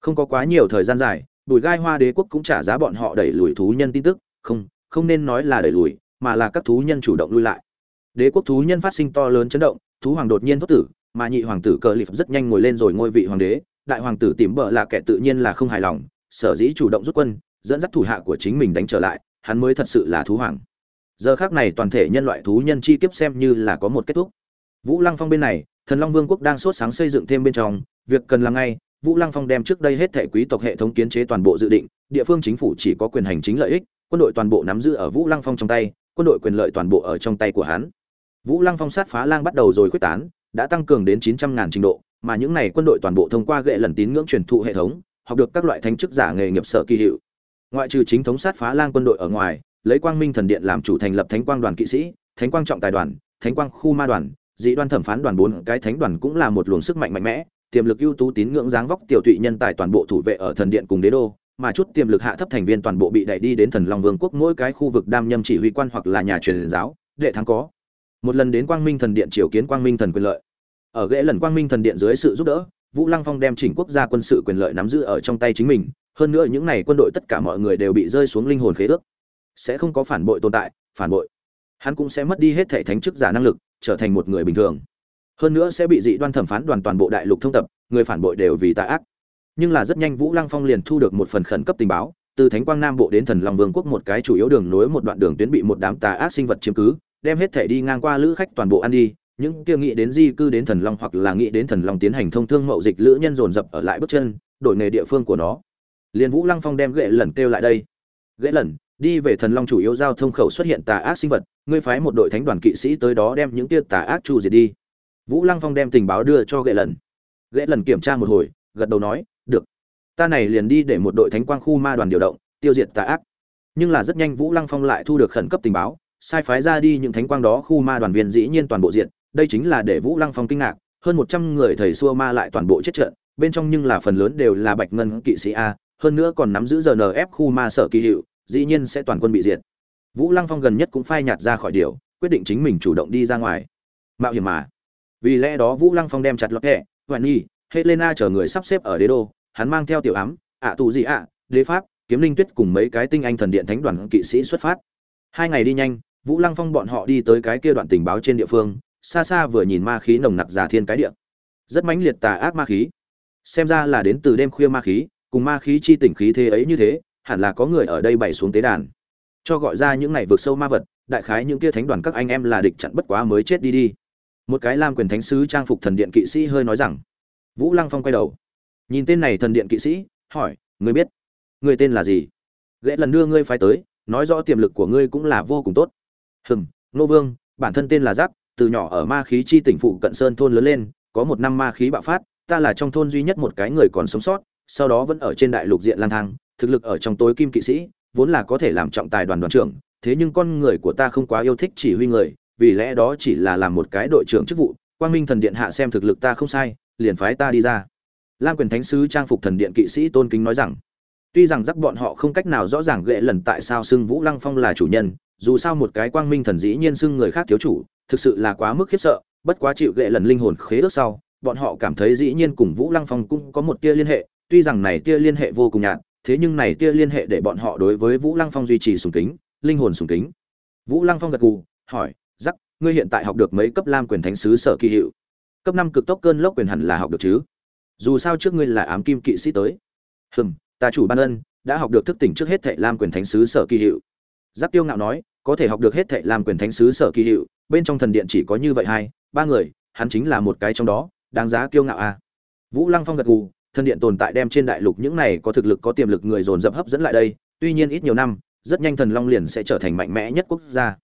Không có quá nhiều thời gian dài, bùi gai hoa đế quốc cũng trả giá bọn họ đẩy lùi thú nhân tin tức. Không không nên nói là đẩy lùi, mà là các thú nhân chủ động lui lại. Đế quốc thú nhân phát sinh to lớn chấn động, thú hoàng đột nhiên thốt tử, mà nhị hoàng tử cờ lip rất nhanh ngồi lên rồi ngôi vị hoàng đế. Đại hoàng tử tìm bợ là kẻ tự nhiên là không hài lòng, sở dĩ chủ động rút quân dẫn dắt thủ hạ của chính mình đánh trở lại, hắn mới thật sự là thú hoàng. Giờ khác này toàn thể nhân loại thú nhân chi kiếp xem như là có một kết thúc. Vũ lăng phong bên này, thần long vương quốc đang sốt sáng xây dựng thêm bên trong, việc cần làm ngay, vũ lăng phong đem trước đây hết thể quý tộc hệ thống kiến chế toàn bộ dự định, địa phương chính phủ chỉ có quyền hành chính lợi ích, quân đội toàn bộ nắm giữ ở vũ lăng phong trong tay, quân đội quyền lợi toàn bộ ở trong tay của hắn. Vũ lăng phong sát phá lang bắt đầu rồi quyết tán, đã tăng cường đến chín trăm ngàn trình độ, mà những này quân đội toàn bộ thông qua gệ lần tín ngưỡng truyền thụ hệ thống, học được các loại thanh chức giả nghề nghiệp sở kỳ hiệu ngoại trừ chính thống sát phá lang quân đội ở ngoài, lấy quang minh thần điện làm chủ thành lập thánh quang đoàn kỵ sĩ, thánh quang trọng tài đoàn, thánh quang khu ma đoàn, dị đoan thẩm phán đoàn bốn, cái thánh đoàn cũng là một luồng sức mạnh mạnh mẽ, tiềm lực ưu tú tín ngưỡng dáng vóc tiểu tụy nhân tài toàn bộ thủ vệ ở thần điện cùng đế đô, mà chút tiềm lực hạ thấp thành viên toàn bộ bị đẩy đi đến thần long vương quốc mỗi cái khu vực đam nhâm chỉ huy quan hoặc là nhà truyền giáo, đệ thắng có. Một lần đến quang minh thần điện triều kiến quang minh thần quyền lợi. Ở ghế lần quang minh thần điện dưới sự giúp đỡ, vũ lăng phong đem chỉnh quốc gia quân sự quyền lợi nắm giữ ở trong tay chính mình hơn nữa những n à y quân đội tất cả mọi người đều bị rơi xuống linh hồn khế ước. Sẽ không có phản bội tồn tại, phản bội. Hắn cũng sẽ mất đi hết thể thánh chức giả năng lực, trở thành một người bình thường. Hơn nữa sẽ bị dị đoan thẩm phán đoàn toàn bộ đại lục thông tập, người phản bội đều vì tà ác. Nhưng là rất nhanh vũ lăng phong liền thu được một phần khẩn cấp tình báo, từ thánh quang nam bộ đến thần long vương quốc một cái chủ yếu đường nối một đoạn đường tuyến bị một đám tà ác sinh vật chiếm cứ, đem hết thể đi ngang qua lữ khách toàn bộ ăn đi, những kia nghĩ đến di cư đến thần long hoặc là nghĩ đến thần long tiến hành thông thương mậu dịch lữ nhân dồn dập ở lại bước chân, đổi nghề địa phương của nó liền vũ lăng phong đem ghệ lần kêu lại đây. Ghệ lần đi về thần long chủ yếu giao thông khẩu xuất hiện tà ác sinh vật, ngươi phái một đội thánh đoàn kỵ sĩ tới đó đem những tia tà ác chu diệt đi. Vũ lăng phong đem tình báo đưa cho ghệ lần ghệ lần kiểm tra một hồi, gật đầu nói, được. Ta này liền đi để một đội thánh quang khu ma đoàn điều động, tiêu diệt tà ác. Nhưng là rất nhanh vũ lăng phong lại thu được khẩn cấp tình báo, sai phái ra đi những thánh quang đó khu ma đoàn viên dĩ nhiên toàn bộ diện đây chính là để vũ lăng phong kinh ngạc, hơn một trăm người thầy xua ma lại toàn bộ chết trận, bên trong nhưng là phần lớn đều là bạch ngân kỵ sĩ a hơn nữa còn nắm giữ rnf khu ma sở kỳ hiệu, dĩ nhiên sẽ toàn quân bị diệt. Vũ lăng phong gần nhất cũng phai nhạt ra khỏi điều, quyết định chính mình chủ động đi ra ngoài. Mạo hiểm mà. Vì lẽ đó vũ lăng phong đem chặt lọt hẹ, hoài nhi helena chờ người sắp xếp ở đế đô, hắn mang theo tiểu ám, ạ tù gì ạ, đế pháp, kiếm linh tuyết cùng mấy cái tinh anh thần điện thánh đoàn kỵ sĩ xuất phát. Hai ngày đi nhanh, vũ lăng phong bọn họ đi tới cái kia đoạn tình báo trên địa phương, xa xa vừa nhìn ma khí nồng nặc giả thiên cái địa. Rất mãnh liệt tà ác ma khí. Xem ra là đến từ đêm khuya ma khí cùng ma khí chi tỉnh khí thế ấy như thế, hẳn là có người ở đây bày xuống tế đàn. Cho gọi ra những này vượt sâu ma vật, đại khái những kia thánh đoàn các anh em là địch chặn bất quá mới chết đi đi. Một cái lam quyền thánh sứ trang phục thần điện kỵ sĩ hơi nói rằng. Vũ lăng phong quay đầu. Nhìn tên này thần điện kỵ sĩ, hỏi, ngươi biết người tên là gì? Lẽ lần đưa ngươi phái tới, nói rõ tiềm lực của ngươi cũng là vô cùng tốt. Hừm, nô vương, bản thân tên là giác, từ nhỏ ở ma khí chi tỉnh phụ cận sơn thôn lớn lên, có một năm ma khí bạo phát, ta là trong thôn duy nhất một cái người còn sống sót sau đó vẫn ở trên đại lục diện lang thang, thực lực ở trong tối kim kỵ sĩ, vốn là có thể làm trọng tài đoàn đoàn trưởng, thế nhưng con người của ta không quá yêu thích chỉ huy người, vì lẽ đó chỉ là làm một cái đội trưởng chức vụ. Quang minh thần điện hạ xem thực lực ta không sai, liền phái ta đi ra. Lam quyền thánh sứ trang phục thần điện kỵ sĩ tôn kính nói rằng, tuy rằng rắc bọn họ không cách nào rõ ràng ghệ lần tại sao xưng vũ lăng phong là chủ nhân, dù sao một cái quang minh thần dĩ nhiên xưng người khác thiếu chủ, thực sự là quá mức khiếp sợ, bất quá chịu ghệ lần linh hồn khế ước sau, bọn họ cảm thấy dĩ nhiên cùng vũ lăng phong cũng có một tia liên hệ tuy rằng này tia liên hệ vô cùng nhạt thế nhưng này tia liên hệ để bọn họ đối với vũ lăng phong duy trì sùng kính linh hồn sùng kính. Vũ lăng phong gật gù hỏi "Zắc, ngươi hiện tại học được mấy cấp lam quyền thánh sứ sở kỳ hiệu? Cấp năm cực tốc cơn lốc quyền hẳn là học được chứ? Dù sao trước ngươi là ám kim kỵ sĩ tới. Hừm ta chủ ban ân đã học được thức tỉnh trước hết thệ lam quyền thánh sứ sở kỳ hiệu. Giáp tiêu ngạo nói có thể học được hết thệ lam quyền thánh sứ sở kỳ hiệu bên trong thần điện chỉ có như vậy hai ba người hắn chính là một cái trong đó đáng giá kiêu ngạo à. vũ lăng phong gật gù thần điện tồn tại đem trên đại lục những này có thực lực có tiềm lực người dồn dập hấp dẫn lại đây, tuy nhiên ít nhiều năm, rất nhanh thần long liền sẽ trở thành mạnh mẽ nhất quốc gia.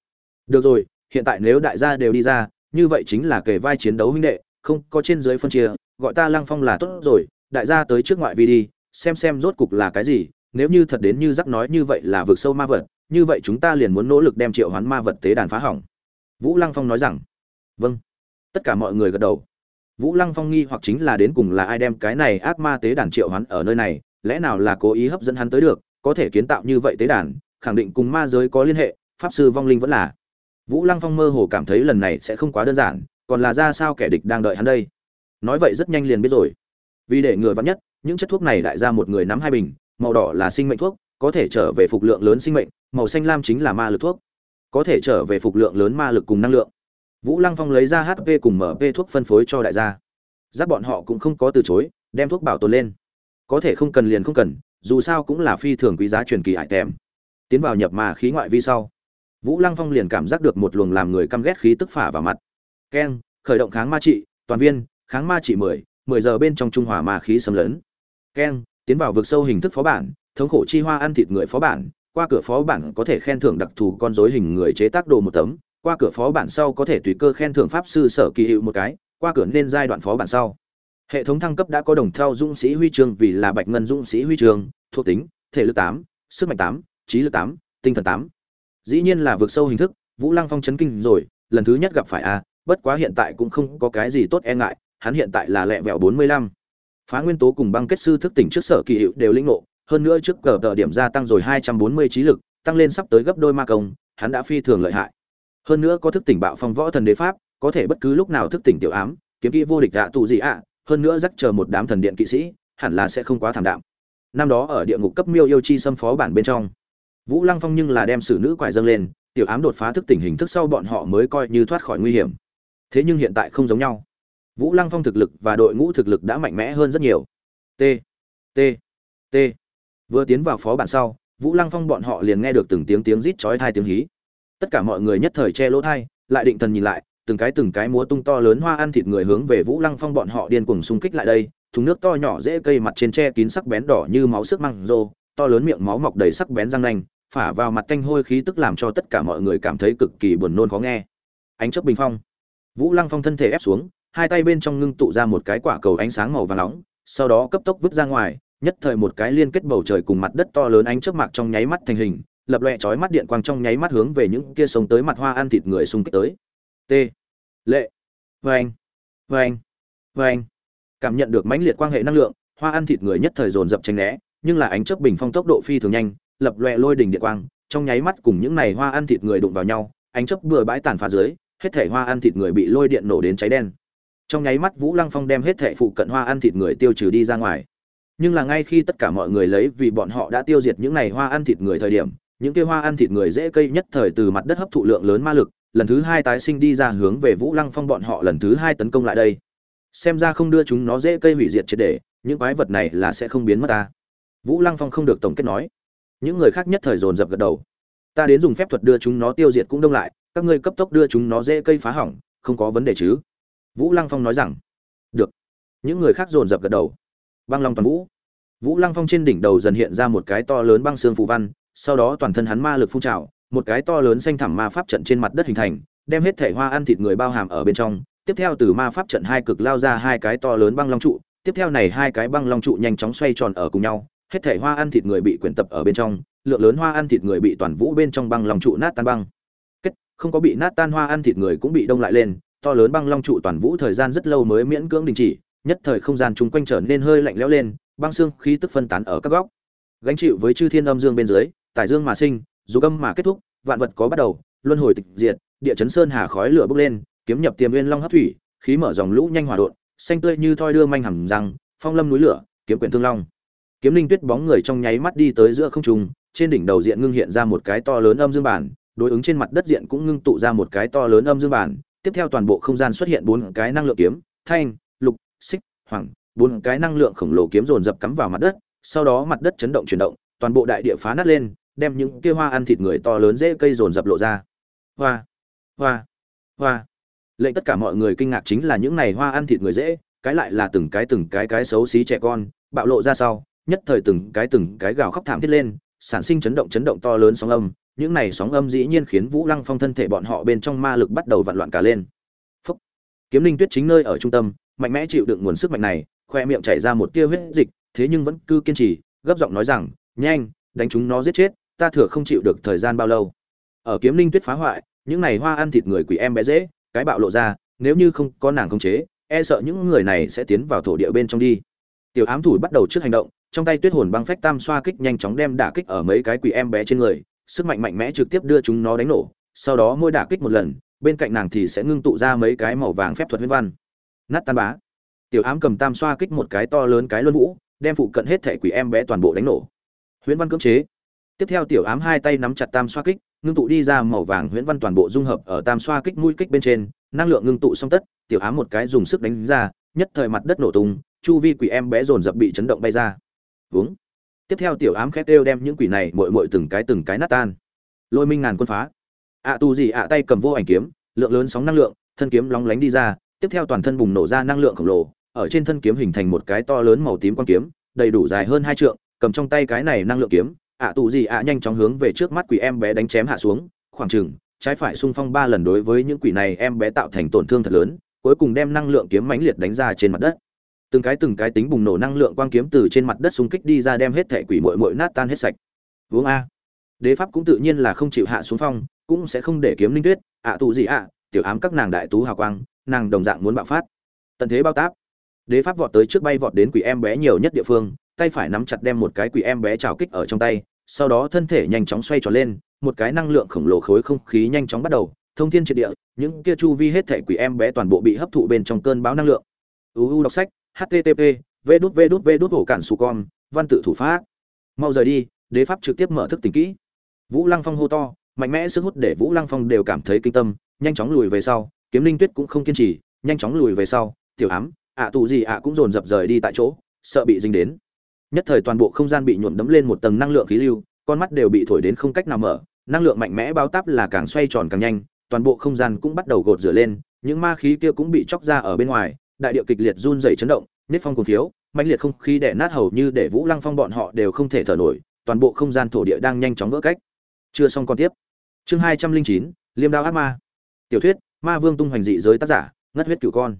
Được rồi, hiện tại nếu đại gia đều đi ra, như vậy chính là kề vai chiến đấu huynh đệ, không, có trên dưới phân chia, gọi ta lăng phong là tốt rồi, đại gia tới trước ngoại vi đi, xem xem rốt cục là cái gì, nếu như thật đến như rắc nói như vậy là vượt sâu ma vật, như vậy chúng ta liền muốn nỗ lực đem triệu hoán ma vật tế đàn phá hỏng. Vũ lăng phong nói rằng vâng. Tất cả mọi người gật đầu vũ lăng phong nghi hoặc chính là đến cùng là ai đem cái này ác ma tế đàn triệu hoán ở nơi này, lẽ nào là cố ý hấp dẫn hắn tới được, có thể kiến tạo như vậy tế đàn, khẳng định cùng ma giới có liên hệ, pháp sư vong linh vẫn là. Vũ lăng phong mơ hồ cảm thấy lần này sẽ không quá đơn giản, còn là ra sao kẻ địch đang đợi hắn đây. Nói vậy rất nhanh liền biết rồi. Vì để người vạn nhất, những chất thuốc này đại ra một người nắm hai bình, màu đỏ là sinh mệnh thuốc, có thể trở về phục lượng lớn sinh mệnh, màu xanh lam chính là ma lực thuốc. Có thể trở về phục lượng lớn ma lực cùng năng lượng vũ lăng phong lấy ra hp cùng mp thuốc phân phối cho đại gia. Giáp bọn họ cũng không có từ chối, đem thuốc bảo tồn lên. Có thể không cần liền không cần, dù sao cũng là phi thường quý giá truyền kỳ hải tèm. Tiến vào nhập mà khí ngoại vi sau, vũ lăng phong liền cảm giác được một luồng làm người căm ghét khí tức phả vào mặt. Keng, khởi động kháng ma trị, toàn viên, kháng ma trị mười mười giờ bên trong trung hòa ma khí xâm lấn. Keng, tiến vào vực sâu hình thức phó bản, thống khổ chi hoa ăn thịt người phó bản, qua cửa phó bản có thể khen thưởng đặc thù con rối hình người chế tác đồ một tấm qua cửa phó bản sau có thể tùy cơ khen thưởng pháp sư sở kỳ hiệu một cái, qua cửa nên giai đoạn phó bản sau. Hệ thống thăng cấp đã có đồng theo dũng sĩ huy chương vì là bạch ngân dũng sĩ huy chương, thuộc tính, thể lực tám, sức mạnh tám, trí lực tám, tinh thần tám. Dĩ nhiên là vượt sâu hình thức, vũ lăng phong chấn kinh rồi, lần thứ nhất gặp phải a, bất quá hiện tại cũng không có cái gì tốt e ngại, hắn hiện tại là lẹ vẹo bốn mươi lăm. Phá nguyên tố cùng băng kết sư thức tỉnh trước sở kỳ hiệu đều linh ngộ, hơn nữa trước cờ tờ điểm gia tăng rồi hai trăm bốn mươi trí lực, tăng lên sắp tới gấp đôi ma công, hắn đã phi thường lợi hại hơn nữa có thức tỉnh bạo phong võ thần đế pháp, có thể bất cứ lúc nào thức tỉnh tiểu ám, kiếm kỹ vô địch ạ tù gì ạ. Hơn nữa dắt chờ một đám thần điện kỵ sĩ, hẳn là sẽ không quá thảm đạm. Năm đó ở địa ngục cấp miêu yêu chi xâm phó bản bên trong, vũ lăng phong nhưng là đem xử nữ quải dâng lên, tiểu ám đột phá thức tỉnh hình thức sau bọn họ mới coi như thoát khỏi nguy hiểm. Thế nhưng hiện tại không giống nhau. Vũ lăng phong thực lực và đội ngũ thực lực đã mạnh mẽ hơn rất nhiều. T t t. Vừa tiến vào phó bản sau, vũ lăng phong bọn họ liền nghe được từng tiếng tiếng rít chói thai tiếng hí tất cả mọi người nhất thời che lỗ thai, lại định thần nhìn lại, từng cái từng cái múa tung to lớn hoa ăn thịt người hướng về vũ lăng phong bọn họ điên cuồng xung kích lại đây, thùng nước to nhỏ dễ cây mặt trên tre kín sắc bén đỏ như máu sức măng rô, to lớn miệng máu mọc đầy sắc bén răng nanh, phả vào mặt tanh hôi khí tức làm cho tất cả mọi người cảm thấy cực kỳ buồn nôn khó nghe. Ánh chớp bình phong. Vũ lăng phong thân thể ép xuống, hai tay bên trong ngưng tụ ra một cái quả cầu ánh sáng màu vàng nóng, sau đó cấp tốc vứt ra ngoài, nhất thời một cái liên kết bầu trời cùng mặt đất to lớn ánh chớp mạc trong nháy mắt thành hình lập loè chói mắt điện quang trong nháy mắt hướng về những kia sống tới mặt hoa ăn thịt người xung kích tới. T. Lệ. Vâng vâng vâng cảm nhận được mãnh liệt quang hệ năng lượng, hoa ăn thịt người nhất thời dồn dập tránh né, nhưng là ánh chớp bình phong tốc độ phi thường nhanh, lập loè lôi đỉnh điện quang, trong nháy mắt cùng những này hoa ăn thịt người đụng vào nhau, ánh chớp bừa bãi tàn phá dưới, hết thảy hoa ăn thịt người bị lôi điện nổ đến cháy đen. Trong nháy mắt vũ lăng phong đem hết thảy phụ cận hoa ăn thịt người tiêu trừ đi ra ngoài. Nhưng là ngay khi tất cả mọi người lấy vì bọn họ đã tiêu diệt những này hoa ăn thịt người thời điểm những kia hoa ăn thịt người dễ cây nhất thời từ mặt đất hấp thụ lượng lớn ma lực, lần thứ hai tái sinh đi ra hướng về vũ lăng phong bọn họ lần thứ hai tấn công lại đây. Xem ra không đưa chúng nó dễ cây hủy diệt triệt để, những quái vật này là sẽ không biến mất ta. Vũ lăng phong không được tổng kết nói. Những người khác nhất thời dồn dập gật đầu. Ta đến dùng phép thuật đưa chúng nó tiêu diệt cũng đông lại, các ngươi cấp tốc đưa chúng nó dễ cây phá hỏng, không có vấn đề chứ? Vũ lăng phong nói rằng. Được. Những người khác dồn dập gật đầu. Băng long toàn vũ. Vũ lăng phong trên đỉnh đầu dần hiện ra một cái to lớn băng xương phù văn sau đó toàn thân hắn ma lực phun trào, một cái to lớn xanh thẳm ma pháp trận trên mặt đất hình thành, đem hết thể hoa ăn thịt người bao hàm ở bên trong. Tiếp theo từ ma pháp trận hai cực lao ra hai cái to lớn băng long trụ, tiếp theo này hai cái băng long trụ nhanh chóng xoay tròn ở cùng nhau, hết thể hoa ăn thịt người bị quyển tập ở bên trong, lượng lớn hoa ăn thịt người bị toàn vũ bên trong băng long trụ nát tan băng. Kết, không có bị nát tan hoa ăn thịt người cũng bị đông lại lên, to lớn băng long trụ toàn vũ thời gian rất lâu mới miễn cưỡng đình chỉ, nhất thời không gian chung quanh trở nên hơi lạnh lẽo lên, băng xương khí tức phân tán ở các góc. Gánh chịu với chư thiên âm dương bên dưới tài dương mà sinh, dù âm mà kết thúc, vạn vật có bắt đầu, luân hồi tịch diệt, địa chấn sơn hà khói lửa bốc lên, kiếm nhập tiềm nguyên long hấp thủy, khí mở dòng lũ nhanh hòa đột xanh tươi như thoi đưa manh hầm răng, phong lâm núi lửa, kiếm quyển thương long. Kiếm linh tuyết bóng người trong nháy mắt đi tới giữa không trung, trên đỉnh đầu diện ngưng hiện ra một cái to lớn âm dương bản đối ứng trên mặt đất diện cũng ngưng tụ ra một cái to lớn âm dương bản tiếp theo toàn bộ không gian xuất hiện bốn cái năng lượng kiếm, thanh, lục, xích, hoàng, bốn cái năng lượng khổng lồ kiếm dồn dập cắm vào mặt đất, sau đó mặt đất chấn động chuyển động, toàn bộ đại địa phá nát lên đem những kia hoa ăn thịt người to lớn dễ cây dồn dập lộ ra. Hoa hoa hoa. Lệnh tất cả mọi người kinh ngạc chính là những này hoa ăn thịt người dễ, cái lại là từng cái từng cái cái xấu xí trẻ con, bạo lộ ra sau, nhất thời từng cái từng cái gào khóc thảm thiết lên, sản sinh chấn động chấn động to lớn sóng âm. Những này sóng âm dĩ nhiên khiến vũ lăng phong thân thể bọn họ bên trong ma lực bắt đầu vặn loạn cả lên. Phúc. kiếm linh tuyết chính nơi ở trung tâm, mạnh mẽ chịu đựng nguồn sức mạnh này, khoe miệng chảy ra một tia huyết dịch, thế nhưng vẫn cứ kiên trì, gấp giọng nói rằng, nhanh, đánh chúng nó giết chết ta thừa không chịu được thời gian bao lâu. Ở kiếm linh tuyết phá hoại, những này hoa ăn thịt người quỷ em bé dễ, cái bạo lộ ra, nếu như không có nàng khống chế e sợ những người này sẽ tiến vào thổ địa bên trong đi. Tiểu ám thủ bắt đầu trước hành động, trong tay tuyết hồn băng phách tam xoa kích nhanh chóng đem đả kích ở mấy cái quỷ em bé trên người, sức mạnh mạnh mẽ trực tiếp đưa chúng nó đánh nổ, sau đó mỗi đả kích một lần, bên cạnh nàng thì sẽ ngưng tụ ra mấy cái màu vàng phép thuật huyết văn. Nát tan bá. Tiểu ám cầm tam xoa kích một cái to lớn cái luân vũ, đem phụ cận hết thể quỷ em bé toàn bộ đánh nổ. Huyễn văn cưỡng chế tiếp theo tiểu ám hai tay nắm chặt tam xoa kích, ngưng tụ đi ra màu vàng huyễn văn toàn bộ dung hợp ở tam xoa kích mũi kích bên trên, năng lượng ngưng tụ xong tất, tiểu ám một cái dùng sức đánh ra, nhất thời mặt đất nổ tung, chu vi quỷ em bé dồn dập bị chấn động bay ra. Uống tiếp theo tiểu ám khét đều đem những quỷ này mội mội từng cái từng cái nát tan. Lôi minh ngàn quân phá. Ạ tu gì ạ tay cầm vô ảnh kiếm, lượng lớn sóng năng lượng, thân kiếm lóng lánh đi ra, tiếp theo toàn thân bùng nổ ra năng lượng khổng lồ, ở trên thân kiếm hình thành một cái to lớn màu tím quan kiếm, đầy đủ dài hơn hai trượng, cầm trong tay cái này năng lượng kiếm ạ tù gì ạ nhanh chóng hướng về trước mắt quỷ em bé đánh chém hạ xuống, khoảng chừng, trái phải xung phong ba lần đối với những quỷ này em bé tạo thành tổn thương thật lớn, cuối cùng đem năng lượng kiếm mãnh liệt đánh ra trên mặt đất. Từng cái từng cái tính bùng nổ năng lượng quang kiếm từ trên mặt đất xung kích đi ra đem hết thẻ quỷ mội mội nát tan hết sạch. Uống a. Đế pháp cũng tự nhiên là không chịu hạ xuống phong, cũng sẽ không để kiếm linh tuyết, ạ tù gì ạ, tiểu ám các nàng đại tú hào quang, nàng đồng dạng muốn bạo phát. Tận thế bao táp. Đế pháp vọt tới trước bay vọt đến quỷ em bé nhiều nhất địa phương tay phải nắm chặt đem một cái quỷ em bé trào kích ở trong tay, sau đó thân thể nhanh chóng xoay tròn lên, một cái năng lượng khổng lồ khối không khí nhanh chóng bắt đầu, thông thiên triệt địa, những kia chu vi hết thể quỷ em bé toàn bộ bị hấp thụ bên trong cơn bão năng lượng. Uu đọc sách http v đút v đút v đút, hổ cản su con, văn tự thủ pháp. Mau rời đi, đế pháp trực tiếp mở thức tỉnh kỹ. Vũ lăng phong hô to, mạnh mẽ sức hút để vũ lăng phong đều cảm thấy kinh tâm, nhanh chóng lùi về sau, kiếm linh tuyết cũng không kiên trì, nhanh chóng lùi về sau, tiểu ám, ạ tù gì ạ cũng dồn dập rời đi tại chỗ, sợ bị dính đến nhất thời toàn bộ không gian bị nhuộm đấm lên một tầng năng lượng khí lưu, con mắt đều bị thổi đến không cách nào mở, năng lượng mạnh mẽ bao táp là càng xoay tròn càng nhanh, toàn bộ không gian cũng bắt đầu gột rửa lên, những ma khí kia cũng bị chóc ra ở bên ngoài, đại điệu kịch liệt run rẩy chấn động nết phong cùng thiếu mạnh liệt không khí đẻ nát hầu như để vũ lăng phong bọn họ đều không thể thở nổi, toàn bộ không gian thổ địa đang nhanh chóng vỡ cách. Chưa xong còn tiếp. Chương hai trăm linh chín, liêm đao ác ma. Tiểu thuyết, ma vương tung hoành dị giới tác giả, ngất huyết cửu con.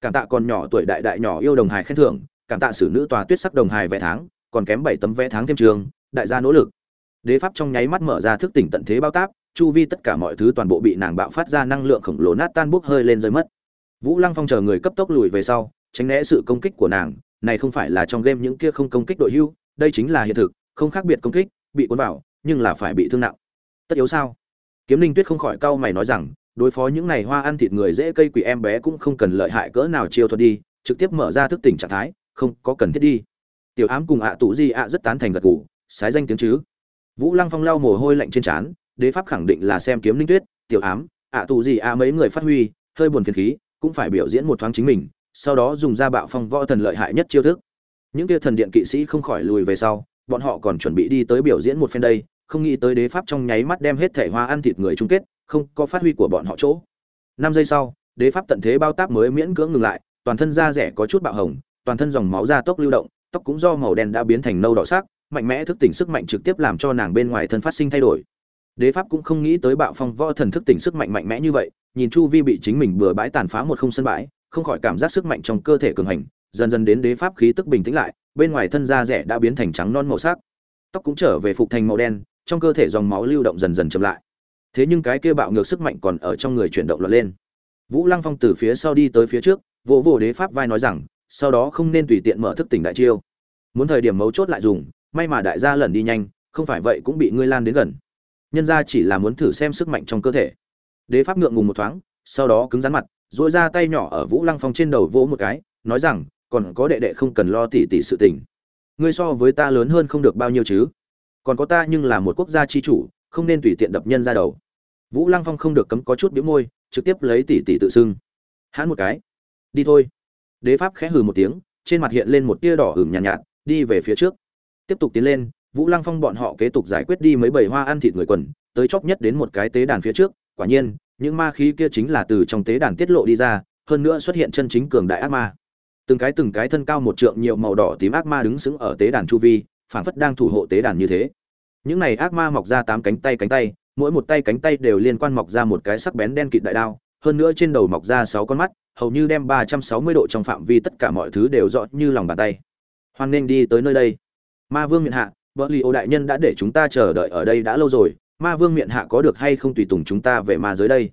Cảm tạ còn nhỏ tuổi đại đại nhỏ yêu đồng hài khen thưởng cảm tạ sử nữ tòa tuyết sắc đồng hài vẽ tháng, còn kém bảy tấm vẽ tháng thêm trường, đại gia nỗ lực. Đế pháp trong nháy mắt mở ra thức tỉnh tận thế bao táp, chu vi tất cả mọi thứ toàn bộ bị nàng bạo phát ra năng lượng khổng lồ nát tan bốc hơi lên rơi mất. Vũ lăng phong chờ người cấp tốc lùi về sau, tránh né sự công kích của nàng, này không phải là trong game những kia không công kích đội hưu, đây chính là hiện thực, không khác biệt công kích, bị cuốn vào, nhưng là phải bị thương nặng. Tất yếu sao? Kiếm linh tuyết không khỏi cau mày nói rằng, đối phó những này hoa ăn thịt người dễ cây quỷ em bé cũng không cần lợi hại cỡ nào chiêu thuật đi, trực tiếp mở ra thức tỉnh trạng thái không có cần thiết đi. Tiểu ám cùng ạ à tụ di ạ rất tán thành gật gù, sái danh tiếng chứ. Vũ lăng phong lau mồ hôi lạnh trên trán, đế pháp khẳng định là xem kiếm linh tuyết, tiểu ám, ạ à tụ di ạ mấy người phát huy, hơi buồn phiền khí, cũng phải biểu diễn một thoáng chính mình, sau đó dùng ra bạo phong võ thần lợi hại nhất chiêu thức. Những kia thần điện kỵ sĩ không khỏi lùi về sau, bọn họ còn chuẩn bị đi tới biểu diễn một phen đây, không nghĩ tới đế pháp trong nháy mắt đem hết thể hoa ăn thịt người chung kết, không có phát huy của bọn họ chỗ. Năm giây sau, đế pháp tận thế bao táp mới miễn cưỡng ngừng lại, toàn thân da rẻ có chút bạo hồng toàn thân dòng máu ra tốc lưu động, tóc cũng do màu đen đã biến thành nâu đỏ sắc, mạnh mẽ thức tỉnh sức mạnh trực tiếp làm cho nàng bên ngoài thân phát sinh thay đổi. Đế pháp cũng không nghĩ tới bạo phong võ thần thức tỉnh sức mạnh mạnh mẽ như vậy, nhìn chu vi bị chính mình bừa bãi tàn phá một không sân bãi, không khỏi cảm giác sức mạnh trong cơ thể cường hành, dần dần đến đế pháp khí tức bình tĩnh lại, bên ngoài thân da rẻ đã biến thành trắng non màu sắc. Tóc cũng trở về phục thành màu đen, trong cơ thể dòng máu lưu động dần dần chậm lại. Thế nhưng cái kia bạo ngược sức mạnh còn ở trong người chuyển động loạn lên. Vũ lăng phong từ phía sau đi tới phía trước, vỗ vỗ đế pháp vai nói rằng sau đó không nên tùy tiện mở thức tỉnh đại chiêu. Muốn thời điểm mấu chốt lại dùng, may mà đại gia lần đi nhanh, không phải vậy cũng bị ngươi lan đến gần. Nhân ra chỉ là muốn thử xem sức mạnh trong cơ thể. Đế pháp ngượng ngùng một thoáng, sau đó cứng rắn mặt, duỗi ra tay nhỏ ở vũ lăng phong trên đầu vỗ một cái, nói rằng, còn có đệ đệ không cần lo tỉ tỉ sự tình. Ngươi so với ta lớn hơn không được bao nhiêu chứ? Còn có ta nhưng là một quốc gia chi chủ, không nên tùy tiện đập nhân ra đầu. Vũ lăng phong không được cấm có chút biếu môi, trực tiếp lấy tỷ tỷ tự xưng. Hãn một cái. Đi thôi đế pháp khẽ hừ một tiếng trên mặt hiện lên một tia đỏ hửng nhàn nhạt, nhạt đi về phía trước. Tiếp tục tiến lên vũ lăng phong bọn họ kế tục giải quyết đi mấy bầy hoa ăn thịt người quần tới chóp nhất đến một cái tế đàn phía trước. Quả nhiên những ma khí kia chính là từ trong tế đàn tiết lộ đi ra hơn nữa xuất hiện chân chính cường đại ác ma. Từng cái từng cái thân cao một trượng nhiều màu đỏ tím ác ma đứng sững ở tế đàn chu vi phảng phất đang thủ hộ tế đàn như thế. Những này ác ma mọc ra tám cánh tay cánh tay mỗi một tay cánh tay đều liên quan mọc ra một cái sắc bén đen kịt đại đao hơn nữa trên đầu mọc ra sáu con mắt hầu như đem ba trăm sáu mươi độ trong phạm vi tất cả mọi thứ đều rõ như lòng bàn tay. Hoan nên đi tới nơi đây. Ma vương miệng hạ bờ Lý ô đại nhân đã để chúng ta chờ đợi ở đây đã lâu rồi ma vương miệng hạ có được hay không tùy tùng chúng ta về ma giới đây?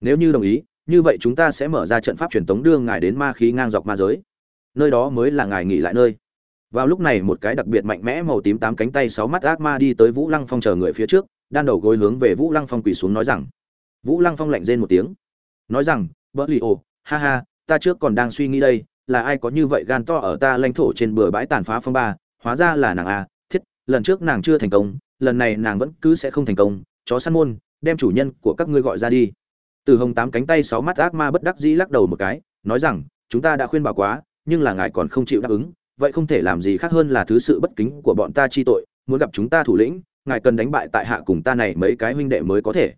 Nếu như đồng ý như vậy chúng ta sẽ mở ra trận pháp truyền tống đưa ngài đến ma khí ngang dọc ma giới. Nơi đó mới là ngài nghỉ lại nơi. Vào lúc này một cái đặc biệt mạnh mẽ màu tím tám cánh tay sáu mắt ác ma đi tới vũ lăng phong chờ người phía trước đan đầu gối hướng về vũ lăng phong quỳ xuống nói rằng. Vũ lăng phong lạnh rên một tiếng. Nói rằng bỡ Lý Ô, ha ha, ta trước còn đang suy nghĩ đây, là ai có như vậy gan to ở ta lãnh thổ trên bờ bãi tàn phá phong ba, hóa ra là nàng a thiết, lần trước nàng chưa thành công, lần này nàng vẫn cứ sẽ không thành công, chó săn môn, đem chủ nhân của các ngươi gọi ra đi. Từ hồng tám cánh tay sáu mắt ác ma bất đắc dĩ lắc đầu một cái, nói rằng, chúng ta đã khuyên bảo quá, nhưng là ngài còn không chịu đáp ứng, vậy không thể làm gì khác hơn là thứ sự bất kính của bọn ta chi tội, muốn gặp chúng ta thủ lĩnh, ngài cần đánh bại tại hạ cùng ta này mấy cái huynh đệ mới có thể.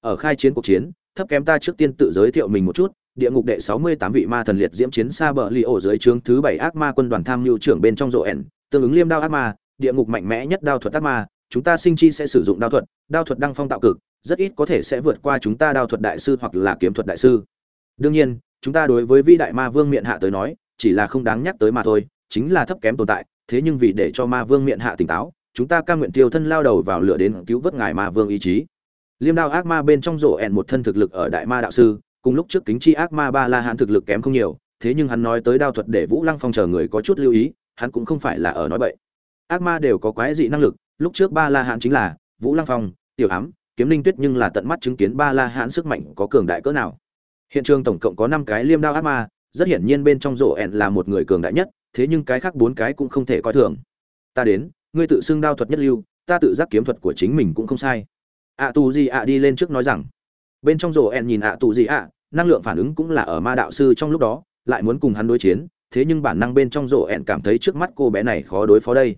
Ở khai chiến cuộc chiến, thấp kém ta trước tiên tự giới thiệu mình một chút địa ngục đệ sáu mươi tám vị ma thần liệt diễm chiến xa bờ li ổ dưới trướng thứ bảy ác ma quân đoàn tham mưu trưởng bên trong rộ ẻn, tương ứng liêm đao ác ma, địa ngục mạnh mẽ nhất đao thuật ác ma, chúng ta sinh chi sẽ sử dụng đao thuật đao thuật đăng phong tạo cực, rất ít có thể sẽ vượt qua chúng ta đao thuật đại sư hoặc là kiếm thuật đại sư. Đương nhiên, chúng ta đối với vĩ đại ma vương miện hạ tới nói, chỉ là không đáng nhắc tới mà thôi, chính là thấp kém tồn tại, thế nhưng vì để cho ma vương miện hạ tỉnh táo, chúng ta cam nguyện tiêu thân lao đầu vào lửa đến cứu vớt ngài ma vương ý chí. Liêm đao ác ma bên trong rộ ẻn một thân thực lực ở đại ma đạo sư cùng lúc trước kính chi ác ma ba la hán thực lực kém không nhiều, thế nhưng hắn nói tới đao thuật để vũ lăng phong chờ người có chút lưu ý, hắn cũng không phải là ở nói bậy. Ác ma đều có quái dị năng lực, lúc trước ba la hán chính là vũ lăng phong, tiểu ám, kiếm linh tuyết nhưng là tận mắt chứng kiến ba la hán sức mạnh có cường đại cỡ nào. Hiện trường tổng cộng có năm cái liêm đao ác ma, rất hiển nhiên bên trong rổ ẹn là một người cường đại nhất, thế nhưng cái khác bốn cái cũng không thể coi thường. Ta đến, ngươi tự xưng đao thuật nhất lưu, ta tự giác kiếm thuật của chính mình cũng không sai. Ạ tù gì ạ đi lên trước nói rằng bên trong rổ ẹn nhìn ạ tù gì ạ, năng lượng phản ứng cũng là ở ma đạo sư trong lúc đó, lại muốn cùng hắn đối chiến, thế nhưng bản năng bên trong rổ ẹn cảm thấy trước mắt cô bé này khó đối phó đây.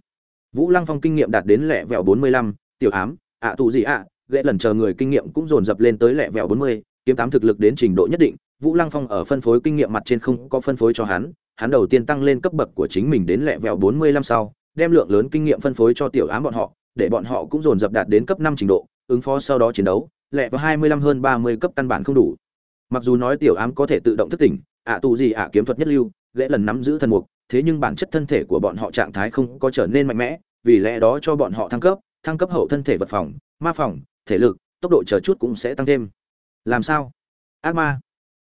Vũ lăng phong kinh nghiệm đạt đến lẹ vẹo bốn mươi lăm, tiểu ám, ạ tù gì ạ ghệ lần chờ người kinh nghiệm cũng dồn dập lên tới lẹ vẹo bốn mươi, kiếm tám thực lực đến trình độ nhất định, vũ lăng phong ở phân phối kinh nghiệm mặt trên không có phân phối cho hắn hắn đầu tiên tăng lên cấp bậc của chính mình đến lẹ vẹo bốn mươi lăm sau, đem lượng lớn kinh nghiệm phân phối cho tiểu ám bọn họ, để bọn họ cũng dồn dập đạt đến cấp năm trình độ, ứng phó sau đó chiến đấu lẹ vào hai mươi lăm hơn ba mươi cấp căn bản không đủ. Mặc dù nói tiểu ám có thể tự động thức tỉnh, ạ tù gì ạ kiếm thuật nhất lưu ghệ lần nắm giữ thần mục, thế nhưng bản chất thân thể của bọn họ trạng thái không có trở nên mạnh mẽ, vì lẽ đó cho bọn họ thăng cấp thăng cấp hậu thân thể vật phòng, ma phòng, thể lực, tốc độ chờ chút cũng sẽ tăng thêm. Làm sao? Ác ma.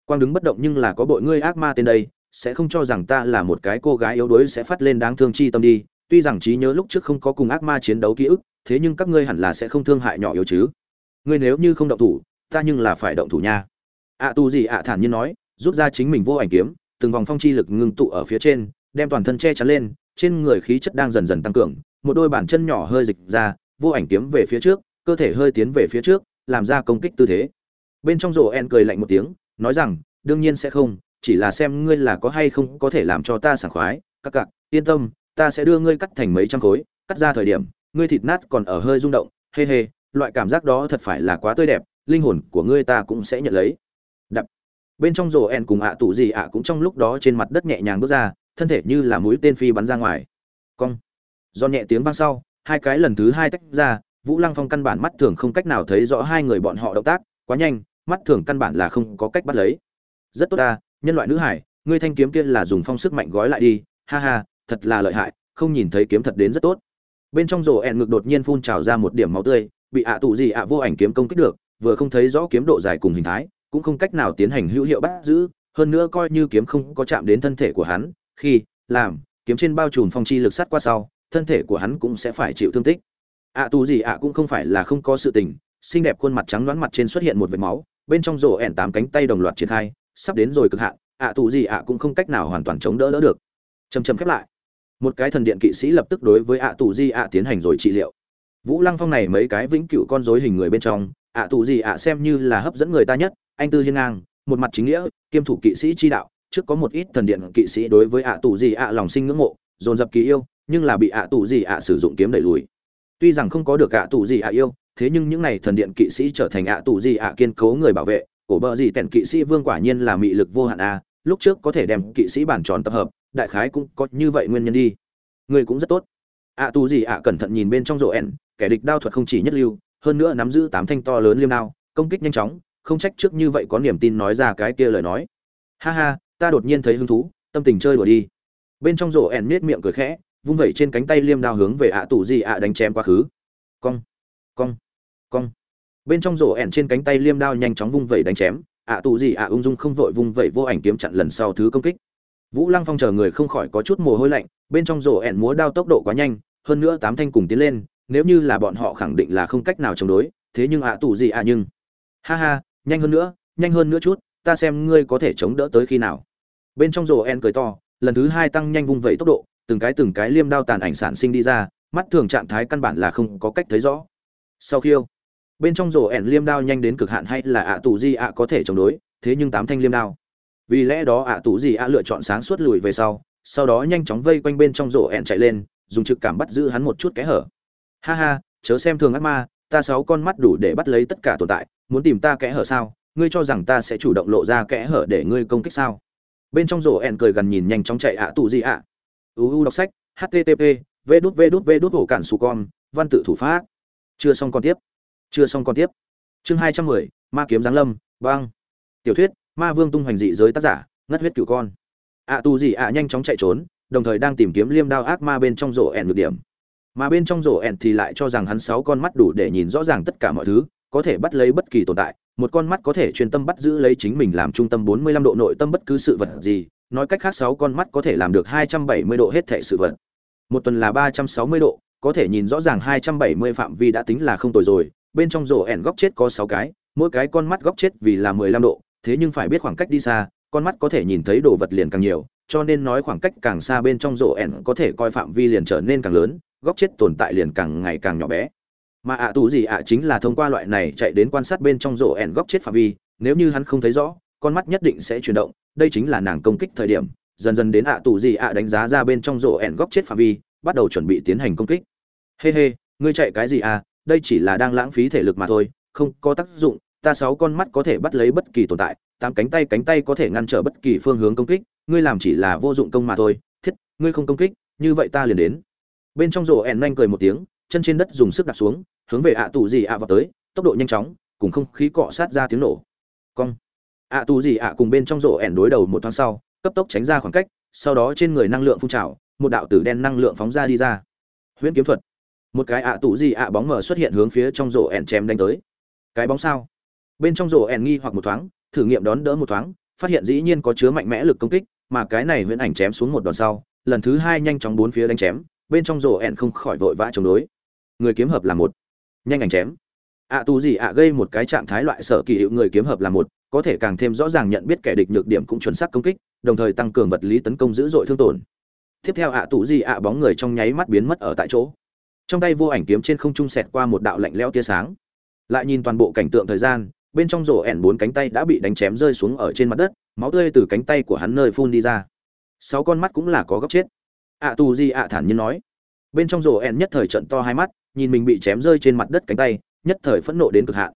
Quang đứng bất động nhưng là có bội ngươi ác ma tên đây, sẽ không cho rằng ta là một cái cô gái yếu đuối sẽ phát lên đáng thương chi tâm đi. Tuy rằng trí nhớ lúc trước không có cùng ác ma chiến đấu ký ức, thế nhưng các ngươi hẳn là sẽ không thương hại nhỏ yếu chứ ngươi nếu như không động thủ, ta nhưng là phải động thủ nha. Ạ tu gì ạ thản nhiên nói, rút ra chính mình vô ảnh kiếm, từng vòng phong chi lực ngưng tụ ở phía trên, đem toàn thân che chắn lên, trên người khí chất đang dần dần tăng cường, một đôi bàn chân nhỏ hơi dịch ra, vô ảnh kiếm về phía trước, cơ thể hơi tiến về phía trước, làm ra công kích tư thế. Bên trong rổ en cười lạnh một tiếng, nói rằng, đương nhiên sẽ không, chỉ là xem ngươi là có hay không có thể làm cho ta sảng khoái. Các cặc yên tâm, ta sẽ đưa ngươi cắt thành mấy trăm khối, cắt ra thời điểm, ngươi thịt nát còn ở hơi rung động, hê hê loại cảm giác đó thật phải là quá tươi đẹp, linh hồn của ngươi ta cũng sẽ nhận lấy. Đập. Bên trong rổ en cùng ạ tụ gì ạ cũng trong lúc đó trên mặt đất nhẹ nhàng bước ra, thân thể như là mũi tên phi bắn ra ngoài. Cong. Do nhẹ tiếng vang sau, hai cái lần thứ hai tách ra, vũ lăng phong căn bản mắt thường không cách nào thấy rõ hai người bọn họ động tác, quá nhanh, mắt thường căn bản là không có cách bắt lấy. Rất tốt ta, nhân loại nữ hải, ngươi thanh kiếm kia là dùng phong sức mạnh gói lại đi, ha ha, thật là lợi hại, không nhìn thấy kiếm thật đến rất tốt. Bên trong rổ ẹn ngực đột nhiên phun trào ra một điểm máu tươi bị ạ tù gì ạ vô ảnh kiếm công kích được, vừa không thấy rõ kiếm độ dài cùng hình thái, cũng không cách nào tiến hành hữu hiệu bắt giữ, hơn nữa coi như kiếm không có chạm đến thân thể của hắn, khi làm, kiếm trên bao trùm phong chi lực sắt qua sau, thân thể của hắn cũng sẽ phải chịu thương tích. Ạ tù gì ạ cũng không phải là không có sự tình, xinh đẹp khuôn mặt trắng đoán mặt trên xuất hiện một vệt máu, bên trong rổ ẻn tám cánh tay đồng loạt triển khai, sắp đến rồi cực hạn, ạ tù gì ạ cũng không cách nào hoàn toàn chống đỡ đỡ được. Chầm chầm khép lại. Một cái thần điện kỵ sĩ lập tức đối với ạ tù di ạ tiến hành rồi trị liệu vũ lăng phong này mấy cái vĩnh cựu con rối hình người bên trong, ạ tù gì ạ xem như là hấp dẫn người ta nhất, anh tư hiên ngang, một mặt chính nghĩa, kiêm thủ kỵ sĩ chi đạo, trước có một ít thần điện kỵ sĩ đối với ạ tù gì ạ lòng sinh ngưỡng mộ, dồn dập kỳ yêu, nhưng là bị ạ tù gì ạ sử dụng kiếm đẩy lùi. Tuy rằng không có được ạ tù gì ạ yêu, thế nhưng những này thần điện kỵ sĩ trở thành ạ tù gì ạ kiên cố người bảo vệ, cổ bờ gì tèn kỵ sĩ vương quả nhiên là mị lực vô hạn a, lúc trước có thể đem kỵ sĩ bản tròn tập hợp, đại khái cũng có như vậy nguyên nhân đi. Người cũng rất tốt ạ tù gì ạ cẩn thận nhìn bên trong rổ ẻn, kẻ địch đao thuật không chỉ nhất lưu, hơn nữa nắm giữ tám thanh to lớn liêm đao, công kích nhanh chóng, không trách trước như vậy có niềm tin nói ra cái kia lời nói. Ha ha, ta đột nhiên thấy hứng thú, tâm tình chơi đùa đi. Bên trong rổ ẻn nết miệng cười khẽ, vung vẩy trên cánh tay liêm đao hướng về ạ tù gì ạ đánh chém quá khứ. Cong cong cong. Bên trong rổ ẻn trên cánh tay liêm đao nhanh chóng vung vẩy đánh chém, ạ tù gì ạ ung dung không vội vung vẩy vô ảnh kiếm chặn lần sau thứ công kích. Vũ lăng phong chờ người không khỏi có chút mồ hôi lạnh, bên trong rổ ẻn múa đao tốc độ quá nhanh hơn nữa tám thanh cùng tiến lên, nếu như là bọn họ khẳng định là không cách nào chống đối, thế nhưng ạ tù gì ạ nhưng. Ha ha, nhanh hơn nữa, nhanh hơn nữa chút, ta xem ngươi có thể chống đỡ tới khi nào. Bên trong rổ ẻn cười to, lần thứ hai tăng nhanh vung vẩy tốc độ, từng cái từng cái liêm đao tàn ảnh sản sinh đi ra, mắt thường trạng thái căn bản là không có cách thấy rõ. Sau khiêu, bên trong rổ ẻn liêm đao nhanh đến cực hạn hay là ạ tù di ạ có thể chống đối, thế nhưng tám thanh liêm đao. Vì lẽ đó ạ tù di ạ lựa chọn sáng suốt lùi về sau sau đó nhanh chóng vây quanh bên trong rổ ẻn chạy lên dùng trực cảm bắt giữ hắn một chút kẽ hở. Ha ha, chớ xem thường ác ma, ta sáu con mắt đủ để bắt lấy tất cả tồn tại, muốn tìm ta kẽ hở sao? Ngươi cho rằng ta sẽ chủ động lộ ra kẽ hở để ngươi công kích sao? Bên trong rổ ẻn cười gần nhìn nhanh chóng chạy ạ tù gì ạ. Uu đọc sách http v đút v đút v đút hổ cản su con, văn tự thủ pháp. Chưa xong còn tiếp. Chưa xong còn tiếp. Chương hai trăm mười, ma kiếm giáng lâm, băng. Tiểu thuyết, ma vương tung hoành dị giới tác giả, ngất huyết cửu con. Ạ tù gì ạ nhanh chóng chạy trốn đồng thời đang tìm kiếm liêm đao ác ma bên trong rổ ẻn được điểm. Mà bên trong rổ ẻn thì lại cho rằng hắn sáu con mắt đủ để nhìn rõ ràng tất cả mọi thứ, có thể bắt lấy bất kỳ tồn tại, một con mắt có thể chuyên tâm bắt giữ lấy chính mình làm trung tâm 45 độ nội tâm bất cứ sự vật gì, nói cách khác sáu con mắt có thể làm được 270 độ hết thể sự vật. Một tuần là 360 độ, có thể nhìn rõ ràng 270 phạm vi đã tính là không tồi rồi, bên trong rổ ẻn góc chết có 6 cái, mỗi cái con mắt góc chết vì là 15 độ, thế nhưng phải biết khoảng cách đi xa, con mắt có thể nhìn thấy đồ vật liền càng nhiều cho nên nói khoảng cách càng xa bên trong rổ ẻn có thể coi phạm vi liền trở nên càng lớn góc chết tồn tại liền càng ngày càng nhỏ bé. Mà ạ tù gì ạ chính là thông qua loại này chạy đến quan sát bên trong rổ ẻn góc chết phạm vi nếu như hắn không thấy rõ con mắt nhất định sẽ chuyển động đây chính là nàng công kích thời điểm dần dần đến ạ tù gì ạ đánh giá ra bên trong rổ ẻn góc chết phạm vi bắt đầu chuẩn bị tiến hành công kích. Hê、hey、hê、hey, ngươi chạy cái gì à đây chỉ là đang lãng phí thể lực mà thôi không có tác dụng ta sáu con mắt có thể bắt lấy bất kỳ tồn tại tám cánh tay cánh tay có thể ngăn trở bất kỳ phương hướng công kích ngươi làm chỉ là vô dụng công mà thôi, thiết, ngươi không công kích, như vậy ta liền đến. Bên trong rổ ẻn nhanh cười một tiếng, chân trên đất dùng sức đạp xuống, hướng về ạ tù gì ạ vào tới, tốc độ nhanh chóng, cùng không khí cọ sát ra tiếng nổ. Cong. ạ tù gì ạ cùng bên trong rổ ẻn đối đầu một tháng sau, cấp tốc tránh ra khoảng cách, sau đó trên người năng lượng phun trào, một đạo tử đen năng lượng phóng ra đi ra. Huyễn kiếm thuật. Một cái ạ tù gì ạ bóng mờ xuất hiện hướng phía trong rổ ẻn chém đánh tới. Cái bóng sao? Bên trong rổ ẻn nghi hoặc một thoáng, thử nghiệm đón đỡ một thoáng phát hiện dĩ nhiên có chứa mạnh mẽ lực công kích mà cái này huyễn ảnh chém xuống một đòn sau lần thứ hai nhanh chóng bốn phía đánh chém bên trong rổ ẹn không khỏi vội vã chống đối. Người kiếm hợp là một. Nhanh ảnh chém. Ạ à, tù gì ạ gây một cái trạng thái loại sở kỳ hiệu người kiếm hợp là một có thể càng thêm rõ ràng nhận biết kẻ địch nhược điểm cũng chuẩn xác công kích đồng thời tăng cường vật lý tấn công dữ dội thương tổn. Tiếp theo ạ à, tù gì ạ bóng người trong nháy mắt biến mất ở tại chỗ. Trong tay vô ảnh kiếm trên không trung sẹt qua một đạo lạnh lẽo tia sáng. Lại nhìn toàn bộ cảnh tượng thời gian bên trong rổ ẻn bốn cánh tay đã bị đánh chém rơi xuống ở trên mặt đất máu tươi từ cánh tay của hắn nơi phun đi ra. Sáu con mắt cũng là có góc chết. Ạ à, tù di ạ thản nhiên nói. Bên trong rổ ẻn nhất thời trận to hai mắt nhìn mình bị chém rơi trên mặt đất cánh tay nhất thời phẫn nộ đến cực hạn.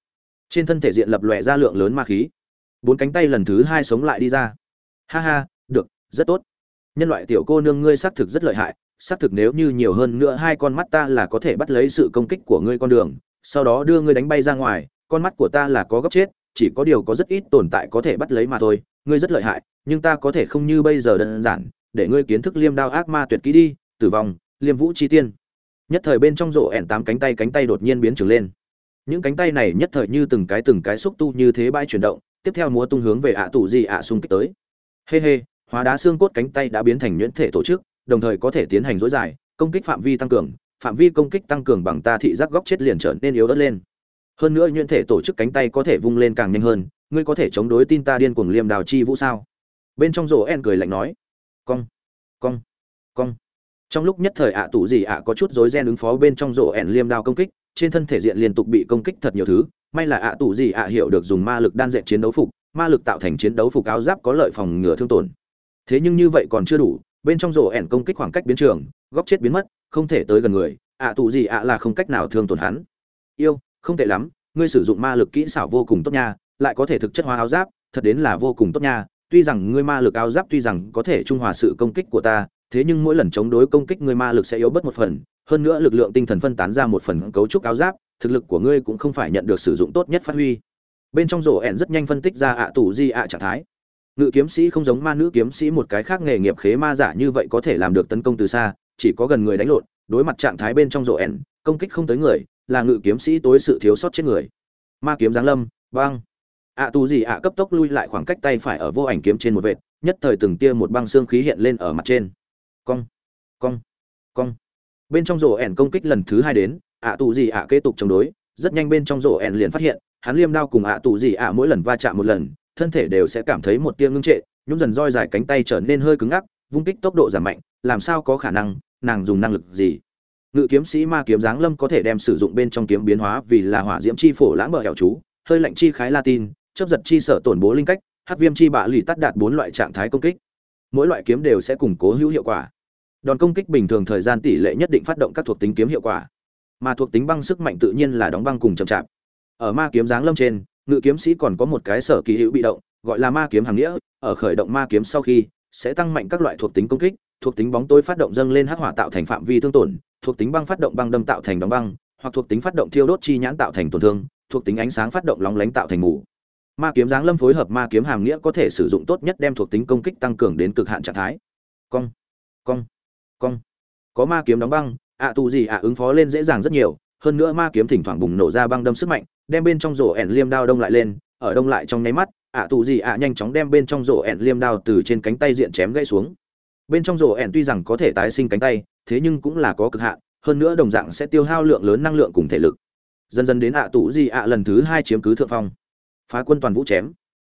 Trên thân thể diện lập lòe ra lượng lớn ma khí. Bốn cánh tay lần thứ hai sống lại đi ra. Ha ha được rất tốt. Nhân loại tiểu cô nương ngươi xác thực rất lợi hại xác thực nếu như nhiều hơn nữa hai con mắt ta là có thể bắt lấy sự công kích của ngươi con đường sau đó đưa ngươi đánh bay ra ngoài con mắt của ta là có gấp chết chỉ có điều có rất ít tồn tại có thể bắt lấy mà thôi. Ngươi rất lợi hại nhưng ta có thể không như bây giờ đơn giản. Để ngươi kiến thức liêm đao ác ma tuyệt kỹ đi tử vong liêm vũ chi tiên. Nhất thời bên trong rộ ẻn tám cánh tay cánh tay đột nhiên biến trưởng lên. Những cánh tay này nhất thời như từng cái từng cái xúc tu như thế bãi chuyển động tiếp theo múa tung hướng về ạ tù gì ạ xung kích tới. Hê、hey、hê、hey, hóa đá xương cốt cánh tay đã biến thành nhuyễn thể tổ chức đồng thời có thể tiến hành dối dài công kích phạm vi tăng cường phạm vi công kích tăng cường bằng ta thị giác góc chết liền trở nên yếu ớt lên hơn nữa nhuyễn thể tổ chức cánh tay có thể vung lên càng nhanh hơn, ngươi có thể chống đối tin ta điên cuồng liêm đào chi vũ sao? Bên trong rổ en cười lạnh nói. Cong cong cong. Trong lúc nhất thời ạ tủ gì ạ có chút rối ren ứng phó bên trong rổ ẻn liêm đao công kích, trên thân thể diện liên tục bị công kích thật nhiều thứ. May là ạ tủ gì ạ hiểu được dùng ma lực đan dệt chiến đấu phục, ma lực tạo thành chiến đấu phục áo giáp có lợi phòng ngừa thương tổn. Thế nhưng như vậy còn chưa đủ, bên trong rổ ẻn công kích khoảng cách biến trường, góc chết biến mất, không thể tới gần người, ạ tủ gì ạ là không cách nào thương tổn hắn. Yêu không tệ lắm ngươi sử dụng ma lực kỹ xảo vô cùng tốt nha lại có thể thực chất hóa áo giáp thật đến là vô cùng tốt nha tuy rằng ngươi ma lực áo giáp tuy rằng có thể trung hòa sự công kích của ta thế nhưng mỗi lần chống đối công kích ngươi ma lực sẽ yếu bớt một phần, hơn nữa lực lượng tinh thần phân tán ra một phần cấu trúc áo giáp, thực lực của ngươi cũng không phải nhận được sử dụng tốt nhất phát huy. Bên trong rổ ẻn rất nhanh phân tích ra ạ tủ di ạ trạng thái. Ngự kiếm sĩ không giống ma nữ kiếm sĩ một cái khác nghề nghiệp khế ma giả như vậy có thể làm được tấn công từ xa, chỉ có gần người đánh lộn đối mặt trạng thái bên trong rổ ẻn công kích không tới người là ngự kiếm sĩ tối sự thiếu sót chết người. Ma kiếm giáng lâm, băng. Ạ tù gì ạ cấp tốc lui lại khoảng cách tay phải ở vô ảnh kiếm trên một vệt, nhất thời từng tia một băng xương khí hiện lên ở mặt trên. Cong cong cong. Bên trong rổ ẻn công kích lần thứ hai đến ạ tù gì ạ kế tục chống đối, rất nhanh bên trong rổ ẻn liền phát hiện, hắn liêm đao cùng ạ tù gì ạ mỗi lần va chạm một lần, thân thể đều sẽ cảm thấy một tia ngưng trệ, nhún dần roi dài cánh tay trở nên hơi cứng ngắc, vung kích tốc độ giảm mạnh, làm sao có khả năng, nàng dùng năng lực gì? Ngự kiếm sĩ ma kiếm giáng lâm có thể đem sử dụng bên trong kiếm biến hóa vì là hỏa diễm chi phổ lãng bờ hẻo chú, hơi lạnh chi khái latin, chấp giật chi sở tổn bố linh cách hát viêm chi bạ lì tắt đạt bốn loại trạng thái công kích. Mỗi loại kiếm đều sẽ củng cố hữu hiệu quả. Đòn công kích bình thường thời gian tỷ lệ nhất định phát động các thuộc tính kiếm hiệu quả. Mà thuộc tính băng sức mạnh tự nhiên là đóng băng cùng chậm chạp. Ở ma kiếm giáng lâm trên, ngự kiếm sĩ còn có một cái sở kỳ hữu bị động, gọi là ma kiếm hàng nghĩa, ở khởi động ma kiếm sau khi, sẽ tăng mạnh các loại thuộc tính công kích, thuộc tính bóng tối phát động dâng lên hắc hỏa tạo thành phạm vi thương tổn thuộc tính băng phát động băng đâm tạo thành đóng băng, hoặc thuộc tính phát động thiêu đốt chi nhãn tạo thành tổn thương, thuộc tính ánh sáng phát động lóng lánh tạo thành mù. Ma kiếm giáng lâm phối hợp ma kiếm hàm nghĩa có thể sử dụng tốt nhất đem thuộc tính công kích tăng cường đến cực hạn trạng thái. Cong cong cong. Có ma kiếm đóng băng, ạ tù gì ạ ứng phó lên dễ dàng rất nhiều, hơn nữa ma kiếm thỉnh thoảng bùng nổ ra băng đâm sức mạnh, đem bên trong rổ ẻn liêm đao đông lại lên, ở đông lại trong nháy mắt, ạ tù gì ạ nhanh chóng đem bên trong rổ ẻn liêm đao từ trên cánh tay diện chém gãy xuống bên trong rổ ẻn tuy rằng có thể tái sinh cánh tay, thế nhưng cũng là có cực hạn, hơn nữa đồng dạng sẽ tiêu hao lượng lớn năng lượng cùng thể lực. Dần dần đến ạ tù gì ạ lần thứ hai chiếm cứ thượng phong. Phá quân toàn vũ chém.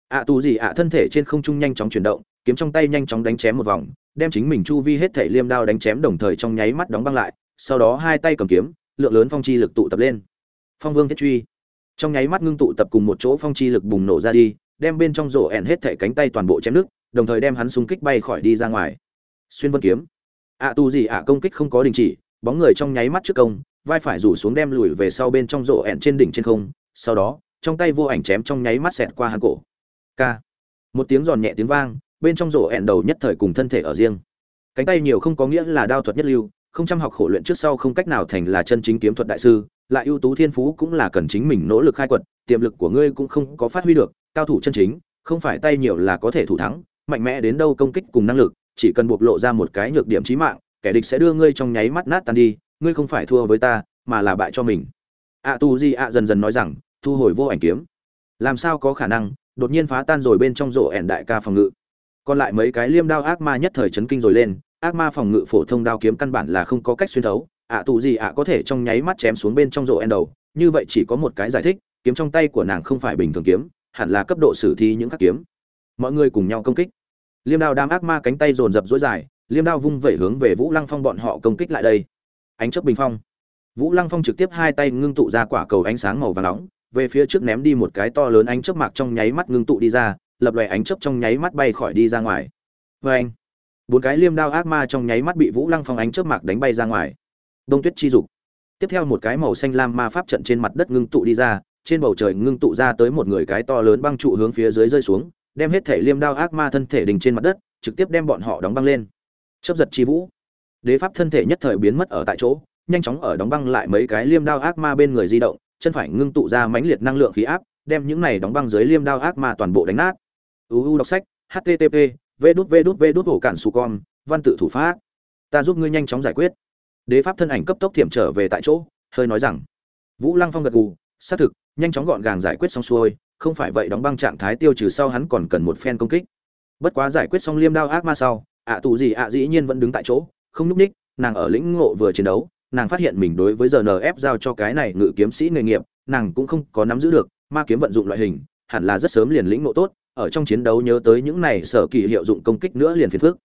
Ạ tù gì ạ thân thể trên không trung nhanh chóng chuyển động, kiếm trong tay nhanh chóng đánh chém một vòng, đem chính mình chu vi hết thể liêm đao đánh chém đồng thời trong nháy mắt đóng băng lại, sau đó hai tay cầm kiếm, lượng lớn phong chi lực tụ tập lên. Phong vương thiết truy. Trong nháy mắt ngưng tụ tập cùng một chỗ phong chi lực bùng nổ ra đi, đem bên trong rổ ẻn hết thể cánh tay toàn bộ chém nước đồng thời đem hắn xung kích bay khỏi đi ra ngoài xuyên vân kiếm. Ạ tù gì ạ công kích không có đình chỉ, bóng người trong nháy mắt trước công, vai phải rủ xuống đem lùi về sau bên trong rộ ẹn trên đỉnh trên không, sau đó, trong tay vô ảnh chém trong nháy mắt xẹt qua hàng cổ. K một tiếng giòn nhẹ tiếng vang, bên trong rổ ẹn đầu nhất thời cùng thân thể ở riêng. Cánh tay nhiều không có nghĩa là đao thuật nhất lưu, không chăm học khổ luyện trước sau không cách nào thành là chân chính kiếm thuật đại sư, lại ưu tú thiên phú cũng là cần chính mình nỗ lực khai quật, tiềm lực của ngươi cũng không có phát huy được, cao thủ chân chính, không phải tay nhiều là có thể thủ thắng, mạnh mẽ đến đâu công kích cùng năng lực chỉ cần bộc lộ ra một cái nhược điểm chí mạng, kẻ địch sẽ đưa ngươi trong nháy mắt nát tan đi, ngươi không phải thua với ta, mà là bại cho mình. A tu di ạ dần dần nói rằng, thu hồi vô ảnh kiếm. Làm sao có khả năng, đột nhiên phá tan rồi bên trong rổ ẻn đại ca phòng ngự. Còn lại mấy cái liêm đao ác ma nhất thời chấn kinh rồi lên, ác ma phòng ngự phổ thông đao kiếm căn bản là không có cách xuyên thấu ạ tù gì ạ có thể trong nháy mắt chém xuống bên trong rổ ẻn đầu, như vậy chỉ có một cái giải thích, kiếm trong tay của nàng không phải bình thường kiếm, hẳn là cấp độ sử thi những các kiếm. Mọi người cùng nhau công kích liêm đao đám ác ma cánh tay dồn dập dối dài liêm đao vung vẩy hướng về vũ lăng phong bọn họ công kích lại đây ánh chấp bình phong vũ lăng phong trực tiếp hai tay ngưng tụ ra quả cầu ánh sáng màu vàng nóng về phía trước ném đi một cái to lớn ánh chớp mạc trong nháy mắt ngưng tụ đi ra, lập loè ánh chớp trong nháy mắt bay khỏi đi ra ngoài. vê anh, bốn cái liêm đao ác ma trong nháy mắt bị Vũ Lăng Phong ánh chớp mạc đánh bay ra ngoài. Đông Tuyết chi dục. Tiếp theo một cái màu xanh lam ma pháp trận trên mặt đất ngưng tụ đi ra, trên bầu trời ngưng tụ ra tới một người cái to lớn băng trụ hướng phía dưới rơi xuống, đem hết thể liêm đao ác ma thân thể đình trên mặt đất, trực tiếp đem bọn họ đóng băng lên. Chớp giật chi vũ. Đế pháp thân thể nhất thời biến mất ở tại chỗ, nhanh chóng ở đóng băng lại mấy cái liêm đao ác ma bên người di động, chân phải ngưng tụ ra mãnh liệt năng lượng khí áp, đem những này đóng băng dưới liêm đao ác ma toàn bộ đánh nát. UU đọc sách, http, vđvđv cản su con, văn tự thủ pháp. Ta giúp ngươi nhanh chóng giải quyết. Đế pháp thân ảnh cấp tốc thiểm trở về tại chỗ, hơi nói rằng. Vũ Lăng Phong gật gù, xác thực, nhanh chóng gọn gàng giải quyết xong xuôi, không phải vậy đóng băng trạng thái tiêu trừ sau hắn còn cần một phen công kích. Bất quá giải quyết xong liêm đao ác ma sau, ạ tụ gì ạ dĩ nhiên vẫn đứng tại chỗ, không lúc ních, nàng ở lĩnh ngộ vừa chiến đấu, nàng phát hiện mình đối với GNF giao cho cái này ngự kiếm sĩ nghề nghiệp, nàng cũng không có nắm giữ được, ma kiếm vận dụng loại hình, hẳn là rất sớm liền lĩnh ngộ tốt, ở trong chiến đấu nhớ tới những này sở kỳ hiệu dụng công kích nữa liền phiền phức.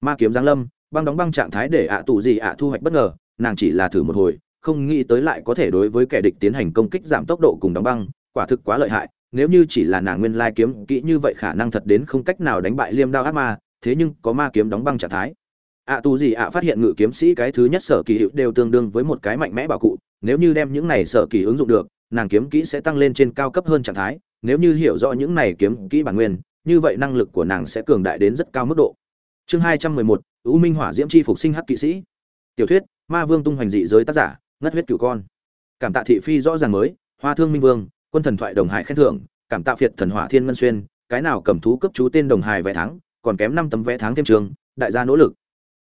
Ma kiếm giáng lâm, băng đóng băng trạng thái để ạ tụ gì ạ thu hoạch bất ngờ, nàng chỉ là thử một hồi, không nghĩ tới lại có thể đối với kẻ địch tiến hành công kích giảm tốc độ cùng đóng băng, quả thực quá lợi hại, nếu như chỉ là nàng nguyên lai kiếm kỹ như vậy khả năng thật đến không cách nào đánh bại Liêm Đao ác ma, thế nhưng có ma kiếm đóng băng trạng thái, ạ tù gì ạ phát hiện ngự kiếm sĩ cái thứ nhất sở kỳ hiệu đều tương đương với một cái mạnh mẽ bảo cụ nếu như đem những này sở kỳ ứng dụng được nàng kiếm kỹ sẽ tăng lên trên cao cấp hơn trạng thái nếu như hiểu rõ những này kiếm kỹ bản nguyên như vậy năng lực của nàng sẽ cường đại đến rất cao mức độ. Chương hai trăm mười một ưu minh hỏa diễm chi phục sinh hắc kỵ sĩ. Tiểu thuyết ma vương tung hoành dị giới tác giả ngất huyết cửu con. Cảm tạ thị phi rõ ràng mới hoa thương minh vương quân thần thoại đồng hải khen thưởng, cảm tạ phiệt thần hỏa thiên ngân xuyên, cái nào cầm thú cấp chú tên đồng hải vé tháng còn kém năm tấm vé tháng thêm trường, đại gia nỗ lực.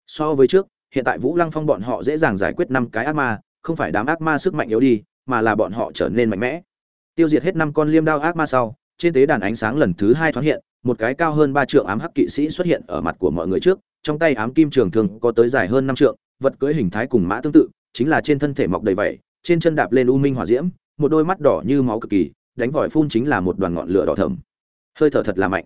So với trước, hiện tại vũ lăng phong bọn họ dễ dàng giải quyết năm cái ác ma, không phải đám ác ma sức mạnh yếu đi, mà là bọn họ trở nên mạnh mẽ. Tiêu diệt hết năm con liêm đao ác ma sau, trên tế đàn ánh sáng lần thứ hai thoáng hiện, một cái cao hơn ba trượng ám hắc kỵ sĩ xuất hiện ở mặt của mọi người trước, trong tay ám kim trường thường có tới dài hơn năm trượng, vật cưỡi hình thái cùng mã tương tự, chính là trên thân thể mọc đầy vảy, trên chân đạp lên u minh hỏa diễm một đôi mắt đỏ như máu cực kỳ, đánh vòi phun chính là một đoàn ngọn lửa đỏ thẫm. Hơi thở thật là mạnh.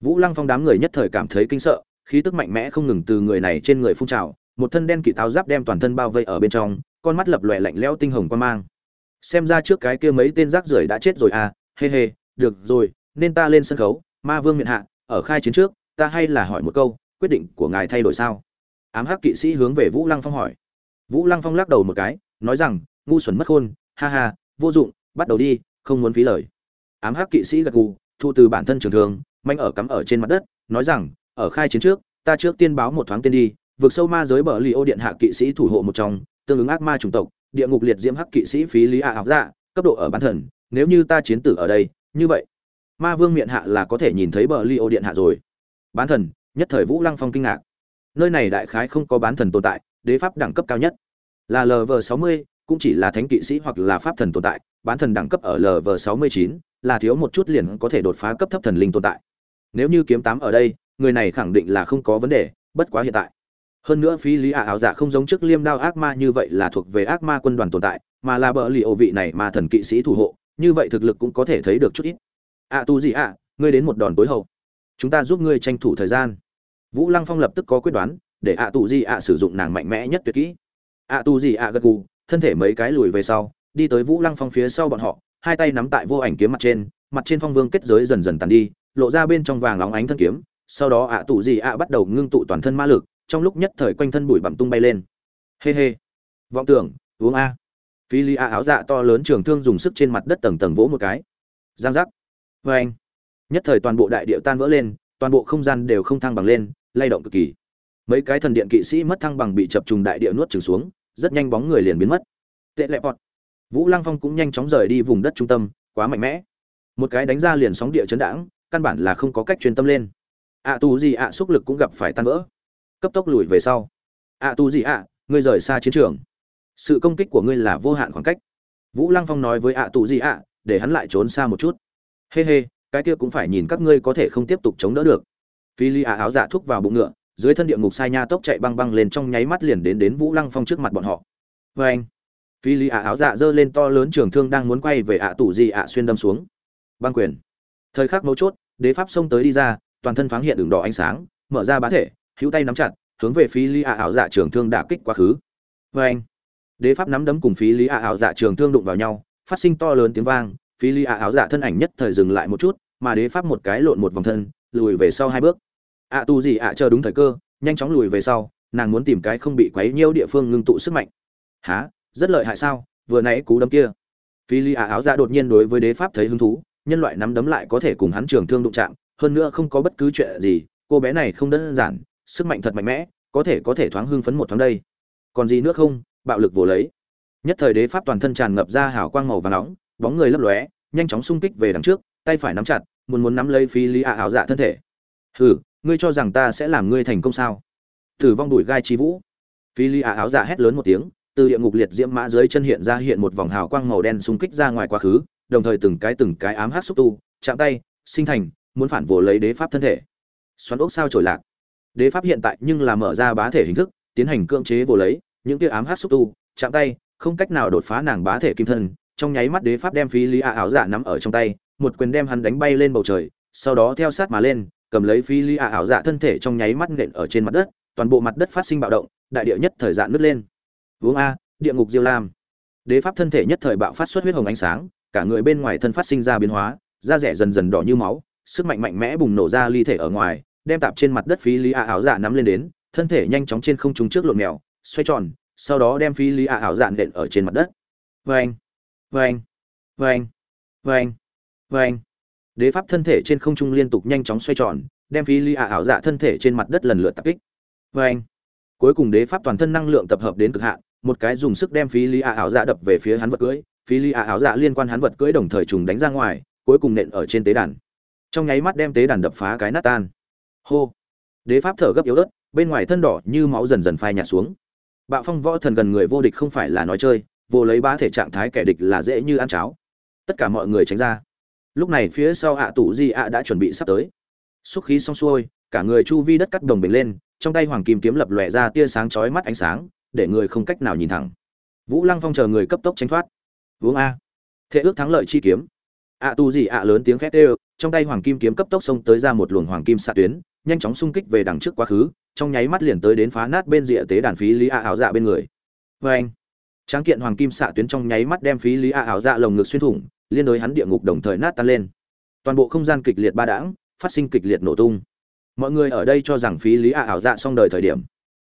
Vũ lăng phong đám người nhất thời cảm thấy kinh sợ, khí tức mạnh mẽ không ngừng từ người này trên người phun trào, một thân đen kỵ táo giáp đem toàn thân bao vây ở bên trong, con mắt lập lòe lạnh lẽo tinh hồng quan mang. Xem ra trước cái kia mấy tên rác rưởi đã chết rồi à hê hê được rồi, nên ta lên sân khấu, ma vương miện hạ, ở khai chiến trước, ta hay là hỏi một câu, quyết định của ngài thay đổi sao? Ám hắc kỵ sĩ hướng về vũ lăng phong hỏi. Vũ lăng phong lắc đầu một cái, nói rằng, ngu xuẩn mất khôn, ha ha vô dụng, bắt đầu đi, không muốn phí lời. Ám hắc kỵ sĩ gật gù, thu từ bản thân trường thường manh ở cắm ở trên mặt đất, nói rằng, ở khai chiến trước, ta trước tiên báo một thoáng tên đi, vượt sâu ma giới bờ li ô điện hạ kỵ sĩ thủ hộ một trong, tương ứng ác ma chủng tộc, địa ngục liệt diễm hắc kỵ sĩ phí lý a ảo dạ cấp độ ở bán thần nếu như ta chiến tử ở đây, như vậy, ma vương miệng hạ là có thể nhìn thấy bờ li ô điện hạ rồi. Bán thần, nhất thời vũ lăng phong kinh ngạc. Nơi này đại khái không có bán thần tồn tại, đế pháp đẳng cấp cao nhất. Là lv sáu mươi cũng chỉ là thánh kỵ sĩ hoặc là pháp thần tồn tại, bán thần đẳng cấp ở lv sáu mươi chín là thiếu một chút liền có thể đột phá cấp thấp thần linh tồn tại. Nếu như kiếm tám ở đây, người này khẳng định là không có vấn đề, bất quá hiện tại. Hơn nữa phí lý ả áo dạ không giống trước liêm đao ác ma như vậy là thuộc về ác ma quân đoàn tồn tại, mà là bờ lì ô vị này mà thần kỵ sĩ thủ hộ, như vậy thực lực cũng có thể thấy được chút ít. Ạ tu gì ạ, ngươi đến một đòn tối hậu. Chúng ta giúp ngươi tranh thủ thời gian. Vũ lăng phong lập tức có quyết đoán, để ạ tu gì ạ sử dụng nàng mạnh mẽ nhất tuyệt kỹ. Ạ tu gì ạ gật gù thân thể mấy cái lùi về sau, đi tới vũ lăng phong phía sau bọn họ, hai tay nắm tại vô ảnh kiếm mặt trên mặt trên phong vương kết giới dần dần tàn đi, lộ ra bên trong vàng óng ánh thân kiếm, sau đó ạ tụ gì ạ bắt đầu ngưng tụ toàn thân ma lực, trong lúc nhất thời quanh thân bụi bặm tung bay lên. Hê hê. Vọng tưởng, uống a. Phi li a áo dạ to lớn trường thương dùng sức trên mặt đất tầng tầng vỗ một cái. Giang giác. Vê anh. Nhất thời toàn bộ đại địa tan vỡ lên, toàn bộ không gian đều không thăng bằng lên, lay động cực kỳ. Mấy cái thần điện kỵ sĩ mất thăng bằng bị chập trùng đại địa nuốt trừng xuống rất nhanh bóng người liền biến mất. Tệ lẹ bọt vũ lăng phong cũng nhanh chóng rời đi vùng đất trung tâm quá mạnh mẽ. Một cái đánh ra liền sóng địa chấn đảng căn bản là không có cách truyền tâm lên. Ạ tù gì ạ xúc lực cũng gặp phải tan vỡ. Cấp tốc lùi về sau. Ạ tù gì ạ ngươi rời xa chiến trường. Sự công kích của ngươi là vô hạn khoảng cách. Vũ lăng phong nói với ạ tù gì ạ để hắn lại trốn xa một chút. Hê、hey、hê、hey, cái kia cũng phải nhìn các ngươi có thể không tiếp tục chống đỡ được. Phi ly ạ áo dạ thúc vào bụng ngựa dưới thân địa ngục sai nha tốc chạy băng băng lên trong nháy mắt liền đến đến vũ lăng phong trước mặt bọn họ. Vê anh, phi lý ạ áo dạ giơ lên to lớn trường thương đang muốn quay về ạ tủ gì ạ xuyên đâm xuống. Băng quyền. Thời khắc mấu chốt, đế pháp xông tới đi ra, toàn thân thoáng hiện đường đỏ ánh sáng, mở ra bá thể, hữu tay nắm chặt, hướng về phi lý ạ áo dạ trường thương đả kích quá khứ. Vê anh, đế pháp nắm đấm cùng phi lý ạ áo dạ trường thương đụng vào nhau, phát sinh to lớn tiếng vang, phi lý ạ áo dạ thân ảnh nhất thời dừng lại một chút, mà đế pháp một cái lộn một vòng thân, lùi về sau hai bước ạ tu gì ạ, chờ đúng thời cơ, nhanh chóng lùi về sau, nàng muốn tìm cái không bị quấy nhiễu địa phương ngưng tụ sức mạnh. Há rất lợi hại sao? Vừa nãy cú đấm kia. Phi ly ạ áo ra đột nhiên đối với đế pháp thấy hứng thú, nhân loại nắm đấm lại có thể cùng hắn trường thương đụng chạm, hơn nữa không có bất cứ chuyện gì, cô bé này không đơn giản, sức mạnh thật mạnh mẽ, có thể có thể thoáng hưng phấn một thoáng đây. Còn gì nữa không? Bạo lực vồ lấy. Nhất thời đế pháp toàn thân tràn ngập ra hào quang màu và nóng, bóng người lấp lóe, nhanh chóng xung kích về đằng trước, tay phải nắm chặt, muốn muốn nắm lấy phi lý ạ áo dạ thân thể. Hừ ngươi cho rằng ta sẽ làm ngươi thành công sao? Tử vong đuổi gai chi vũ. Phi ly à áo dạ hét lớn một tiếng, từ địa ngục liệt diễm mã dưới chân hiện ra hiện một vòng hào quang màu đen xung kích ra ngoài quá khứ, đồng thời từng cái từng cái ám hát xúc tu, chạm tay, sinh thành, muốn phản vồ lấy đế pháp thân thể. Xoắn ốc sao trổi lạc. Đế pháp hiện tại nhưng là mở ra bá thể hình thức, tiến hành cưỡng chế vồ lấy, những tia ám hát xúc tu, chạm tay, không cách nào đột phá nàng bá thể kim thân. Trong nháy mắt đế pháp đem phí lý ạ áo giả nắm ở trong tay, một quyền đem hắn đánh bay lên bầu trời, sau đó theo sát mà lên cầm lấy phi lý ảo dạ thân thể trong nháy mắt nện ở trên mặt đất, toàn bộ mặt đất phát sinh bạo động, đại địa nhất thời dạn nứt lên. Uống a, địa ngục diêu lam. Đế pháp thân thể nhất thời bạo phát xuất huyết hồng ánh sáng, cả người bên ngoài thân phát sinh ra biến hóa, da rẻ dần dần đỏ như máu, sức mạnh mạnh mẽ bùng nổ ra ly thể ở ngoài, đem tạp trên mặt đất phí lý ạ ảo dạ nắm lên đến, thân thể nhanh chóng trên không trung trước lộn mèo, xoay tròn, sau đó đem phí lý ạ ảo dạ nện ở trên mặt đất. Vang vang vang vang vang đế pháp thân thể trên không trung liên tục nhanh chóng xoay tròn, đem phi lý ạ ảo dạ thân thể trên mặt đất lần lượt tập kích. Vâng cuối cùng đế pháp toàn thân năng lượng tập hợp đến cực hạn, một cái dùng sức đem phi lý ạ ảo dạ đập về phía hắn vật cưỡi Phi lý ạ ảo dạ liên quan hắn vật cưỡi đồng thời trùng đánh ra ngoài, cuối cùng nện ở trên tế đàn. Trong nháy mắt đem tế đàn đập phá cái nát tan. Hô, đế pháp thở gấp yếu ớt, bên ngoài thân đỏ như máu dần dần phai nhạt xuống. Bạo phong võ thần gần người vô địch không phải là nói chơi, vô lấy bá thể trạng thái kẻ địch là dễ như ăn cháo. Tất cả mọi người tránh ra lúc này phía sau ạ tủ di ạ đã chuẩn bị sắp tới. Xúc khí xong xuôi, cả người chu vi đất cắt đồng bình lên, trong tay hoàng kim kiếm lập lòe ra tia sáng chói mắt ánh sáng, để người không cách nào nhìn thẳng. Vũ lăng phong chờ người cấp tốc tránh thoát. Vướng a. Thế ước thắng lợi chi kiếm. Ạ tu gì ạ lớn tiếng khét ê trong tay hoàng kim kiếm cấp tốc xông tới ra một luồng hoàng kim xạ tuyến, nhanh chóng xung kích về đằng trước quá khứ, trong nháy mắt liền tới đến phá nát bên rìa tế đàn phí lý ạ ảo dạ bên người. Vê anh tráng kiện hoàng kim xạ tuyến trong nháy mắt đem phí lý ạ ảo dạ lồng ngực xuyên thủng liên đối hắn địa ngục đồng thời nát tan lên. Toàn bộ không gian kịch liệt ba đãng, phát sinh kịch liệt nổ tung. Mọi người ở đây cho rằng phí lý ạ ảo dạ xong đời thời điểm.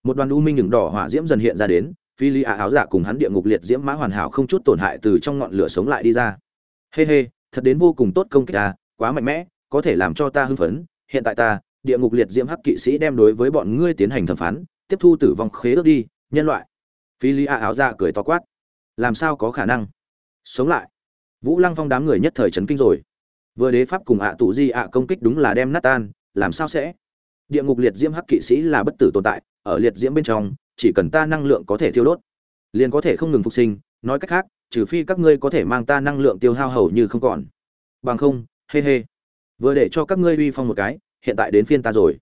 Một đoàn u minh nhừng đỏ hỏa diễm dần hiện ra đến, phí lý ạ ảo dạ cùng hắn địa ngục liệt diễm mã hoàn hảo không chút tổn hại từ trong ngọn lửa sống lại đi ra. Hê hê, thật đến vô cùng tốt công kích ta, quá mạnh mẽ, có thể làm cho ta hưng phấn. Hiện tại ta, địa ngục liệt diễm hắc kỵ sĩ đem đối với bọn ngươi tiến hành thẩm phán, tiếp thu tử vong khế ước đi, nhân loại. Phi lý a ảo dạ cười to quát. Làm sao có khả năng? Sống lại vũ lăng phong đám người nhất thời trấn kinh rồi. Vừa đế pháp cùng ạ à tụ di ạ công kích đúng là đem nát tan, làm sao sẽ? Địa ngục liệt diễm hắc kỵ sĩ là bất tử tồn tại, ở liệt diễm bên trong, chỉ cần ta năng lượng có thể thiêu đốt, liền có thể không ngừng phục sinh. Nói cách khác, trừ phi các ngươi có thể mang ta năng lượng tiêu hao hầu như không còn. Bằng không, hê hê. Vừa để cho các ngươi uy phong một cái, hiện tại đến phiên ta rồi.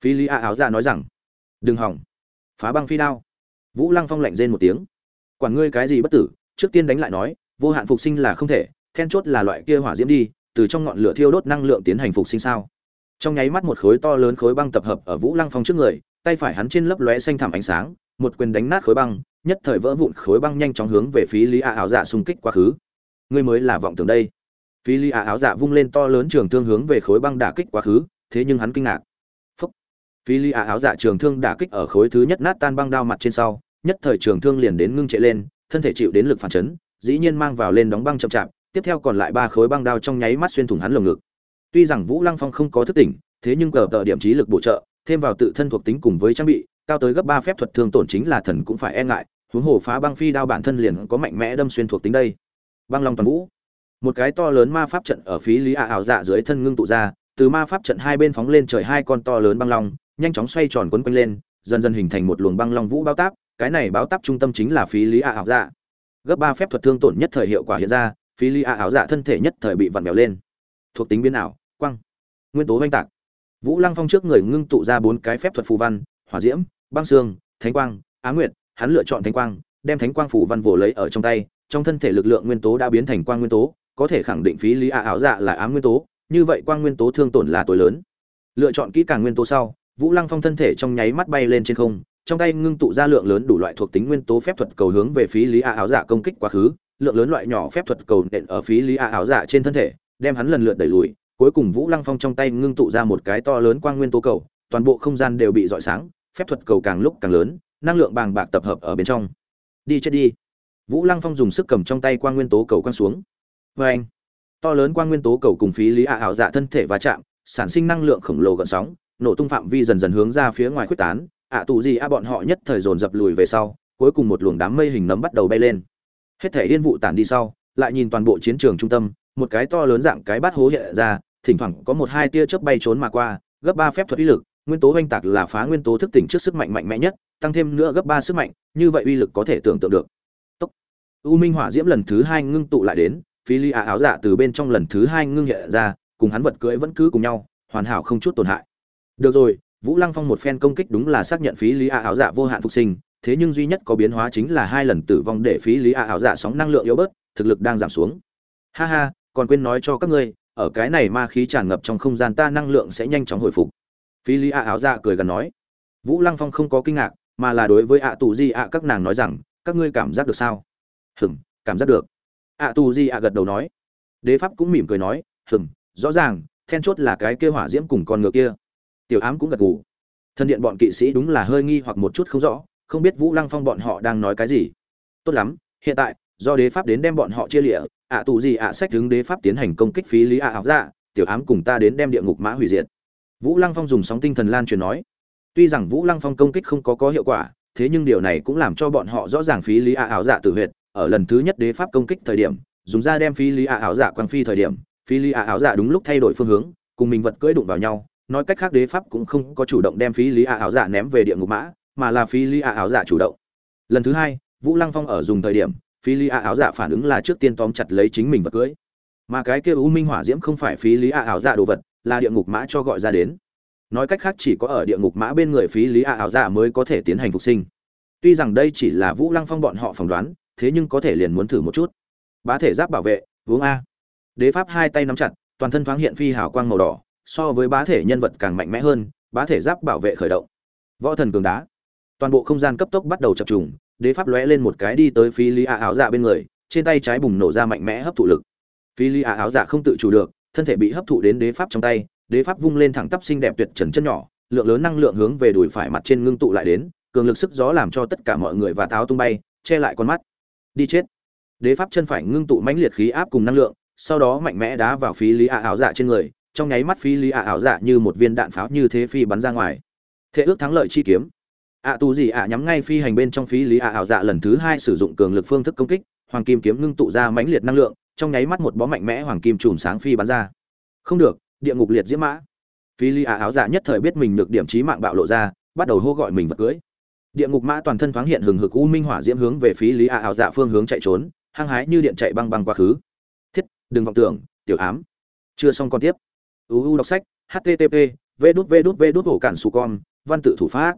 Phi lý a áo ra nói rằng, đừng hỏng. Phá băng phi đao. Vũ lăng phong lạnh rên một tiếng. Quản ngươi cái gì bất tử? Trước tiên đánh lại nói vô hạn phục sinh là không thể then chốt là loại kia hỏa diễm đi từ trong ngọn lửa thiêu đốt năng lượng tiến hành phục sinh sao? Trong nháy mắt một khối to lớn khối băng tập hợp ở vũ lăng phong trước người tay phải hắn trên lấp lóe xanh thảm ánh sáng một quyền đánh nát khối băng nhất thời vỡ vụn khối băng nhanh chóng hướng về phía lý a áo dạ xung kích quá khứ. Ngươi mới là vọng tưởng đây. Phí Lý a áo dạ vung lên to lớn trường thương hướng về khối băng đả kích quá khứ, thế nhưng hắn kinh ngạc. phúc. Phí Lý a áo dạ trường thương đả kích ở khối thứ nhất nát tan băng đao mặt trên sau, nhất thời trường thương liền đến ngưng trệ lên, thân thể chịu đến lực phản chấn, dĩ nhiên mang vào lên đóng băng chậm chạp, tiếp theo còn lại ba khối băng đao trong nháy mắt xuyên thủng hắn lồng ngực. Tuy rằng Vũ Lăng Phong không có thức tỉnh, thế nhưng cờ tờ điểm trí lực bổ trợ, thêm vào tự thân thuộc tính cùng với trang bị, cao tới gấp 3 phép thuật thương tổn chính là thần cũng phải e ngại, huống hồ phá băng phi đao bản thân liền có mạnh mẽ đâm xuyên thuộc tính đây. Băng Long toàn vũ một cái to lớn ma pháp trận ở phía lý ạ ảo dạ dưới thân ngưng tụ ra từ ma pháp trận hai bên phóng lên trời hai con to lớn băng long nhanh chóng xoay tròn quấn quanh lên dần dần hình thành một luồng băng long vũ bao táp cái này báo táp trung tâm chính là phí lý ạ ảo dạ gấp ba phép thuật thương tổn nhất thời hiệu quả hiện ra, phí ly a áo dạ thân thể nhất thời bị vặn vẹo lên. Thuộc tính biến ảo, quăng. Nguyên tố oanh tạc. Vũ lăng phong trước người ngưng tụ ra bốn cái phép thuật phù văn, hỏa diễm, băng xương, thánh quang, á nguyệt, hắn lựa chọn thánh quang, đem thánh quang phù văn vồ lấy ở trong tay, trong thân thể lực lượng nguyên tố đã biến thành quang nguyên tố, có thể khẳng định phí lý a áo dạ là ám nguyên tố, như vậy quang nguyên tố thương tổn là tối lớn. Lựa chọn kỹ càng nguyên tố sau, vũ lăng phong thân thể trong nháy mắt bay lên trên không trong tay ngưng tụ ra lượng lớn đủ loại thuộc tính nguyên tố phép thuật cầu hướng về phí lý a áo dạ công kích quá khứ, lượng lớn loại nhỏ phép thuật cầu nện ở phí lý a áo dạ trên thân thể, đem hắn lần lượt đẩy lùi, cuối cùng vũ lăng phong trong tay ngưng tụ ra một cái to lớn quang nguyên tố cầu, toàn bộ không gian đều bị rọi sáng, phép thuật cầu càng lúc càng lớn, năng lượng bàng bạc tập hợp ở bên trong. Đi chết đi. Vũ lăng phong dùng sức cầm trong tay quang nguyên tố cầu quăng xuống. Vê anh to lớn quang nguyên tố cầu cùng phí lý a ảo dạ thân thể va chạm, sản sinh năng lượng khổng lồ gợn sóng, nổ tung phạm vi dần dần hướng ra phía ngoài quyết tán ạ tù gì a bọn họ nhất thời dồn dập lùi về sau, cuối cùng một luồng đám mây hình nấm bắt đầu bay lên. Hết thể yên vụ tản đi sau, lại nhìn toàn bộ chiến trường trung tâm, một cái to lớn dạng cái bát hố hiện ra, thỉnh thoảng có một hai tia chớp bay trốn mà qua, gấp ba phép thuật uy lực, nguyên tố oanh tạc là phá nguyên tố thức tỉnh trước sức mạnh mạnh mẽ nhất, tăng thêm nữa gấp ba sức mạnh, như vậy uy lực có thể tưởng tượng được. Tốc. u minh hỏa diễm lần thứ hai ngưng tụ lại đến, phi ly áo dạ từ bên trong lần thứ hai ngưng hiện ra, cùng hắn vật cưỡi vẫn cứ cùng nhau, hoàn hảo không chút tổn hại. Được rồi vũ lăng phong một phen công kích đúng là xác nhận phí lý a áo dạ vô hạn phục sinh, thế nhưng duy nhất có biến hóa chính là hai lần tử vong để phí lý a áo dạ sóng năng lượng yếu bớt, thực lực đang giảm xuống. Ha ha, còn quên nói cho các ngươi, ở cái này ma khí tràn ngập trong không gian ta năng lượng sẽ nhanh chóng hồi phục. Phí lý a áo dạ cười gần nói. Vũ lăng phong không có kinh ngạc, mà là đối với ạ tù di ạ các nàng nói rằng, các ngươi cảm giác được sao? Hừm cảm giác được. ạ tù di ạ gật đầu nói. Đế pháp cũng mỉm cười nói hừm rõ ràng, then chốt là cái kia hỏa diễm cùng con ngựa kia tiểu ám cũng gật gù. Thân điện bọn kỵ sĩ đúng là hơi nghi hoặc một chút không rõ, không biết vũ lăng phong bọn họ đang nói cái gì. Tốt lắm, hiện tại, do đế pháp đến đem bọn họ chia lịa, ạ tù gì ạ sách đứng đế pháp tiến hành công kích phí lý ạ học dạ tiểu ám cùng ta đến đem địa ngục mã hủy diệt. Vũ lăng phong dùng sóng tinh thần lan truyền nói, tuy rằng vũ lăng phong công kích không có có hiệu quả, thế nhưng điều này cũng làm cho bọn họ rõ ràng phí lý ạ ảo dạ tử huyệt, ở lần thứ nhất đế pháp công kích thời điểm, dùng ra đem phí lý ạ ảo dạ quang phi thời điểm, phí lý ạ ảo dạ đúng lúc thay đổi phương hướng, cùng mình vật cưỡi đụng vào nhau nói cách khác đế pháp cũng không có chủ động đem phí lý ạ ảo giả ném về địa ngục mã, mà là phí lý ạ ảo giả chủ động. Lần thứ hai, vũ lăng phong ở dùng thời điểm, phí lý a ảo giả phản ứng là trước tiên tóm chặt lấy chính mình vật cưới. Mà cái kia u minh hỏa diễm không phải phí lý a ảo giả đồ vật, là địa ngục mã cho gọi ra đến. Nói cách khác chỉ có ở địa ngục mã bên người phí lý a ảo giả mới có thể tiến hành phục sinh. Tuy rằng đây chỉ là vũ lăng phong bọn họ phỏng đoán, thế nhưng có thể liền muốn thử một chút. Bá thể giáp bảo vệ, uống a. Đế pháp hai tay nắm chặt, toàn thân thoáng hiện phi hào quang màu đỏ so với bá thể nhân vật càng mạnh mẽ hơn, bá thể giáp bảo vệ khởi động. Võ thần cường đá. Toàn bộ không gian cấp tốc bắt đầu chập trùng, đế pháp lóe lên một cái đi tới phi lý ạ áo dạ bên người, trên tay trái bùng nổ ra mạnh mẽ hấp thụ lực. Phi lý ạ áo dạ không tự chủ được, thân thể bị hấp thụ đến đế pháp trong tay, đế pháp vung lên thẳng tắp xinh đẹp tuyệt trần chân nhỏ, lượng lớn năng lượng hướng về đùi phải mặt trên ngưng tụ lại đến, cường lực sức gió làm cho tất cả mọi người và táo tung bay, che lại con mắt. Đi chết. Đế pháp chân phải ngưng tụ mãnh liệt khí áp cùng năng lượng, sau đó mạnh mẽ đá vào phí lý ạ áo dạ trên người trong nháy mắt phi lý ạ ảo dạ như một viên đạn pháo như thế phi bắn ra ngoài. Thế ước thắng lợi chi kiếm. Ạ tù gì ạ nhắm ngay phi hành bên trong phi lý ạ ảo dạ lần thứ hai sử dụng cường lực phương thức công kích, hoàng kim kiếm ngưng tụ ra mãnh liệt năng lượng, trong nháy mắt một bó mạnh mẽ hoàng kim chùm sáng phi bắn ra. Không được, địa ngục liệt diễm mã. Phi lý ạ ảo dạ nhất thời biết mình được điểm trí mạng bạo lộ ra, bắt đầu hô gọi mình vật cưới. Địa ngục mã toàn thân thoáng hiện hừng hực u minh hỏa diễm hướng về phi lý ạ ảo dạ phương hướng chạy trốn, hăng hái như điện chạy băng băng quá khứ. Thiết, đừng vọng tưởng, tiểu ám. Chưa xong còn tiếp uu đọc sách http v đút v đút v đút ổ cản su con văn tự thủ pháp.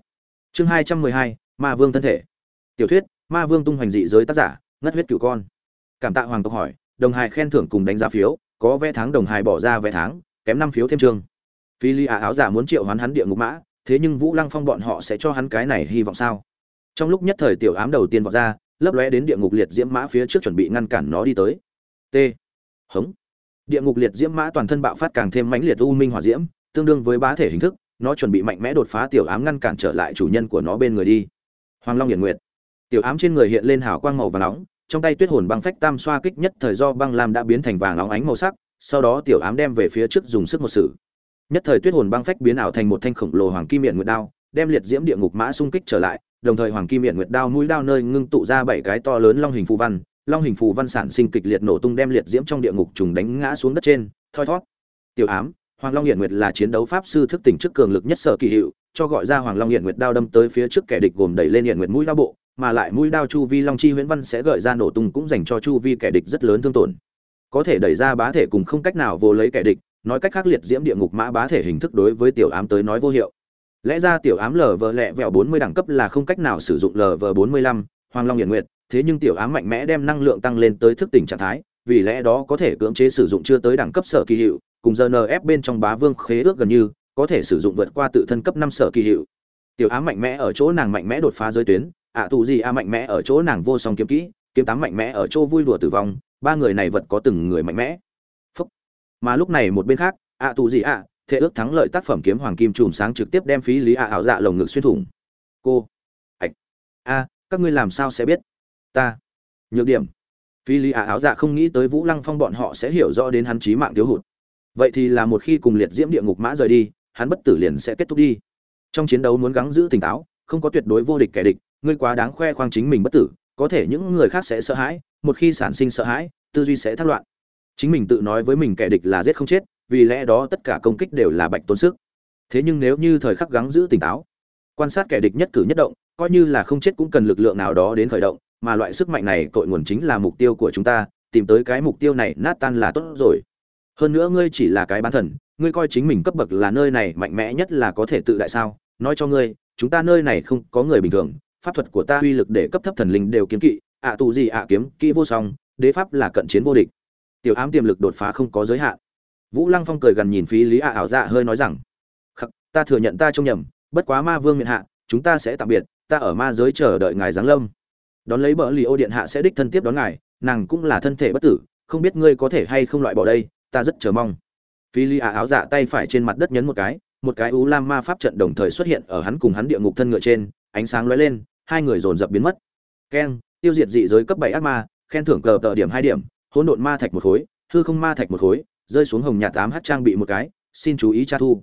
Chương hai trăm mười hai, ma vương thân thể. Tiểu thuyết, ma vương tung hoành dị giới tác giả, ngất huyết cửu con. Cảm tạ hoàng tộc hỏi, đồng hài khen thưởng cùng đánh giá phiếu, có vé tháng đồng hài bỏ ra vé tháng, kém năm phiếu thêm chương phi ly ả áo giả muốn triệu hoán hắn địa ngục mã, thế nhưng vũ lăng phong bọn họ sẽ cho hắn cái này hy vọng sao? Trong lúc nhất thời tiểu ám đầu tiên vọt ra, lấp lóe đến địa ngục liệt diễm mã phía trước chuẩn bị ngăn cản nó đi tới. T. Hống địa ngục liệt diễm mã toàn thân bạo phát càng thêm mãnh liệt u minh hỏa diễm, tương đương với bá thể hình thức, nó chuẩn bị mạnh mẽ đột phá tiểu ám ngăn cản trở lại chủ nhân của nó bên người đi. Hoàng long hiển nguyệt. Tiểu ám trên người hiện lên hào quang màu vàng nóng, trong tay tuyết hồn băng phách tam xoa kích nhất thời do băng lam đã biến thành vàng óng ánh màu sắc, sau đó tiểu ám đem về phía trước dùng sức một sử nhất thời tuyết hồn băng phách biến ảo thành một thanh khổng lồ hoàng kim miệng nguyệt đao, đem liệt diễm địa ngục mã xung kích trở lại, đồng thời hoàng kim miệng nguyệt đao mũi đao nơi ngưng tụ ra bảy cái to lớn long hình phù văn long hình phù văn sản sinh kịch liệt nổ tung đem liệt diễm trong địa ngục trùng đánh ngã xuống đất trên. Thoi thót. Tiểu ám, hoàng long hiển nguyệt là chiến đấu pháp sư thức tỉnh trước cường lực nhất sở kỳ hiệu, cho gọi ra hoàng long hiển nguyệt đao đâm tới phía trước kẻ địch gồm đẩy lên hiển nguyệt mũi đao bộ, mà lại mũi đao chu vi long chi huyễn văn sẽ gợi ra nổ tung cũng dành cho chu vi kẻ địch rất lớn thương tổn. Có thể đẩy ra bá thể cùng không cách nào vô lấy kẻ địch, nói cách khác liệt diễm địa ngục mã bá thể hình thức đối với tiểu ám tới nói vô hiệu. Lẽ ra tiểu ám lờ vờ lẹ vẹo bốn mươi đẳng cấp là không cách nào sử dụng lờ vờ bốn mươi lăm, hoàng long hiển nguyệt thế nhưng tiểu ám mạnh mẽ đem năng lượng tăng lên tới thức tỉnh trạng thái, vì lẽ đó có thể cưỡng chế sử dụng chưa tới đẳng cấp sở kỳ hiệu, cùng giờ nf bên trong bá vương khế ước gần như, có thể sử dụng vượt qua tự thân cấp năm sở kỳ hiệu. Tiểu ám mạnh mẽ ở chỗ nàng mạnh mẽ đột phá giới tuyến, ạ tù gì a mạnh mẽ ở chỗ nàng vô song kiếm kỹ, kiếm tám mạnh mẽ ở chỗ vui đùa tử vong, ba người này vật có từng người mạnh mẽ. Phúc. mà lúc này một bên khác, ạ tù gì ạ thế ước thắng lợi tác phẩm kiếm hoàng kim chùm sáng trực tiếp đem phí lý ạ ảo dạ lồng ngực xuyên thủng. Cô. Ạch. A, các ngươi làm sao sẽ biết? Ta. Nhược điểm. Phi lý ả áo dạ không nghĩ tới vũ lăng phong bọn họ sẽ hiểu rõ đến hắn trí mạng thiếu hụt. Vậy thì là một khi cùng liệt diễm địa ngục mã rời đi, hắn bất tử liền sẽ kết thúc đi. Trong chiến đấu muốn gắng giữ tỉnh táo, không có tuyệt đối vô địch kẻ địch, ngươi quá đáng khoe khoang chính mình bất tử, có thể những người khác sẽ sợ hãi, một khi sản sinh sợ hãi, tư duy sẽ thất loạn. Chính mình tự nói với mình kẻ địch là giết không chết, vì lẽ đó tất cả công kích đều là bạch tốn sức. Thế nhưng nếu như thời khắc gắng giữ tỉnh táo, quan sát kẻ địch nhất cử nhất động, coi như là không chết cũng cần lực lượng nào đó đến khởi động mà loại sức mạnh này cội nguồn chính là mục tiêu của chúng ta tìm tới cái mục tiêu này nát tan là tốt rồi. Hơn nữa ngươi chỉ là cái bán thần ngươi coi chính mình cấp bậc là nơi này mạnh mẽ nhất là có thể tự đại sao? Nói cho ngươi chúng ta nơi này không có người bình thường pháp thuật của ta uy lực để cấp thấp thần linh đều kiếm kỵ ạ à, tù gì ạ kiếm kỹ vô song đế pháp là cận chiến vô địch. Tiểu ám tiềm lực đột phá không có giới hạn. Vũ lăng phong cười gần nhìn phí lý ạ ảo dạ hơi nói rằng khắc ta thừa nhận ta trông nhầm bất quá ma vương miệng hạ chúng ta sẽ tạm biệt ta ở ma giới chờ đợi ngài giáng lâm đón lấy bờ lì ô điện hạ sẽ đích thân tiếp đón ngài, nàng cũng là thân thể bất tử, không biết ngươi có thể hay không loại bỏ đây, ta rất chờ mong. Phi li ả áo dạ tay phải trên mặt đất nhấn một cái một cái ú lam ma pháp trận đồng thời xuất hiện ở hắn cùng hắn địa ngục thân ngựa trên, ánh sáng lóe lên, hai người dồn dập biến mất. Keng tiêu diệt dị giới cấp bảy ác ma, khen thưởng cờ tờ điểm hai điểm, hỗn độn ma thạch một khối, hư không ma thạch một khối, rơi xuống hồng nhà tám h trang bị một cái, xin chú ý tra thu.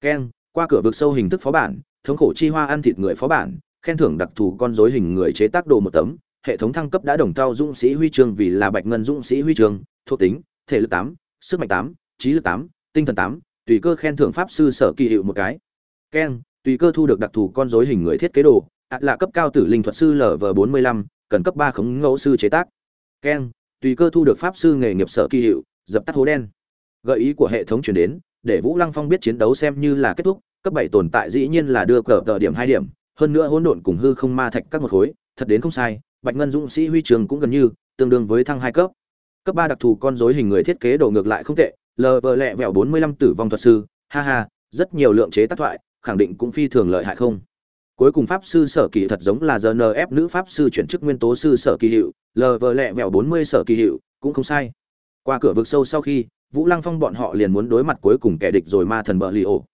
Keng qua cửa vực sâu hình thức phó bản, thống khổ chi hoa ăn thịt người phó bản khen thưởng đặc thù con rối hình người chế tác đồ một tấm, hệ thống thăng cấp đã đồng thao dũng sĩ huy chương vì là bạch ngân dũng sĩ huy chương, thuộc tính, thể lực tám, sức mạnh tám, trí lực tám, tinh thần tám, tùy cơ khen thưởng pháp sư sở kỳ hiệu một cái. Keng, tùy cơ thu được đặc thù con rối hình người thiết kế đồ, ạ là cấp cao tử linh thuật sư lv bốn mươi lăm, cần cấp ba khống ngẫu sư chế tác. Keng, tùy cơ thu được pháp sư nghề nghiệp sở kỳ hiệu, dập tắt hố đen. Gợi ý của hệ thống chuyển đến, để vũ lăng phong biết chiến đấu xem như là kết thúc, cấp bảy tồn tại dĩ nhiên là đưa cờ tờ điểm hai điểm hơn nữa hỗn độn cùng hư không ma thạch các một khối, thật đến không sai, bạch ngân dũng sĩ huy trường cũng gần như, tương đương với thăng hai cấp. Cấp ba đặc thù con rối hình người thiết kế đồ ngược lại không tệ lờ vờ lẹ vẹo bốn mươi lăm tử vong thuật sư, ha ha, rất nhiều lượng chế tác thoại, khẳng định cũng phi thường lợi hại không? Cuối cùng pháp sư sở kỳ thật giống là rnf nữ pháp sư chuyển chức nguyên tố sư sở kỳ hiệu lờ vờ lẹ vẹo bốn mươi sở kỳ hiệu, cũng không sai. Qua cửa vực sâu sau khi, vũ lăng phong bọn họ liền muốn đối mặt cuối cùng kẻ địch rồi ma thần bờ liễu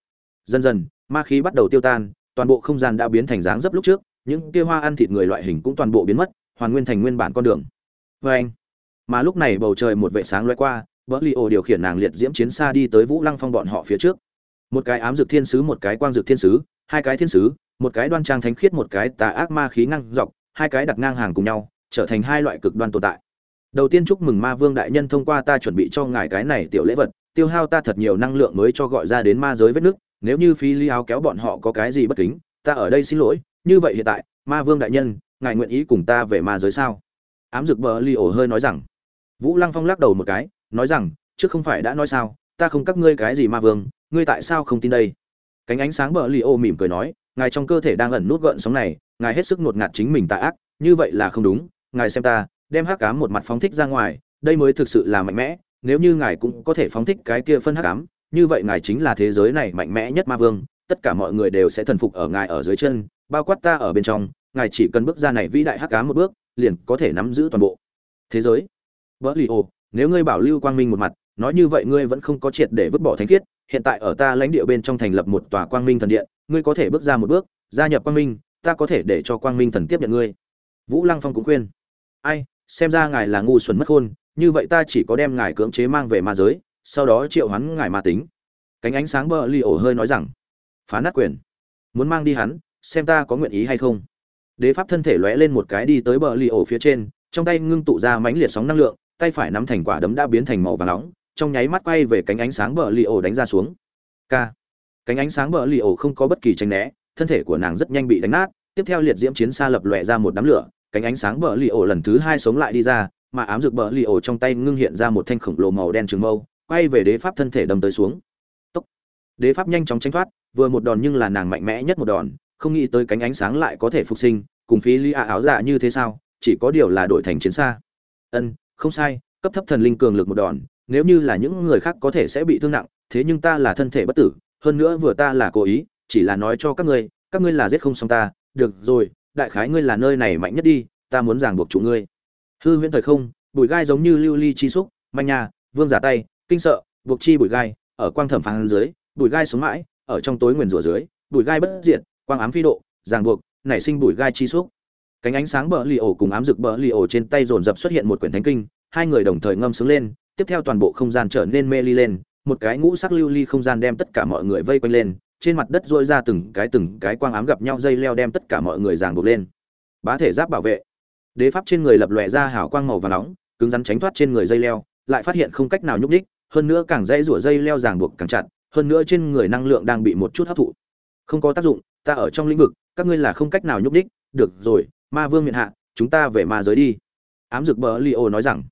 dần dần, ma khí bắt đầu tiêu tan toàn bộ không gian đã biến thành dáng dấp lúc trước, những kia hoa ăn thịt người loại hình cũng toàn bộ biến mất, hoàn nguyên thành nguyên bản con đường. Vê anh, mà lúc này bầu trời một vệ sáng loay qua, bỡ li ổ điều khiển nàng liệt diễm chiến xa đi tới vũ lăng phong bọn họ phía trước. Một cái ám dược thiên sứ, một cái quang dược thiên sứ, hai cái thiên sứ, một cái đoan trang thánh khiết, một cái tà ác ma khí ngang dọc, hai cái đặt ngang hàng cùng nhau, trở thành hai loại cực đoan tồn tại. Đầu tiên chúc mừng ma vương đại nhân thông qua ta chuẩn bị cho ngài cái này tiểu lễ vật, tiêu hao ta thật nhiều năng lượng mới cho gọi ra đến ma giới vết nước nếu như phi ly áo kéo bọn họ có cái gì bất kính, ta ở đây xin lỗi, như vậy hiện tại, ma vương đại nhân, ngài nguyện ý cùng ta về ma giới sao? Ám dực bờ ly ổ hơi nói rằng. Vũ lăng phong lắc đầu một cái, nói rằng trước không phải đã nói sao, ta không các ngươi cái gì ma vương, ngươi tại sao không tin đây? Cánh ánh sáng bờ ly ổ mỉm cười nói, ngài trong cơ thể đang ẩn nút gợn sóng này, ngài hết sức ngột ngạt chính mình tà ác, như vậy là không đúng, ngài xem ta, đem hắc ám một mặt phóng thích ra ngoài, đây mới thực sự là mạnh mẽ, nếu như ngài cũng có thể phóng thích cái kia phân hắc ám như vậy ngài chính là thế giới này mạnh mẽ nhất ma vương, tất cả mọi người đều sẽ thần phục ở ngài ở dưới chân, bao quát ta ở bên trong, ngài chỉ cần bước ra này vĩ đại hắc ám một bước, liền có thể nắm giữ toàn bộ. Thế giới. Vỡ lì ô nếu ngươi bảo lưu quang minh một mặt, nói như vậy ngươi vẫn không có triệt để vứt bỏ thánh khiết, hiện tại ở ta lãnh địa bên trong thành lập một tòa quang minh thần điện, ngươi có thể bước ra một bước, gia nhập quang minh, ta có thể để cho quang minh thần tiếp nhận ngươi. Vũ lăng phong cũng khuyên. Ai, xem ra ngài là ngu xuẩn mất khôn, như vậy ta chỉ có đem ngài cưỡng chế mang về ma giới sau đó triệu hắn ngài ma tính. Cánh ánh sáng bờ li ổ hơi nói rằng, phá nát quyền. Muốn mang đi hắn, xem ta có nguyện ý hay không. Đế pháp thân thể lóe lên một cái đi tới bờ li ổ phía trên, trong tay ngưng tụ ra mãnh liệt sóng năng lượng, tay phải nắm thành quả đấm đã biến thành màu vàng nóng, trong nháy mắt quay về cánh ánh sáng bờ li ổ đánh ra xuống. K cánh ánh sáng bờ li ổ không có bất kỳ tranh né, thân thể của nàng rất nhanh bị đánh nát, tiếp theo liệt diễm chiến xa lập lòe ra một đám lửa, cánh ánh sáng bờ li ổ lần thứ hai sống lại đi ra, mà ám dược bờ li ổ trong tay ngưng hiện ra một thanh khổng lồ màu đen trường mâu quay về đế pháp thân thể đâm tới xuống. Tốc. đế pháp nhanh chóng tránh thoát, vừa một đòn nhưng là nàng mạnh mẽ nhất một đòn, không nghĩ tới cánh ánh sáng lại có thể phục sinh, cùng phí ly ạ áo dạ như thế sao, chỉ có điều là đổi thành chiến xa. Ân, không sai, cấp thấp thần linh cường lực một đòn, nếu như là những người khác có thể sẽ bị thương nặng, thế nhưng ta là thân thể bất tử, hơn nữa vừa ta là cố ý, chỉ là nói cho các ngươi các ngươi là giết không xong ta, được rồi, đại khái ngươi là nơi này mạnh nhất đi, ta muốn ràng buộc chủ ngươi. Hư huyễn thời không, bụi gai giống như lưu ly chi xúc, manh nha, vương giả tay kinh sợ, buộc chi bụi gai, ở quang thẩm phán dưới, bụi gai xuống mãi, ở trong tối nguyền rủa dưới, bụi gai bất diệt, quang ám phi độ, ràng buộc, nảy sinh bụi gai chi xúc cánh ánh sáng bờ lì ổ cùng ám rực bờ lì ổ trên tay dồn dập xuất hiện một quyển thánh kinh, hai người đồng thời ngâm sướng lên, tiếp theo toàn bộ không gian trở nên mê ly lên, một cái ngũ sắc lưu ly không gian đem tất cả mọi người vây quanh lên, trên mặt đất dội ra từng cái từng cái quang ám gặp nhau dây leo đem tất cả mọi người ràng buộc lên bá thể giáp bảo vệ đế pháp trên người lập lòe ra hào quang màu và nóng, cứng rắn tránh thoát trên người dây leo, lại phát hiện không cách nào nhúc nhích hơn nữa càng dây rủa dây leo ràng buộc càng chặt, hơn nữa trên người năng lượng đang bị một chút hấp thụ. Không có tác dụng, ta ở trong lĩnh vực, các ngươi là không cách nào nhúc đích được rồi, ma vương miệng hạ, chúng ta về ma giới đi. Ám dực bờ li ô nói rằng.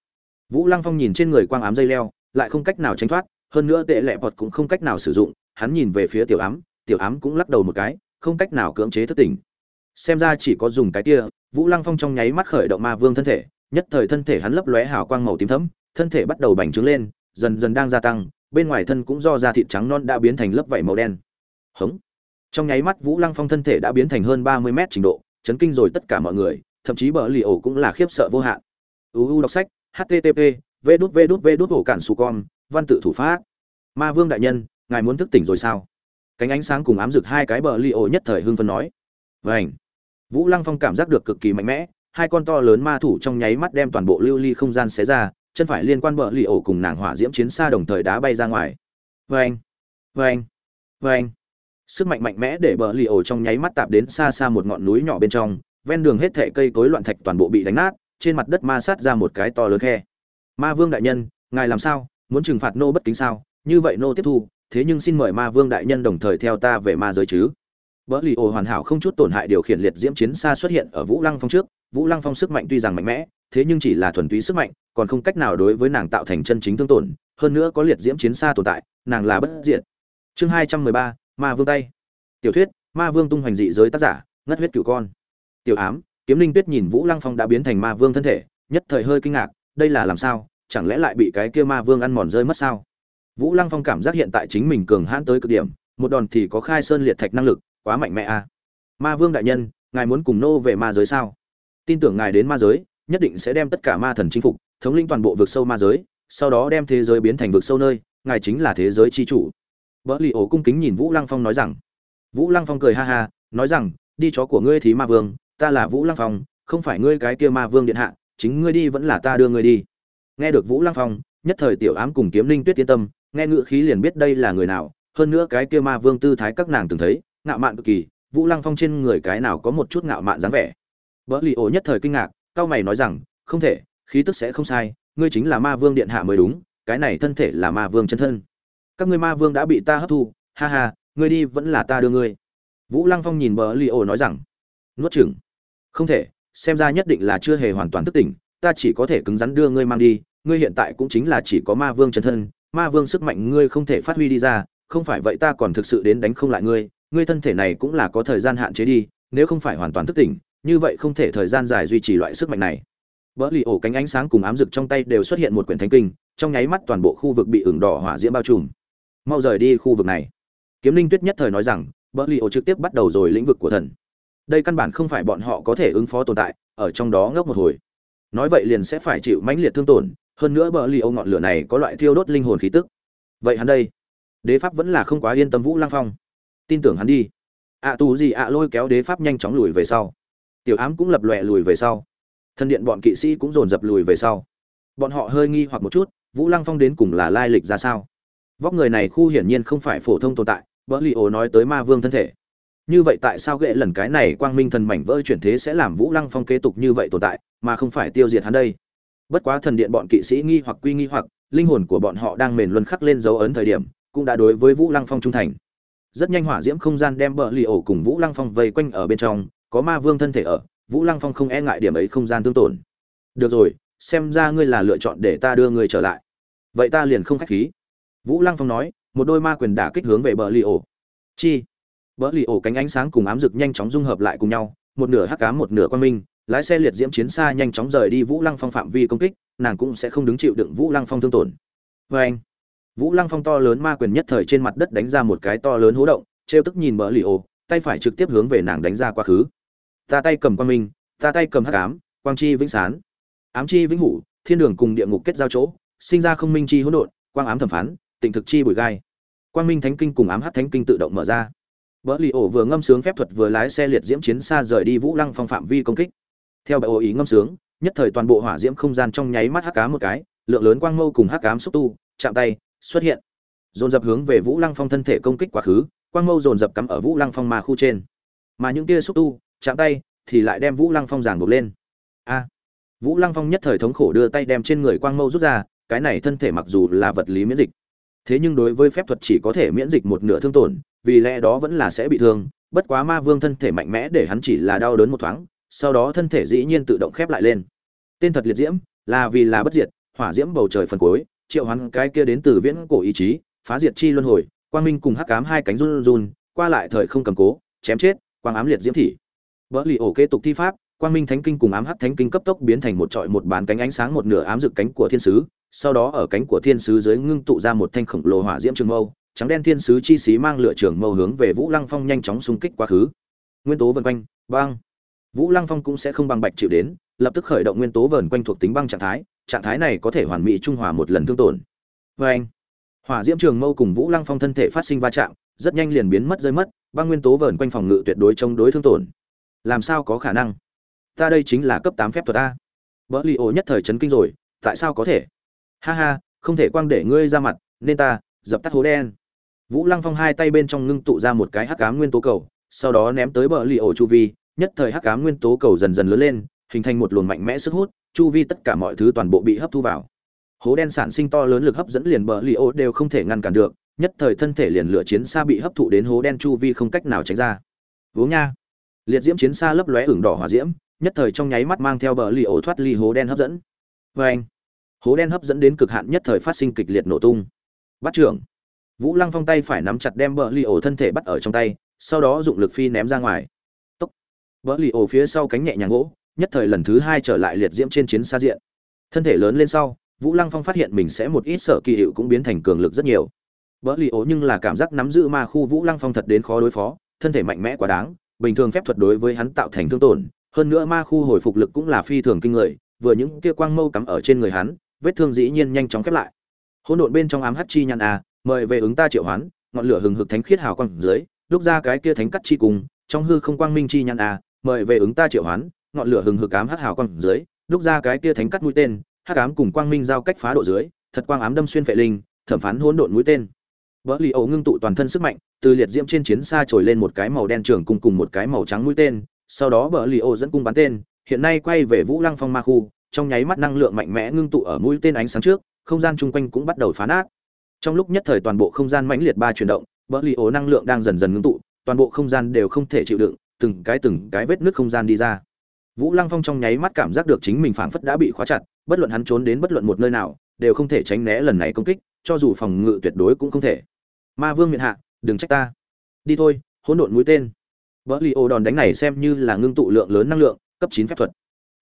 Vũ lăng phong nhìn trên người quang ám dây leo, lại không cách nào tránh thoát, hơn nữa tệ lẹ bọt cũng không cách nào sử dụng. Hắn nhìn về phía tiểu ám tiểu ám cũng lắc đầu một cái, không cách nào cưỡng chế thất tình xem ra chỉ có dùng cái kia, vũ lăng phong trong nháy mắt khởi động ma vương thân thể, nhất thời thân thể hắn lấp lóe hào quang màu tím thẫm, thân thể bắt đầu bành trướng lên dần dần đang gia tăng, bên ngoài thân cũng do da thịt trắng non đã biến thành lớp vảy màu đen. Hống. Trong nháy mắt vũ lăng phong thân thể đã biến thành hơn ba mươi mét trình độ, chấn kinh rồi tất cả mọi người, thậm chí bờ lì ổ cũng là khiếp sợ vô hạn. Uu đọc sách http v đút v đút v đút ổ cản su con văn tự thủ pháp. Ma vương đại nhân, ngài muốn thức tỉnh rồi sao? Cánh ánh sáng cùng ám rực hai cái bờ lì ổ nhất thời hưng phân nói. Vảnh vũ lăng phong cảm giác được cực kỳ mạnh mẽ, hai con to lớn ma thủ trong nháy mắt đem toàn bộ lưu ly không gian xé ra chân phải liên quan bờ lì ổ cùng nàng hỏa diễm chiến xa đồng thời đá bay ra ngoài. Vê anh vê anh vê anh sức mạnh mạnh mẽ để bờ lì ổ trong nháy mắt tạp đến xa xa một ngọn núi nhỏ bên trong, ven đường hết thệ cây cối loạn thạch toàn bộ bị đánh nát, trên mặt đất ma sát ra một cái to lớn khe. Ma vương đại nhân, ngài làm sao? Muốn trừng phạt nô bất kính sao? Như vậy nô tiếp thu, thế nhưng xin mời ma vương đại nhân đồng thời theo ta về ma giới chứ? Bỡ lì ổ hoàn hảo không chút tổn hại điều khiển liệt diễm chiến xa xuất hiện ở Vũ Lăng Phong trước, Vũ Lăng Phong sức mạnh tuy rằng mạnh mẽ, thế nhưng chỉ là thuần túy sức mạnh, còn không cách nào đối với nàng tạo thành chân chính thương tổn, hơn nữa có liệt diễm chiến xa tồn tại, nàng là bất diệt. Chương hai trăm mười ba, Ma Vương tay. Tiểu thuyết, Ma Vương tung hoành dị giới tác giả, ngất huyết cửu con. Tiểu ám, Kiếm Linh Tuyết nhìn Vũ Lăng Phong đã biến thành Ma Vương thân thể, nhất thời hơi kinh ngạc, đây là làm sao, chẳng lẽ lại bị cái kia Ma Vương ăn mòn rơi mất sao? Vũ Lăng Phong cảm giác hiện tại chính mình cường hãn tới cực điểm, một đòn thì có khai sơn liệt thạch năng lực, quá mạnh mẽ a. À. Ma Vương đại nhân, ngài muốn cùng nô về ma giới sao? Tin tưởng ngài đến ma giới, nhất định sẽ đem tất cả ma thần chinh phục, thống lĩnh toàn bộ vực sâu ma giới, sau đó đem thế giới biến thành vực sâu nơi, ngài chính là thế giới chi chủ. Bỡ Lì ổ cung kính nhìn Vũ Lăng Phong nói rằng. Vũ Lăng Phong cười ha ha, nói rằng, đi chó của ngươi thì ma vương, ta là Vũ Lăng Phong, không phải ngươi cái kia ma vương điện hạ, chính ngươi đi vẫn là ta đưa ngươi đi. Nghe được Vũ Lăng Phong, nhất thời tiểu ám cùng kiếm linh tuyết yên tâm, nghe ngữ khí liền biết đây là người nào, hơn nữa cái kia ma vương tư thái các nàng từng thấy, ngạo mạn cực kỳ, Vũ Lăng Phong trên người cái nào có một chút ngạo mạn dáng vẻ. vợ Lì ổ nhất thời kinh ngạc, cao mày nói rằng, không thể, khí tức sẽ không sai, ngươi chính là ma vương điện hạ mới đúng, cái này thân thể là ma vương chân thân. Các ngươi ma vương đã bị ta hấp thu, ha ha, ngươi đi vẫn là ta đưa ngươi. Vũ Lăng Phong nhìn Bỡ Lì ổ nói rằng, nuốt chừng không thể, xem ra nhất định là chưa hề hoàn toàn thức tỉnh, ta chỉ có thể cứng rắn đưa ngươi mang đi, ngươi hiện tại cũng chính là chỉ có ma vương chân thân, ma vương sức mạnh ngươi không thể phát huy đi ra, không phải vậy ta còn thực sự đến đánh không lại ngươi, ngươi thân thể này cũng là có thời gian hạn chế đi, nếu không phải hoàn toàn thức tỉnh, như vậy không thể thời gian dài duy trì loại sức mạnh này. Bỡ lì ổ cánh ánh sáng cùng ám rực trong tay đều xuất hiện một quyển thánh kinh, trong nháy mắt toàn bộ khu vực bị ửng đỏ hỏa diễm bao trùm. Mau rời đi khu vực này. Kiếm linh tuyết nhất thời nói rằng, bỡ lì ổ trực tiếp bắt đầu rồi lĩnh vực của thần. Đây căn bản không phải bọn họ có thể ứng phó tồn tại, ở trong đó ngốc một hồi. Nói vậy liền sẽ phải chịu mãnh liệt thương tổn, hơn nữa bờ lì ổ ngọn lửa này có loại thiêu đốt linh hồn khí tức. Vậy hắn đây, đế pháp vẫn là không quá yên tâm vũ lang phong tin tưởng hắn đi. Ạ à, tù gì ạ lôi kéo đế pháp nhanh chóng lùi về sau. Tiểu ám cũng lập lòe lùi về sau. Thân điện bọn kỵ sĩ cũng dồn dập lùi về sau. Bọn họ hơi nghi hoặc một chút vũ lăng phong đến cùng là lai lịch ra sao? Vóc người này khu hiển nhiên không phải phổ thông tồn tại vỡ li ồ nói tới ma vương thân thể. Như vậy tại sao ghệ lần cái này quang minh thần mảnh vỡ chuyển thế sẽ làm vũ lăng phong kế tục như vậy tồn tại mà không phải tiêu diệt hắn đây? Bất quá thần điện bọn kỵ sĩ nghi hoặc quy nghi hoặc linh hồn của bọn họ đang mền luân khắc lên dấu ấn thời điểm cũng đã đối với vũ lăng phong trung thành rất nhanh hỏa diễm không gian đem bờ lì ổ cùng vũ lăng phong vây quanh ở bên trong, có ma vương thân thể ở, vũ lăng phong không e ngại điểm ấy không gian tương tổn. Được rồi, xem ra ngươi là lựa chọn để ta đưa ngươi trở lại. Vậy ta liền không khách khí. Vũ lăng phong nói, một đôi ma quyền đả kích hướng về bờ lì ổ. Chi? Bờ lì ổ cánh ánh sáng cùng ám rực nhanh chóng dung hợp lại cùng nhau, một nửa hắc ám, một nửa quang minh, lái xe liệt diễm chiến xa nhanh chóng rời đi vũ lăng phong phạm vi công kích, nàng cũng sẽ không đứng chịu đựng vũ lăng phong thương tổn. Vê anh Vũ Lăng Phong to lớn ma quyền nhất thời trên mặt đất đánh ra một cái to lớn hố động, trêu tức nhìn Bỡ lì ổ, tay phải trực tiếp hướng về nàng đánh ra quá khứ. Ta tay cầm quang minh, ta tay cầm hắc ám, quang chi vĩnh sán. Ám chi vĩnh hủ, thiên đường cùng địa ngục kết giao chỗ, sinh ra không minh chi hỗn độn, quang ám thẩm phán, tịnh thực chi bụi gai. Quang minh thánh kinh cùng ám hắc thánh kinh tự động mở ra. Bỡ lì ổ vừa ngâm sướng phép thuật vừa lái xe liệt diễm chiến xa rời đi Vũ Lăng Phong phạm vi công kích. Theo bài ổ ý ngâm sướng, nhất thời toàn bộ hỏa diễm không gian trong nháy mắt hắc ám một cái, lượng lớn quang mâu cùng hắc ám xúc tu, chạm tay, xuất hiện. Dồn dập hướng về vũ lăng phong thân thể công kích quá khứ, quang mâu dồn dập cắm ở vũ lăng phong ma khu trên. Mà những kia xúc tu, chạm tay, thì lại đem vũ lăng phong giảng buộc lên. A! Vũ lăng phong nhất thời thống khổ đưa tay đem trên người quang mâu rút ra, cái này thân thể mặc dù là vật lý miễn dịch, thế nhưng đối với phép thuật chỉ có thể miễn dịch một nửa thương tổn, vì lẽ đó vẫn là sẽ bị thương, bất quá ma vương thân thể mạnh mẽ để hắn chỉ là đau đớn một thoáng, sau đó thân thể dĩ nhiên tự động khép lại lên. Tên thật liệt diễm, là vì là bất diệt, hỏa diễm bầu trời phần cuối triệu hoán cái kia đến từ viễn cổ ý chí, phá diệt chi luân hồi, quang minh cùng hắc ám hai cánh run run, qua lại thời không cầm cố, chém chết, quang ám liệt diễm thị. Vỡ lì ổ kế tục thi pháp, quang minh thánh kinh cùng ám hắc thánh kinh cấp tốc biến thành một trọi một bán cánh ánh sáng một nửa ám rực cánh của thiên sứ, sau đó ở cánh của thiên sứ dưới ngưng tụ ra một thanh khổng lồ hỏa diễm trường mâu, trắng đen thiên sứ chi xí mang lửa trường mâu hướng về vũ lăng phong nhanh chóng xung kích quá khứ. Nguyên tố vần quanh, băng. Vũ lăng phong cũng sẽ không bằng bạch chịu đến, lập tức khởi động nguyên tố vờn quanh thuộc tính băng trạng thái trạng thái này có thể hoàn mỹ trung hòa một lần thương tổn. Vê anh, hỏa diễm trường mâu cùng vũ lăng phong thân thể phát sinh va chạm, rất nhanh liền biến mất rơi mất, băng nguyên tố vờn quanh phòng ngự tuyệt đối chống đối thương tổn. Làm sao có khả năng? Ta đây chính là cấp tám phép thuật a. Vỡ li ổ nhất thời chấn kinh rồi, tại sao có thể? Ha ha, không thể quang để ngươi ra mặt, nên ta, dập tắt hố đen. Vũ lăng phong hai tay bên trong ngưng tụ ra một cái hắc cám nguyên tố cầu, sau đó ném tới bờ li ổ chu vi, nhất thời hắc cám nguyên tố cầu dần dần lớn lên hình thành một luồng mạnh mẽ sức hút, chu vi tất cả mọi thứ toàn bộ bị hấp thu vào. Hố đen sản sinh to lớn lực hấp dẫn liền bờ li ô đều không thể ngăn cản được, nhất thời thân thể liền lửa chiến xa bị hấp thụ đến hố đen chu vi không cách nào tránh ra. Uống nha. Liệt diễm chiến xa lấp lóe ửng đỏ hỏa diễm, nhất thời trong nháy mắt mang theo bờ lì thoát ly hố đen hấp dẫn. Vê anh, hố đen hấp dẫn đến cực hạn nhất thời phát sinh kịch liệt nổ tung. Bắt trưởng. Vũ lăng phong tay phải nắm chặt đem bờ lì thân thể bắt ở trong tay, sau đó dụng lực phi ném ra ngoài. Tốc. Bờ lì phía sau cánh nhẹ nhàng gỗ nhất thời lần thứ hai trở lại liệt diễm trên chiến xa diện. Thân thể lớn lên sau, vũ lăng phong phát hiện mình sẽ một ít sợ kỳ hiệu cũng biến thành cường lực rất nhiều. Bờ lì ố nhưng là cảm giác nắm giữ ma khu vũ lăng phong thật đến khó đối phó, thân thể mạnh mẽ quá đáng, bình thường phép thuật đối với hắn tạo thành thương tổn, hơn nữa ma khu hồi phục lực cũng là phi thường kinh người, vừa những kia quang mâu cắm ở trên người hắn, vết thương dĩ nhiên nhanh chóng khép lại. Hỗn độn bên trong ám hắc chi nhăn a, mời về ứng ta triệu hoán, ngọn lửa hừng hực thánh khiết hào quang dưới lúc ra cái kia thánh cắt chi cùng, trong hư không quang minh chi nhăn a, mời về ứng ta triệu hoán ngọn lửa hừng hực ám hắc hào quang dưới lúc ra cái kia thánh cắt mũi tên hắc ám cùng quang minh giao cách phá độ dưới thật quang ám đâm xuyên phệ linh thẩm phán hỗn độn mũi tên Bỡ lì ổ ngưng tụ toàn thân sức mạnh, từ liệt diễm trên chiến xa trồi lên một cái màu đen trường cung cùng một cái màu trắng mũi tên, sau đó bỡ lì ổ dẫn cung bắn tên, hiện nay quay về Vũ Lăng Phong ma khu, trong nháy mắt năng lượng mạnh mẽ ngưng tụ ở mũi tên ánh sáng trước, không gian chung quanh cũng bắt đầu phá nát. Trong lúc nhất thời toàn bộ không gian mãnh liệt ba chuyển động, bỡ lì ổ năng lượng đang dần dần ngưng tụ, toàn bộ không gian đều không thể chịu đựng, từng cái từng cái vết nứt không gian đi ra. Vũ Lăng Phong trong nháy mắt cảm giác được chính mình phảng phất đã bị khóa chặt, bất luận hắn trốn đến bất luận một nơi nào, đều không thể tránh né lần này công kích, cho dù phòng ngự tuyệt đối cũng không thể. Ma vương Miện hạ đừng trách ta. Đi thôi hỗn độn mũi tên. Vỡ li ô đòn đánh này xem như là ngưng tụ lượng lớn năng lượng cấp chín phép thuật.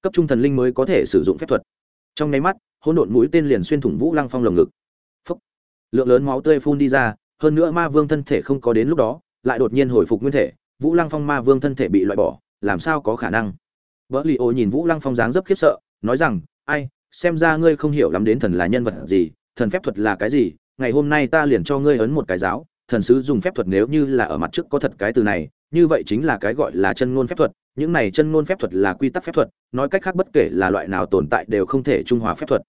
Cấp trung thần linh mới có thể sử dụng phép thuật. Trong nháy mắt hỗn độn mũi tên liền xuyên thủng vũ lăng phong lồng ngực. Phốc. lượng lớn máu tươi phun đi ra hơn nữa ma vương thân thể không có đến lúc đó lại đột nhiên hồi phục nguyên thể. Vũ lăng phong ma vương thân thể bị loại bỏ làm sao có khả năng? Vỡ li ô nhìn vũ lăng phong dáng dấp khiếp sợ, nói rằng, ai, xem ra ngươi không hiểu lắm đến thần là nhân vật gì, thần phép thuật là cái gì, ngày hôm nay ta liền cho ngươi ấn một cái giáo, thần sứ dùng phép thuật nếu như là ở mặt trước có thật cái từ này, như vậy chính là cái gọi là chân ngôn phép thuật, những này chân ngôn phép thuật là quy tắc phép thuật, nói cách khác bất kể là loại nào tồn tại đều không thể trung hòa phép thuật.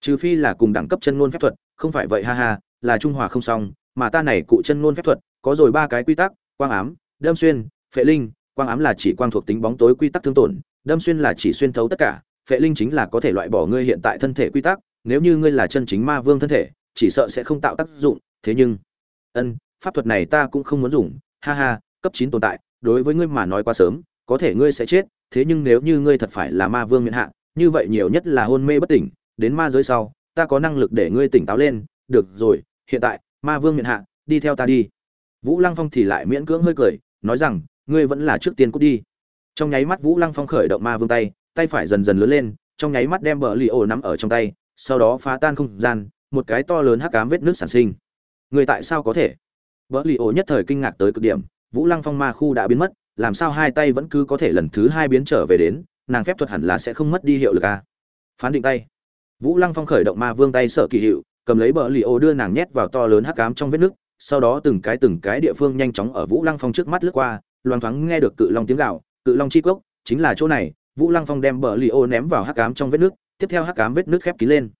Trừ phi là cùng đẳng cấp chân ngôn phép thuật, không phải vậy ha ha, là trung hòa không xong, mà ta này cụ chân ngôn phép thuật, có rồi ba cái quy tắc, quang ám, đâm xuyên, phệ linh, quang ám là chỉ quang thuộc tính bóng tối quy tắc thương tổn đâm xuyên là chỉ xuyên thấu tất cả, phệ linh chính là có thể loại bỏ ngươi hiện tại thân thể quy tắc, nếu như ngươi là chân chính ma vương thân thể, chỉ sợ sẽ không tạo tác dụng, thế nhưng, ân, pháp thuật này ta cũng không muốn dùng, ha ha, cấp chín tồn tại, đối với ngươi mà nói quá sớm, có thể ngươi sẽ chết, thế nhưng nếu như ngươi thật phải là ma vương miễn hạ, như vậy nhiều nhất là hôn mê bất tỉnh, đến ma giới sau, ta có năng lực để ngươi tỉnh táo lên, được rồi, hiện tại, ma vương miễn hạ, đi theo ta đi. Vũ lăng phong thì lại miễn cưỡng hơi cười, nói rằng, ngươi vẫn là trước tiên cút đi trong nháy mắt vũ lăng phong khởi động ma vương tay tay phải dần dần lớn lên, trong nháy mắt đem bờ li ô nắm ở trong tay, sau đó phá tan không gian, một cái to lớn hắc ám vết nước sản sinh. Người tại sao có thể? Bờ lì ổ nhất thời kinh ngạc tới cực điểm, vũ lăng phong ma khu đã biến mất, làm sao hai tay vẫn cứ có thể lần thứ hai biến trở về đến, nàng phép thuật hẳn là sẽ không mất đi hiệu lực à. phán định tay. Vũ lăng phong khởi động ma vương tay sợ kỳ hiệu, cầm lấy bờ lì ổ đưa nàng nhét vào to lớn hắc ám trong vết nước, sau đó từng cái từng cái địa phương nhanh chóng ở vũ lăng phong trước mắt lướt qua, loang thoáng nghe được cự long tiếng gạo cự long chi cốc, chính là chỗ này, vũ lăng phong đem bờ li ô ném vào hắc ám trong vết nước, tiếp theo hắc ám vết nước khép kín lên.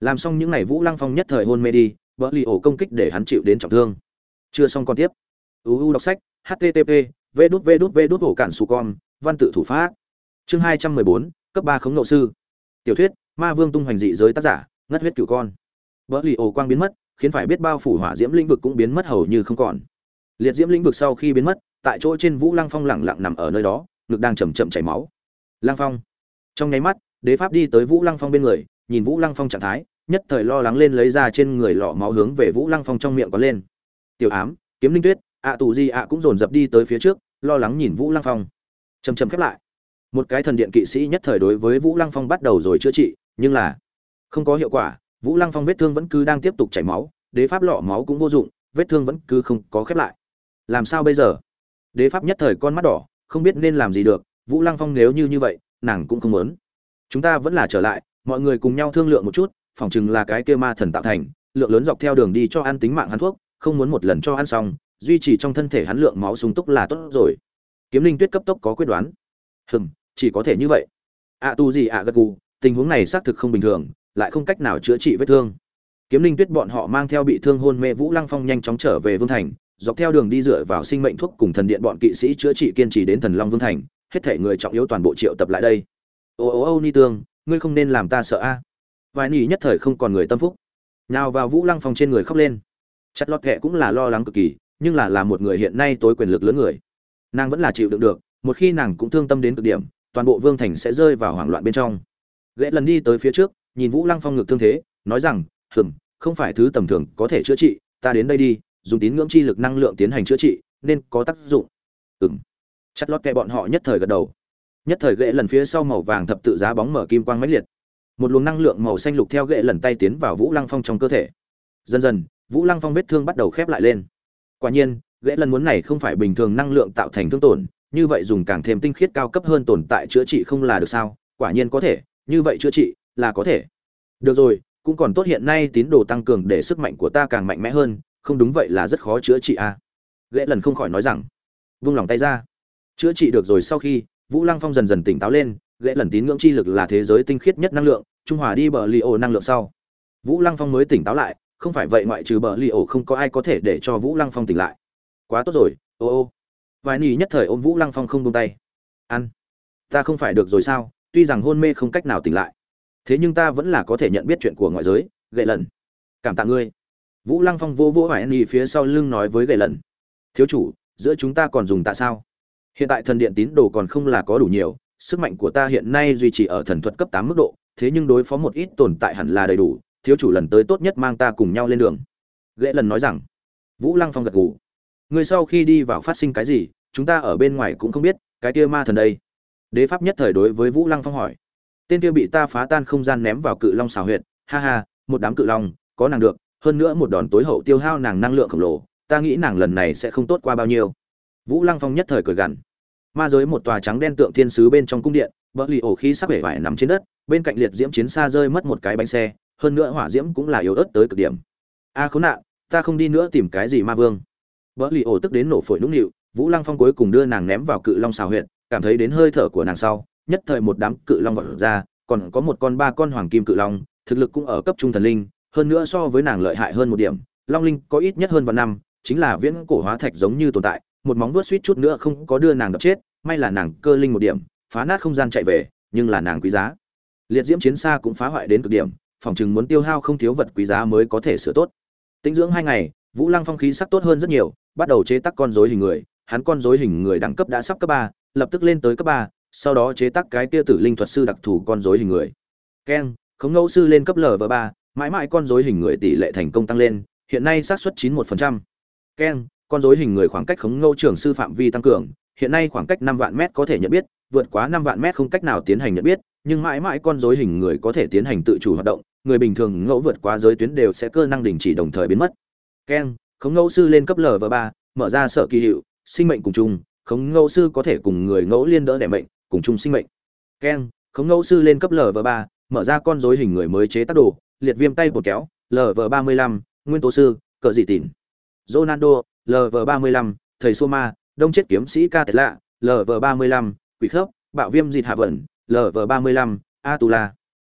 Làm xong những ngày vũ lăng phong nhất thời hôn mê đi, bờ li ô công kích để hắn chịu đến trọng thương. Chưa xong còn tiếp. Uu đọc sách http v đút v đút v đút ổ cản su con, văn tự thủ pháp. Chương hai trăm mười bốn, cấp ba khống nộ sư. Tiểu thuyết, ma vương tung hoành dị giới tác giả, ngất huyết cửu con. Bờ li ô quang biến mất, khiến phải biết bao phủ hỏa diễm lĩnh vực cũng biến mất hầu như không còn. Liệt diễm lĩnh vực sau khi biến mất, tại chỗ trên vũ lăng phong lẳng lặng nằm ở nơi đó ngực đang chầm chậm chảy máu. Lăng phong. Trong nháy mắt, đế pháp đi tới vũ lăng phong bên người, nhìn vũ lăng phong trạng thái, nhất thời lo lắng lên lấy ra trên người lọ máu hướng về vũ lăng phong trong miệng có lên. Tiểu ám, kiếm linh tuyết, ạ tù di ạ cũng dồn dập đi tới phía trước, lo lắng nhìn vũ lăng phong. Chầm chầm khép lại. Một cái thần điện kỵ sĩ nhất thời đối với vũ lăng phong bắt đầu rồi chữa trị, nhưng là không có hiệu quả, vũ lăng phong vết thương vẫn cứ đang tiếp tục chảy máu, đế pháp lọ máu cũng vô dụng, vết thương vẫn cứ không có khép lại. Làm sao bây giờ? Đế pháp nhất thời con mắt đỏ không biết nên làm gì được vũ lăng phong nếu như như vậy nàng cũng không muốn chúng ta vẫn là trở lại mọi người cùng nhau thương lượng một chút phỏng chừng là cái kia ma thần tạo thành, lượng lớn dọc theo đường đi cho ăn tính mạng hắn thuốc, không muốn một lần cho ăn xong, duy trì trong thân thể hắn lượng máu sung túc là tốt rồi. Kiếm Linh Tuyết cấp tốc có quyết đoán. Hừm, chỉ có thể như vậy. ạ tu gì ạ gật gù, tình huống này xác thực không bình thường, lại không cách nào chữa trị vết thương. Kiếm Linh Tuyết bọn họ mang theo bị thương hôn mê Vũ Lăng Phong nhanh chóng trở về Vương Thành, dọc theo đường đi dựa vào sinh mệnh thuốc cùng thần điện bọn kỵ sĩ chữa trị kiên trì đến Thần Long Vương Thành, hết thể người trọng yếu toàn bộ triệu tập lại đây. Ô ô ô Ni Tương, ngươi không nên làm ta sợ a. Vài nỉ nhất thời không còn người tâm phúc. Nào vào vũ lăng phong trên người khóc lên. Chặt lọt kệ cũng là lo lắng cực kỳ nhưng là là một người hiện nay tối quyền lực lớn người. Nàng vẫn là chịu đựng được một khi nàng cũng thương tâm đến cực điểm toàn bộ vương thành sẽ rơi vào hoảng loạn bên trong. Ghệ lần đi tới phía trước nhìn vũ lăng phong ngực thương thế nói rằng hừm không phải thứ tầm thường có thể chữa trị ta đến đây đi dùng tín ngưỡng chi lực năng lượng tiến hành chữa trị, nên có tác dụng. Ừng chặt lót kẹ bọn họ nhất thời gật đầu. Nhất thời ghệ lần phía sau màu vàng thập tự giá bóng mở kim quang mãnh liệt. Một luồng năng lượng màu xanh lục theo ghệ lần tay tiến vào vũ lăng phong trong cơ thể. Dần dần, vũ lăng phong vết thương bắt đầu khép lại lên. Quả nhiên ghệ lần muốn này không phải bình thường năng lượng tạo thành thương tổn, như vậy dùng càng thêm tinh khiết cao cấp hơn tồn tại chữa trị không là được sao? Quả nhiên có thể, như vậy chữa trị là có thể. Được rồi, cũng còn tốt hiện nay tín đồ tăng cường để sức mạnh của ta càng mạnh mẽ hơn không đúng vậy là rất khó chữa trị à. ghệ lần không khỏi nói rằng, vung lòng tay ra. Chữa trị được rồi sau khi, vũ lăng phong dần dần tỉnh táo lên ghệ lần tín ngưỡng chi lực là thế giới tinh khiết nhất năng lượng, trung hòa đi bờ li ổ năng lượng sau. Vũ lăng phong mới tỉnh táo lại, không phải vậy ngoại trừ bờ li ổ không có ai có thể để cho vũ lăng phong tỉnh lại. Quá tốt rồi, ô ô. Vài nỉ nhất thời ôm vũ lăng phong không buông tay. Ăn. Ta không phải được rồi sao, tuy rằng hôn mê không cách nào tỉnh lại. Thế nhưng ta vẫn là có thể nhận biết chuyện của ngoại giới gậy lần. Cảm tạ ngươi vũ lăng phong vô vỗ hoài ni phía sau lưng nói với gầy lần thiếu chủ, giữa chúng ta còn dùng tạ sao? Hiện tại thần điện tín đồ còn không là có đủ nhiều, sức mạnh của ta hiện nay duy trì ở thần thuật cấp tám mức độ, thế nhưng đối phó một ít tồn tại hẳn là đầy đủ, thiếu chủ lần tới tốt nhất mang ta cùng nhau lên đường. Ghệ lần nói rằng. Vũ lăng phong gật gù. Người sau khi đi vào phát sinh cái gì, chúng ta ở bên ngoài cũng không biết, cái kia ma thần đây. Đế pháp nhất thời đối với vũ lăng phong hỏi. Tên kia bị ta phá tan không gian ném vào cự long xào huyệt, ha ha, một đám cự long, có nàng được hơn nữa một đòn tối hậu tiêu hao nàng năng lượng khổng lồ, ta nghĩ nàng lần này sẽ không tốt qua bao nhiêu. Vũ lăng phong nhất thời cười gằn. Ma giới một tòa trắng đen tượng thiên sứ bên trong cung điện bỡ lì ổ khí sắc vẻ vải nằm trên đất, bên cạnh liệt diễm chiến xa rơi mất một cái bánh xe, hơn nữa hỏa diễm cũng là yếu ớt tới cực điểm. A khốn nạn, ta không đi nữa tìm cái gì ma vương. Bỡ lì ổ tức đến nổ phổi nũng nịu, vũ lăng phong cuối cùng đưa nàng ném vào cự long xào huyện cảm thấy đến hơi thở của nàng sau, nhất thời một đám cự long vọt ra, còn có một con ba con hoàng kim cự long, thực lực cũng ở cấp trung thần linh hơn nữa so với nàng lợi hại hơn một điểm, long linh có ít nhất hơn vạn năm, chính là viễn cổ hóa thạch giống như tồn tại, một móng vuốt suýt chút nữa không có đưa nàng đập chết, may là nàng cơ linh một điểm, phá nát không gian chạy về, nhưng là nàng quý giá. Liệt diễm chiến xa cũng phá hoại đến cực điểm, phòng chừng muốn tiêu hao không thiếu vật quý giá mới có thể sửa tốt. Tinh dưỡng hai ngày, vũ lăng phong khí sắc tốt hơn rất nhiều, bắt đầu chế tác con rối hình người, hắn con rối hình người đẳng cấp đã sắp cấp ba, lập tức lên tới cấp ba, sau đó chế tác cái kia tử linh thuật sư đặc thù con rối hình người. Keng, khống ngẫu sư lên cấp lv ba mãi mãi con rối hình người tỷ lệ thành công tăng lên hiện nay xác suất 91%. Ken, con rối hình người khoảng cách khống ngẫu trưởng sư phạm vi tăng cường hiện nay khoảng cách năm vạn mét có thể nhận biết vượt quá năm vạn mét không cách nào tiến hành nhận biết nhưng mãi mãi con rối hình người có thể tiến hành tự chủ hoạt động người bình thường ngẫu vượt qua giới tuyến đều sẽ cơ năng đình chỉ đồng thời biến mất Ken, khống ngẫu sư lên cấp lv ba mở ra sở kỳ hiệu sinh mệnh cùng chung khống ngẫu sư có thể cùng người ngẫu liên đỡ đẻ mệnh cùng chung sinh mệnh Ken, khống ngẫu sư lên cấp lv ba mở ra con dối hình người mới chế tác đồ liệt viêm tay bột kéo lv ba mươi lăm, nguyên tố sư, cờ dị tỉn. Ronaldo lv ba mươi lăm, thầy soma đông chết kiếm sĩ ca tết lạ lv ba mươi lăm, quỷ khớp, bạo viêm dịt hạ vẩn lv ba mươi lăm, atula.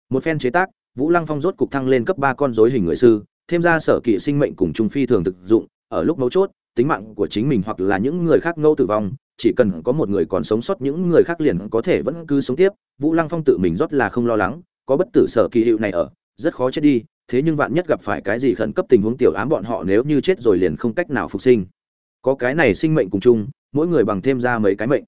Một phen chế tác, vũ lăng phong rốt cục thăng lên cấp ba con dối hình người sư, thêm ra sở kỵ sinh mệnh cùng trung phi thường thực dụng, ở lúc mấu chốt, tính mạng của chính mình hoặc là những người khác ngâu tử vong, chỉ cần có một người còn sống sót những người khác liền có thể vẫn cứ sống tiếp. Vũ lăng phong tự mình rót là không lo lắng, có bất tử sở kỳ hiệu này ở rất khó chết đi, thế nhưng vạn nhất gặp phải cái gì khẩn cấp tình huống tiểu ám bọn họ nếu như chết rồi liền không cách nào phục sinh. Có cái này sinh mệnh cùng chung, mỗi người bằng thêm ra mấy cái mệnh.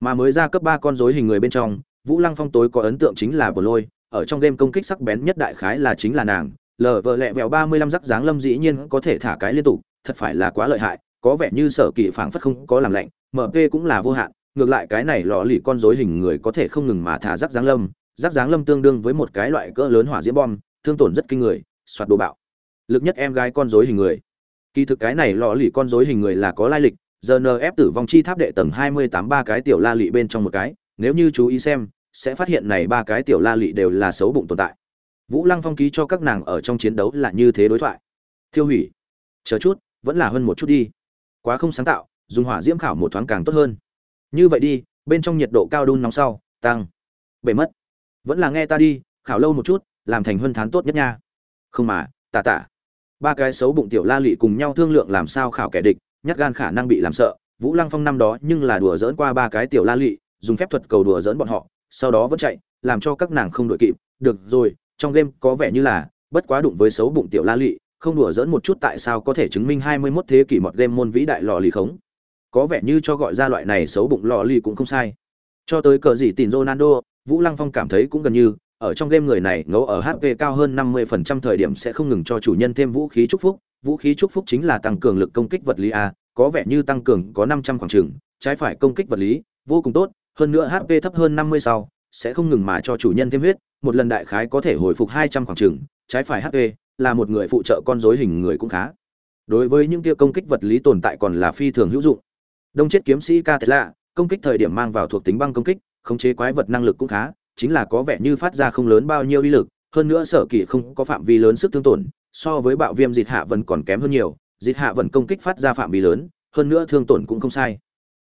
Mà mới ra cấp ba con rối hình người bên trong, vũ lăng phong tối có ấn tượng chính là bờ lôi, ở trong game công kích sắc bén nhất đại khái là chính là nàng. Lờ vợ lẹ vẹo ba mươi lăm rắc dáng lâm dĩ nhiên có thể thả cái liên tục, thật phải là quá lợi hại, có vẻ như sở kỳ phảng phất không có làm lạnh mp cũng là vô hạn, ngược lại cái này lọ lì con rối hình người có thể không ngừng mà thả rắc giáng lâm. Rắc giáng lâm tương đương với một cái loại cỡ lớn hỏa diễm bom thương tổn rất kinh người, soạt đồ bạo. Lực nhất em gái con rối hình người. Kỳ thực cái này lọ lì con rối hình người là có lai lịch, giờ ép tử vong chi tháp đệ tầng hai mươi tám ba cái tiểu la lị bên trong một cái, nếu như chú ý xem, sẽ phát hiện này ba cái tiểu la lị đều là xấu bụng tồn tại. Vũ lăng phong ký cho các nàng ở trong chiến đấu là như thế đối thoại. Tiêu hủy. Chờ chút, vẫn là hơn một chút đi. Quá không sáng tạo, dùng hỏa diễm khảo một thoáng càng tốt hơn. Như vậy đi, bên trong nhiệt độ cao đun nóng sau, tăng. Bể mất. Vẫn là nghe ta đi, khảo lâu một chút làm thành huân thán tốt nhất nha không mà tà tạ. ba cái xấu bụng tiểu la lị cùng nhau thương lượng làm sao khảo kẻ địch nhát gan khả năng bị làm sợ vũ lăng phong năm đó nhưng là đùa dỡn qua ba cái tiểu la lị dùng phép thuật cầu đùa dỡn bọn họ sau đó vẫn chạy làm cho các nàng không đội kịp được rồi trong game có vẻ như là bất quá đụng với xấu bụng tiểu la lị không đùa dỡn một chút tại sao có thể chứng minh 21 thế kỷ một game môn vĩ đại lò lì khống. Có vẻ như cho gọi ra loại này xấu bụng lò lì cũng không sai. Cho tới cờ gì tìm Ronaldo, Vũ Lăng Phong cảm thấy cũng gần như, ở trong game người này ngấu ở HP cao hơn 50% thời điểm sẽ không ngừng cho chủ nhân thêm vũ khí chúc phúc, vũ khí chúc phúc chính là tăng cường lực công kích vật lý a, có vẻ như tăng cường có 500 khoảng chừng, trái phải công kích vật lý, vô cùng tốt, hơn nữa HP thấp hơn 50 sau, sẽ không ngừng mà cho chủ nhân thêm huyết, một lần đại khái có thể hồi phục 200 khoảng chừng, trái phải HP, là một người phụ trợ con rối hình người cũng khá. Đối với những kia công kích vật lý tồn tại còn là phi thường hữu dụng. Đông chết kiếm sĩ Catella, công kích thời điểm mang vào thuộc tính băng công kích, khống chế quái vật năng lực cũng khá, chính là có vẻ như phát ra không lớn bao nhiêu uy lực, hơn nữa sở kỳ không có phạm vi lớn sức thương tổn, so với bạo viêm dịch hạ vẫn còn kém hơn nhiều, dịch hạ vẫn công kích phát ra phạm vi lớn, hơn nữa thương tổn cũng không sai.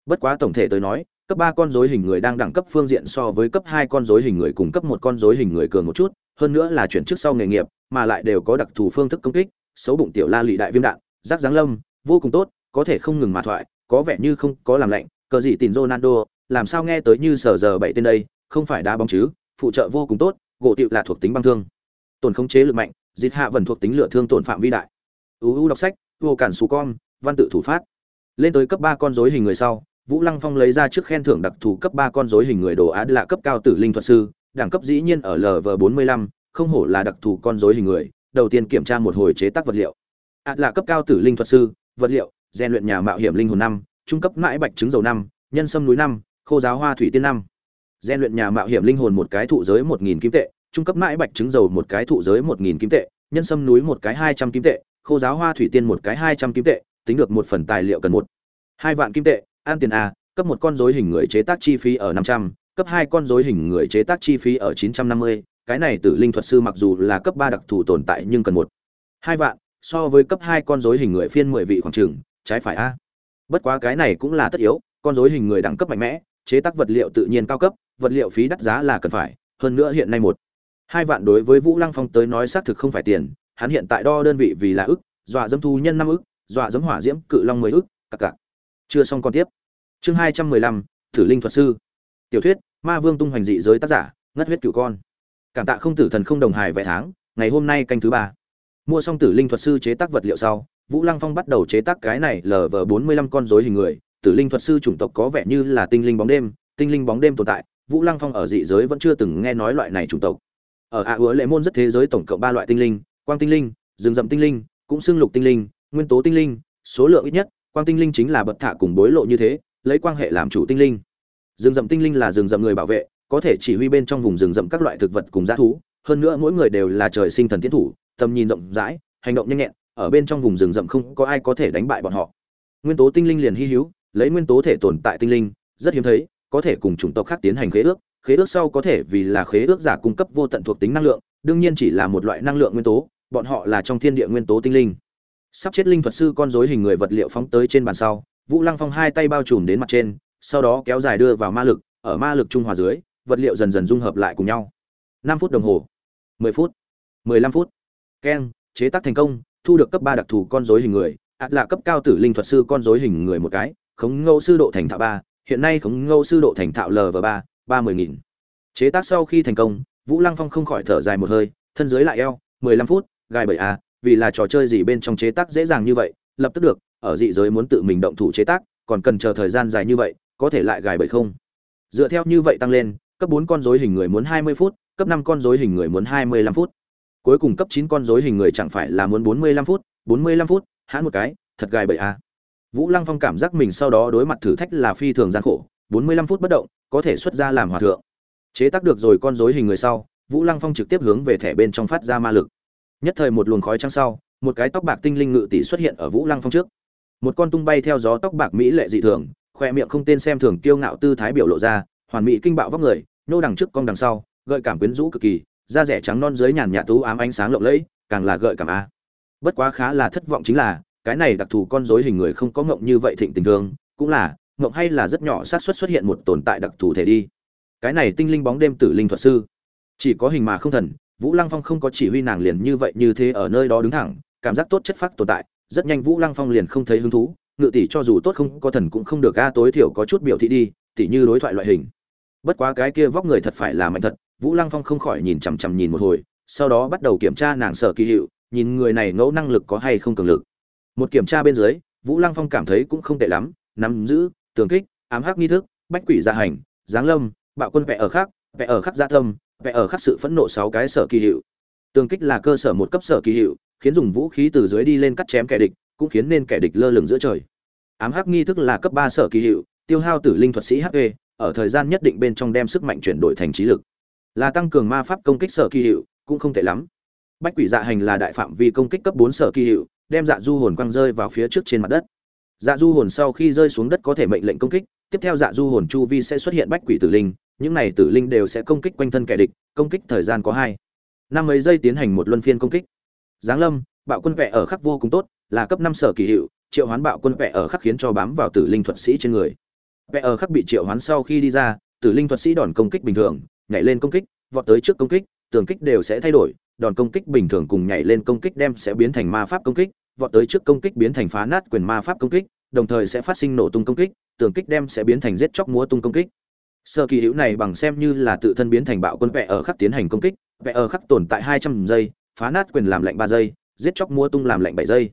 Bất quá tổng thể tới nói, cấp ba con rối hình người đang đẳng cấp phương diện so với cấp hai con rối hình người cùng cấp một con rối hình người cường một chút, hơn nữa là chuyển trước sau nghề nghiệp, mà lại đều có đặc thù phương thức công kích, xấu bụng tiểu la lị đại viêm đạn, rác dáng lâm, vô cùng tốt, có thể không ngừng mà thoại, có vẻ như không có làm lạnh, cờ gì tìm Ronaldo, làm sao nghe tới như sở giờ bảy tên đây, không phải đá bóng chứ, phụ trợ vô cùng tốt, gỗ tiệu là thuộc tính băng thương, tổn khống chế lực mạnh, dịch hạ vần thuộc tính lửa thương tổn phạm vi đại. UU đọc sách, vô cản sù con, văn tự thủ phát. Lên tới cấp ba con rối hình người sau, Vũ Lăng Phong lấy ra trước khen thưởng đặc thù cấp ba con rối hình người đồ án là cấp cao tử linh thuật sư, đẳng cấp dĩ nhiên ở LV45, không hổ là đặc thù con rối hình người, đầu tiên kiểm tra một hồi chế tác vật liệu. Át là cấp cao tử linh thuật sư, vật liệu, rèn luyện nhà mạo hiểm linh hồn năm, trung cấp mãi bạch trứng dầu năm, nhân sâm núi năm, khô giáo hoa thủy tiên năm. Gen luyện nhà mạo hiểm linh hồn một cái thụ giới 1000 kim tệ, trung cấp mãi bạch trứng dầu một cái thụ giới 1000 kim tệ, nhân sâm núi một cái 200 kim tệ, khô giáo hoa thủy tiên một cái 200 kim tệ, tính được một phần tài liệu cần một hai vạn kim tệ, an tiền a, cấp một con rối hình người chế tác chi phí ở 500, cấp hai con rối hình người chế tác chi phí ở 950, cái này tử linh thuật sư mặc dù là cấp ba đặc thù tồn tại nhưng cần một hai vạn, so với cấp hai con rối hình người phiên 10 vị khoảng chừng, trái phải a. Bất quá cái này cũng là tất yếu, con rối hình người đẳng cấp mạnh mẽ, chế tác vật liệu tự nhiên cao cấp, vật liệu phí đắt giá là cần phải, hơn nữa hiện nay một hai vạn đối với Vũ Lăng Phong tới nói xác thực không phải tiền, hắn hiện tại đo đơn vị vì là ức, dọa dẫm thu nhân năm ức, dọa dẫm hỏa diễm cự long 10 ức, các cả. Chưa xong con tiếp. Chương 215, Thử linh thuật sư. Tiểu thuyết, Ma Vương tung hoành dị giới tác giả, ngất huyết cửu con. Cảm tạ không tử thần không đồng hài vài tháng, ngày hôm nay canh thứ ba. Mua xong Tử linh thuật sư chế tác vật liệu sau, Vũ Lăng Phong bắt đầu chế tác cái này LV45 con rối hình người, Tử linh thuật sư chủng tộc có vẻ như là tinh linh bóng đêm, tinh linh bóng đêm tồn tại, Vũ Lăng Phong ở dị giới vẫn chưa từng nghe nói loại này chủng tộc. Ở A Hứa Lệ môn rất thế giới tổng cộng ba loại tinh linh, quang tinh linh, rừng rậm tinh linh, cũng xưng lục tinh linh, nguyên tố tinh linh, số lượng ít nhất, quang tinh linh chính là bậc thạ cùng bối lộ như thế, lấy quan hệ làm chủ tinh linh. Rừng rậm tinh linh là rừng rậm người bảo vệ, có thể chỉ huy bên trong vùng rừng rậm các loại thực vật cùng dã thú, hơn nữa mỗi người đều là trời sinh thần tiến thủ, tầm nhìn rộng rãi, hành động nhanh nhẹn, ở bên trong vùng rừng rậm không có ai có thể đánh bại bọn họ. Nguyên tố tinh linh liền hi hữu, lấy nguyên tố thể tồn tại tinh linh, rất hiếm thấy, có thể cùng chủng tộc khác tiến hành khế ước, khế ước sau có thể vì là khế ước giả cung cấp vô tận thuộc tính năng lượng, đương nhiên chỉ là một loại năng lượng nguyên tố, bọn họ là trong thiên địa nguyên tố tinh linh. Sắp chết linh thuật sư con rối hình người vật liệu phóng tới trên bàn sau, Vũ Lăng Phong hai tay bao trùm đến mặt trên, sau đó kéo dài đưa vào ma lực, ở ma lực trung hòa dưới, vật liệu dần dần dung hợp lại cùng nhau. năm phút đồng hồ, 10 phút, 15 phút. Keng, chế tác thành công, thu được cấp ba đặc thù con rối hình người, ạt là cấp cao tử linh thuật sư con rối hình người một cái, khống ngẫu sư độ thành thạo ba hiện nay khống ngô sư độ thành thạo LV3, 30000. Chế tác sau khi thành công, Vũ Lăng Phong không khỏi thở dài một hơi, thân dưới lại eo, 15 phút, gai bảy a, à, vì là trò chơi gì bên trong chế tác dễ dàng như vậy, lập tức được, ở dị giới muốn tự mình động thủ chế tác, còn cần chờ thời gian dài như vậy, có thể lại gài bảy không? Dựa theo như vậy tăng lên, cấp bốn con rối hình người muốn 20 phút, cấp năm con rối hình người muốn 25 phút. Cuối cùng cấp chín con rối hình người chẳng phải là muốn 45 phút, 45 phút, hãn một cái, thật gài bảy a. À. Vũ Lăng Phong cảm giác mình sau đó đối mặt thử thách là phi thường gian khổ, 45 phút bất động, có thể xuất ra làm hòa thượng. Chế tác được rồi con rối hình người sau, Vũ Lăng Phong trực tiếp hướng về thẻ bên trong phát ra ma lực. Nhất thời một luồng khói trắng sau, một cái tóc bạc tinh linh ngự tỷ xuất hiện ở Vũ Lăng Phong trước. Một con tung bay theo gió tóc bạc mỹ lệ dị thường, khoe miệng không tên xem thường kiêu ngạo tư thái biểu lộ ra, hoàn mỹ kinh bạo vóc người, nô đằng trước cong đằng sau, gợi cảm quyến rũ cực kỳ, da rẻ trắng non dưới nhàn nhạt tú ám ánh sáng lộng lẫy, càng là gợi cảm a. Bất quá khá là thất vọng chính là, cái này đặc thù con rối hình người không có ngộng như vậy thịnh tình thương, cũng là, ngộng hay là rất nhỏ xác suất xuất hiện một tồn tại đặc thù thể đi. Cái này tinh linh bóng đêm tử linh thuật sư, chỉ có hình mà không thần, Vũ Lăng Phong không có chỉ huy nàng liền như vậy như thế ở nơi đó đứng thẳng, cảm giác tốt chất phát tồn tại, rất nhanh Vũ Lăng Phong liền không thấy hứng thú, ngự tỷ cho dù tốt không có thần cũng không được a tối thiểu có chút biểu thị đi, tỷ như đối thoại loại hình. Bất quá cái kia vóc người thật phải là mạnh thật, Vũ Lăng Phong không khỏi nhìn chằm chằm nhìn một hồi, sau đó bắt đầu kiểm tra nàng sở kỳ hiệu, nhìn người này ngẫu năng lực có hay không cường lực một kiểm tra bên dưới, vũ lăng phong cảm thấy cũng không tệ lắm, nắm giữ, tường kích, ám hắc nghi thức, bách quỷ gia hành, giáng lâm, bạo quân vẽ ở khác, vẽ ở khắc gia dạ tâm vẽ ở khắc sự phẫn nộ sáu cái sở kỳ hiệu. Tường kích là cơ sở một cấp sở kỳ hiệu, khiến dùng vũ khí từ dưới đi lên cắt chém kẻ địch, cũng khiến nên kẻ địch lơ lửng giữa trời. Ám hắc nghi thức là cấp ba sở kỳ hiệu, tiêu hao tử linh thuật sĩ hp ở thời gian nhất định bên trong đem sức mạnh chuyển đổi thành trí lực. Là tăng cường ma pháp công kích sở kỳ hiệu, cũng không tệ lắm. Bách quỷ dạ hành là đại phạm vi công kích cấp bốn sở kỳ hiệu đem dạ du hồn quăng rơi vào phía trước trên mặt đất. Dạ du hồn sau khi rơi xuống đất có thể mệnh lệnh công kích, tiếp theo dạ du hồn chu vi sẽ xuất hiện bách quỷ tử linh, những này tử linh đều sẽ công kích quanh thân kẻ địch, công kích thời gian có hai, năm mấy giây tiến hành một luân phiên công kích. Giáng lâm, bạo quân vẽ ở khắc vô cùng tốt, là cấp năm sở kỳ hiệu, triệu hoán bạo quân vẽ ở khắc khiến cho bám vào tử linh thuật sĩ trên người. Vẽ ở khắc bị triệu hoán sau khi đi ra, tử linh thuật sĩ đòn công kích bình thường, nhảy lên công kích, vọt tới trước công kích, tường kích đều sẽ thay đổi, đòn công kích bình thường cùng nhảy lên công kích đem sẽ biến thành ma pháp công kích vọt tới trước công kích biến thành phá nát quyền ma pháp công kích, đồng thời sẽ phát sinh nổ tung công kích, tường kích đem sẽ biến thành giết chóc múa tung công kích. Sơ kỳ hữu này bằng xem như là tự thân biến thành bạo quân vẽ ở khắc tiến hành công kích, vẽ ở khắc tồn tại hai trăm giây, phá nát quyền làm lạnh ba giây, giết chóc múa tung làm lạnh bảy giây.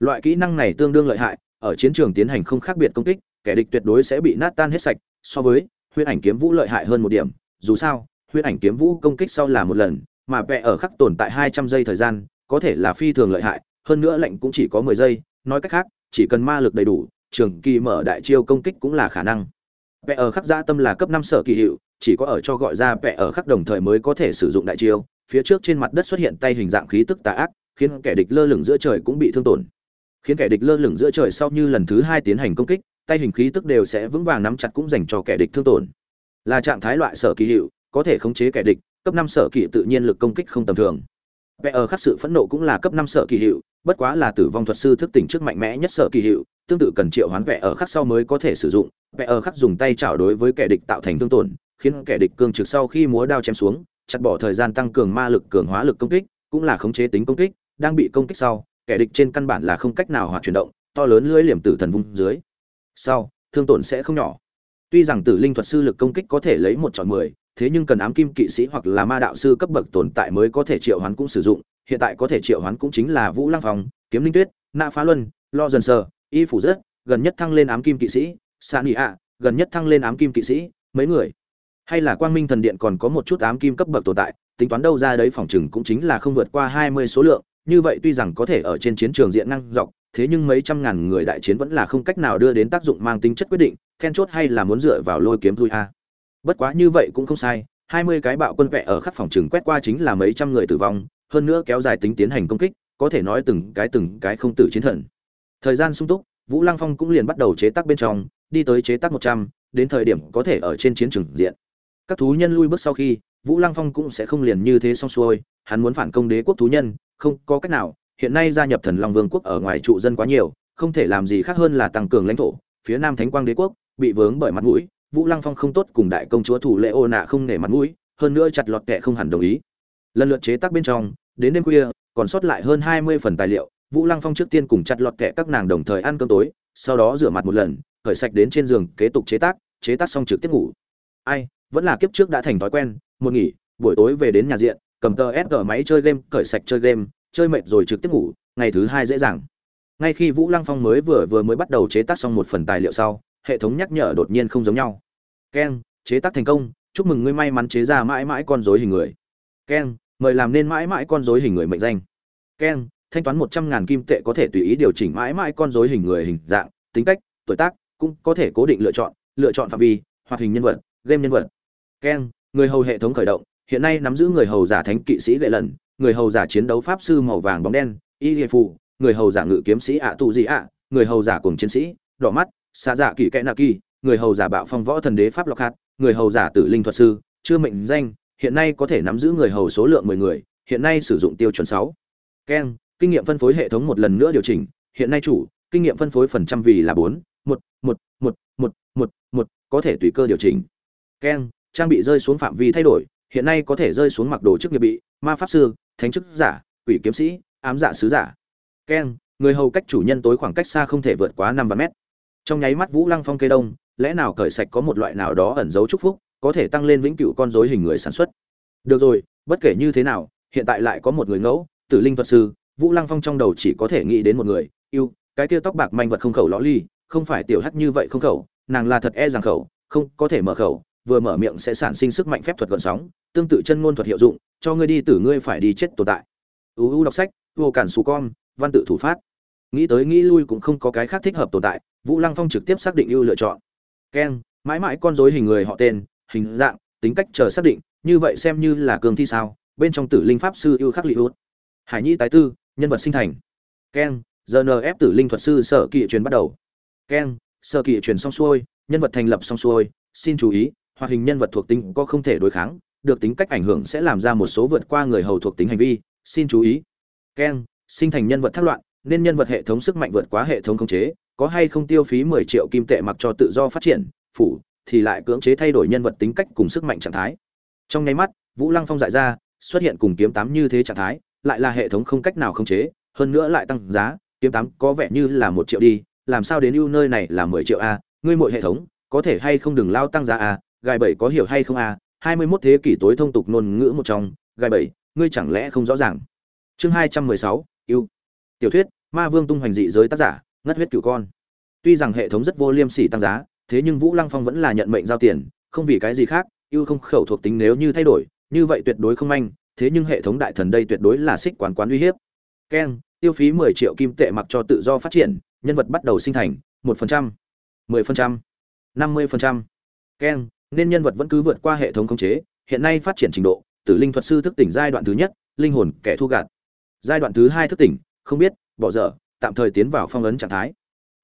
Loại kỹ năng này tương đương lợi hại, ở chiến trường tiến hành không khác biệt công kích, kẻ địch tuyệt đối sẽ bị nát tan hết sạch, so với huyễn ảnh kiếm vũ lợi hại hơn một điểm. Dù sao, huyễn ảnh kiếm vũ công kích sau là một lần, mà vẽ ở khắc tồn tại hai trăm giây thời gian, có thể là phi thường lợi hại hơn nữa lệnh cũng chỉ có mười giây, nói cách khác, chỉ cần ma lực đầy đủ, trường kỳ mở đại chiêu công kích cũng là khả năng. Vệ ở khắc gia tâm là cấp năm sở kỳ hiệu, chỉ có ở cho gọi ra vệ ở khắc đồng thời mới có thể sử dụng đại chiêu, phía trước trên mặt đất xuất hiện tay hình dạng khí tức tà ác, khiến kẻ địch lơ lửng giữa trời cũng bị thương tổn. Khiến kẻ địch lơ lửng giữa trời sau như lần thứ hai tiến hành công kích, tay hình khí tức đều sẽ vững vàng nắm chặt cũng dành cho kẻ địch thương tổn. Là trạng thái loại sở kỳ hiệu, có thể khống chế kẻ địch, cấp năm sở kỳ tự nhiên lực công kích không tầm thường. Vệ ở khắc sự phẫn nộ cũng là cấp năm sở kỳ hiệu bất quá là tử vong thuật sư thức tỉnh trước mạnh mẽ nhất sở kỳ hiệu, tương tự cần triệu hoán vẽ ở khắc sau mới có thể sử dụng vẽ ở khắc dùng tay chảo đối với kẻ địch tạo thành thương tổn, khiến kẻ địch cương trực sau khi múa đao chém xuống, chặt bỏ thời gian tăng cường ma lực, cường hóa lực công kích, cũng là khống chế tính công kích, đang bị công kích sau, kẻ địch trên căn bản là không cách nào hoạt chuyển động, to lớn lưỡi liềm tử thần vung dưới. Sau, thương tổn sẽ không nhỏ. Tuy rằng tử linh thuật sư lực công kích có thể lấy một chọn mười, thế nhưng cần ám kim kỵ sĩ hoặc là ma đạo sư cấp bậc tồn tại mới có thể triệu hoán cũng sử dụng hiện tại có thể triệu hoán cũng chính là vũ lăng phòng kiếm linh tuyết nạ phá luân, lo dần sờ, y phủ rất gần nhất thăng lên ám kim kỵ sĩ sa nị ạ, gần nhất thăng lên ám kim kỵ sĩ, mấy người. Hay là quang minh thần điện còn có một chút ám kim cấp bậc tồn tại, tính toán đâu ra đấy phòng chừng cũng chính là không vượt qua hai mươi số lượng, như vậy tuy rằng có thể ở trên chiến trường diện năng dọc, thế nhưng mấy trăm ngàn người đại chiến vẫn là không cách nào đưa đến tác dụng mang tính chất quyết định, then chốt hay là muốn dựa vào lôi kiếm dùi a. Bất quá như vậy cũng không sai, hai mươi cái bạo quân vẽ ở khắp phòng chừng quét qua chính là mấy trăm người tử vong hơn nữa kéo dài tính tiến hành công kích, có thể nói từng cái từng cái không tử chiến thần. Thời gian sung túc, vũ lăng phong cũng liền bắt đầu chế tác bên trong, đi tới chế tác một trăm, đến thời điểm có thể ở trên chiến trường diện. Các thú nhân lui bước sau khi, vũ lăng phong cũng sẽ không liền như thế xong xuôi, hắn muốn phản công đế quốc thú nhân, không có cách nào, hiện nay gia nhập thần long vương quốc ở ngoài trụ dân quá nhiều, không thể làm gì khác hơn là tăng cường lãnh thổ, phía nam thánh quang đế quốc, bị vướng bởi mặt mũi, vũ lăng phong không tốt cùng đại công chúa thủ lệ ô nạ không nể mặt mũi, hơn nữa chặt lọt kệ không hẳn đồng ý lần lượt chế tác bên trong, đến đêm khuya, còn sót lại hơn hai mươi phần tài liệu, vũ lăng phong trước tiên cùng chặt lọt kệ các nàng đồng thời ăn cơm tối, sau đó rửa mặt một lần, khởi sạch đến trên giường kế tục chế tác chế tác xong trực tiếp ngủ. Ai, vẫn là kiếp trước đã thành thói quen, một nghỉ, buổi tối về đến nhà diện, cầm tờ ép máy chơi game, khởi sạch chơi game, chơi mệt rồi trực tiếp ngủ, ngày thứ hai dễ dàng. Ngay khi vũ lăng phong mới vừa vừa mới bắt đầu chế tác xong một phần tài liệu sau, hệ thống nhắc nhở đột nhiên không giống nhau. Keng, chế tác thành công, chúc mừng ngươi may mắn chế ra mãi mãi con dối hình người. Keng mời làm nên mãi mãi con dối hình người mệnh danh. Keng thanh toán một trăm ngàn kim tệ có thể tùy ý điều chỉnh mãi mãi con dối hình người hình dạng, tính cách, tuổi tác, cũng có thể cố định lựa chọn lựa chọn phạm vi, hoạt hình nhân vật, game nhân vật. Keng người hầu hệ thống khởi động, hiện nay nắm giữ người hầu giả thánh kỵ sĩ lệ lần, người hầu giả chiến đấu pháp sư màu vàng bóng đen, y liệt phụ người hầu giả ngự kiếm sĩ ạ tù gì ạ, người hầu giả cùng chiến sĩ, đỏ mắt xa dạ kỳ kẽ nạ kỳ, người hầu giả bạo phong võ thần đế pháp lọc hạt, người hầu giả tử linh thuật sư, chưa mệnh danh hiện nay có thể nắm giữ người hầu số lượng mười người, hiện nay sử dụng tiêu chuẩn sáu. Ken, kinh nghiệm phân phối hệ thống một lần nữa điều chỉnh, hiện nay chủ, kinh nghiệm phân phối phần trăm vì là bốn, một một một một một một, có thể tùy cơ điều chỉnh. Ken, trang bị rơi xuống phạm vi thay đổi, hiện nay có thể rơi xuống mặc đồ chức nghiệp bị, ma pháp sư, thánh chức giả, quỷ kiếm sĩ, ám giả sứ giả. Ken, người hầu cách chủ nhân tối khoảng cách xa không thể vượt quá năm vạn mét. Trong nháy mắt vũ lăng phong cây đông, lẽ nào cởi sạch có một loại nào đó ẩn giấu chúc phúc có thể tăng lên vĩnh cửu con rối hình người sản xuất. Được rồi, bất kể như thế nào, hiện tại lại có một người ngẫu, tử linh thuật sư, vũ lăng phong trong đầu chỉ có thể nghĩ đến một người, yêu, cái kia tóc bạc manh vật không khẩu lõ ly, không phải tiểu hắc như vậy không khẩu, nàng là thật e rằng khẩu, không có thể mở khẩu, vừa mở miệng sẽ sản sinh sức mạnh phép thuật gợn sóng, tương tự chân ngôn thuật hiệu dụng, cho ngươi đi tử ngươi phải đi chết tồn tại. Uu đọc sách, vô cản sù con, văn tự thủ phát. Nghĩ tới nghĩ lui cũng không có cái khác thích hợp tồn tại, vũ lăng phong trực tiếp xác định ưu lựa chọn. Keng, mãi mãi con rối hình người họ tên hình dạng, tính cách chờ xác định, như vậy xem như là cường thi sao, bên trong tử linh pháp sư ưu khắc lị hải nhi tái tư, nhân vật sinh thành. Keng rnf tử linh thuật sư sở kỵ truyền bắt đầu. Keng, sở kỵ truyền xong xuôi, nhân vật thành lập xong xuôi, xin chú ý, hoạt hình nhân vật thuộc tính có không thể đối kháng, được tính cách ảnh hưởng sẽ làm ra một số vượt qua người hầu thuộc tính hành vi, xin chú ý. Keng, sinh thành nhân vật thác loạn, nên nhân vật hệ thống sức mạnh vượt quá hệ thống khống chế, có hay không tiêu phí mười triệu kim tệ mặc cho tự do phát triển, phủ thì lại cưỡng chế thay đổi nhân vật tính cách cùng sức mạnh trạng thái. Trong nháy mắt, vũ lăng phong dại ra, xuất hiện cùng kiếm tám như thế trạng thái, lại là hệ thống không cách nào khống chế, hơn nữa lại tăng giá, kiếm tám có vẻ như là một triệu đi, làm sao đến ưu nơi này là mười triệu a? Ngươi mọi hệ thống, có thể hay không đừng lao tăng giá a? Gài bảy có hiểu hay không a? Hai mươi 21 thế kỷ tối thông tục ngôn ngữ một trong, gài bảy, ngươi chẳng lẽ không rõ ràng? Chương hai trăm mười sáu, ưu. Tiểu thuyết, ma vương tung hoành dị giới tác giả, ngất huyết cửu con. Tuy rằng hệ thống rất vô liêm sỉ tăng giá thế nhưng vũ lăng phong vẫn là nhận mệnh giao tiền, không vì cái gì khác, ưu không khẩu thuộc tính nếu như thay đổi, như vậy tuyệt đối không manh, thế nhưng hệ thống đại thần đây tuyệt đối là xích quán quán uy hiếp. Keng, tiêu phí mười triệu kim tệ mặc cho tự do phát triển, nhân vật bắt đầu sinh thành, một phần trăm, mười phần trăm, năm mươi phần trăm. Keng, nên nhân vật vẫn cứ vượt qua hệ thống khống chế, hiện nay phát triển trình độ, tử linh thuật sư thức tỉnh giai đoạn thứ nhất, linh hồn kẻ thu gạt. Giai đoạn thứ hai thức tỉnh, không biết, bỏ dở, tạm thời tiến vào phong ấn trạng thái.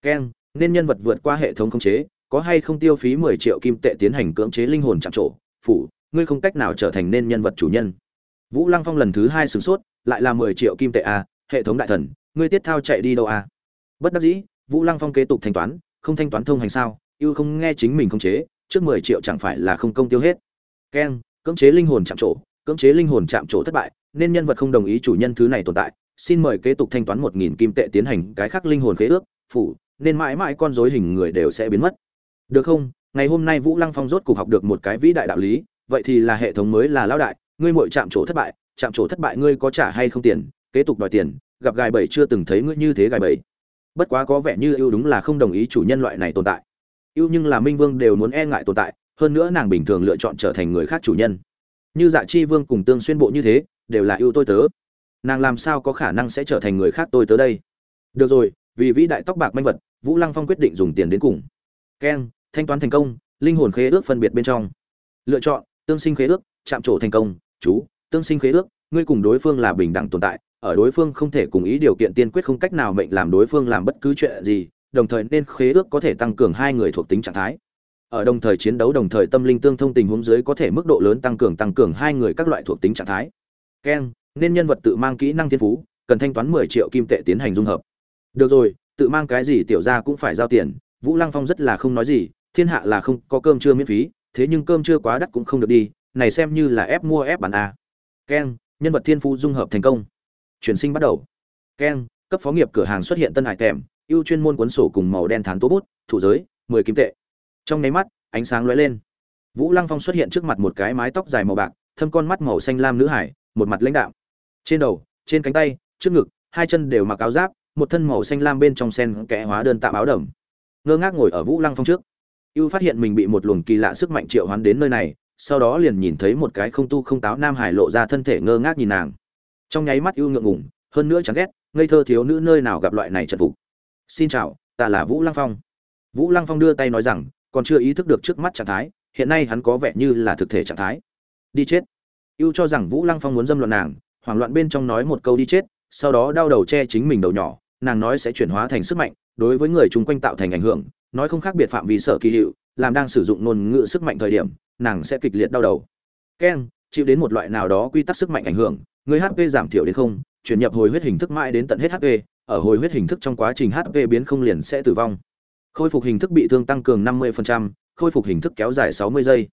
Keng, nên nhân vật vượt qua hệ thống khống chế có hay không tiêu phí mười triệu kim tệ tiến hành cưỡng chế linh hồn chạm trổ? Phủ, ngươi không cách nào trở thành nên nhân vật chủ nhân. Vũ lăng phong lần thứ hai sửng sốt, lại là mười triệu kim tệ a hệ thống đại thần, ngươi tiết thao chạy đi đâu a bất đắc dĩ, vũ lăng phong kế tục thanh toán, không thanh toán thông hành sao? Yêu không nghe chính mình không chế, trước mười triệu chẳng phải là không công tiêu hết. Keng, cưỡng chế linh hồn chạm trổ, cưỡng chế linh hồn chạm trổ thất bại, nên nhân vật không đồng ý chủ nhân thứ này tồn tại, xin mời kế tục thanh toán một nghìn kim tệ tiến hành cái khác linh hồn khế ước. Phủ, nên mãi mãi con rối hình người đều sẽ biến mất được không? Ngày hôm nay vũ lăng phong rốt cục học được một cái vĩ đại đạo lý, vậy thì là hệ thống mới là lão đại, ngươi muội chạm chỗ thất bại, chạm chỗ thất bại ngươi có trả hay không tiền, kế tục đòi tiền, gặp gài bẫy chưa từng thấy ngươi như thế gài bẫy. Bất quá có vẻ như ưu đúng là không đồng ý chủ nhân loại này tồn tại. Ưu nhưng là minh vương đều muốn e ngại tồn tại, hơn nữa nàng bình thường lựa chọn trở thành người khác chủ nhân. Như dạ chi vương cùng tương xuyên bộ như thế, đều là ưu tôi tớ. Nàng làm sao có khả năng sẽ trở thành người khác tôi tớ đây? Được rồi, vì vĩ đại tóc bạc manh vật, vũ lăng phong quyết định dùng tiền đến cùng keng, thanh toán thành công, linh hồn khế ước phân biệt bên trong. Lựa chọn, tương sinh khế ước, chạm trổ thành công, chú, tương sinh khế ước, ngươi cùng đối phương là bình đẳng tồn tại, ở đối phương không thể cùng ý điều kiện tiên quyết không cách nào mệnh làm đối phương làm bất cứ chuyện gì, đồng thời nên khế ước có thể tăng cường hai người thuộc tính trạng thái. Ở đồng thời chiến đấu, đồng thời tâm linh tương thông tình huống dưới có thể mức độ lớn tăng cường tăng cường hai người các loại thuộc tính trạng thái. Keng, nên nhân vật tự mang kỹ năng thiên phú, cần thanh toán mười triệu kim tệ tiến hành dung hợp. Được rồi, tự mang cái gì tiểu ra cũng phải giao tiền vũ lăng phong rất là không nói gì, thiên hạ là không có cơm trưa miễn phí, thế nhưng cơm trưa quá đắt cũng không được đi, này xem như là ép mua ép bán a keng, nhân vật thiên phú dung hợp thành công. Chuyển sinh bắt đầu. Keng, cấp phó nghiệp cửa hàng xuất hiện tân hải tèm, ưu chuyên môn cuốn sổ cùng màu đen thán tố bút, thủ giới, mười kim tệ. Trong nháy mắt, ánh sáng lóe lên. Vũ lăng phong xuất hiện trước mặt một cái mái tóc dài màu bạc, thâm con mắt màu xanh lam nữ hải, một mặt lãnh đạm. trên đầu, trên cánh tay, trước ngực, hai chân đều mặc áo giáp, một thân màu xanh lam bên trong sen kẽ hóa đơn tạm áo đầm ngơ ngác ngồi ở vũ lăng phong trước. Ưu phát hiện mình bị một luồng kỳ lạ sức mạnh triệu hoán đến nơi này, sau đó liền nhìn thấy một cái không tu không táo nam hải lộ ra thân thể ngơ ngác nhìn nàng. Trong nháy mắt ưu ngượng ngùng, hơn nữa chẳng ghét, ngây thơ thiếu nữ nơi nào gặp loại này trật phục. Xin chào, ta là vũ lăng phong. Vũ lăng phong đưa tay nói rằng, còn chưa ý thức được trước mắt trạng thái, hiện nay hắn có vẻ như là thực thể trạng thái. Đi chết. Ưu cho rằng vũ lăng phong muốn dâm loạn nàng, hoảng loạn bên trong nói một câu đi chết sau đó đau đầu che chính mình đầu nhỏ, nàng nói sẽ chuyển hóa thành sức mạnh đối với người chung quanh tạo thành ảnh hưởng nói không khác biệt phạm vi sở kỳ hiệu làm đang sử dụng ngôn ngữ sức mạnh thời điểm nàng sẽ kịch liệt đau đầu. Keng chịu đến một loại nào đó quy tắc sức mạnh ảnh hưởng người hp giảm thiểu đến không chuyển nhập hồi huyết hình thức mãi đến tận hết hp ở hồi huyết hình thức trong quá trình hp biến không liền sẽ tử vong. Khôi phục hình thức bị thương tăng cường 50%, khôi phục hình thức kéo dài 60 giây.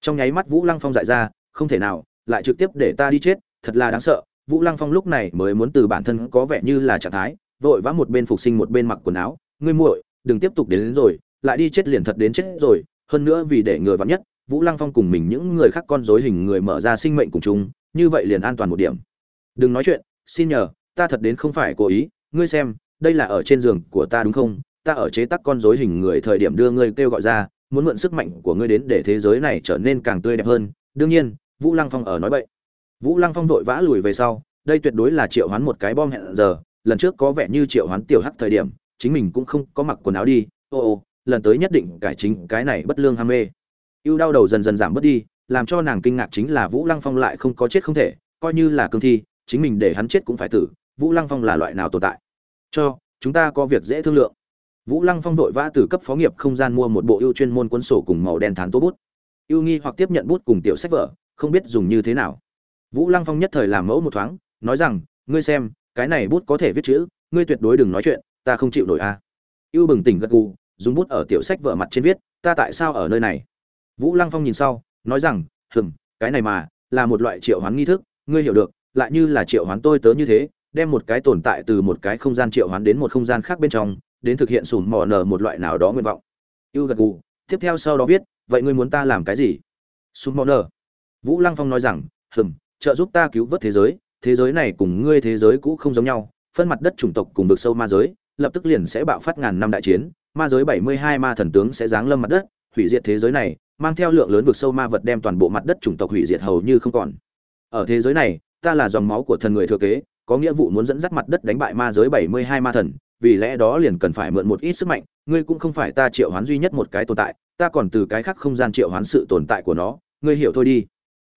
Trong nháy mắt vũ lăng phong dại ra không thể nào lại trực tiếp để ta đi chết thật là đáng sợ vũ lăng phong lúc này mới muốn từ bản thân có vẻ như là trạng thái vội vã một bên phục sinh một bên mặc quần áo ngươi muội đừng tiếp tục đến, đến rồi lại đi chết liền thật đến chết rồi hơn nữa vì để người vắng nhất vũ lăng phong cùng mình những người khác con dối hình người mở ra sinh mệnh cùng chúng như vậy liền an toàn một điểm. Đừng nói chuyện xin nhờ ta thật đến không phải cố ý ngươi xem đây là ở trên giường của ta đúng không? Ta ở chế tác con rối hình người thời điểm đưa ngươi kêu gọi ra muốn mượn sức mạnh của ngươi đến để thế giới này trở nên càng tươi đẹp hơn. Đương nhiên vũ lăng phong ở nói vậy. vũ lăng phong vội vã lùi về sau đây tuyệt đối là triệu hoán một cái bom hẹn giờ lần trước có vẻ như triệu hoán tiểu hắc thời điểm, chính mình cũng không có mặc quần áo đi, ô ô, lần tới nhất định cải chính cái này bất lương ham mê. Ưu đau đầu dần dần giảm bớt đi, làm cho nàng kinh ngạc chính là vũ lăng phong lại không có chết không thể, coi như là cương thi, chính mình để hắn chết cũng phải tử, vũ lăng phong là loại nào tồn tại? Cho, chúng ta có việc dễ thương lượng. Vũ lăng phong vội vã từ cấp phó nghiệp không gian mua một bộ ưu chuyên môn quân sổ cùng màu đen thán tố bút. Ưu nghi hoặc tiếp nhận bút cùng tiểu sách vở, không biết dùng như thế nào. Vũ lăng phong nhất thời làm mẫu một thoáng, nói rằng, ngươi xem cái này bút có thể viết chữ, ngươi tuyệt đối đừng nói chuyện, ta không chịu nổi a. À. ưu bừng tỉnh gật gù, dùng bút ở tiểu sách vở mặt trên viết, ta tại sao ở nơi này? Vũ lăng phong nhìn sau, nói rằng, hừm, cái này mà, là một loại triệu hoán nghi thức, ngươi hiểu được, lại như là triệu hoán tôi tớ như thế, đem một cái tồn tại từ một cái không gian triệu hoán đến một không gian khác bên trong, đến thực hiện sùn mỏ nở một loại nào đó nguyện vọng. Ưu gật gù, tiếp theo sau đó viết, vậy ngươi muốn ta làm cái gì? Sùn mỏ nở. Vũ lăng phong nói rằng, hừm, trợ giúp ta cứu vớt thế giới thế giới này cùng ngươi thế giới cũ không giống nhau, phân mặt đất chủng tộc cùng vực sâu ma giới, lập tức liền sẽ bạo phát ngàn năm đại chiến, ma giới bảy mươi hai ma thần tướng sẽ giáng lâm mặt đất, hủy diệt thế giới này, mang theo lượng lớn vực sâu ma vật đem toàn bộ mặt đất chủng tộc hủy diệt hầu như không còn. Ở thế giới này, ta là dòng máu của thần người thừa kế, có nghĩa vụ muốn dẫn dắt mặt đất đánh bại ma giới bảy mươi hai ma thần, vì lẽ đó liền cần phải mượn một ít sức mạnh, ngươi cũng không phải ta triệu hoán duy nhất một cái tồn tại, ta còn từ cái khác không gian triệu hoán sự tồn tại của nó, ngươi hiểu thôi đi.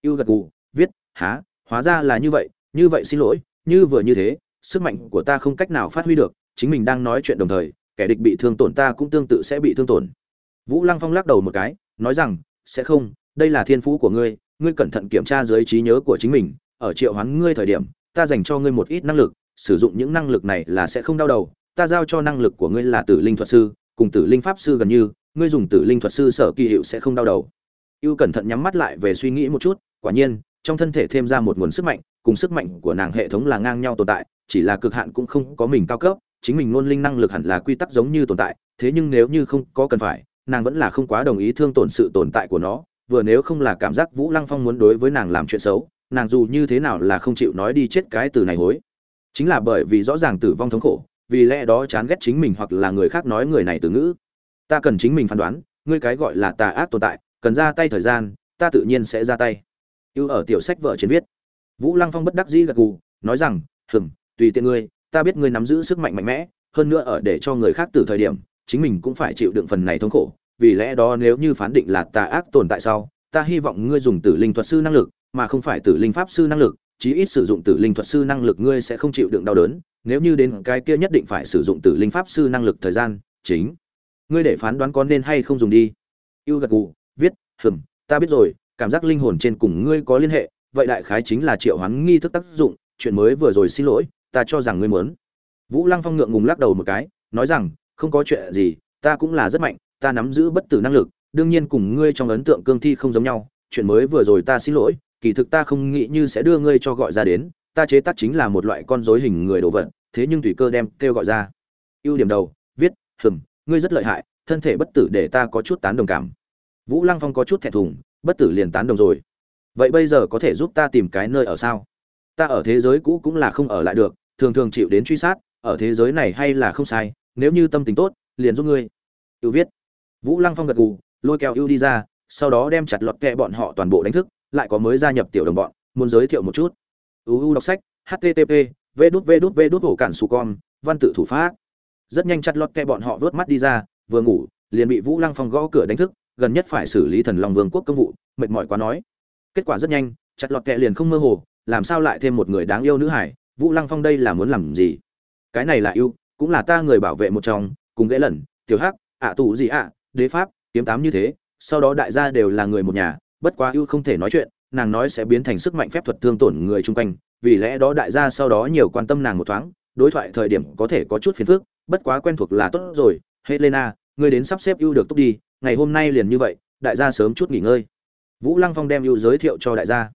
Yêu gật gù, viết, há, hóa ra là như vậy như vậy xin lỗi, như vừa như thế, sức mạnh của ta không cách nào phát huy được, chính mình đang nói chuyện đồng thời, kẻ địch bị thương tổn ta cũng tương tự sẽ bị thương tổn. Vũ lăng phong lắc đầu một cái, nói rằng, sẽ không, đây là thiên phú của ngươi ngươi cẩn thận kiểm tra dưới trí nhớ của chính mình, ở triệu hoán ngươi thời điểm, ta dành cho ngươi một ít năng lực, sử dụng những năng lực này là sẽ không đau đầu, ta giao cho năng lực của ngươi là tử linh thuật sư, cùng tử linh pháp sư gần như, ngươi dùng tử linh thuật sư sở kỳ hiệu sẽ không đau đầu. Ưu cẩn thận nhắm mắt lại về suy nghĩ một chút, quả nhiên, trong thân thể thêm ra một nguồn sức mạnh cùng sức mạnh của nàng hệ thống là ngang nhau tồn tại, chỉ là cực hạn cũng không có mình cao cấp, chính mình luôn linh năng lực hẳn là quy tắc giống như tồn tại, thế nhưng nếu như không có cần phải, nàng vẫn là không quá đồng ý thương tổn sự tồn tại của nó, vừa nếu không là cảm giác vũ lăng phong muốn đối với nàng làm chuyện xấu, nàng dù như thế nào là không chịu nói đi chết cái từ này hối. Chính là bởi vì rõ ràng tử vong thống khổ, vì lẽ đó chán ghét chính mình hoặc là người khác nói người này từ ngữ. Ta cần chính mình phán đoán, ngươi cái gọi là tà ác tồn tại, cần ra tay thời gian, ta tự nhiên sẽ ra tay. Ưu ở tiểu sách vợ trên viết vũ lăng phong bất đắc dĩ gật gù nói rằng "Ừm, tùy tiện ngươi ta biết ngươi nắm giữ sức mạnh mạnh mẽ hơn nữa ở để cho người khác từ thời điểm chính mình cũng phải chịu đựng phần này thống khổ. Vì lẽ đó nếu như phán định là tà ác tồn tại sau ta hy vọng ngươi dùng tử linh thuật sư năng lực mà không phải tử linh pháp sư năng lực chí ít sử dụng tử linh thuật sư năng lực ngươi sẽ không chịu đựng đau đớn. Nếu như đến cái kia nhất định phải sử dụng tử linh pháp sư năng lực thời gian chính ngươi để phán đoán có nên hay không dùng đi. Ưu gật gù viết "Ừm, ta biết rồi cảm giác linh hồn trên cùng ngươi có liên hệ vậy đại khái chính là triệu hoán nghi thức tác dụng, chuyện mới vừa rồi xin lỗi, ta cho rằng ngươi muốn. Vũ lăng phong ngượng ngùng lắc đầu một cái, nói rằng, không có chuyện gì, ta cũng là rất mạnh, ta nắm giữ bất tử năng lực, đương nhiên cùng ngươi trong ấn tượng cương thi không giống nhau, chuyện mới vừa rồi ta xin lỗi, kỳ thực ta không nghĩ như sẽ đưa ngươi cho gọi ra đến, ta chế tác chính là một loại con rối hình người đồ vật, thế nhưng tùy cơ đem kêu gọi ra. Ưu điểm đầu, viết, hừm, ngươi rất lợi hại, thân thể bất tử để ta có chút tán đồng cảm. Vũ lăng phong có chút thẹn thùng, bất tử liền tán đồng rồi vậy bây giờ có thể giúp ta tìm cái nơi ở sao? Ta ở thế giới cũ cũng là không ở lại được, thường thường chịu đến truy sát, ở thế giới này hay là không sai, nếu như tâm tình tốt, liền giúp ngươi. Ưu viết. Vũ lăng phong gật gù, lôi kéo ưu đi ra, sau đó đem chặt lọt kẹ bọn họ toàn bộ đánh thức, lại có mới gia nhập tiểu đồng bọn, muốn giới thiệu một chút. Uu đọc sách http v đút v đút v đút hổ cản su con, văn tự thủ pháp. Rất nhanh chặt lọt kẹ bọn họ vớt mắt đi ra, vừa ngủ, liền bị vũ lăng phong gõ cửa đánh thức, gần nhất phải xử lý thần long vương quốc công vụ, mệt mỏi quá nói kết quả rất nhanh, chặt lọt kẹ liền không mơ hồ, làm sao lại thêm một người đáng yêu nữ hải? Vũ lăng phong đây là muốn làm gì? Cái này là yêu, cũng là ta người bảo vệ một trong, cùng ghế lần tiểu hắc, ạ tù gì ạ, đế pháp, kiếm tám như thế, sau đó đại gia đều là người một nhà, bất quá yêu không thể nói chuyện, nàng nói sẽ biến thành sức mạnh phép thuật thương tổn người chung quanh, vì lẽ đó đại gia sau đó nhiều quan tâm nàng một thoáng, đối thoại thời điểm có thể có chút phiền phức, bất quá quen thuộc là tốt rồi. Helena, ngươi đến sắp xếp ưu được tốt đi, ngày hôm nay liền như vậy, đại gia sớm chút nghỉ ngơi vũ lăng phong đem ưu giới thiệu cho đại gia.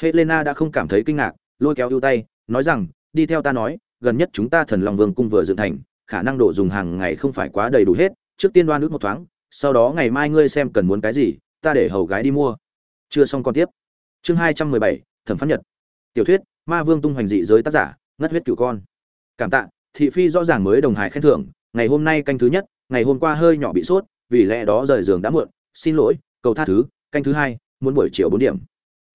Helena đã không cảm thấy kinh ngạc, lôi kéo ưu tay, nói rằng, đi theo ta nói, gần nhất chúng ta thần long vương cung vừa dựng thành, khả năng độ dùng hàng ngày không phải quá đầy đủ hết, trước tiên đoan ước một thoáng, sau đó ngày mai ngươi xem cần muốn cái gì, ta để hầu gái đi mua. Chưa xong còn tiếp. Chương hai trăm mười bảy, thẩm phán nhật. Tiểu thuyết, ma vương tung hoành dị giới tác giả, ngất huyết cửu con. Cảm tạ, thị phi rõ ràng mới đồng hải khen thưởng, ngày hôm nay canh thứ nhất, ngày hôm qua hơi nhỏ bị sốt, vì lẽ đó rời giường đã muộn, xin lỗi, cầu tha thứ, canh thứ hai muốn buổi chiều bốn điểm.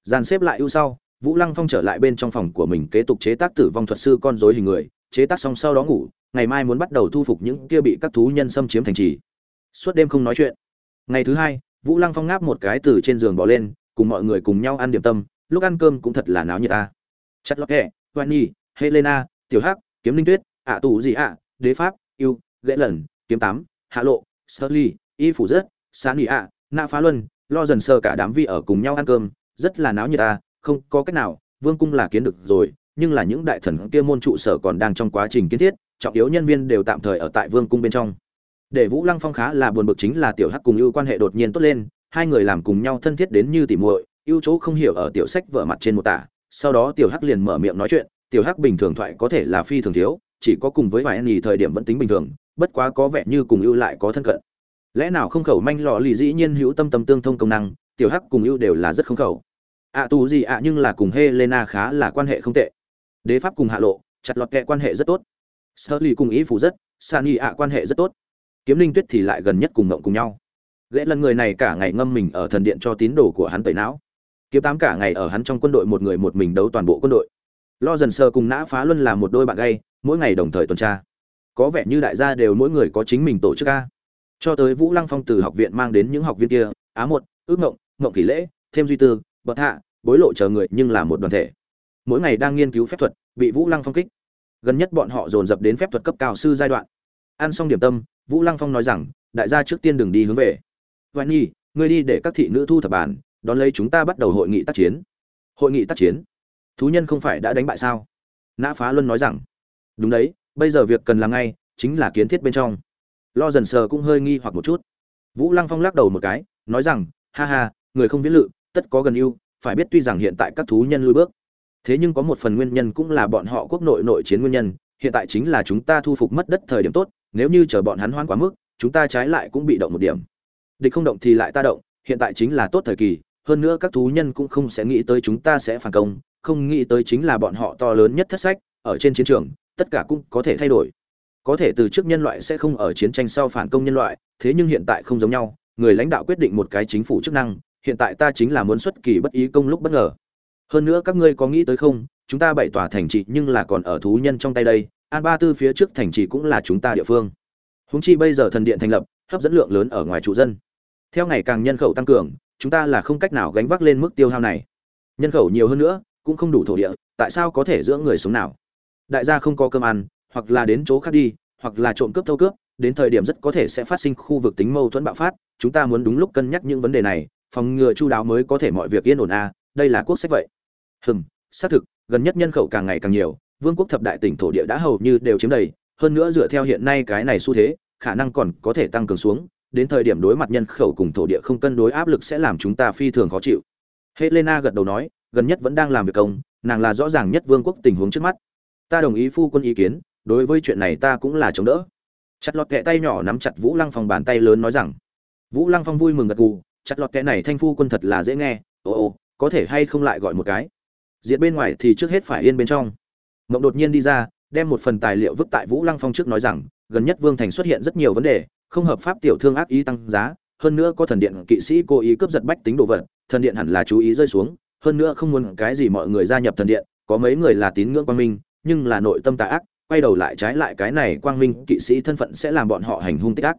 Dàn xếp lại ưu sau, vũ lăng phong trở lại bên trong phòng của mình kế tục chế tác tử vong thuật sư con rối hình người, chế tác xong sau đó ngủ, ngày mai muốn bắt đầu thu phục những kia bị các thú nhân xâm chiếm thành trì. Suốt đêm không nói chuyện. Ngày thứ hai, vũ lăng phong ngáp một cái từ trên giường bỏ lên, cùng mọi người cùng nhau ăn điểm tâm, lúc ăn cơm cũng thật là náo như ta. Chặt lót hẹ hoan nhi, helena, tiểu hắc, kiếm linh tuyết, ạ tù gì ạ, đế pháp, yêu ghệ lần, kiếm tám, hạ lộ, sơ ly, y phủ rất sán ỉ ạ, na phá luân lo dần sơ cả đám vi ở cùng nhau ăn cơm, rất là náo như ta, không có cách nào, vương cung là kiến được rồi, nhưng là những đại thần kia môn trụ sở còn đang trong quá trình kiến thiết, trọng yếu nhân viên đều tạm thời ở tại vương cung bên trong. Để vũ lăng phong khá là buồn bực chính là tiểu hắc cùng ưu quan hệ đột nhiên tốt lên, hai người làm cùng nhau thân thiết đến như tỉ muội, ưu chỗ không hiểu ở tiểu sách vợ mặt trên một tả, sau đó tiểu hắc liền mở miệng nói chuyện, tiểu hắc bình thường thoại có thể là phi thường thiếu, chỉ có cùng với vài anh thời điểm vẫn tính bình thường, bất quá có vẻ như cùng ưu lại có thân cận lẽ nào không khẩu manh lọ lì dĩ nhiên hữu tâm tâm tương thông công năng tiểu hắc cùng ưu đều là rất không khẩu. Ạ à, tù gì ạ nhưng là cùng helena khá là quan hệ không tệ. Đế pháp cùng hạ lộ chặt lọt kẹ quan hệ rất tốt. Sơ lì cùng ý phủ rất san y ạ quan hệ rất tốt. Kiếm linh tuyết thì lại gần nhất cùng ngộng cùng nhau. Ghệ lần người này cả ngày ngâm mình ở thần điện cho tín đồ của hắn tẩy não. Kiếm tám cả ngày ở hắn trong quân đội một người một mình đấu toàn bộ quân đội. Lo dần sơ cùng nã phá luân là một đôi bạn gay mỗi ngày đồng thời tuần tra. Có vẻ như đại gia đều mỗi người có chính mình tổ chức ca cho tới vũ lăng phong từ học viện mang đến những học viên kia á một ước ngộng ngộng kỷ lễ thêm duy tư bậc hạ bối lộ chờ người nhưng là một đoàn thể mỗi ngày đang nghiên cứu phép thuật bị vũ lăng phong kích gần nhất bọn họ dồn dập đến phép thuật cấp cao sư giai đoạn ăn xong điểm tâm vũ lăng phong nói rằng đại gia trước tiên đừng đi hướng về Vạn Nhi, ngươi đi để các thị nữ thu thập bàn đón lấy chúng ta bắt đầu hội nghị tác chiến. Hội nghị tác chiến? Thú nhân không phải đã đánh bại sao? Nã Phá Luân nói rằng, đúng đấy, bây giờ việc cần làm ngay chính là kiến thiết bên trong. Lo dần sờ cũng hơi nghi hoặc một chút. Vũ Lăng Phong lắc đầu một cái, nói rằng, ha ha, người không viễn lự, tất có gần ưu, phải biết tuy rằng hiện tại các thú nhân lùi bước, thế nhưng có một phần nguyên nhân cũng là bọn họ quốc nội nội chiến nguyên nhân, hiện tại chính là chúng ta thu phục mất đất thời điểm tốt, nếu như chờ bọn hắn hoan quá mức, chúng ta trái lại cũng bị động một điểm địch không động thì lại ta động hiện tại chính là tốt thời kỳ hơn nữa các thú nhân cũng không sẽ nghĩ tới chúng ta sẽ phản công không nghĩ tới chính là bọn họ to lớn nhất thất sách ở trên chiến trường tất cả cũng có thể thay đổi có thể từ trước nhân loại sẽ không ở chiến tranh sau phản công nhân loại, thế nhưng hiện tại không giống nhau, người lãnh đạo quyết định một cái chính phủ chức năng, hiện tại ta chính là muốn xuất kỳ bất ý công lúc bất ngờ. Hơn nữa các ngươi có nghĩ tới không, chúng ta bảy tòa thành trì nhưng là còn ở thú nhân trong tay đây, an ba tư phía trước thành trì cũng là chúng ta địa phương. Húng chi bây giờ thần điện thành lập, hấp dẫn lượng lớn ở ngoài trụ dân. Theo ngày càng nhân khẩu tăng cường, chúng ta là không cách nào gánh vác lên mức tiêu hao này. Nhân khẩu nhiều hơn nữa, cũng không đủ thổ địa, tại sao có thể giữa người sống nào? Đại gia không có cơm ăn hoặc là đến chỗ khác đi hoặc là trộm cướp thâu cướp đến thời điểm rất có thể sẽ phát sinh khu vực tính mâu thuẫn bạo phát chúng ta muốn đúng lúc cân nhắc những vấn đề này phòng ngừa chu đáo mới có thể mọi việc yên ổn a à, đây là quốc sách vậy hừm xác thực gần nhất nhân khẩu càng ngày càng nhiều vương quốc thập đại tỉnh thổ địa đã hầu như đều chiếm đầy hơn nữa dựa theo hiện nay cái này xu thế khả năng còn có thể tăng cường xuống đến thời điểm đối mặt nhân khẩu cùng thổ địa không cân đối áp lực sẽ làm chúng ta phi thường khó chịu. Helena gật đầu nói, gần nhất vẫn đang làm việc công, nàng là rõ ràng nhất vương quốc tình huống trước mắt. Ta đồng ý phu quân ý kiến, đối với chuyện này ta cũng là chống đỡ. Chặt lọt kẹ tay nhỏ nắm chặt Vũ Lăng Phong bàn tay lớn nói rằng. Vũ Lăng Phong vui mừng gật gù, chặt lọt kẹ này thanh phu quân thật là dễ nghe, ồ ồ, có thể hay không lại gọi một cái. Diệt bên ngoài thì trước hết phải yên bên trong. Ngộng đột nhiên đi ra, đem một phần tài liệu vứt tại Vũ Lăng Phong trước nói rằng, gần nhất Vương Thành xuất hiện rất nhiều vấn đề, không hợp pháp tiểu thương ác ý tăng giá hơn nữa có thần điện kỵ sĩ cố ý cướp giật bách tính đồ vật thần điện hẳn là chú ý rơi xuống hơn nữa không muốn cái gì mọi người gia nhập thần điện có mấy người là tín ngưỡng quan minh nhưng là nội tâm tà ác quay đầu lại trái lại cái này quang minh kỵ sĩ thân phận sẽ làm bọn họ hành hung tích ác.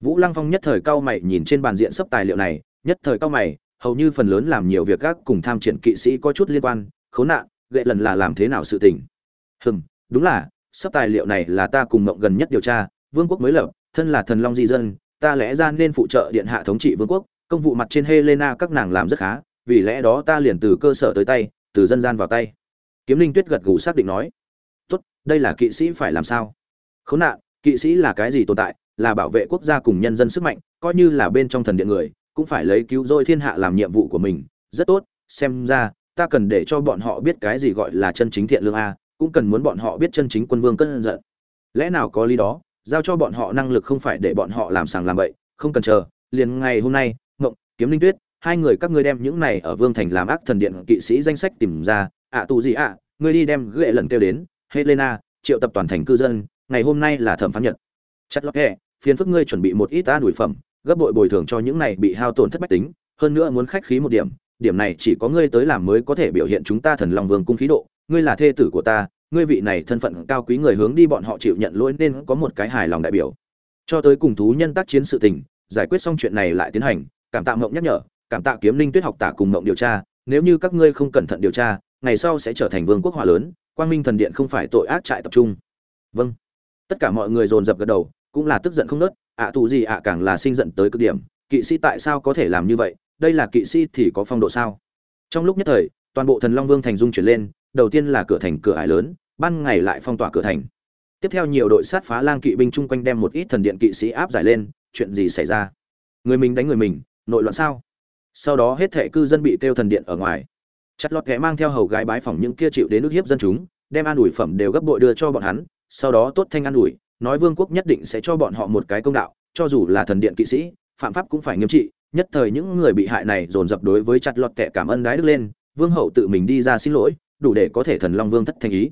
Vũ lăng phong nhất thời cao mày nhìn trên bàn diện sắp tài liệu này, nhất thời cao mày, hầu như phần lớn làm nhiều việc các cùng tham triển kỵ sĩ có chút liên quan, khốn nạn, gệ lần là làm thế nào sự tình. Hừm, đúng là sắp tài liệu này là ta cùng mộng gần nhất điều tra, vương quốc mới lập, thân là thần long di dân, ta lẽ ra nên phụ trợ điện hạ thống trị vương quốc, công vụ mặt trên helena các nàng làm rất khá, vì lẽ đó ta liền từ cơ sở tới tay, từ dân gian vào tay. Kiếm linh tuyết gật gù xác định nói đây là kỵ sĩ phải làm sao? Khốn nạn kỵ sĩ là cái gì tồn tại? Là bảo vệ quốc gia cùng nhân dân sức mạnh coi như là bên trong thần điện người cũng phải lấy cứu rỗi thiên hạ làm nhiệm vụ của mình. Rất tốt xem ra ta cần để cho bọn họ biết cái gì gọi là chân chính thiện lương a cũng cần muốn bọn họ biết chân chính quân vương cân giận. Lẽ nào có lý đó giao cho bọn họ năng lực không phải để bọn họ làm sàng làm bậy không cần chờ liền ngày hôm nay ngộng kiếm linh tuyết hai người các ngươi đem những này ở vương thành làm ác thần điện kỵ sĩ danh sách tìm ra. Ạ à, tù gì ạ? Ngươi đi đem ghệ lần kêu đến helena, triệu tập toàn thành cư dân, ngày hôm nay là thẩm phán nhật. Chất lót hẹ phiền phức ngươi chuẩn bị một ít ta đuổi phẩm, gấp bội bồi thường cho những này bị hao tổn thất bách tính, hơn nữa muốn khách khí một điểm điểm này chỉ có ngươi tới làm mới có thể biểu hiện chúng ta thần lòng vương cung khí độ, ngươi là thê tử của ta, ngươi vị này thân phận cao quý người hướng đi bọn họ chịu nhận lỗi nên có một cái hài lòng đại biểu. Cho tới cùng thú nhân tác chiến sự tình, giải quyết xong chuyện này lại tiến hành, cảm tạ mộng nhắc nhở, cảm tạ kiếm linh tuyết học tả cùng mộng điều tra, nếu như các ngươi không cẩn thận điều tra, ngày sau sẽ trở thành vương quốc hòa lớn quang minh thần điện không phải tội ác trại tập trung. Vâng. Tất cả mọi người dồn dập gật đầu cũng là tức giận không nớt ạ à, gì ạ càng là sinh giận tới cực điểm kỵ sĩ tại sao có thể làm như vậy đây là kỵ sĩ thì có phong độ sao? Trong lúc nhất thời toàn bộ thần long vương thành dung chuyển lên đầu tiên là cửa thành cửa ải lớn ban ngày lại phong tỏa cửa thành. Tiếp theo nhiều đội sát phá lang kỵ binh chung quanh đem một ít thần điện kỵ sĩ áp giải lên chuyện gì xảy ra? Người mình đánh người mình nội loạn sao? Sau đó hết thệ cư dân bị kêu thần điện ở ngoài chặt lọt kẻ mang theo hầu gái bái phỏng những kia chịu đến nước hiếp dân chúng, đem an ủi phẩm đều gấp bội đưa cho bọn hắn, sau đó tốt thanh an ủi, nói vương quốc nhất định sẽ cho bọn họ một cái công đạo, cho dù là thần điện kỵ sĩ, phạm pháp cũng phải nghiêm trị, nhất thời những người bị hại này dồn dập đối với chặt lọt kẻ cảm ơn đái đức lên, vương hậu tự mình đi ra xin lỗi, đủ để có thể thần long vương thất thành ý.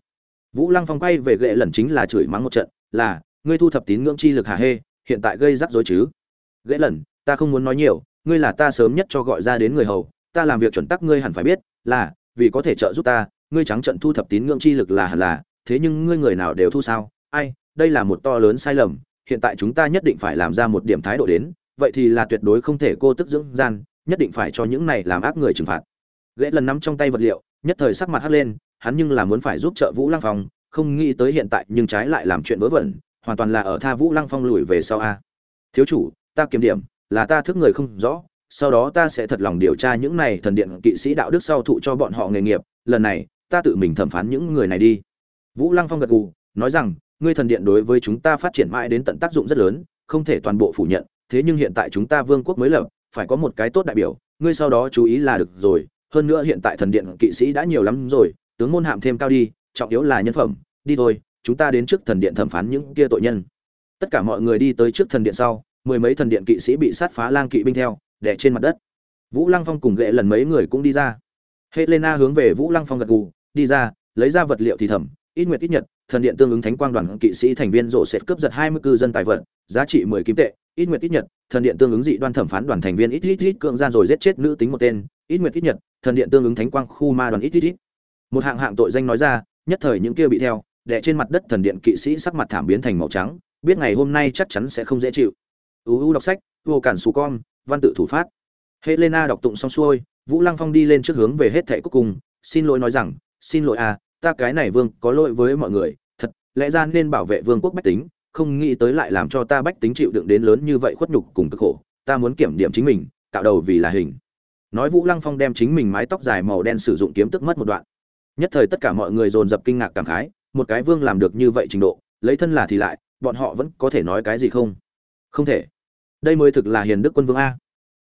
Vũ lăng phong quay về gệ lần chính là chửi mắng một trận, là, ngươi thu thập tín ngưỡng chi lực hà hê, hiện tại gây rắc rối chứ. Gệ lần ta không muốn nói nhiều, ngươi là ta sớm nhất cho gọi ra đến người hầu, ta làm việc chuẩn tắc ngươi hẳn phải biết là, vì có thể trợ giúp ta, ngươi trắng trận thu thập tín ngưỡng chi lực là hẳn là, thế nhưng ngươi người nào đều thu sao? Ai, đây là một to lớn sai lầm, hiện tại chúng ta nhất định phải làm ra một điểm thái độ đến, vậy thì là tuyệt đối không thể cô tức dưỡng gian, nhất định phải cho những này làm ác người trừng phạt. Ghế lần nắm trong tay vật liệu, nhất thời sắc mặt hắt lên, hắn nhưng là muốn phải giúp trợ vũ lăng phong, không nghĩ tới hiện tại nhưng trái lại làm chuyện vớ vẩn, hoàn toàn là ở tha vũ lăng phong lùi về sau a. Thiếu chủ, ta kiểm điểm, là ta thức người không rõ sau đó ta sẽ thật lòng điều tra những này thần điện kỵ sĩ đạo đức sau thụ cho bọn họ nghề nghiệp, lần này, ta tự mình thẩm phán những người này đi. Vũ lăng phong gật gù, nói rằng, ngươi thần điện đối với chúng ta phát triển mãi đến tận tác dụng rất lớn, không thể toàn bộ phủ nhận, thế nhưng hiện tại chúng ta vương quốc mới lập, phải có một cái tốt đại biểu, ngươi sau đó chú ý là được rồi, hơn nữa hiện tại thần điện kỵ sĩ đã nhiều lắm rồi, tướng môn hạm thêm cao đi, trọng yếu là nhân phẩm, đi thôi, chúng ta đến trước thần điện thẩm phán những kia tội nhân. Tất cả mọi người đi tới trước thần điện sau, mười mấy thần điện kỵ sĩ bị sát phá lang kỵ binh theo đè trên mặt đất. Vũ lăng phong cùng ghệ lần mấy người cũng đi ra. Helena hướng về vũ lăng phong gật gù, đi ra, lấy ra vật liệu thì thẩm ít nguyệt ít nhật, thần điện tương ứng thánh quang đoàn kỵ sĩ thành viên rộ sẽ cướp giật hai mươi cư dân tài vật, giá trị mười kim tệ, ít nguyệt ít nhật, thần điện tương ứng dị đoan thẩm phán đoàn thành viên ít ít ít cưỡng gian rồi giết chết nữ tính một tên, ít nguyệt ít nhật, thần điện tương ứng thánh quang khu ma đoàn ít ít ít. Một hạng hạng tội danh nói ra, nhất thời những kia bị theo, đè trên mặt đất thần điện kỵ sĩ sắc mặt thảm biến thành màu trắng, biết ngày hôm nay chắc chắn sẽ không dễ chịu. Uu đọc sách vô cản xù con, văn tự thủ phát. Helena đọc tụng xong xuôi, vũ lăng phong đi lên trước hướng về hết thệ cuối cùng, xin lỗi nói rằng, xin lỗi à ta cái này vương có lỗi với mọi người, thật, lẽ ra nên bảo vệ vương quốc bách tính, không nghĩ tới lại làm cho ta bách tính chịu đựng đến lớn như vậy khuất nhục cùng cực khổ, ta muốn kiểm điểm chính mình, cạo đầu vì là hình. Nói vũ lăng phong đem chính mình mái tóc dài màu đen sử dụng kiếm tức mất một đoạn. Nhất thời tất cả mọi người dồn dập kinh ngạc cảm khái, một cái vương làm được như vậy trình độ, lấy thân là thì lại, bọn họ vẫn có thể nói cái gì không? Không thể đây mới thực là hiền đức quân vương a.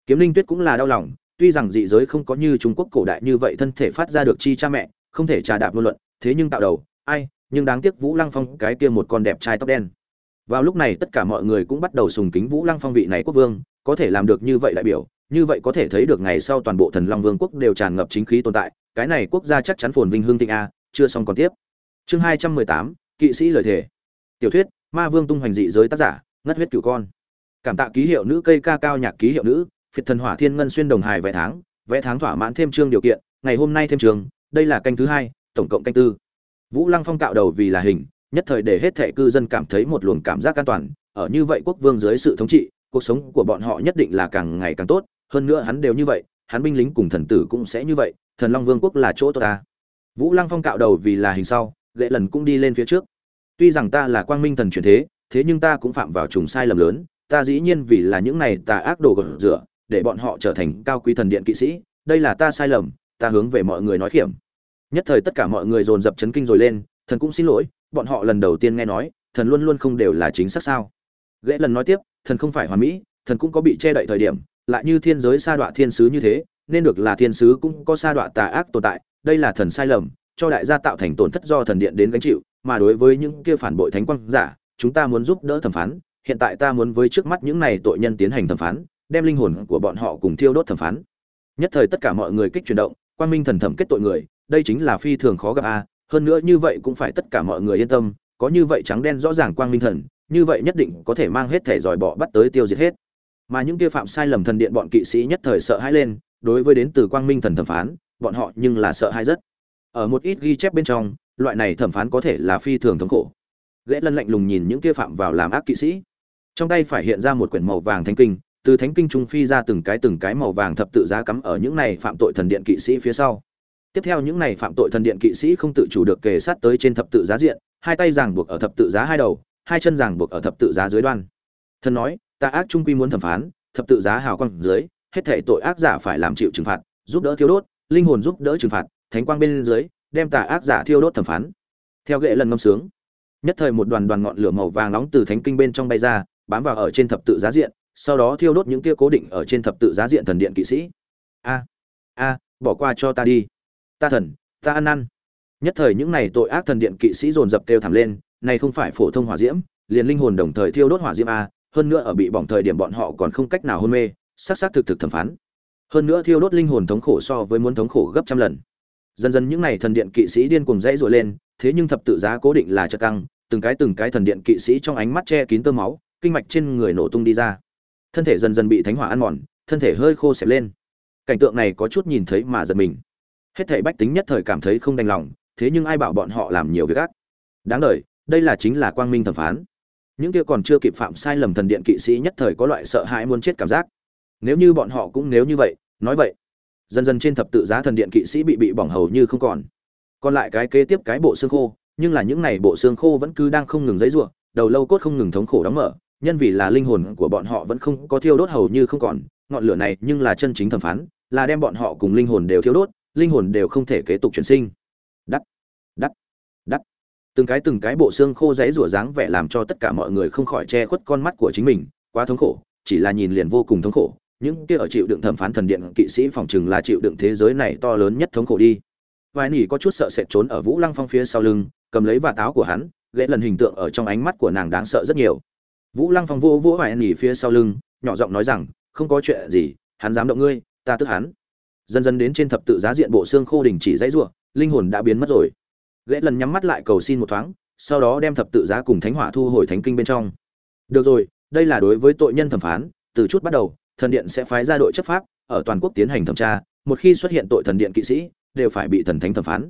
Kiếm linh tuyết cũng là đau lòng, tuy rằng dị giới không có như trung quốc cổ đại như vậy thân thể phát ra được chi cha mẹ, không thể trà đạp ngôn luận, thế nhưng tạo đầu, ai, nhưng đáng tiếc vũ lăng phong cái kia một con đẹp trai tóc đen. Vào lúc này tất cả mọi người cũng bắt đầu sùng kính vũ lăng phong vị này quốc vương, có thể làm được như vậy đại biểu, như vậy có thể thấy được ngày sau toàn bộ thần long vương quốc đều tràn ngập chính khí tồn tại, cái này quốc gia chắc chắn phồn vinh hương thịnh a, chưa xong còn tiếp. Chương hai trăm mười tám, kỵ sĩ lời thề. Tiểu thuyết, ma vương tung hoành dị giới tác giả, ngất huyết cửu con cảm tạ ký hiệu nữ cây ca cao nhạc ký hiệu nữ, phiệt thần hỏa thiên ngân xuyên đồng hài vẽ tháng vẽ tháng thỏa mãn thêm chương điều kiện, ngày hôm nay thêm trường, đây là canh thứ hai, tổng cộng canh tư. Vũ lăng phong cạo đầu vì là hình, nhất thời để hết thệ cư dân cảm thấy một luồng cảm giác an toàn, ở như vậy quốc vương dưới sự thống trị, cuộc sống của bọn họ nhất định là càng ngày càng tốt, hơn nữa hắn đều như vậy, hắn binh lính cùng thần tử cũng sẽ như vậy, thần long vương quốc là chỗ tốt ta. Vũ lăng phong cạo đầu vì là hình sau, lệ lần cũng đi lên phía trước. Tuy rằng ta là quang minh thần truyền thế thế nhưng ta cũng phạm vào trùng sai lầm lớn ta dĩ nhiên vì là những này tà ác đồ gột rửa, để bọn họ trở thành cao quý thần điện kỵ sĩ, đây là ta sai lầm, ta hướng về mọi người nói khiểm. Nhất thời tất cả mọi người dồn dập chấn kinh rồi lên, thần cũng xin lỗi, bọn họ lần đầu tiên nghe nói, thần luôn luôn không đều là chính xác sao. Ghế lần nói tiếp, thần không phải hoàn mỹ, thần cũng có bị che đậy thời điểm, lại như thiên giới sa đọa thiên sứ như thế, nên được là thiên sứ cũng có sa đọa tà ác tồn tại, đây là thần sai lầm, cho đại gia tạo thành tổn thất do thần điện đến gánh chịu, mà đối với những kia phản bội thánh quang giả, chúng ta muốn giúp đỡ thẩm phán hiện tại ta muốn với trước mắt những này tội nhân tiến hành thẩm phán, đem linh hồn của bọn họ cùng thiêu đốt thẩm phán. Nhất thời tất cả mọi người kích chuyển động quan minh thần thẩm kết tội người, đây chính là phi thường khó gặp a, hơn nữa như vậy cũng phải tất cả mọi người yên tâm, có như vậy trắng đen rõ ràng quang minh thần, như vậy nhất định có thể mang hết thể giỏi bỏ bắt tới tiêu diệt hết. Mà những kia phạm sai lầm thần điện bọn kỵ sĩ nhất thời sợ hãi lên, đối với đến từ quang minh thần thẩm phán, bọn họ nhưng là sợ hãi rất. Ở một ít ghi chép bên trong, loại này thẩm phán có thể là phi thường thống khổ. Ghệ lân lạnh lùng nhìn những kia phạm vào làm ác kỵ sĩ trong tay phải hiện ra một quyển màu vàng thánh kinh, từ thánh kinh trung phi ra từng cái từng cái màu vàng thập tự giá cắm ở những này phạm tội thần điện kỵ sĩ phía sau. Tiếp theo những này phạm tội thần điện kỵ sĩ không tự chủ được kề sát tới trên thập tự giá diện, hai tay ràng buộc ở thập tự giá hai đầu, hai chân ràng buộc ở thập tự giá dưới đoan. Thần nói, ta ác trung quy muốn thẩm phán, thập tự giá hào quang dưới, hết thể tội ác giả phải làm chịu trừng phạt, giúp đỡ thiêu đốt, linh hồn giúp đỡ trừng phạt, thánh quang bên dưới, đem tà ác giả thiêu đốt thẩm phán. Theo ghệ lần ngâm sướng, nhất thời một đoàn đoàn ngọn lửa màu vàng nóng từ thánh kinh bên trong bay ra bám vào ở trên thập tự giá diện, sau đó thiêu đốt những kia cố định ở trên thập tự giá diện thần điện kỵ sĩ. A a, bỏ qua cho ta đi. Ta thần, ta ăn ăn nhất thời những này tội ác thần điện kỵ sĩ dồn dập kêu thảm lên, này không phải phổ thông hỏa diễm, liền linh hồn đồng thời thiêu đốt hỏa diễm a, hơn nữa ở bị bỏng thời điểm bọn họ còn không cách nào hôn mê xác xác thực thực thẩm phán. Hơn nữa thiêu đốt linh hồn thống khổ so với muốn thống khổ gấp trăm lần. Dần dần những n à y thần điện kỵ sĩ điên cuồng dãy dội lên, thế nhưng thập tự giá cố định là chật căng, từng cái từng cái thần điện kỵ sĩ trong ánh mắt che kín tơ máu kinh mạch trên người nổ tung đi ra. Thân thể dần dần bị thánh hỏa ăn mòn, thân thể hơi khô xẹp lên. Cảnh tượng này có chút nhìn thấy mà giật mình. Hết thảy bách tính nhất thời cảm thấy không đành lòng, thế nhưng ai bảo bọn họ làm nhiều việc ác? Đáng đời, đây là chính là quang minh thẩm phán. Những kia còn chưa kịp phạm sai lầm thần điện kỵ sĩ nhất thời có loại sợ hãi muốn chết cảm giác. Nếu như bọn họ cũng nếu như vậy, nói vậy, dần dần trên thập tự giá thần điện kỵ sĩ bị bị bỏng hầu như không còn. Còn lại cái kế tiếp cái bộ xương khô, nhưng là những này bộ xương khô vẫn cứ đang không ngừng dãy ruộng đầu lâu cốt không ngừng thống khổ đóng mở nhân vì là linh hồn của bọn họ vẫn không có thiêu đốt hầu như không còn ngọn lửa này nhưng là chân chính thẩm phán là đem bọn họ cùng linh hồn đều thiêu đốt linh hồn đều không thể kế tục chuyển sinh. Đắc, đắc, đắc. từng cái từng cái bộ xương khô rãy rủa dáng vẻ làm cho tất cả mọi người không khỏi che khuất con mắt của chính mình quá thống khổ chỉ là nhìn liền vô cùng thống khổ. Những kia ở chịu đựng thẩm phán thần điện kỵ sĩ phòng trừng là chịu đựng thế giới này to lớn nhất thống khổ đi. Vài nỉ có chút sợ sệt trốn ở vũ lăng phong phía sau lưng cầm lấy và táo của hắn ghệ lần hình tượng ở trong ánh mắt của nàng đáng sợ rất nhiều vũ lăng phong vô vỗ hoài nỉ phía sau lưng, nhỏ giọng nói rằng, không có chuyện gì, hắn dám động ngươi, ta tức hắn. Dần dần đến trên thập tự giá diện bộ xương khô đình chỉ dãy ruộng linh hồn đã biến mất rồi. Ghế lần nhắm mắt lại cầu xin một thoáng, sau đó đem thập tự giá cùng thánh hỏa thu hồi thánh kinh bên trong. Được rồi, đây là đối với tội nhân thẩm phán, từ chút bắt đầu, thần điện sẽ phái ra đội chấp pháp, ở toàn quốc tiến hành thẩm tra, một khi xuất hiện tội thần điện kỵ sĩ, đều phải bị thần thánh thẩm phán.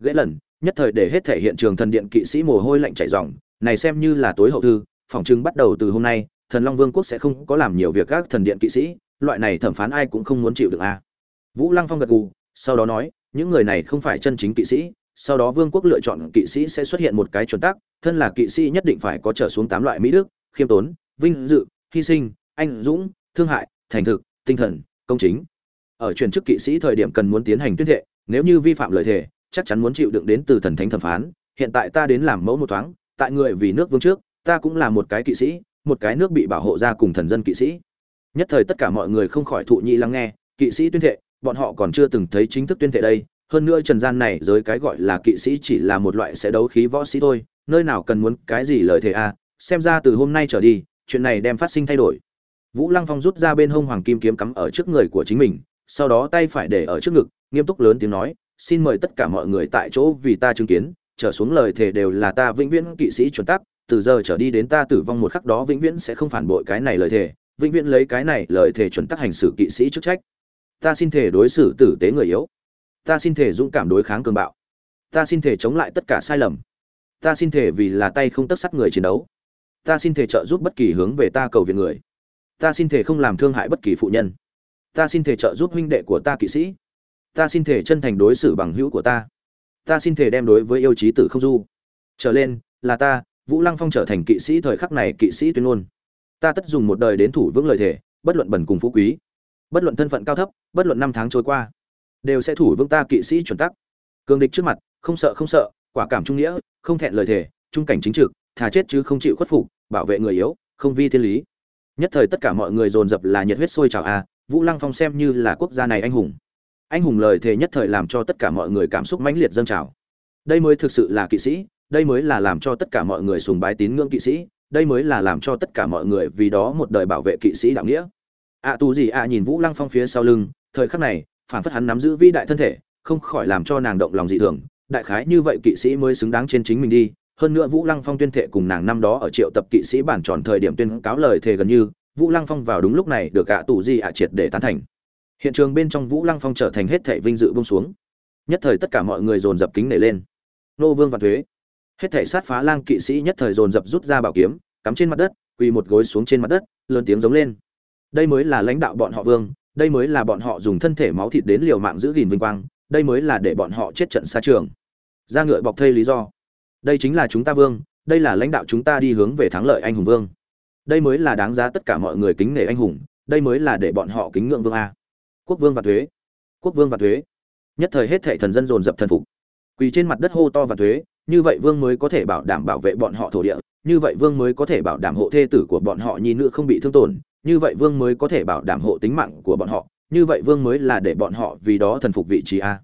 Ghế lần, nhất thời để hết thể hiện trường thần điện kỵ sĩ mồ hôi lạnh chảy ròng, này xem như là tối hậu thư phỏng chứng bắt đầu từ hôm nay, thần long vương quốc sẽ không có làm nhiều việc các thần điện kỵ sĩ, loại này thẩm phán ai cũng không muốn chịu được a. Vũ lăng phong gật gù, sau đó nói, những người này không phải chân chính kỵ sĩ, sau đó vương quốc lựa chọn kỵ sĩ sẽ xuất hiện một cái chuẩn tắc, thân là kỵ sĩ nhất định phải có trở xuống tám loại mỹ đức, khiêm tốn, vinh dự, hy sinh, anh dũng, thương hại, thành thực, tinh thần, công chính. Ở truyền chức kỵ sĩ thời điểm cần muốn tiến hành tuyên thệ, nếu như vi phạm lời thề, chắc chắn muốn chịu đựng đến từ thần thánh thẩm phán. Hiện tại ta đến làm mẫu một thoáng, tại người vì nước vương trước ta cũng là một cái kỵ sĩ, một cái nước bị bảo hộ ra cùng thần dân kỵ sĩ nhất thời tất cả mọi người không khỏi thụ nhị lắng nghe, kỵ sĩ tuyên thệ, bọn họ còn chưa từng thấy chính thức tuyên thệ đây hơn nữa trần gian này giới cái gọi là kỵ sĩ chỉ là một loại sẽ đấu khí võ sĩ thôi, nơi nào cần muốn cái gì lời thề a à? xem ra từ hôm nay trở đi, chuyện này đem phát sinh thay đổi vũ lăng phong rút ra bên hông hoàng kim kiếm cắm ở trước người của chính mình, sau đó tay phải để ở trước ngực, nghiêm túc lớn tiếng nói, xin mời tất cả mọi người tại chỗ vì ta chứng kiến, trở xuống lời thề đều là ta vĩnh viễn kỵ sĩ chuẩn tắc từ giờ trở đi đến ta tử vong một khắc đó vĩnh viễn sẽ không phản bội cái này lời thề, vĩnh viễn lấy cái này lời thề chuẩn tắc hành xử kỵ sĩ chức trách. Ta xin thể đối xử tử tế người yếu. Ta xin thể dũng cảm đối kháng cường bạo. Ta xin thể chống lại tất cả sai lầm. Ta xin thể vì là tay không tất sắt người chiến đấu. Ta xin thể trợ giúp bất kỳ hướng về ta cầu viện người. Ta xin thể không làm thương hại bất kỳ phụ nhân. Ta xin thể trợ giúp huynh đệ của ta kỵ sĩ. Ta xin thể chân thành đối xử bằng hữu của ta. Ta xin thể đem đối với yêu trí tử không du. Trở lên, là ta vũ lăng phong trở thành kỵ sĩ thời khắc này kỵ sĩ tuyên ngôn. Ta tất dùng một đời đến thủ vững lời thề, bất luận bần cùng phú quý bất luận thân phận cao thấp bất luận năm tháng trôi qua đều sẽ thủ vững ta kỵ sĩ chuẩn tắc. Cường địch trước mặt không sợ không sợ quả cảm trung nghĩa không thẹn lời thề trung cảnh chính trực thà chết chứ không chịu khuất phục bảo vệ người yếu không vi thiên lý. Nhất thời tất cả mọi người dồn dập là nhiệt huyết sôi trào a vũ lăng phong xem như là quốc gia này anh hùng. Anh hùng lời thề nhất thời làm cho tất cả mọi người cảm xúc mãnh liệt dâng trào. Đây mới thực sự là kỵ sĩ đây mới là làm cho tất cả mọi người sùng bái tín ngưỡng kỵ sĩ đây mới là làm cho tất cả mọi người vì đó một đời bảo vệ kỵ sĩ đạo nghĩa. Ạ à, tù gì ạ nhìn vũ lăng phong phía sau lưng thời khắc này phản phất hắn nắm giữ vĩ đại thân thể không khỏi làm cho nàng động lòng dị thường. Đại khái như vậy kỵ sĩ mới xứng đáng trên chính mình đi hơn nữa vũ lăng phong tuyên thệ cùng nàng năm đó ở triệu tập kỵ sĩ bản tròn thời điểm tuyên cáo lời thề gần như vũ lăng phong vào đúng lúc này được Ạ tù di ạ triệt để tán thành. Hiện trường bên trong vũ lăng phong trở thành hết thệ vinh dự bông xuống. Nhất thời tất cả mọi người dồn dập kính nể lên. Nô vương và thuế hết thể sát phá lang kỵ sĩ nhất thời dồn dập rút ra bảo kiếm, cắm trên mặt đất, quỳ một gối xuống trên mặt đất, lớn tiếng giống lên. Đây mới là lãnh đạo bọn họ vương, đây mới là bọn họ dùng thân thể máu thịt đến liều mạng giữ gìn vinh quang, đây mới là để bọn họ chết trận xa trường. Ra ngựa bọc thây lý do. Đây chính là chúng ta vương, đây là lãnh đạo chúng ta đi hướng về thắng lợi anh hùng vương. Đây mới là đáng giá tất cả mọi người kính nể anh hùng, đây mới là để bọn họ kính ngưỡng vương a. Quốc vương và thuế. Quốc vương và thuế. Nhất thời hết thệ thần dân dồn dập thần phục. Quỳ trên mặt đất hô to và thuế như vậy vương mới có thể bảo đảm bảo vệ bọn họ thổ địa, như vậy vương mới có thể bảo đảm hộ thê tử của bọn họ nhi nữ không bị thương tổn, như vậy vương mới có thể bảo đảm hộ tính mạng của bọn họ, như vậy vương mới là để bọn họ vì đó thần phục vị trí a.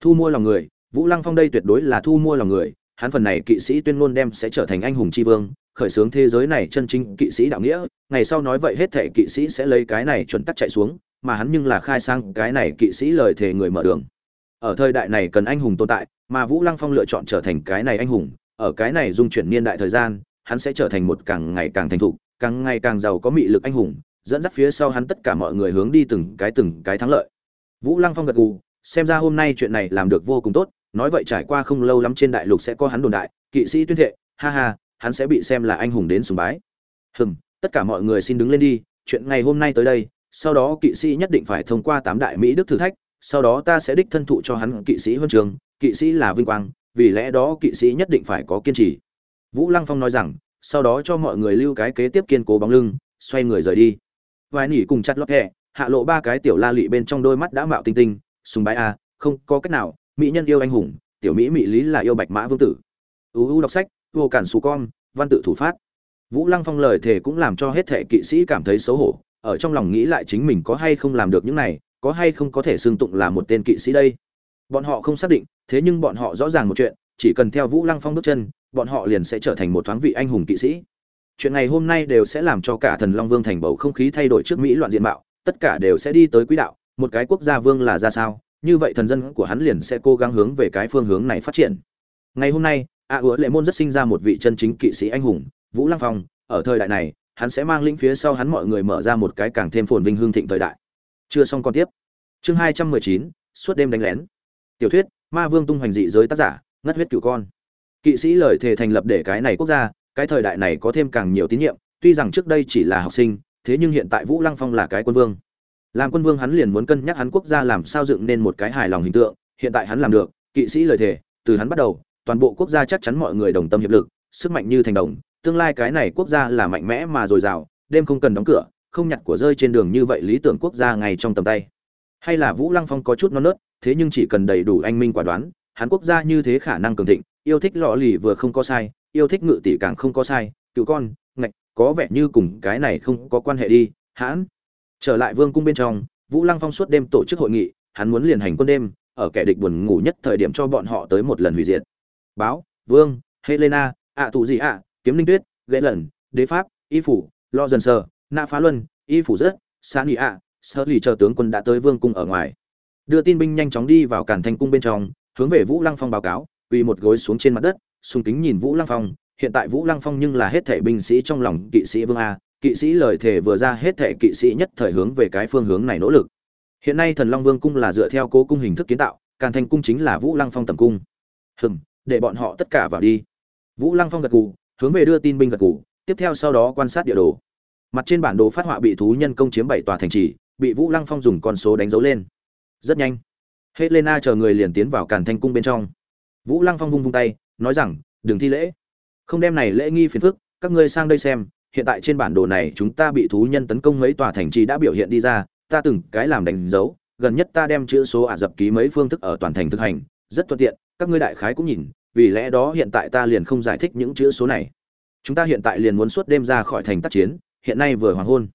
Thu mua lòng người, vũ lăng phong đây tuyệt đối là thu mua lòng người, hắn phần này kỵ sĩ tuyên ngôn đem sẽ trở thành anh hùng tri vương, khởi xướng thế giới này chân chính kỵ sĩ đạo nghĩa, ngày sau nói vậy hết thể kỵ sĩ sẽ lấy cái này chuẩn tắc chạy xuống, mà hắn nhưng là khai sang cái này kỵ sĩ lời thề người mở đường ở thời đại này cần anh hùng tồn tại, mà vũ lăng phong lựa chọn trở thành cái này anh hùng, ở cái này dung chuyển niên đại thời gian, hắn sẽ trở thành một càng ngày càng thành thục, càng ngày càng giàu có mị lực anh hùng, dẫn dắt phía sau hắn tất cả mọi người hướng đi từng cái từng cái thắng lợi. Vũ lăng phong gật gù, xem ra hôm nay chuyện này làm được vô cùng tốt, nói vậy trải qua không lâu lắm trên đại lục sẽ có hắn đồn đại, kỵ sĩ tuyên thệ, ha ha, hắn sẽ bị xem là anh hùng đến sùng bái. Hừm, tất cả mọi người xin đứng lên đi, chuyện ngày hôm nay tới đây, sau đó kỵ sĩ nhất định phải thông qua tám đại mỹ đức thử thách sau đó ta sẽ đích thân thụ cho hắn kỵ sĩ huân trường, kỵ sĩ là vinh quang, vì lẽ đó kỵ sĩ nhất định phải có kiên trì. Vũ lăng phong nói rằng, sau đó cho mọi người lưu cái kế tiếp kiên cố bóng lưng, xoay người rời đi. Vài nỉ cùng chặt lót hẹ, hạ lộ ba cái tiểu la lị bên trong đôi mắt đã mạo tinh tinh, sùng bái a, không có cách nào, mỹ nhân yêu anh hùng, tiểu mỹ mỹ lý là yêu bạch mã vương tử. Uu đọc sách, vô cản xù con, văn tự thủ phát. Vũ lăng phong lời thề cũng làm cho hết thệ kỵ sĩ cảm thấy xấu hổ, ở trong lòng nghĩ lại chính mình có hay không làm được những này có hay không có thể xưng tụng là một tên kỵ sĩ đây? Bọn họ không xác định thế nhưng bọn họ rõ ràng một chuyện chỉ cần theo vũ lăng phong bước chân bọn họ liền sẽ trở thành một thoáng vị anh hùng kỵ sĩ. Chuyện này hôm nay đều sẽ làm cho cả thần long vương thành bầu không khí thay đổi trước mỹ loạn diện mạo tất cả đều sẽ đi tới quỹ đạo một cái quốc gia vương là ra sao như vậy thần dân của hắn liền sẽ cố gắng hướng về cái phương hướng này phát triển. Ngày hôm nay a à, ứa lệ môn rất sinh ra một vị chân chính kỵ sĩ anh hùng vũ lăng phong ở thời đại này hắn sẽ mang lĩnh phía sau hắn mọi người mở ra một cái càng thêm phồn vinh hương thịnh thời đại chưa xong còn tiếp. Chương hai trăm mười chín, suốt đêm đánh lén. Tiểu thuyết, ma vương tung hoành dị giới tác giả, ngất huyết cửu con. Kỵ sĩ lời thề thành lập để cái này quốc gia, cái thời đại này có thêm càng nhiều tín nhiệm, tuy rằng trước đây chỉ là học sinh, thế nhưng hiện tại vũ lăng phong là cái quân vương. Làm quân vương hắn liền muốn cân nhắc hắn quốc gia làm sao dựng nên một cái hài lòng hình tượng, hiện tại hắn làm được, kỵ sĩ lời thề, từ hắn bắt đầu, toàn bộ quốc gia chắc chắn mọi người đồng tâm hiệp lực, sức mạnh như thành đồng, tương lai cái này quốc gia là mạnh mẽ mà dồi dào, đêm không cần đóng cửa không nhặt của rơi trên đường như vậy lý tưởng quốc gia ngay trong tầm tay. Hay là vũ lăng phong có chút non nớt, thế nhưng chỉ cần đầy đủ anh minh quả đoán, hắn quốc gia như thế khả năng cường thịnh, yêu thích lọ lì vừa không có sai, yêu thích ngự tỷ càng không có sai, cựu con, ngạch, có vẻ như cùng cái này không có quan hệ đi, hãn. Trở lại vương cung bên trong, vũ lăng phong suốt đêm tổ chức hội nghị, hắn muốn liền hành quân đêm, ở kẻ địch buồn ngủ nhất thời điểm cho bọn họ tới một lần hủy diệt. Báo, vương, helena, ạ tụ gì ạ, kiếm linh tuyết ghệ lần đế pháp, y phủ, lo dần sờ na phá luân y phủ rất xa nị ạ sơ lì chờ tướng quân đã tới vương cung ở ngoài. Đưa tin binh nhanh chóng đi vào cản thành cung bên trong hướng về vũ lăng phong báo cáo quỳ một gối xuống trên mặt đất sung kính nhìn vũ lăng phong. Hiện tại vũ lăng phong nhưng là hết thể binh sĩ trong lòng kỵ sĩ vương a kỵ sĩ lời thề vừa ra hết thể kỵ sĩ nhất thời hướng về cái phương hướng này nỗ lực. Hiện nay thần long vương cung là dựa theo cố cung hình thức kiến tạo càn thành cung chính là vũ lăng phong tầm cung. Hừm để bọn họ tất cả vào đi. Vũ lăng phong gật cù, hướng về đưa tin binh gật cù. tiếp theo sau đó quan sát địa đồ mặt trên bản đồ phát họa bị thú nhân công chiếm bảy tòa thành trì, bị vũ lăng phong dùng con số đánh dấu lên. Rất nhanh, helena chờ người liền tiến vào càn thanh cung bên trong. Vũ lăng phong vung vung tay, nói rằng, đừng thi lễ. Không đem này lễ nghi phiền phức, các ngươi sang đây xem, hiện tại trên bản đồ này chúng ta bị thú nhân tấn công mấy tòa thành trì đã biểu hiện đi ra, ta từng cái làm đánh dấu, gần nhất ta đem chữ số ả dập ký mấy phương thức ở toàn thành thực hành, rất thuận tiện, các ngươi đại khái cũng nhìn, vì lẽ đó hiện tại ta liền không giải thích những chữ số này. Chúng ta hiện tại liền muốn suốt đêm ra khỏi thành tác chiến hiện nay vừa hoàng hôn.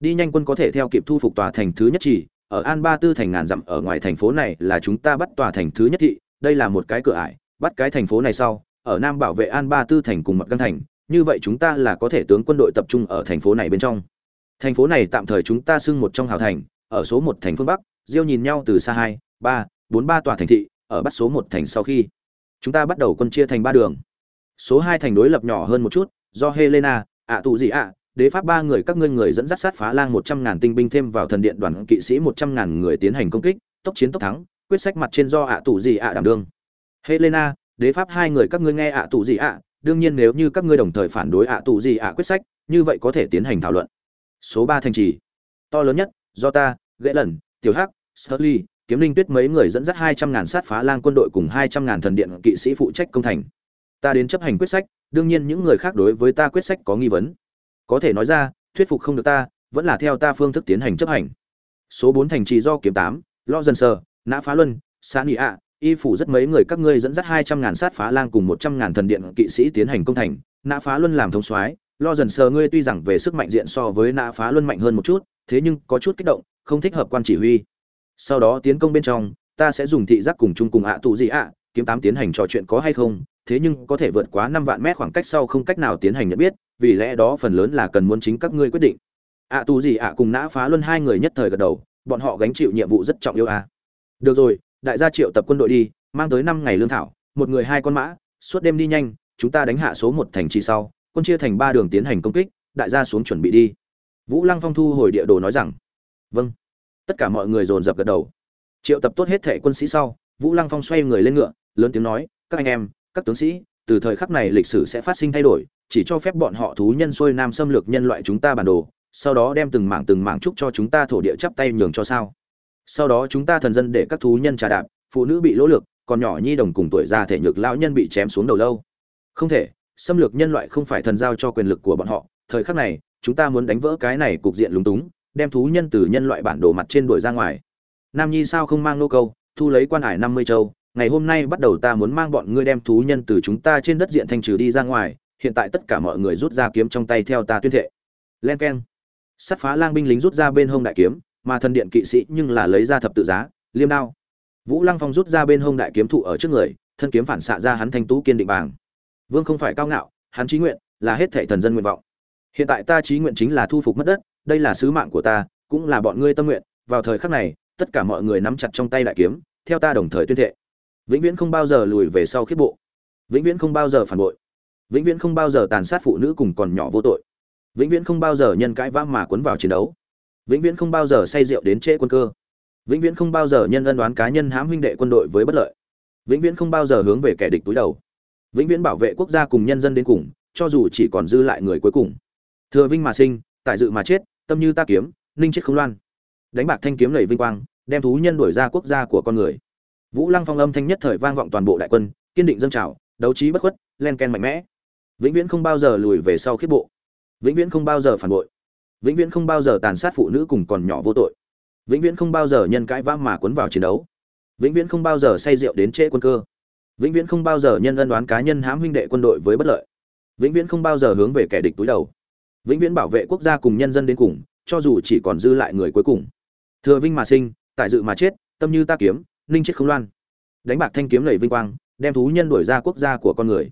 Đi nhanh quân có thể theo kịp thu phục tòa thành thứ nhất chỉ, ở an ba tư thành ngàn dặm ở ngoài thành phố này là chúng ta bắt tòa thành thứ nhất thị, đây là một cái cửa ải, bắt cái thành phố này sau, ở nam bảo vệ an ba tư thành cùng mật căn thành, như vậy chúng ta là có thể tướng quân đội tập trung ở thành phố này bên trong. Thành phố này tạm thời chúng ta xưng một trong hào thành, ở số một thành phương bắc, diêu nhìn nhau từ xa hai, ba, bốn ba tòa thành thị, ở bắt số một thành sau khi chúng ta bắt đầu quân chia thành ba đường. Số hai thành đối lập nhỏ hơn một chút, do helena, ạ tụ gì ạ đế pháp ba người các ngươi người dẫn dắt sát phá lang một trăm ngàn tinh binh thêm vào thần điện đoàn kỵ sĩ một trăm ngàn người tiến hành công kích, tốc chiến tốc thắng, quyết sách mặt trên do ạ tù gì ạ đảm đương. Helena, đế pháp hai người các ngươi nghe ạ tù gì ạ, đương nhiên nếu như các ngươi đồng thời phản đối ạ tù gì ạ quyết sách, như vậy có thể tiến hành thảo luận. Số ba thành trì. To lớn nhất do ta ghệ lần tiểu hắc sơ ly kiếm linh tuyết mấy người dẫn dắt hai trăm ngàn sát phá lang quân đội cùng hai trăm ngàn thần điện kỵ sĩ phụ trách công thành. Ta đến chấp hành quyết sách, đương nhiên những người khác đối với ta quyết sách có nghi vấn có thể nói ra, thuyết phục không được ta, vẫn là theo ta phương thức tiến hành chấp hành. Số bốn thành trì do kiếm tám, lo dần sơ nã phá luân, xã nị ạ, y phủ rất mấy người các ngươi dẫn dắt hai trăm ngàn sát phá lang cùng một trăm ngàn thần điện kỵ sĩ tiến hành công thành. Nã phá luân làm thống soái, lo dần sờ ngươi tuy rằng về sức mạnh diện so với nã phá luân mạnh hơn một chút, thế nhưng có chút kích động, không thích hợp quan chỉ huy. Sau đó tiến công bên trong, ta sẽ dùng thị giác cùng chung cùng ạ tụ gì ạ, kiếm tám tiến hành trò chuyện có hay không, thế nhưng có thể vượt quá năm vạn mét khoảng cách sau không cách nào tiến hành nhận biết vì lẽ đó phần lớn là cần muốn chính các ngươi quyết định. Ạ tù gì ạ, cùng nã phá luân hai người nhất thời gật đầu, bọn họ gánh chịu nhiệm vụ rất trọng yêu à. được rồi, đại gia triệu tập quân đội đi, mang tới năm ngày lương thảo, một người hai con mã, suốt đêm đi nhanh, chúng ta đánh hạ số một thành trì sau, quân chia thành ba đường tiến hành công kích, đại gia xuống chuẩn bị đi. Vũ lăng phong thu hồi địa đồ nói rằng vâng. Tất cả mọi người dồn dập gật đầu. Triệu tập tốt hết thẻ quân sĩ sau, vũ lăng phong xoay người lên ngựa, lớn tiếng nói, các anh em, các tướng sĩ, từ thời khắc này lịch sử sẽ phát sinh thay đổi chỉ cho phép bọn họ thú nhân xuôi nam xâm lược nhân loại chúng ta bản đồ, sau đó đem từng mảng từng mảng trúc cho chúng ta thổ địa chắp tay nhường cho sao. Sau đó chúng ta thần dân để các thú nhân trà đạp, phụ nữ bị lỗ lực, còn nhỏ nhi đồng cùng tuổi già thể nhược lão nhân bị chém xuống đầu lâu. Không thể, xâm lược nhân loại không phải thần giao cho quyền lực của bọn họ, thời khắc này, chúng ta muốn đánh vỡ cái này cục diện lúng túng, đem thú nhân từ nhân loại bản đồ mặt trên đuổi ra ngoài. Nam nhi sao không mang nô câu, thu lấy quan hải năm mươi châu, ngày hôm nay bắt đầu ta muốn mang bọn ngươi đem thú nhân từ chúng ta trên đất diện thanh trừ đi ra ngoài hiện tại tất cả mọi người rút ra kiếm trong tay theo ta tuyên thệ. Len keng. Sắt phá lang binh lính rút ra bên hông đại kiếm, mà thần điện kỵ sĩ nhưng là lấy ra thập tự giá, liêm đao. Vũ lăng phong rút ra bên hông đại kiếm thụ ở trước người, thân kiếm phản xạ ra hắn thanh tú kiên định bàng. Vương không phải cao ngạo, hắn trí nguyện là hết thệ thần dân nguyện vọng. Hiện tại ta trí nguyện chính là thu phục mất đất, đây là sứ mạng của ta, cũng là bọn ngươi tâm nguyện. Vào thời khắc này, tất cả mọi người nắm chặt trong tay đại kiếm, theo ta đồng thời tuyên thệ. Vĩnh viễn không bao giờ lùi về sau khiếp bộ. Vĩnh viễn không bao giờ phản bội vĩnh viễn không bao giờ tàn sát phụ nữ cùng còn nhỏ vô tội. Vĩnh viễn không bao giờ nhân cãi vã mà cuốn vào chiến đấu. Vĩnh viễn không bao giờ say rượu đến trễ quân cơ. Vĩnh viễn không bao giờ nhân ân đoán cá nhân hãm huynh đệ quân đội với bất lợi. Vĩnh viễn không bao giờ hướng về kẻ địch túi đầu. Vĩnh viễn bảo vệ quốc gia cùng nhân dân đến cùng, cho dù chỉ còn dư lại người cuối cùng. Thừa vinh mà sinh, tại dự mà chết, tâm như ta kiếm, ninh chết không loan. Đánh bạc thanh kiếm lầy vinh quang, đem thú nhân đuổi ra quốc gia của con người. Vũ lăng phong âm thanh nhất thời vang vọng toàn bộ đại quân, kiên định dâng trào, đấu trí bất khuất, len ken mạnh mẽ vĩnh viễn không bao giờ lùi về sau khiết bộ. Vĩnh viễn không bao giờ phản bội. Vĩnh viễn không bao giờ tàn sát phụ nữ cùng còn nhỏ vô tội. Vĩnh viễn không bao giờ nhân cãi vã mà cuốn vào chiến đấu. Vĩnh viễn không bao giờ say rượu đến trễ quân cơ. Vĩnh viễn không bao giờ nhân ân đoán cá nhân hãm huynh đệ quân đội với bất lợi. Vĩnh viễn không bao giờ hướng về kẻ địch túi đầu. Vĩnh viễn bảo vệ quốc gia cùng nhân dân đến cùng, cho dù chỉ còn dư lại người cuối cùng. Thừa vinh mà sinh, tại dự mà chết, tâm như ta kiếm, ninh chết không loan. Đánh bạc thanh kiếm lầy vinh quang, đem thú nhân đuổi ra quốc gia của con người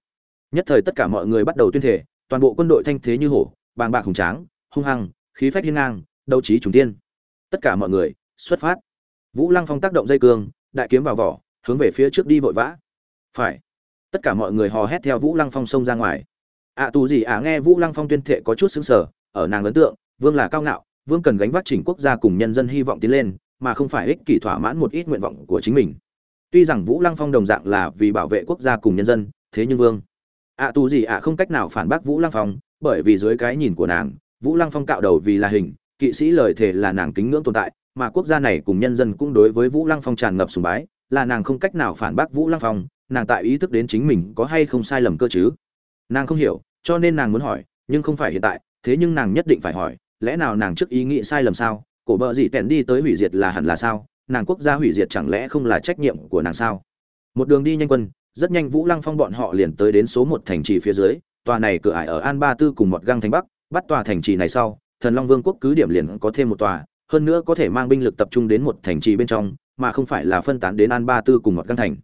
nhất thời tất cả mọi người bắt đầu tuyên thể toàn bộ quân đội thanh thế như hổ bàng bạc hùng tráng hung hăng khí phách hiên ngang đấu trí trùng tiên tất cả mọi người xuất phát. Vũ lăng phong tác động dây cương đại kiếm vào vỏ hướng về phía trước đi vội vã. Phải. Tất cả mọi người hò hét theo vũ lăng phong xông ra ngoài. Ạ à, tù gì ạ nghe vũ lăng phong tuyên thệ có chút xứng sở ở nàng ấn tượng vương là cao ngạo vương cần gánh vác chỉnh quốc gia cùng nhân dân hy vọng tiến lên mà không phải ích kỷ thỏa mãn một ít nguyện vọng của chính mình. Tuy rằng vũ lăng phong đồng dạng là vì bảo vệ quốc gia cùng nhân dân thế nhưng vương ạ à, tù gì ạ không cách nào phản bác vũ lăng phong bởi vì dưới cái nhìn của nàng vũ lăng phong cạo đầu vì là hình kỵ sĩ lời thề là nàng kính ngưỡng tồn tại mà quốc gia này cùng nhân dân cũng đối với vũ lăng phong tràn ngập sùng bái là nàng không cách nào phản bác vũ lăng phong nàng tại ý thức đến chính mình có hay không sai lầm cơ chứ? Nàng không hiểu cho nên nàng muốn hỏi nhưng không phải hiện tại thế nhưng nàng nhất định phải hỏi lẽ nào nàng trước ý nghĩ sai lầm sao? Cổ bợ gì tèn đi tới hủy diệt là hẳn là sao? Nàng quốc gia hủy diệt chẳng lẽ không là trách nhiệm của nàng sao? Một đường đi nhanh quân rất nhanh vũ lăng phong bọn họ liền tới đến số một thành trì phía dưới, tòa này cửa ải ở an ba tư cùng một găng thành bắc, bắt tòa thành trì này sau, thần long vương quốc cứ điểm liền có thêm một tòa, hơn nữa có thể mang binh lực tập trung đến một thành trì bên trong, mà không phải là phân tán đến an ba tư cùng một găng thành.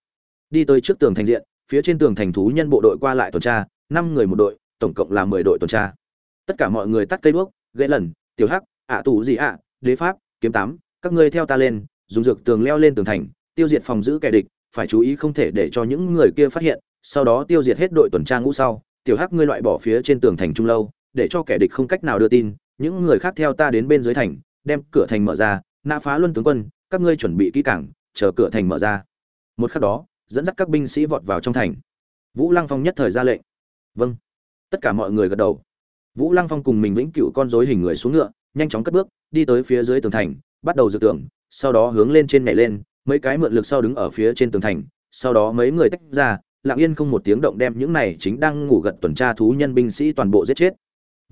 Đi tới trước tường thành diện, phía trên tường thành thú nhân bộ đội qua lại tuần tra, năm người một đội, tổng cộng là mười đội tuần tra. Tất cả mọi người tắt cây đuốc ghế lần tiểu hắc, ạ tù gì ạ, đế pháp, kiếm tám, các ngươi theo ta lên, dùng dược tường leo lên tường thành, tiêu diệt phòng giữ kẻ địch phải chú ý không thể để cho những người kia phát hiện sau đó tiêu diệt hết đội tuần tra ngũ sau tiểu hắc ngươi loại bỏ phía trên tường thành trung lâu để cho kẻ địch không cách nào đưa tin những người khác theo ta đến bên dưới thành đem cửa thành mở ra nã phá luân tướng quân các ngươi chuẩn bị kỹ càng, chờ cửa thành mở ra. Một khắc đó dẫn dắt các binh sĩ vọt vào trong thành. Vũ lăng phong nhất thời ra lệnh. Vâng. Tất cả mọi người gật đầu. Vũ lăng phong cùng mình vĩnh cửu con rối hình người xuống ngựa nhanh chóng cất bước đi tới phía dưới tường thành bắt đầu dự tưởng sau đó hướng lên trên nhảy lên mấy cái mượn lực sau đứng ở phía trên tường thành, sau đó mấy người tách ra, lặng yên không một tiếng động đem những này chính đang ngủ gật tuần tra thú nhân binh sĩ toàn bộ giết chết.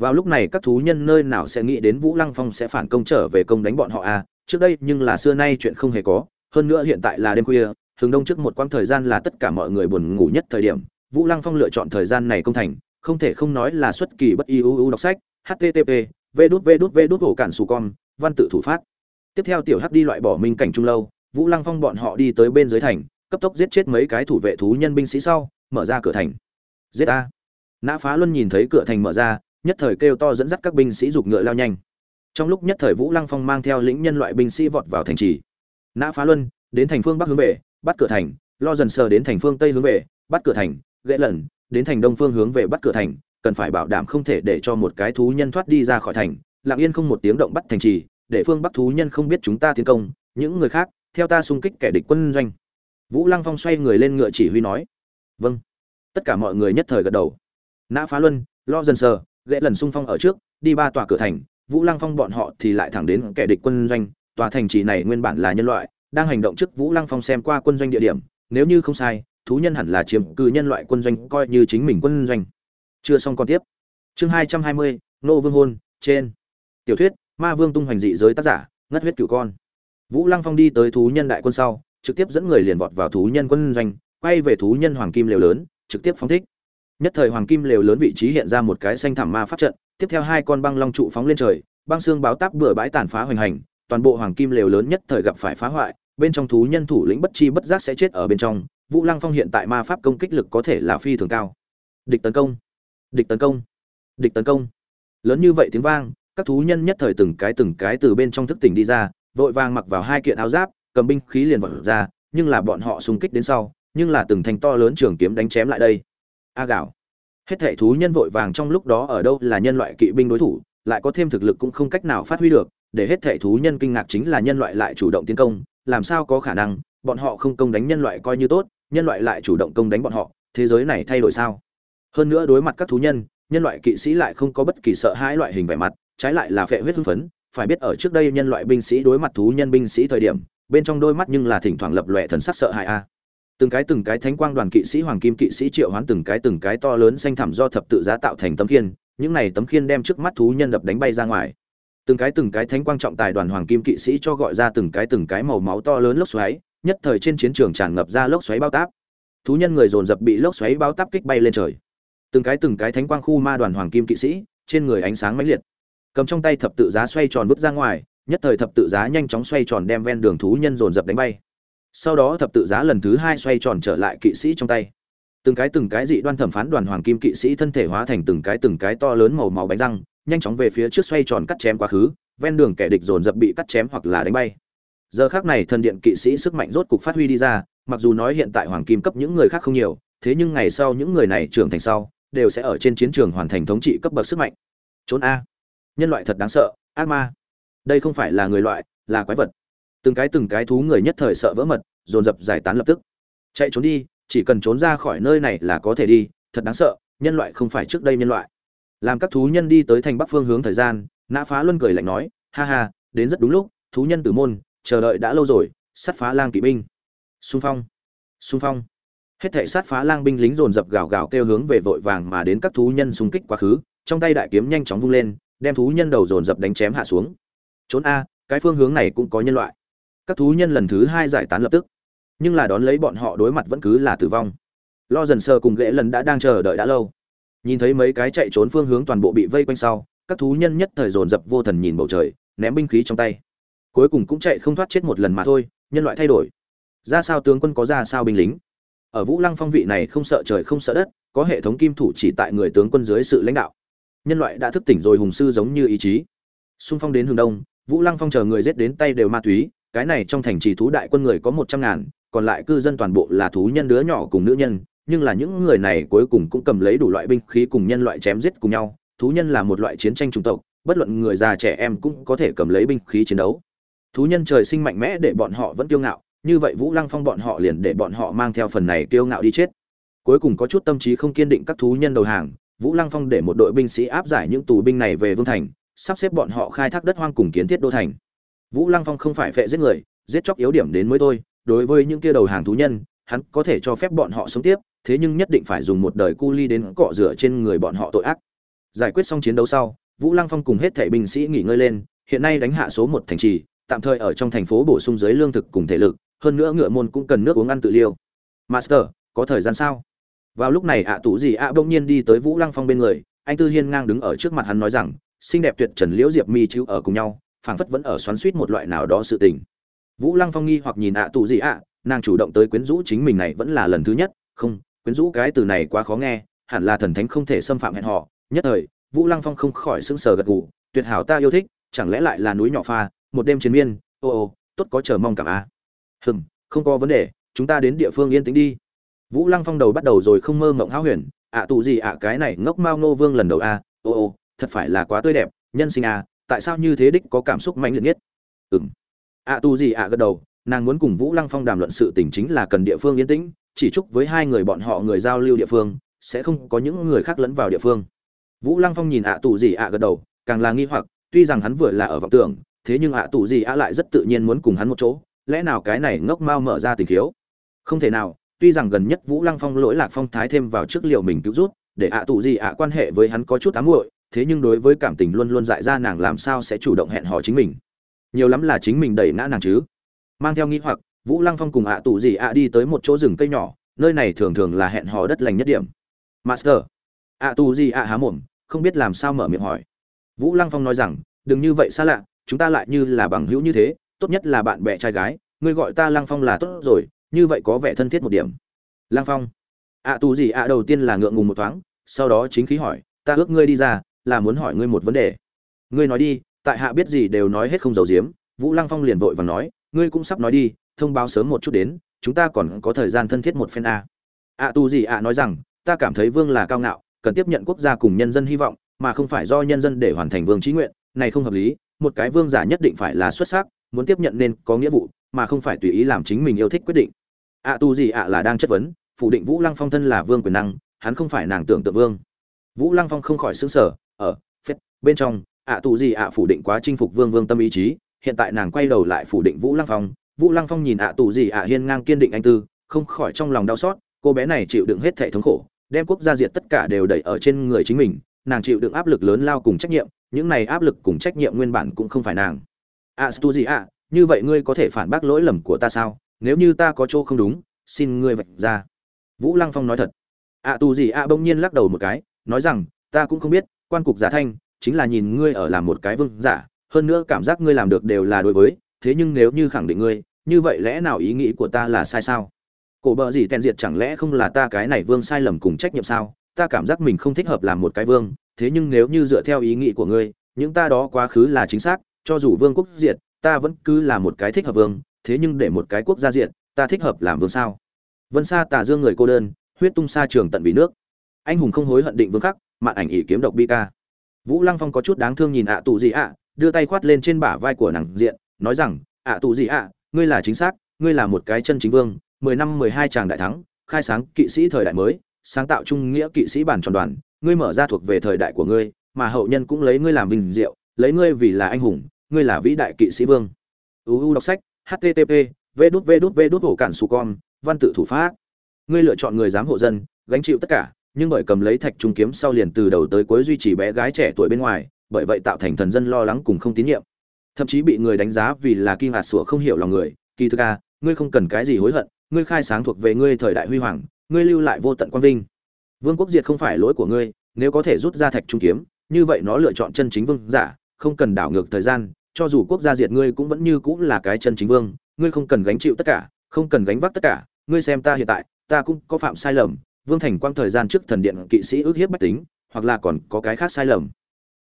Vào lúc này các thú nhân nơi nào sẽ nghĩ đến vũ lăng phong sẽ phản công trở về công đánh bọn họ à? Trước đây nhưng là xưa nay chuyện không hề có, hơn nữa hiện tại là đêm khuya, hướng đông trước một quãng thời gian là tất cả mọi người buồn ngủ nhất thời điểm, vũ lăng phong lựa chọn thời gian này công thành, không thể không nói là xuất kỳ bất iuu đọc sách http v đút v đút v đút ổ cản sù con văn tự thủ phát. Tiếp theo tiểu hắc đi loại bỏ minh cảnh trung lâu vũ lăng phong bọn họ đi tới bên dưới thành, cấp tốc giết chết mấy cái thủ vệ thú nhân binh sĩ sau, mở ra cửa thành. Giết a. Nã phá luân nhìn thấy cửa thành mở ra, nhất thời kêu to dẫn dắt các binh sĩ giục ngựa lao nhanh. Trong lúc nhất thời vũ lăng phong mang theo lĩnh nhân loại binh sĩ vọt vào thành trì. Nã phá luân, đến thành phương bắc hướng về, bắt cửa thành, lo dần sờ đến thành phương tây hướng về, bắt cửa thành ghệ lần đến thành đông phương hướng về bắt cửa thành, cần phải bảo đảm không thể để cho một cái thú nhân thoát đi ra khỏi thành. Lặng yên không một tiếng động bắt thành trì, để phương bắc thú nhân không biết chúng ta tiến công, những người khác theo ta xung kích kẻ địch quân doanh. Vũ lăng phong xoay người lên ngựa chỉ huy nói. Vâng. Tất cả mọi người nhất thời gật đầu. Nã phá luân, lo dần sờ, ghệ lần xung phong ở trước, đi ba tòa cửa thành, vũ lăng phong bọn họ thì lại thẳng đến kẻ địch quân doanh. Tòa thành trì này nguyên bản là nhân loại, đang hành động trước vũ lăng phong xem qua quân doanh địa điểm. Nếu như không sai, thú nhân hẳn là chiếm cư nhân loại quân doanh coi như chính mình quân doanh. Chưa xong còn tiếp. Chương hai trăm hai mươi, nô vương hôn, trên. Tiểu thuyết, ma vương tung hoành dị giới tác giả, ngất huyết cửu con vũ lăng phong đi tới thú nhân đại quân sau, trực tiếp dẫn người liền vọt vào thú nhân quân doanh, quay về thú nhân hoàng kim lều lớn, trực tiếp phóng thích. Nhất thời hoàng kim lều lớn vị trí hiện ra một cái xanh thảm ma pháp trận, tiếp theo hai con băng long trụ phóng lên trời, băng xương báo táp bừa bãi tàn phá hoành hành, toàn bộ hoàng kim lều lớn nhất thời gặp phải phá hoại, bên trong thú nhân thủ lĩnh bất chi bất giác sẽ chết ở bên trong, vũ lăng phong hiện tại ma pháp công kích lực có thể là phi thường cao. Địch tấn công, địch tấn công, địch tấn công. Lớn như vậy tiếng vang, các thú nhân nhất thời từng cái từng cái từ bên trong thức tỉnh đi ra vội vàng mặc vào hai kiện áo giáp, cầm binh khí liền vật ra, nhưng là bọn họ xung kích đến sau, nhưng là từng thành to lớn trường kiếm đánh chém lại đây. A gạo. Hết thảy thú nhân vội vàng trong lúc đó ở đâu là nhân loại kỵ binh đối thủ, lại có thêm thực lực cũng không cách nào phát huy được, để hết thảy thú nhân kinh ngạc chính là nhân loại lại chủ động tiến công, làm sao có khả năng, bọn họ không công đánh nhân loại coi như tốt, nhân loại lại chủ động công đánh bọn họ, thế giới này thay đổi sao? Hơn nữa đối mặt các thú nhân nhân loại kỵ sĩ lại không có bất kỳ sợ hãi loại hình vẻ mặt, trái lại là phệ huyết hưng phấn phải biết ở trước đây nhân loại binh sĩ đối mặt thú nhân binh sĩ thời điểm, bên trong đôi mắt nhưng là thỉnh thoảng lập lòe thần sắc sợ hãi a. Từng cái từng cái thánh quang đoàn kỵ sĩ, hoàng kim kỵ sĩ triệu hoán từng cái từng cái to lớn xanh thẳm do thập tự giá tạo thành tấm khiên, những này tấm khiên đem trước mắt thú nhân đập đánh bay ra ngoài. Từng cái từng cái thánh quang trọng tài đoàn hoàng kim kỵ sĩ cho gọi ra từng cái từng cái màu máu to lớn lốc xoáy, nhất thời trên chiến trường tràn ngập ra lốc xoáy bao táp. Thú nhân người dồn dập bị lốc xoáy bao táp kích bay lên trời. Từng cái từng cái thánh quang khu ma đoàn hoàng kim kỵ sĩ, trên người ánh sáng mãnh liệt cầm trong tay thập tự giá xoay tròn vứt ra ngoài, nhất thời thập tự giá nhanh chóng xoay tròn đem ven đường thú nhân dồn dập đánh bay. Sau đó thập tự giá lần thứ hai xoay tròn trở lại kỵ sĩ trong tay. Từng cái từng cái dị đoan thẩm phán đoàn hoàng kim kỵ sĩ thân thể hóa thành từng cái từng cái to lớn màu màu bánh răng, nhanh chóng về phía trước xoay tròn cắt chém quá khứ, ven đường kẻ địch dồn dập bị cắt chém hoặc là đánh bay. Giờ khác này thần điện kỵ sĩ sức mạnh rốt cục phát huy đi ra, mặc dù nói hiện tại hoàng kim cấp những người khác không nhiều, thế nhưng ngày sau những người này trưởng thành sau, đều sẽ ở trên chiến trường hoàn thành thống trị cấp bậc sức mạnh. Trốn a nhân loại thật đáng sợ, ác ma. Đây không phải là người loại, là quái vật. Từng cái từng cái thú người nhất thời sợ vỡ mật, dồn dập giải tán lập tức. Chạy trốn đi, chỉ cần trốn ra khỏi nơi này là có thể đi, thật đáng sợ, nhân loại không phải trước đây nhân loại. Làm các thú nhân đi tới thành bắc phương hướng thời gian, nã phá luân cười lạnh nói, ha ha, đến rất đúng lúc, thú nhân tử môn, chờ đợi đã lâu rồi, sát phá lang kỵ binh. Xung phong xung phong. Hết thảy sát phá lang binh lính dồn dập gào gào kêu hướng về vội vàng mà đến các thú nhân xung kích quá khứ, trong tay đại kiếm nhanh chóng vung lên đem thú nhân đầu dồn dập đánh chém hạ xuống. Trốn a, cái phương hướng này cũng có nhân loại. Các thú nhân lần thứ hai giải tán lập tức. Nhưng là đón lấy bọn họ đối mặt vẫn cứ là tử vong. Lo dần sơ cùng ghệ lần đã đang chờ đợi đã lâu. Nhìn thấy mấy cái chạy trốn phương hướng toàn bộ bị vây quanh sau, các thú nhân nhất thời dồn dập vô thần nhìn bầu trời, ném binh khí trong tay. Cuối cùng cũng chạy không thoát chết một lần mà thôi, nhân loại thay đổi. Ra sao tướng quân có ra sao binh lính? Ở vũ lăng phong vị này không sợ trời không sợ đất, có hệ thống kim thủ chỉ tại người tướng quân dưới sự lãnh đạo nhân loại đã thức tỉnh rồi hùng sư giống như ý chí. Xung phong đến hướng đông, vũ lăng phong chờ người giết đến tay đều ma túy, cái này trong thành trì thú đại quân người có một trăm ngàn, còn lại cư dân toàn bộ là thú nhân đứa nhỏ cùng nữ nhân, nhưng là những người này cuối cùng cũng cầm lấy đủ loại binh khí cùng nhân loại chém giết cùng nhau, thú nhân là một loại chiến tranh chủng tộc, bất luận người già trẻ em cũng có thể cầm lấy binh khí chiến đấu. Thú nhân trời sinh mạnh mẽ để bọn họ vẫn kiêu ngạo, như vậy vũ lăng phong bọn họ liền để bọn họ mang theo phần này kiêu ngạo đi chết. Cuối cùng có chút tâm trí không kiên định các thú nhân đầu hàng vũ lăng phong để một đội binh sĩ áp giải những tù binh này về vương thành, sắp xếp bọn họ khai thác đất hoang cùng kiến thiết đô thành. Vũ lăng phong không phải phệ giết người, giết chóc yếu điểm đến mới thôi, đối với những kia đầu hàng thú nhân, hắn có thể cho phép bọn họ sống tiếp, thế nhưng nhất định phải dùng một đời cu ly đến cọ rửa trên người bọn họ tội ác. Giải quyết xong chiến đấu sau, vũ lăng phong cùng hết thảy binh sĩ nghỉ ngơi lên, hiện nay đánh hạ số một thành trì, tạm thời ở trong thành phố bổ sung dưới lương thực cùng thể lực, hơn nữa ngựa môn cũng cần nước uống ăn tự liêu. Master, có thời gian sao? Vào lúc này ạ à tủ gì ạ bỗng nhiên đi tới vũ lăng phong bên người, anh tư hiên ngang đứng ở trước mặt hắn nói rằng, xinh đẹp tuyệt trần liễu diệp mi chữ ở cùng nhau, phảng phất vẫn ở xoắn suýt một loại nào đó sự tình. Vũ lăng phong nghi hoặc nhìn ạ tủ tù gì ạ, nàng chủ động tới quyến rũ chính mình này vẫn là lần thứ nhất, không, quyến rũ cái từ này quá khó nghe, hẳn là thần thánh không thể xâm phạm hẹn họ. Nhất thời, vũ lăng phong không khỏi sững sờ gật gù, tuyệt hảo ta yêu thích, chẳng lẽ lại là núi nhỏ pha, một đêm chiến miên, ô ô, tốt có chờ mong cảm a. À. hừm, không có vấn đề, chúng ta đến địa phương yên tĩnh đi vũ lăng phong đầu bắt đầu rồi không mơ mộng háo huyền, ạ, tù gì ạ, cái này ngốc mao nô vương lần đầu a à. ô ô, thật phải là quá tươi đẹp, nhân sinh a, tại sao như thế đích có cảm xúc mạnh liệt nhất? Ừm. Ạ, tù gì ạ? gật đầu, nàng muốn cùng vũ lăng phong đàm luận sự tình chính là cần địa phương yên tĩnh, chỉ chúc với hai người bọn họ người giao lưu địa phương, sẽ không có những người khác lẫn vào địa phương. Vũ lăng phong nhìn ạ, tù gì ạ? gật đầu, càng là nghi hoặc, tuy rằng hắn vừa là ở vọng tưởng, thế nhưng ạ, tù gì ạ? lại rất tự nhiên muốn cùng hắn một chỗ, lẽ nào cái này ngốc mau mở ra tình khiếu? Không thể nào tuy rằng gần nhất vũ lăng phong lỗi lạc phong thái thêm vào trước liệu mình cứu rút để ạ tụ gì ạ quan hệ với hắn có chút ám muội, thế nhưng đối với cảm tình luôn luôn dại ra nàng làm sao sẽ chủ động hẹn hò chính mình? Nhiều lắm là chính mình đẩy ngã nàng chứ. Mang theo nghĩ hoặc, vũ lăng phong cùng ạ tụ gì ạ đi tới một chỗ rừng cây nhỏ, nơi này thường thường là hẹn hò đất lành nhất điểm. Master. Ạ tụ gì ạ há mồm, không biết làm sao mở miệng hỏi. Vũ lăng phong nói rằng, đừng như vậy xa lạ, chúng ta lại như là bằng hữu như thế, tốt nhất là bạn bè trai gái, ngươi gọi ta lăng phong là tốt rồi như vậy có vẻ thân thiết một điểm. Lang phong. Ạ tù gì ạ đầu tiên là ngượng ngùng một thoáng, sau đó chính khí hỏi, ta ước ngươi đi ra, là muốn hỏi ngươi một vấn đề. Ngươi nói đi, tại hạ biết gì đều nói hết không giấu giếm. Vũ lăng phong liền vội và nói, ngươi cũng sắp nói đi, thông báo sớm một chút đến, chúng ta còn có thời gian thân thiết một phen a. Ạ tù gì ạ nói rằng, ta cảm thấy vương là cao ngạo, cần tiếp nhận quốc gia cùng nhân dân hy vọng, mà không phải do nhân dân để hoàn thành vương trí nguyện, này không hợp lý, một cái vương giả nhất định phải là xuất sắc, muốn tiếp nhận nên có nghĩa vụ, mà không phải tùy ý làm chính mình yêu thích quyết định ạ tu gì ạ là đang chất vấn, phủ định vũ lăng phong thân là vương quyền năng, hắn không phải nàng tưởng tượng vương. Vũ lăng phong không khỏi xứng sở ở, phết, bên trong, ạ tu gì ạ phủ định quá chinh phục vương vương tâm ý chí, hiện tại nàng quay đầu lại phủ định vũ lăng phong. Vũ lăng phong nhìn ạ tu gì ạ hiên ngang kiên định anh tư, không khỏi trong lòng đau xót, cô bé này chịu đựng hết thể thống khổ, đem quốc gia diệt tất cả đều đẩy ở trên người chính mình, nàng chịu đựng áp lực lớn lao cùng trách nhiệm, những này áp lực cùng trách nhiệm nguyên bản cũng không phải nàng. Ạ tu gì ạ, như vậy ngươi có thể phản bác lỗi lầm của ta sao? Nếu như ta có chỗ không đúng, xin ngươi vạch ra. Vũ lăng phong nói thật. Ạ tù gì ạ bỗng nhiên lắc đầu một cái, nói rằng, ta cũng không biết, quan cục giả thanh, chính là nhìn ngươi ở làm một cái vương giả, hơn nữa cảm giác ngươi làm được đều là đối với, thế nhưng nếu như khẳng định ngươi, như vậy lẽ nào ý nghĩ của ta là sai sao? Cổ bợ gì tèn diệt chẳng lẽ không là ta cái này vương sai lầm cùng trách nhiệm sao? Ta cảm giác mình không thích hợp làm một cái vương, thế nhưng nếu như dựa theo ý nghĩ của ngươi, những ta đó quá khứ là chính xác, cho dù vương quốc diệt, ta vẫn cứ là một cái thích hợp vương thế nhưng để một cái quốc gia diện, ta thích hợp làm vương sao? Vân sa tà dương người cô đơn huyết tung xa trường tận vì nước. Anh hùng không hối hận định vương khắc mạn ảnh ỷ kiếm độc bi ca. Vũ lăng phong có chút đáng thương nhìn ạ tù gì ạ đưa tay khoát lên trên bả vai của nàng diện nói rằng ạ tù gì ạ ngươi là chính xác ngươi là một cái chân chính vương mười năm mười hai chàng đại thắng khai sáng kỵ sĩ thời đại mới sáng tạo trung nghĩa kỵ sĩ bản tròn đoàn ngươi mở ra thuộc về thời đại của ngươi mà hậu nhân cũng lấy ngươi làm vinh diệu lấy ngươi vì là anh hùng ngươi là vĩ đại kỵ sĩ vương. Uu đọc sách http v đút v đút v đút hổ cản su con, văn tự thủ pháp. Ngươi lựa chọn người giám hộ dân, gánh chịu tất cả, nhưng bởi cầm lấy thạch trung kiếm sau liền từ đầu tới cuối duy trì bé gái trẻ tuổi bên ngoài, bởi vậy tạo thành thần dân lo lắng cùng không tín nhiệm. Thậm chí bị người đánh giá vì là kim hạt sủa không hiểu lòng người, kỳ thực a ngươi không cần cái gì hối hận, ngươi khai sáng thuộc về ngươi thời đại huy hoàng, ngươi lưu lại vô tận quang vinh. Vương quốc diệt không phải lỗi của ngươi, nếu có thể rút ra thạch trung kiếm, như vậy nó lựa chọn chân chính vương giả, không cần đảo ngược thời gian cho dù quốc gia diệt ngươi cũng vẫn như cũng là cái chân chính vương, ngươi không cần gánh chịu tất cả, không cần gánh vác tất cả, ngươi xem ta hiện tại, ta cũng có phạm sai lầm, vương thành quang thời gian trước thần điện kỵ sĩ ước hiếp bách tính, hoặc là còn có cái khác sai lầm.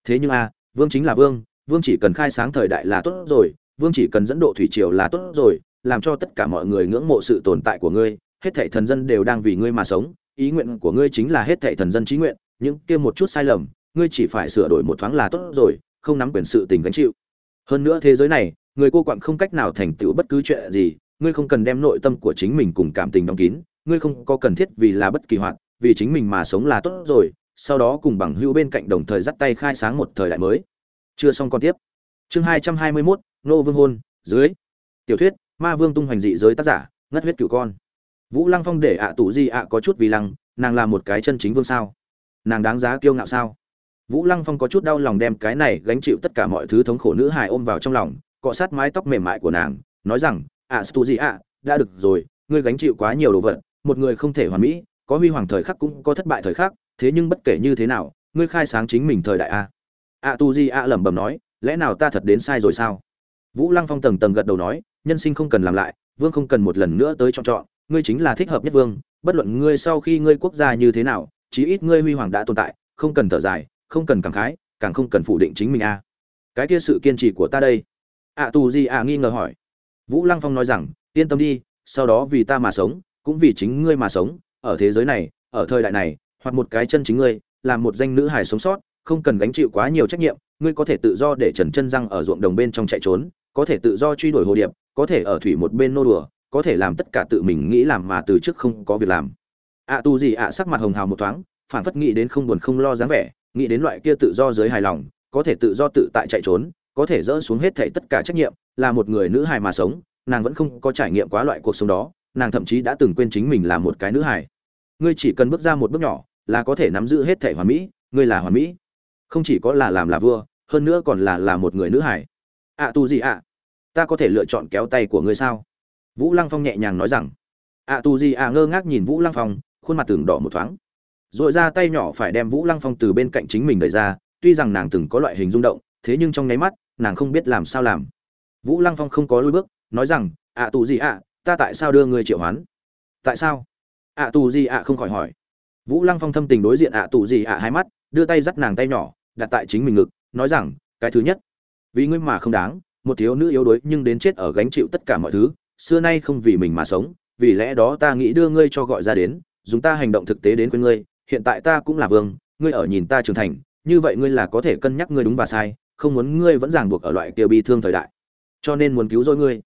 Thế nhưng a, vương chính là vương vương chỉ cần khai sáng thời đại là tốt rồi, vương chỉ cần dẫn độ thủy triều là tốt rồi, làm cho tất cả mọi người ngưỡng mộ sự tồn tại của ngươi, hết thảy thần dân đều đang vì ngươi mà sống, ý nguyện của ngươi chính là hết thảy thần dân trí nguyện, những kia một chút sai lầm, ngươi chỉ phải sửa đổi một thoáng là tốt rồi, không nắm quyền sự tình gánh chịu hơn nữa thế giới này, người cô quặng không cách nào thành tựu bất cứ chuyện gì, ngươi không cần đem nội tâm của chính mình cùng cảm tình đóng kín, ngươi không có cần thiết vì là bất kỳ hoạt, vì chính mình mà sống là tốt rồi, sau đó cùng bằng hữu bên cạnh đồng thời dắt tay khai sáng một thời đại mới. Chưa xong còn tiếp. Chương hai trăm hai mươi mốt, nô vương hôn, dưới. Tiểu thuyết, ma vương tung hoành dị giới tác giả, ngất huyết cửu con. Vũ lăng phong để ạ tủ di ạ có chút vì lăng, nàng là một cái chân chính vương sao. Nàng đáng giá kiêu ngạo sao? Vũ lăng phong có chút đau lòng đem cái này gánh chịu tất cả mọi thứ thống khổ nữ hài ôm vào trong lòng, cọ sát mái tóc mềm mại của nàng, nói rằng à, ạ stu gì ạ đã được rồi, ngươi gánh chịu quá nhiều đồ vật, một người không thể hoàn mỹ, có huy hoàng thời khắc cũng có thất bại thời khắc, thế nhưng bất kể như thế nào, ngươi khai sáng chính mình thời đại a ạ tu di ạ lẩm bẩm nói, lẽ nào ta thật đến sai rồi sao? Vũ lăng phong tầng tầng gật đầu nói, nhân sinh không cần làm lại, vương không cần một lần nữa tới chọn chọn, ngươi chính là thích hợp nhất vương, bất luận ngươi sau khi ngươi quốc gia như thế nào, chí ít ngươi huy hoàng đã tồn tại, không cần thở dài không cần cảm khái, càng không cần phủ định chính mình a. Cái kia sự kiên trì của ta đây. Ạ tù gì ạ nghi ngờ hỏi. Vũ lăng phong nói rằng, yên tâm đi, sau đó vì ta mà sống, cũng vì chính ngươi mà sống, ở thế giới này, ở thời đại này, hoặc một cái chân chính ngươi làm một danh nữ hài sống sót, không cần gánh chịu quá nhiều trách nhiệm, ngươi có thể tự do để trần chân răng ở ruộng đồng bên trong chạy trốn, có thể tự do truy đuổi hồ điệp, có thể ở thủy một bên nô đùa, có thể làm tất cả tự mình nghĩ làm mà từ trước không có việc làm. Ạ tu gì ạ sắc mặt hồng hào một thoáng phản phất nghĩ đến không buồn không lo dáng vẻ nghĩ đến loại kia tự do giới hài lòng, có thể tự do tự tại chạy trốn, có thể dỡ xuống hết thảy tất cả trách nhiệm, là một người nữ hài mà sống, nàng vẫn không có trải nghiệm quá loại cuộc sống đó, nàng thậm chí đã từng quên chính mình là một cái nữ hài. Ngươi chỉ cần bước ra một bước nhỏ, là có thể nắm giữ hết thảy hoàn mỹ, ngươi là hoàn mỹ. Không chỉ có là làm là vua, hơn nữa còn là là một người nữ hài. Ạ tu gì ạ. Ta có thể lựa chọn kéo tay của ngươi sao? Vũ lăng phong nhẹ nhàng nói rằng. Ạ tu gì ạ ngơ ngác nhìn vũ lăng phong, khuôn mặt tường đỏ một thoáng rồi ra tay nhỏ phải đem vũ lăng phong từ bên cạnh chính mình đẩy ra, tuy rằng nàng từng có loại hình rung động, thế nhưng trong nháy mắt, nàng không biết làm sao làm. Vũ lăng phong không có lôi bước, nói rằng, ạ tù gì ạ, ta tại sao đưa người triệu hoán? Tại sao? Ạ tù gì ạ? không khỏi hỏi. Vũ lăng phong thâm tình đối diện ạ tù gì ạ? hai mắt, đưa tay dắt nàng tay nhỏ, đặt tại chính mình ngực, nói rằng, cái thứ nhất, vì ngươi mà không đáng, một thiếu nữ yếu đuối nhưng đến chết ở gánh chịu tất cả mọi thứ, xưa nay không vì mình mà sống, vì lẽ đó ta nghĩ đưa ngươi cho gọi ra đến, dùng ta hành động thực tế đến quên ngươi hiện tại ta cũng là vương, ngươi ở nhìn ta trưởng thành, như vậy ngươi là có thể cân nhắc ngươi đúng và sai, không muốn ngươi vẫn ràng buộc ở loại kia bi thương thời đại. Cho nên muốn cứu rỗi ngươi.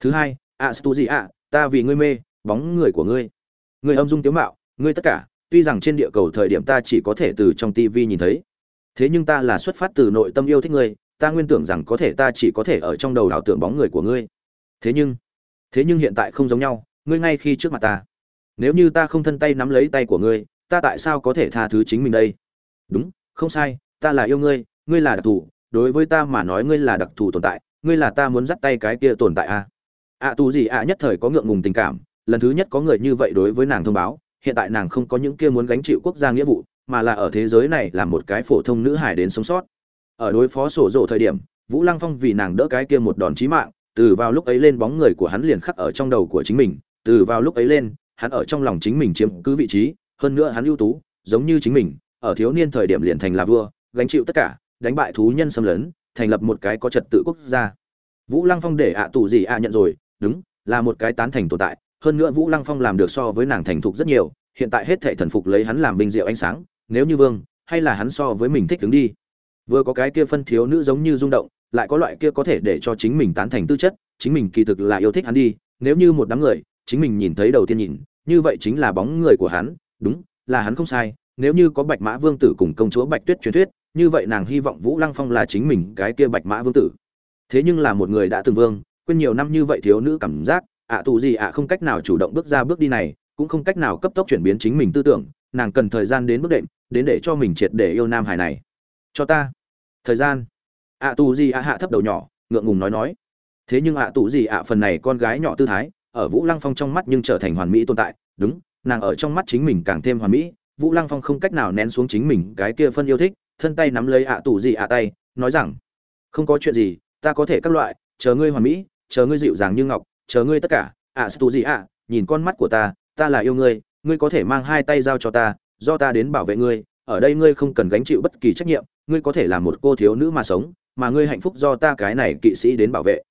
Thứ hai, a stu gì ạ ta vì ngươi mê, bóng người của ngươi. Ngươi âm dung tiếu mạo, ngươi tất cả, tuy rằng trên địa cầu thời điểm ta chỉ có thể từ trong tivi nhìn thấy. Thế nhưng ta là xuất phát từ nội tâm yêu thích ngươi, ta nguyên tưởng rằng có thể ta chỉ có thể ở trong đầu đảo tưởng bóng người của ngươi. Thế nhưng thế nhưng hiện tại không giống nhau, ngươi ngay khi trước mặt ta. Nếu như ta không thân tay nắm lấy tay của ngươi ta tại sao có thể tha thứ chính mình đây đúng, không sai, ta là yêu ngươi ngươi là đặc thù, đối với ta mà nói ngươi là đặc thù tồn tại, ngươi là ta muốn dắt tay cái kia tồn tại à? ạ tù gì ạ nhất thời có ngượng ngùng tình cảm, lần thứ nhất có người như vậy đối với nàng thông báo, hiện tại nàng không có những kia muốn gánh chịu quốc gia nghĩa vụ, mà là ở thế giới này là một cái phổ thông nữ hải đến sống sót ở đối phó sổ rộ thời điểm, vũ lăng phong vì nàng đỡ cái kia một đòn chí mạng, từ vào lúc ấy lên bóng người của hắn liền khắc ở trong đầu của chính mình, từ vào lúc ấy lên, hắn ở trong lòng chính mình chiếm cứ vị trí hơn nữa hắn ưu tú, giống như chính mình, ở thiếu niên thời điểm liền thành là vua, gánh chịu tất cả, đánh bại thú nhân xâm lấn, thành lập một cái có trật tự quốc gia. Vũ lăng phong để ạ tù gì ạ nhận rồi, đúng, là một cái tán thành tồn tại. Hơn nữa vũ lăng phong làm được so với nàng thành thục rất nhiều, hiện tại hết thệ thần phục lấy hắn làm vinh diệu ánh sáng, nếu như vương, hay là hắn so với mình thích đứng đi. Vừa có cái kia phân thiếu nữ giống như rung động, lại có loại kia có thể để cho chính mình tán thành tư chất, chính mình kỳ thực là yêu thích hắn đi, nếu như một đám người, chính mình nhìn thấy đầu tiên nhìn, như vậy chính là bóng người của hắn đúng là hắn không sai nếu như có bạch mã vương tử cùng công chúa bạch tuyết truyền thuyết như vậy nàng hy vọng vũ lăng phong là chính mình cái kia bạch mã vương tử. Thế nhưng là một người đã từng vương quên nhiều năm như vậy thiếu nữ cảm giác ạ à, tù gì ạ không cách nào chủ động bước ra bước đi này cũng không cách nào cấp tốc chuyển biến chính mình tư tưởng nàng cần thời gian đến bước đệm đến để cho mình triệt để yêu nam hải này. Cho ta. Thời gian. Ạ à, tù gì ạ hạ thấp đầu nhỏ ngượng ngùng nói nói. Thế nhưng ạ tù gì ạ phần này con gái nhỏ tư thái ở vũ lăng phong trong mắt nhưng trở thành hoàn mỹ tồn tại đúng nàng ở trong mắt chính mình càng thêm hoàn mỹ, vũ lăng phong không cách nào nén xuống chính mình cái kia phân yêu thích, thân tay nắm lấy ạ tù gì ạ tay, nói rằng, không có chuyện gì, ta có thể các loại, chờ ngươi hoàn mỹ, chờ ngươi dịu dàng như ngọc, chờ ngươi tất cả, ạ tù gì ạ, nhìn con mắt của ta ta là yêu ngươi ngươi có thể mang hai tay giao cho ta, do ta đến bảo vệ ngươi, ở đây ngươi không cần gánh chịu bất kỳ trách nhiệm, ngươi có thể là một cô thiếu nữ mà sống, mà ngươi hạnh phúc do ta cái này kỵ sĩ đến bảo vệ.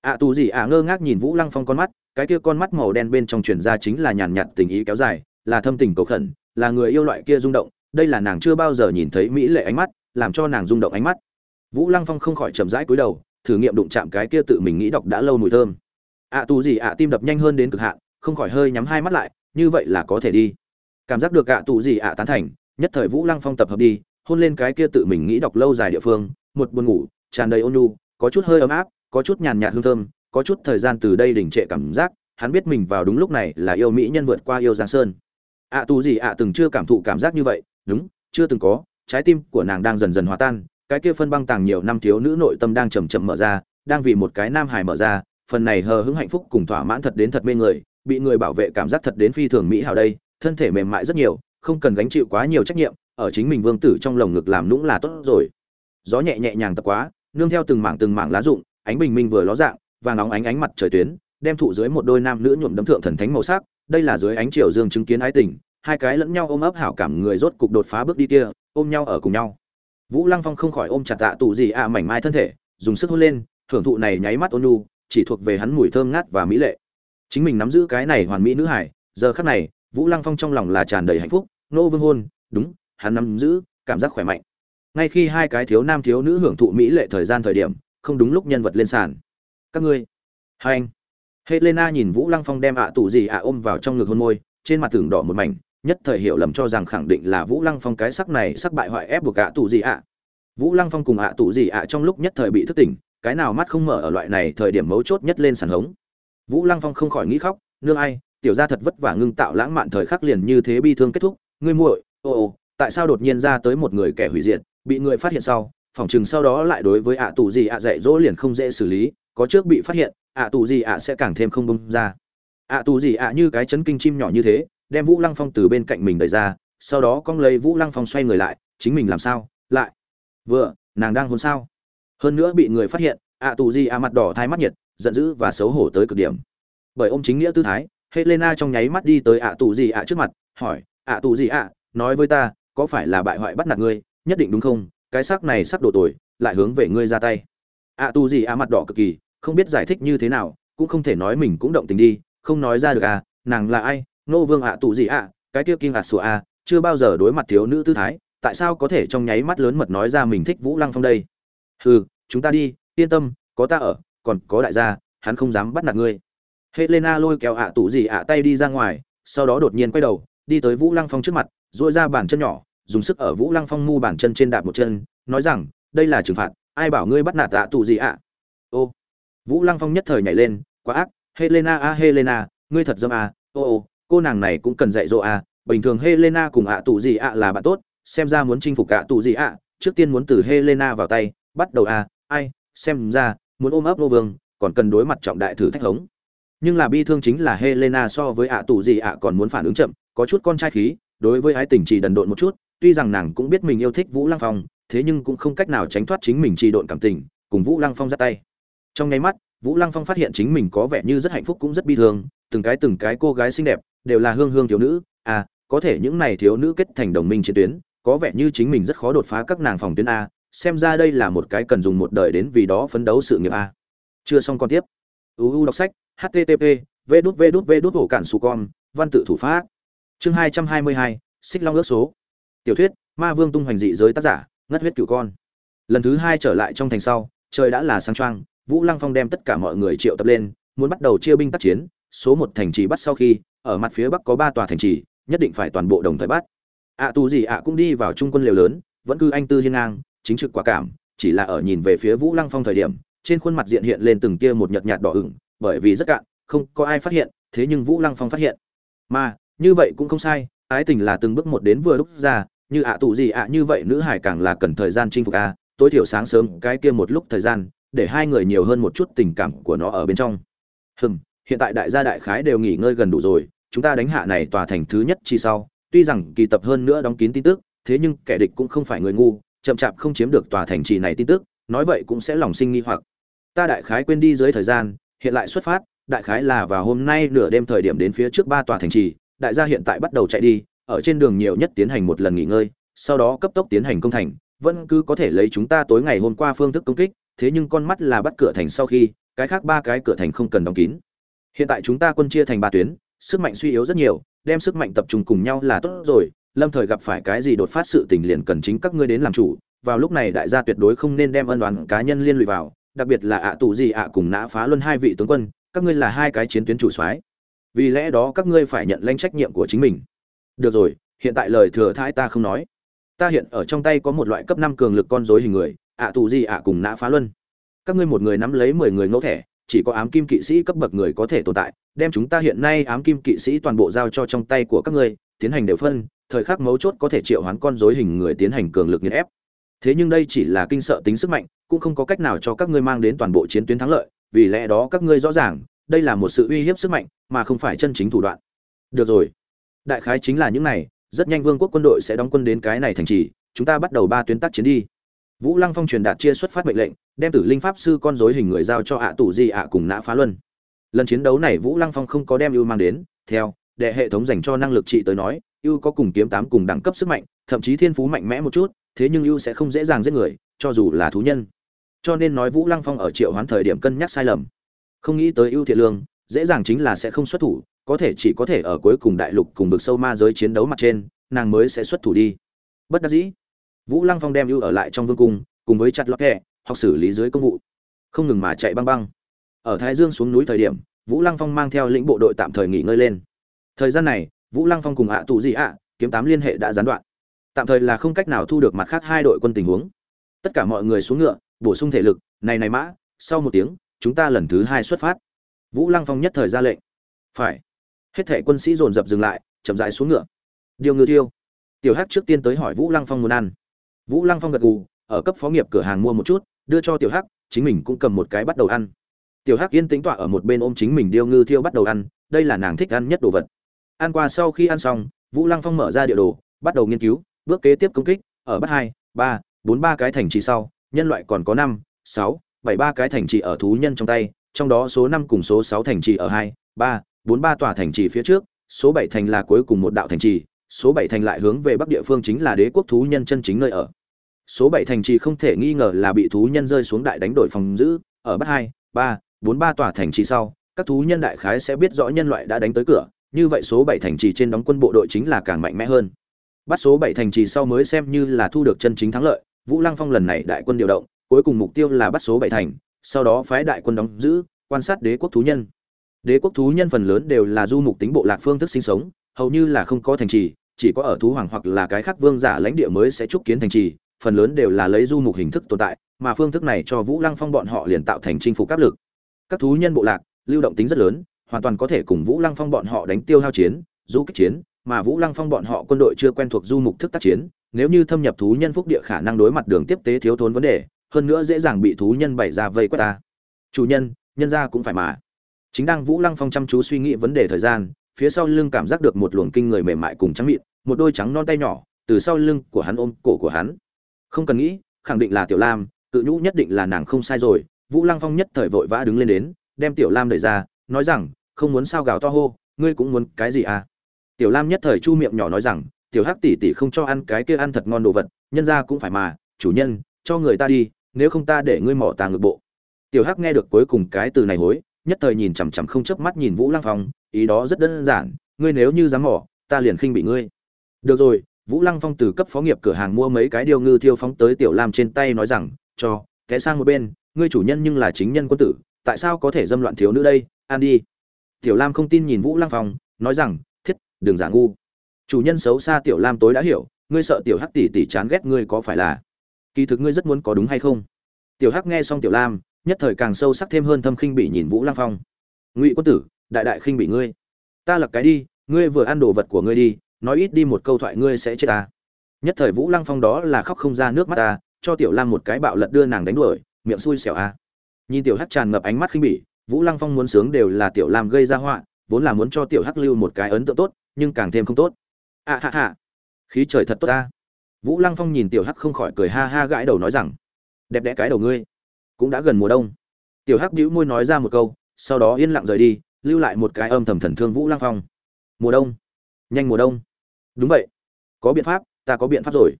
ạ tù gì ạ ngơ ngác nhìn vũ lăng phong con mắt cái kia con mắt màu đen bên trong truyền ra chính là nhàn nhạt tình ý kéo dài, là thâm tình cầu khẩn, là người yêu loại kia rung động, đây là nàng chưa bao giờ nhìn thấy mỹ lệ ánh mắt, làm cho nàng rung động ánh mắt. Vũ lăng phong không khỏi chậm rãi cúi đầu, thử nghiệm đụng chạm cái kia tự mình nghĩ đọc đã lâu mùi thơm. Ạ tù gì ạ tim đập nhanh hơn đến cực hạn, không khỏi hơi nhắm hai mắt lại, như vậy là có thể đi. Cảm giác được ạ tù gì ạ tán thành, nhất thời vũ lăng phong tập hợp đi, hôn lên cái kia tự mình nghĩ đọc lâu dài địa phương, một buồn ngủ, tràn đầy ôn nhu, có chút hơi ấm áp, có chút nhàn nhạt hương thơm có chút thời gian từ đây đỉnh trệ cảm giác, hắn biết mình vào đúng lúc này là yêu mỹ nhân vượt qua yêu giang sơn. Ạ tù gì ạ từng chưa cảm thụ cảm giác như vậy? Đúng, chưa từng có, trái tim của nàng đang dần dần hòa tan, cái kia phân băng tàng nhiều năm thiếu nữ nội tâm đang chầm chậm mở ra, đang vì một cái nam hài mở ra, phần này hờ hững hạnh phúc cùng thỏa mãn thật đến thật mê người, bị người bảo vệ cảm giác thật đến phi thường mỹ hảo đây, thân thể mềm mại rất nhiều, không cần gánh chịu quá nhiều trách nhiệm, ở chính mình vương tử trong lồng ngực làm nũng là tốt rồi. Gió nhẹ nhẹ nhàng tập quá, nương theo từng mảng từng mảng lá rụng, ánh bình minh vừa ló dạng và nóng ánh ánh mặt trời tuyến, đem thụ dưới một đôi nam nữ nhuộm đấm thượng thần thánh màu sắc, đây là dưới ánh chiều dương chứng kiến ái tình, hai cái lẫn nhau ôm ấp hảo cảm người rốt cục đột phá bước đi kia, ôm nhau ở cùng nhau. Vũ lăng phong không khỏi ôm chặt tạ tụ gì ạ, mảnh mai thân thể, dùng sức hôn lên, thưởng thụ này nháy mắt ôn nhu, chỉ thuộc về hắn mùi thơm ngát và mỹ lệ. Chính mình nắm giữ cái này hoàn mỹ nữ hải, giờ khắc này, vũ lăng phong trong lòng là tràn đầy hạnh phúc, nô vương hôn, đúng, hắn nắm giữ, cảm giác khỏe mạnh. Ngay khi hai cái thiếu nam thiếu nữ hưởng thụ mỹ lệ thời gian thời điểm, không đúng lúc nhân vật lên sàn các ngươi. Hai anh. Helena nhìn vũ lăng phong đem ạ tù gì ạ ôm vào trong ngực hôn môi, trên mặt tường đỏ một mảnh, nhất thời hiểu lầm cho rằng khẳng định là vũ lăng phong cái sắc này sắc bại hoại ép buộc ạ tù gì ạ. Vũ lăng phong cùng ạ tù gì ạ trong lúc nhất thời bị thức tỉnh, cái nào mắt không mở ở loại này thời điểm mấu chốt nhất lên sàn hống. Vũ lăng phong không khỏi nghĩ khóc, nương ai, tiểu ra thật vất vả ngưng tạo lãng mạn thời khắc liền như thế bi thương kết thúc, ngươi muội, ô ô, tại sao đột nhiên ra tới một người kẻ hủy diệt, bị người phát hiện sau phỏng chừng sau đó lại đối với ạ tù gì ạ dạy dỗ liền không dễ xử lý có trước bị phát hiện, ạ tù gì ạ sẽ càng thêm không bông ra. ạ tù gì ạ như cái chấn kinh chim nhỏ như thế, đem vũ lăng phong từ bên cạnh mình đẩy ra, sau đó cong lấy vũ lăng phong xoay người lại, chính mình làm sao? Lại. Vừa, nàng đang hôn sao? Hơn nữa bị người phát hiện, ạ tù gì ạ mặt đỏ thai mắt nhiệt, giận dữ và xấu hổ tới cực điểm. Bởi ông chính nghĩa tư thái, helena trong nháy mắt đi tới ạ tù gì ạ trước mặt, hỏi, ạ tù gì ạ, nói với ta, có phải là bại hoại bắt nạt ngươi? Nhất định đúng không? Cái xác này sắp đổ tuổi lại hướng về ngươi ra tay. ạ tù gì ạ mặt đỏ cực kỳ không biết giải thích như thế nào, cũng không thể nói mình cũng động tình đi, không nói ra được à nàng là ai nô vương ạ tù gì ạ, cái kia kinh ạt sủa a chưa bao giờ đối mặt thiếu nữ tư thái, tại sao có thể trong nháy mắt lớn mật nói ra mình thích vũ lăng phong đây? Hừ, chúng ta đi, yên tâm, có ta ở, còn có đại gia, hắn không dám bắt nạt ngươi. Helena lôi kéo ạ tù gì ạ, tay đi ra ngoài, sau đó đột nhiên quay đầu, đi tới vũ lăng phong trước mặt dội ra bàn chân nhỏ, dùng sức ở vũ lăng phong mu bàn chân trên đạp một chân, nói rằng, đây là trừng phạt, ai bảo ngươi bắt nạt ạ tù gì ạ? Ô vũ lăng phong nhất thời nhảy lên, quá ác, helena a, helena, ngươi thật dâm à ô ô, cô nàng này cũng cần dạy dỗ à bình thường helena cùng ạ tù gì ạ là bạn tốt, xem ra muốn chinh phục ạ tù gì ạ, trước tiên muốn từ helena vào tay, bắt đầu à ai, xem ra, muốn ôm ấp nô vương, còn cần đối mặt trọng đại thử thách hống. Nhưng là bi thương chính là helena so với ạ tù gì ạ còn muốn phản ứng chậm, có chút con trai khí, đối với ái tình chỉ đần độn một chút, tuy rằng nàng cũng biết mình yêu thích vũ lăng phong, thế nhưng cũng không cách nào tránh thoát chính mình trì độn cảm tình, cùng vũ lăng phong ra tay trong nháy mắt, vũ lăng phong phát hiện chính mình có vẻ như rất hạnh phúc cũng rất bi thương, từng cái từng cái cô gái xinh đẹp đều là hương hương thiếu nữ. À có thể những này thiếu nữ kết thành đồng minh chiến tuyến, có vẻ như chính mình rất khó đột phá các nàng phòng tuyến a, xem ra đây là một cái cần dùng một đời đến vì đó phấn đấu sự nghiệp a. Chưa xong con tiếp. Uu đọc sách http v đút v đút v đút hổ cản su con, văn tự thủ pháp. Chương hai trăm hai mươi hai, xích long ước số. Tiểu thuyết, ma vương tung hoành dị giới tác giả, ngất huyết cửu con. Lần thứ hai trở lại trong thành sau, trời đã là sáng trăng vũ lăng phong đem tất cả mọi người triệu tập lên muốn bắt đầu chia binh tác chiến số một thành trì bắt sau khi ở mặt phía bắc có ba tòa thành trì nhất định phải toàn bộ đồng thời bắt. Ạ à, tù gì ạ cũng đi vào trung quân liều lớn vẫn cứ anh tư hiên ngang chính trực quả cảm chỉ là ở nhìn về phía vũ lăng phong thời điểm trên khuôn mặt diện hiện lên từng tia một nhợt nhạt đỏ ửng bởi vì rất cạn không có ai phát hiện thế nhưng vũ lăng phong phát hiện. Mà như vậy cũng không sai ái tình là từng bước một đến vừa lúc ra như ạ tụ gì ạ như vậy nữ hải càng là cần thời gian chinh phục a tối thiểu sáng sớm cái kia một lúc thời gian để hai người nhiều hơn một chút tình cảm của nó ở bên trong. Hừm, hiện tại đại gia đại khái đều nghỉ ngơi gần đủ rồi, chúng ta đánh hạ này tòa thành thứ nhất chi sau. Tuy rằng kỳ tập hơn nữa đóng kín tin tức, thế nhưng kẻ địch cũng không phải người ngu, chậm chạp không chiếm được tòa thành trì này tin tức, nói vậy cũng sẽ lòng sinh nghi hoặc. Ta đại khái quên đi dưới thời gian, hiện lại xuất phát, đại khái là vào hôm nay nửa đêm thời điểm đến phía trước ba tòa thành trì, đại gia hiện tại bắt đầu chạy đi, ở trên đường nhiều nhất tiến hành một lần nghỉ ngơi, sau đó cấp tốc tiến hành công thành, vẫn cứ có thể lấy chúng ta tối ngày hôm qua phương thức công kích thế nhưng con mắt là bắt cửa thành sau khi, cái khác ba cái cửa thành không cần đóng kín. Hiện tại chúng ta quân chia thành ba tuyến, sức mạnh suy yếu rất nhiều, đem sức mạnh tập trung cùng nhau là tốt rồi, lâm thời gặp phải cái gì đột phát sự tình liền cần chính các ngươi đến làm chủ, vào lúc này đại gia tuyệt đối không nên đem ân oán cá nhân liên lụy vào, đặc biệt là ạ tù gì ạ cùng nã phá luân hai vị tướng quân, các ngươi là hai cái chiến tuyến chủ soái. Vì lẽ đó các ngươi phải nhận lãnh trách nhiệm của chính mình. Được rồi, hiện tại lời thừa thãi ta không nói. Ta hiện ở trong tay có một loại cấp năm cường lực con rối hình người ạ tù gì ạ cùng nã phá luân. Các ngươi một người nắm lấy mười người ngẫu thẻ, chỉ có ám kim kỵ sĩ cấp bậc người có thể tồn tại, đem chúng ta hiện nay ám kim kỵ sĩ toàn bộ giao cho trong tay của các ngươi, tiến hành đều phân, thời khắc mấu chốt có thể triệu hoán con rối hình người tiến hành cường lực nghiền ép. Thế nhưng đây chỉ là kinh sợ tính sức mạnh, cũng không có cách nào cho các ngươi mang đến toàn bộ chiến tuyến thắng lợi, vì lẽ đó các ngươi rõ ràng, đây là một sự uy hiếp sức mạnh, mà không phải chân chính thủ đoạn. Được rồi. Đại khái chính là những này, rất nhanh vương quốc quân đội sẽ đóng quân đến cái này thành trì, chúng ta bắt đầu ba tuyến tác chiến đi vũ lăng phong truyền đạt chia xuất phát mệnh lệnh, đem tử linh pháp sư con dối hình người giao cho ạ tù di ạ cùng nã phá luân. Lần chiến đấu này vũ lăng phong không có đem ưu mang đến, theo, đệ hệ thống dành cho năng lực trị tới nói, ưu có cùng kiếm tám cùng đẳng cấp sức mạnh, thậm chí thiên phú mạnh mẽ một chút, thế nhưng ưu sẽ không dễ dàng giết người, cho dù là thú nhân. Cho nên nói vũ lăng phong ở triệu hoán thời điểm cân nhắc sai lầm. Không nghĩ tới ưu thiện lương, dễ dàng chính là sẽ không xuất thủ, có thể chỉ có thể ở cuối cùng đại lục cùng vực sâu ma giới chiến đấu mặt trên, nàng mới sẽ xuất thủ đi. Bất đắc dĩ vũ lăng phong đem ưu ở lại trong vương cung, cùng với chặt lọt kẹ, học xử lý dưới công vụ. Không ngừng mà chạy băng băng. Ở thái dương xuống núi thời điểm, vũ lăng phong mang theo lĩnh bộ đội tạm thời nghỉ ngơi lên. Thời gian này, vũ lăng phong cùng ạ tù dị ạ, kiếm tám liên hệ đã gián đoạn. Tạm thời là không cách nào thu được mặt khác hai đội quân tình huống. Tất cả mọi người xuống ngựa, bổ sung thể lực, này này mã, sau một tiếng, chúng ta lần thứ hai xuất phát. Vũ lăng phong nhất thời ra lệnh. Phải. Hết thể quân sĩ dồn dập dừng lại, chậm rãi xuống ngựa. Điều ngư tiêu. Tiểu hát trước tiên tới hỏi vũ lăng phong muốn ăn vũ lăng phong gật gù, ở cấp phó nghiệp cửa hàng mua một chút, đưa cho tiểu hắc, chính mình cũng cầm một cái bắt đầu ăn. Tiểu hắc yên tĩnh tọa ở một bên ôm chính mình điêu ngư thiêu bắt đầu ăn, đây là nàng thích ăn nhất đồ vật. Ăn qua sau khi ăn xong, vũ lăng phong mở ra địa đồ, bắt đầu nghiên cứu, bước kế tiếp công kích, ở bắt hai, ba, bốn, ba cái thành trì sau, nhân loại còn có năm, sáu, bảy, ba cái thành trì ở thú nhân trong tay, trong đó số năm cùng số sáu thành trì ở hai, ba, bốn, ba tòa thành trì phía trước, số bảy thành là cuối cùng một đạo thành trì, số bảy thành lại hướng về bắc địa phương chính là đế quốc thú nhân chân chính nơi ở số bảy thành trì không thể nghi ngờ là bị thú nhân rơi xuống đại đánh đổi phòng giữ. Ở bắt hai, ba, bốn, ba tòa thành trì sau, các thú nhân đại khái sẽ biết rõ nhân loại đã đánh tới cửa. Như vậy số bảy thành trì trên đóng quân bộ đội chính là càng mạnh mẽ hơn. Bắt số bảy thành trì sau mới xem như là thu được chân chính thắng lợi. Vũ lăng phong lần này đại quân điều động, cuối cùng mục tiêu là bắt số bảy thành, sau đó phái đại quân đóng giữ, quan sát đế quốc thú nhân. Đế quốc thú nhân phần lớn đều là du mục tính bộ lạc phương thức sinh sống, hầu như là không có thành trì, chỉ có ở thú hoàng hoặc là cái khác vương giả lãnh địa mới sẽ trúc kiến thành trì phần lớn đều là lấy du mục hình thức tồn tại, mà phương thức này cho vũ lăng phong bọn họ liền tạo thành chinh phục áp lực. Các thú nhân bộ lạc, lưu động tính rất lớn, hoàn toàn có thể cùng vũ lăng phong bọn họ đánh tiêu hao chiến, du kích chiến, mà vũ lăng phong bọn họ quân đội chưa quen thuộc du mục thức tác chiến, nếu như thâm nhập thú nhân phúc địa khả năng đối mặt đường tiếp tế thiếu thốn vấn đề, hơn nữa dễ dàng bị thú nhân bày ra vây quét ta. Chủ nhân nhân gia cũng phải mà. Chính đang vũ lăng phong chăm chú suy nghĩ vấn đề thời gian, phía sau lưng cảm giác được một luồng kinh người mềm mại cùng trắng mịn, một đôi trắng non tay nhỏ, từ sau lưng của hắn ôm cổ của hắn không cần nghĩ, khẳng định là tiểu lam tự nhũ nhất định là nàng không sai rồi. Vũ lăng phong nhất thời vội vã đứng lên đến, đem tiểu lam đẩy ra, nói rằng, không muốn sao gào to hô, ngươi cũng muốn cái gì à? Tiểu lam nhất thời chu miệng nhỏ nói rằng, tiểu hắc tỷ tỷ không cho ăn cái kia ăn thật ngon đồ vật, nhân ra cũng phải mà, chủ nhân, cho người ta đi, nếu không ta để ngươi mỏ tàng ngược bộ. Tiểu hắc nghe được cuối cùng cái từ này hối, nhất thời nhìn chằm chằm không chớp mắt nhìn vũ lăng phong, ý đó rất đơn giản, ngươi nếu như dám mỏ, ta liền khinh bị ngươi. Được rồi vũ lăng phong từ cấp phó nghiệp cửa hàng mua mấy cái điêu ngư thiêu phóng tới tiểu lam trên tay nói rằng, cho, té sang một bên, ngươi chủ nhân nhưng là chính nhân quân tử, tại sao có thể dâm loạn thiếu nữ đây? Ăn đi. Tiểu lam không tin nhìn vũ lăng phong, nói rằng, thiết, đừng giả ngu. Chủ nhân xấu xa tiểu lam tối đã hiểu, ngươi sợ tiểu hắc tỷ tỷ chán ghét ngươi có phải là? Kỳ thực ngươi rất muốn có đúng hay không? Tiểu hắc nghe xong tiểu lam, nhất thời càng sâu sắc thêm hơn thâm khinh bị nhìn vũ lăng phong. Ngụy quân tử, đại đại khinh bị ngươi. Ta lật cái đi, ngươi vừa ăn đồ vật của ngươi đi nói ít đi một câu thoại ngươi sẽ chết ta. Nhất thời vũ lăng phong đó là khóc không ra nước mắt ta cho tiểu lam một cái bạo lật đưa nàng đánh đuổi miệng xui xẻo a. Nhìn tiểu hắc tràn ngập ánh mắt khinh bỉ vũ lăng phong muốn sướng đều là tiểu lam gây ra họa vốn là muốn cho tiểu hắc lưu một cái ấn tượng tốt nhưng càng thêm không tốt. A à, ha ha. Khí trời thật tốt ta. Vũ lăng phong nhìn tiểu hắc không khỏi cười ha ha gãi đầu nói rằng đẹp đẽ cái đầu ngươi cũng đã gần mùa đông. Tiểu hắc bĩu môi nói ra một câu sau đó yên lặng rời đi lưu lại một cái âm thầm thần thương vũ lăng phong. Mùa đông nhanh mùa đông đúng vậy. Có biện pháp, ta có biện pháp rồi.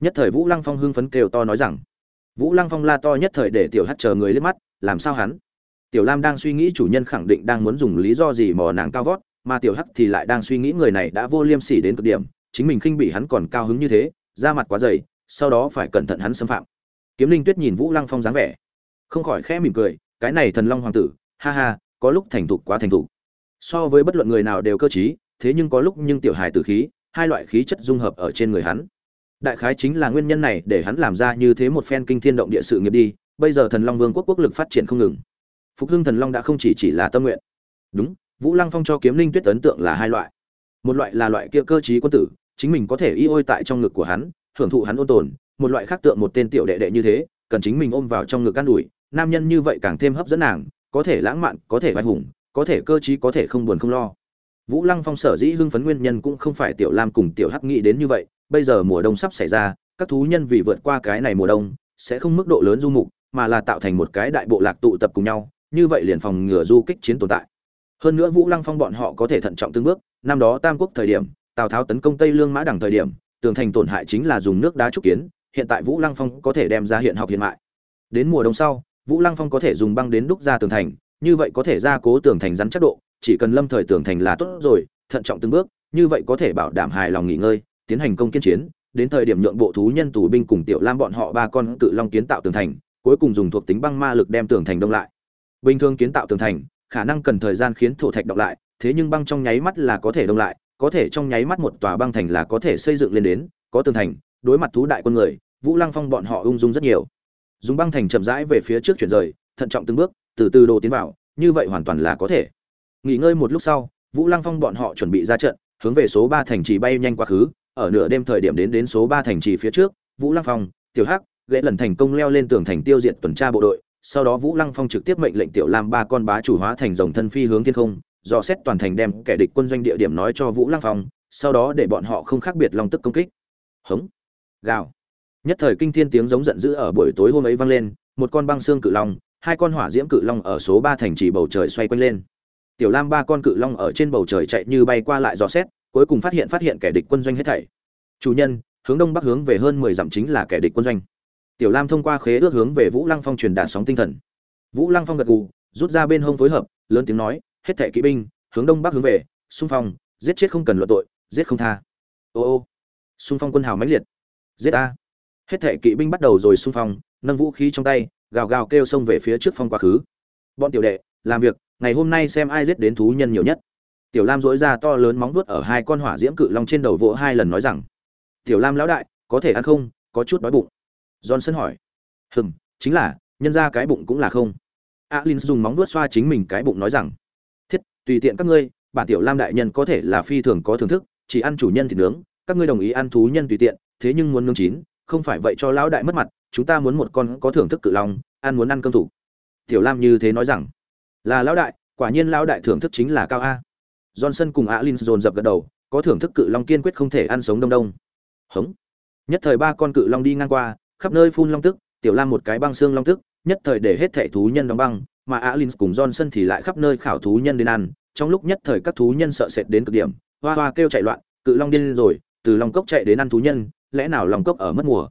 Nhất thời vũ lăng phong hưng phấn kêu to nói rằng. Vũ lăng phong la to nhất thời để tiểu hát chờ người liếc mắt, làm sao hắn? Tiểu lam đang suy nghĩ chủ nhân khẳng định đang muốn dùng lý do gì mò nàng cao vót, mà tiểu hắc thì lại đang suy nghĩ người này đã vô liêm sỉ đến cực điểm, chính mình khinh bị hắn còn cao hứng như thế, da mặt quá dày, sau đó phải cẩn thận hắn xâm phạm. Kiếm linh tuyết nhìn vũ lăng phong dáng vẻ, không khỏi khẽ mỉm cười, cái này thần long hoàng tử, ha ha, có lúc thành thục quá thành thục. So với bất luận người nào đều cơ trí, thế nhưng có lúc nhưng tiểu hài tử khí hai loại khí chất dung hợp ở trên người hắn. Đại khái chính là nguyên nhân này để hắn làm ra như thế một phen kinh thiên động địa sự nghiệp đi, bây giờ thần long vương quốc quốc lực phát triển không ngừng. Phục hưng thần long đã không chỉ chỉ là tâm nguyện. Đúng, vũ lăng phong cho kiếm linh tuyết ấn tượng là hai loại. Một loại là loại kia cơ trí quân tử, chính mình có thể y ôi tại trong ngực của hắn, hưởng thụ hắn ôn tồn. Một loại khác tượng một tên tiểu đệ đệ như thế, cần chính mình ôm vào trong ngực can đùi nam nhân như vậy càng thêm hấp dẫn nàng, có thể lãng mạn, có thể vai hùng, có thể cơ trí, có thể không buồn không lo vũ lăng phong sở dĩ hưng phấn nguyên nhân cũng không phải tiểu lam cùng tiểu hắc nghĩ đến như vậy, bây giờ mùa đông sắp xảy ra, các thú nhân vì vượt qua cái này mùa đông, sẽ không mức độ lớn du mục, mà là tạo thành một cái đại bộ lạc tụ tập cùng nhau, như vậy liền phòng ngừa du kích chiến tồn tại. Hơn nữa vũ lăng phong bọn họ có thể thận trọng từng bước, năm đó tam quốc thời điểm, tào tháo tấn công tây lương mã đẳng thời điểm, tường thành tổn hại chính là dùng nước đá trúc kiến, hiện tại vũ lăng phong có thể đem ra hiện học hiện mại. Đến mùa đông sau, vũ lăng phong có thể dùng băng đến đúc ra tường thành, như vậy có thể gia cố tường thành rắn chắc độ chỉ cần lâm thời tường thành là tốt rồi, thận trọng từng bước, như vậy có thể bảo đảm hài lòng nghỉ ngơi, tiến hành công kiên chiến. Đến thời điểm nhượng bộ thú nhân tù binh cùng tiểu lam bọn họ ba con cự long kiến tạo tường thành, cuối cùng dùng thuộc tính băng ma lực đem tường thành đông lại. Bình thường kiến tạo tường thành, khả năng cần thời gian khiến thổ thạch đọc lại, thế nhưng băng trong nháy mắt là có thể đông lại, có thể trong nháy mắt một tòa băng thành là có thể xây dựng lên đến, có tường thành, đối mặt thú đại quân người, vũ lăng phong bọn họ ung dung rất nhiều. Dùng băng thành chậm rãi về phía trước chuyển rời, thận trọng từng bước, từ từ đồ tiến vào, như vậy hoàn toàn là có thể nghỉ ngơi một lúc sau, vũ lăng phong bọn họ chuẩn bị ra trận, hướng về số ba thành trì bay nhanh quá khứ, ở nửa đêm thời điểm đến đến số ba thành trì phía trước, vũ lăng phong, tiểu hắc gãy lần thành công leo lên tường thành tiêu diệt tuần tra bộ đội, sau đó vũ lăng phong trực tiếp mệnh lệnh tiểu lam ba con bá chủ hóa thành dòng thân phi hướng thiên không, dò xét toàn thành đem kẻ địch quân doanh địa điểm nói cho vũ lăng phong, sau đó để bọn họ không khác biệt long tức công kích. Hống, gào. Nhất thời kinh thiên tiếng giống giận dữ ở buổi tối hôm ấy vang lên, một con băng xương cự long, hai con hỏa diễm cự long ở số ba thành trì bầu trời xoay quanh lên tiểu lam ba con cự long ở trên bầu trời chạy như bay qua lại dò xét, cuối cùng phát hiện phát hiện kẻ địch quân doanh hết thảy. Chủ nhân, hướng đông bắc hướng về hơn mười dặm chính là kẻ địch quân doanh. Tiểu lam thông qua khế ước hướng về vũ lăng phong truyền đạt sóng tinh thần. Vũ lăng phong gật gù, rút ra bên hông phối hợp, lớn tiếng nói, hết thẻ kỵ binh, hướng đông bắc hướng về, xung phong, giết chết không cần luận tội, giết không tha. Ô ô, xung phong quân hào mãnh liệt. Giết a. Hết thẻ kỵ binh bắt đầu rồi xung phong, nâng vũ khí trong tay, gào gào kêu xông về phía trước phong quá khứ. Bọn tiểu đệ làm việc, ngày hôm nay xem ai giết đến thú nhân nhiều nhất. Tiểu lam dối ra to lớn móng vuốt ở hai con hỏa diễm cự long trên đầu vỗ hai lần nói rằng, tiểu lam lão đại, có thể ăn không? Có chút đói bụng. Johnson hỏi. Hừm, chính là, nhân ra cái bụng cũng là không. Alin dùng móng vuốt xoa chính mình cái bụng nói rằng, thiết, tùy tiện các ngươi, bản tiểu lam đại nhân có thể là phi thường có thưởng thức, chỉ ăn chủ nhân thịt nướng, các ngươi đồng ý ăn thú nhân tùy tiện, thế nhưng muốn nướng chín, không phải vậy cho lão đại mất mặt, chúng ta muốn một con có thưởng thức cự long, ăn muốn ăn cơm thủ. Tiểu lam như thế nói rằng là lão đại quả nhiên lão đại thưởng thức chính là cao a. Johnson cùng alin dồn dập gật đầu có thưởng thức cự long kiên quyết không thể ăn sống đông đông. Hống. Nhất thời ba con cự long đi ngang qua khắp nơi phun long tức tiểu lam một cái băng xương long tức nhất thời để hết thẻ thú nhân đóng băng mà alin cùng johnson thì lại khắp nơi khảo thú nhân đến ăn trong lúc nhất thời các thú nhân sợ sệt đến cực điểm hoa hoa kêu chạy loạn cự long điên rồi từ long cốc chạy đến ăn thú nhân lẽ nào long cốc ở mất mùa?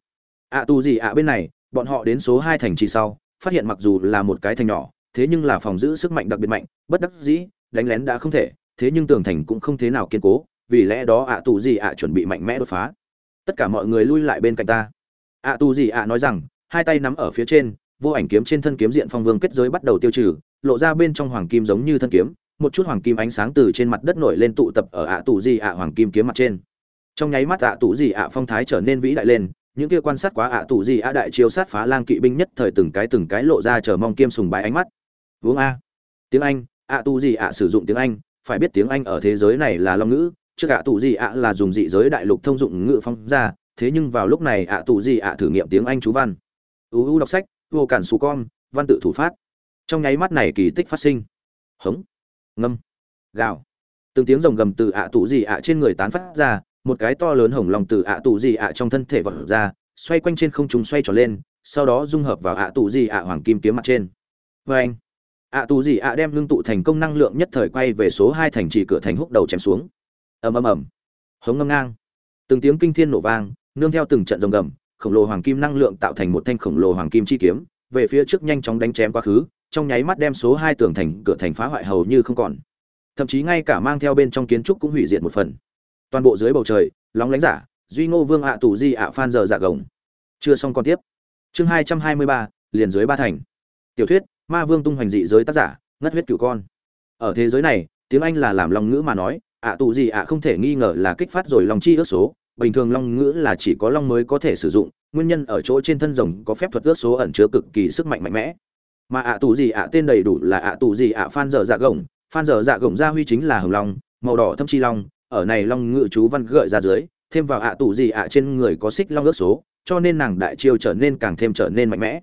Ạ à, tu gì ạ bên này bọn họ đến số hai thành trì sau phát hiện mặc dù là một cái thành nhỏ thế nhưng là phòng giữ sức mạnh đặc biệt mạnh, bất đắc dĩ, đánh lén đã không thể, thế nhưng tường thành cũng không thế nào kiên cố, vì lẽ đó ạ à tù gì ạ chuẩn bị mạnh mẽ đột phá. Tất cả mọi người lui lại bên cạnh ta. Ạ à tù gì ạ nói rằng, hai tay nắm ở phía trên, vô ảnh kiếm trên thân kiếm diện phong vương kết giới bắt đầu tiêu trừ, lộ ra bên trong hoàng kim giống như thân kiếm, một chút hoàng kim ánh sáng từ trên mặt đất nổi lên tụ tập ở ạ tù gì ạ hoàng kim kiếm mặt trên. Trong nháy mắt ạ tù gì ạ phong thái trở nên vĩ đại lên, những kia quan sát quá ạ tù gì ạ đại chiêu sát phá lang kỵ binh nhất thời từng cái từng cái lộ ra chờ mong kiêm sùng bái ánh mắt uống a. Tiếng anh, ạ tù gì ạ sử dụng tiếng anh, phải biết tiếng anh ở thế giới này là long ngữ, trước ạ tù gì ạ là dùng dị giới đại lục thông dụng ngữ phong ra, thế nhưng vào lúc này ạ tù gì ạ thử nghiệm tiếng anh chú văn. Uu đọc sách, vô cản xù con, văn tự thủ phát. Trong nháy mắt này kỳ tích phát sinh. Hống. Ngâm. Gào. Từng tiếng rồng gầm từ ạ tù gì ạ trên người tán phát ra, một cái to lớn hồng lòng từ ạ tù gì ạ trong thân thể vật ra, xoay quanh trên không trung xoay tròn lên, sau đó dung hợp vào ạ tù gì ạ hoàng kim kiếm mặt trên. Vê anh ạ tù gì ạ đem ngưng tụ thành công năng lượng nhất thời quay về số hai thành trì cửa thành húc đầu chém xuống. Ầm ầm ầm. Hống ngâm ngang. Từng tiếng kinh thiên nổ vang, nương theo từng trận rồng gầm, khổng lồ hoàng kim năng lượng tạo thành một thanh khổng lồ hoàng kim chi kiếm, về phía trước nhanh chóng đánh chém quá khứ, trong nháy mắt đem số hai tường thành cửa thành phá hoại hầu như không còn. Thậm chí ngay cả mang theo bên trong kiến trúc cũng hủy diệt một phần. Toàn bộ dưới bầu trời, lóng lánh giả, duy ngô vương ạ tù di ạ phan giờ dạ gồng. Chưa xong còn tiếp. Chương hai trăm hai mươi ba, liền dưới ba thành. Tiểu thuyết ma vương tung hoành dị giới tác giả, ngất huyết cửu con. Ở thế giới này, tiếng anh là làm long ngữ mà nói, ạ tù gì ạ không thể nghi ngờ là kích phát rồi long chi ước số. Bình thường long ngữ là chỉ có long mới có thể sử dụng, nguyên nhân ở chỗ trên thân rồng có phép thuật ước số ẩn chứa cực kỳ sức mạnh mạnh mẽ. Mà ạ tù gì ạ tên đầy đủ là ạ tù gì ạ phan dở dạ gồng. Phan dở dạ gồng gia huy chính là hồng long, màu đỏ thâm chi long. Ở này long ngữ chú văn gợi ra dưới, thêm vào ạ tù gì ạ trên người có xích long ước số, cho nên nàng đại chiêu trở nên càng thêm trở nên mạnh mẽ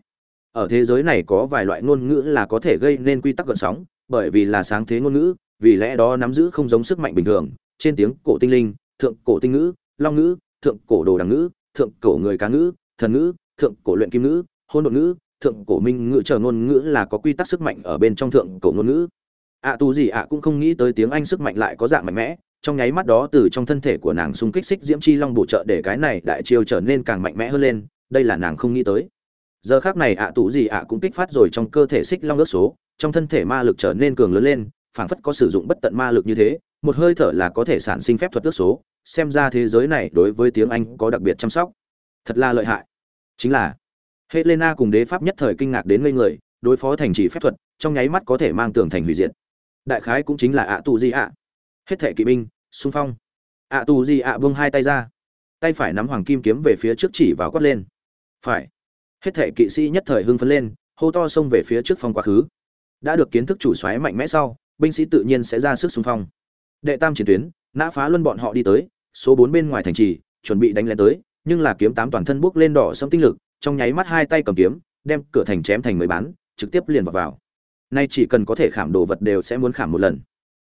ở thế giới này có vài loại ngôn ngữ là có thể gây nên quy tắc gợn sóng bởi vì là sáng thế ngôn ngữ vì lẽ đó nắm giữ không giống sức mạnh bình thường trên tiếng cổ tinh linh thượng cổ tinh ngữ long ngữ thượng cổ đồ đằng ngữ thượng cổ người cá ngữ thần ngữ thượng cổ luyện kim ngữ hôn độn ngữ thượng cổ minh ngữ chờ ngôn ngữ là có quy tắc sức mạnh ở bên trong thượng cổ ngôn ngữ. Ạ à, tu gì ạ cũng không nghĩ tới tiếng anh sức mạnh lại có dạng mạnh mẽ trong nháy mắt đó từ trong thân thể của nàng xung kích xích diễm chi long bổ trợ để cái này đại chiêu trở nên càng mạnh mẽ hơn lên đây là nàng không nghĩ tới giờ khác này ạ tụ gì ạ cũng kích phát rồi trong cơ thể xích long ước số, trong thân thể ma lực trở nên cường lớn lên, phảng phất có sử dụng bất tận ma lực như thế, một hơi thở là có thể sản sinh phép thuật ước số, xem ra thế giới này đối với tiếng anh có đặc biệt chăm sóc. Thật là lợi hại. Chính là, helena cùng đế pháp nhất thời kinh ngạc đến ngây người, đối phó thành trì phép thuật, trong nháy mắt có thể mang tường thành hủy diệt. Đại khái cũng chính là ạ tù di ạ. Hết thệ kỵ binh, xung phong. Ạ tù di ạ vung hai tay ra. Tay phải nắm hoàng kim kiếm về phía trước chỉ vào quát lên. Phải hết thể kỵ sĩ nhất thời hưng phấn lên, hô to xông về phía trước phong quá khứ. Đã được kiến thức chủ xoáy mạnh mẽ sau, binh sĩ tự nhiên sẽ ra sức xung phong. Đệ tam chiến tuyến, nã phá luân bọn họ đi tới, số bốn bên ngoài thành trì, chuẩn bị đánh lên tới, nhưng là kiếm tám toàn thân bước lên đỏ sẫm tinh lực, trong nháy mắt hai tay cầm kiếm, đem cửa thành chém thành mấy bán, trực tiếp liền vào vào. Nay chỉ cần có thể khảm đồ vật đều sẽ muốn khảm một lần.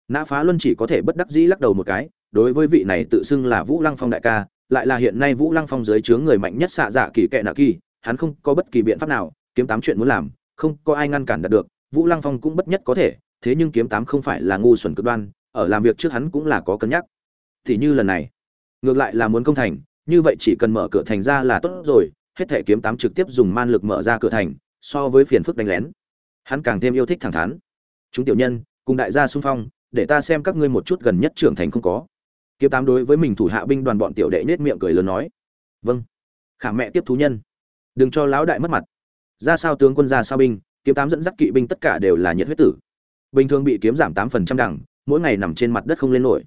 Nã phá luân chỉ có thể bất đắc dĩ lắc đầu một cái, đối với vị này tự xưng là vũ lăng phong đại ca, lại là hiện nay vũ lăng phong dưới chướng người mạnh nhất xạ dạ kỳ kệ nạ kỳ hắn không có bất kỳ biện pháp nào, kiếm tám chuyện muốn làm, không có ai ngăn cản đạt được, vũ lăng phong cũng bất nhất có thể, thế nhưng kiếm tám không phải là ngu xuẩn cực đoan, ở làm việc trước hắn cũng là có cân nhắc. Thì như lần này, ngược lại là muốn công thành, như vậy chỉ cần mở cửa thành ra là tốt rồi, hết thể kiếm tám trực tiếp dùng man lực mở ra cửa thành, so với phiền phức đánh lén. Hắn càng thêm yêu thích thẳng thắn. Chúng tiểu nhân, cùng đại gia xung phong, để ta xem các ngươi một chút gần nhất trưởng thành không có. Kiếm tám đối với mình thủ hạ binh đoàn bọn tiểu đệ nhếch miệng cười lớn nói. Vâng. Khả mẹ tiếp thú nhân đừng cho lão đại mất mặt. Ra sao tướng quân, ra sao binh, kiếm tám dẫn dắt kỵ binh tất cả đều là nhiệt huyết tử. Bình thường bị kiếm giảm tám phần trăm đẳng, mỗi ngày nằm trên mặt đất không lên nổi.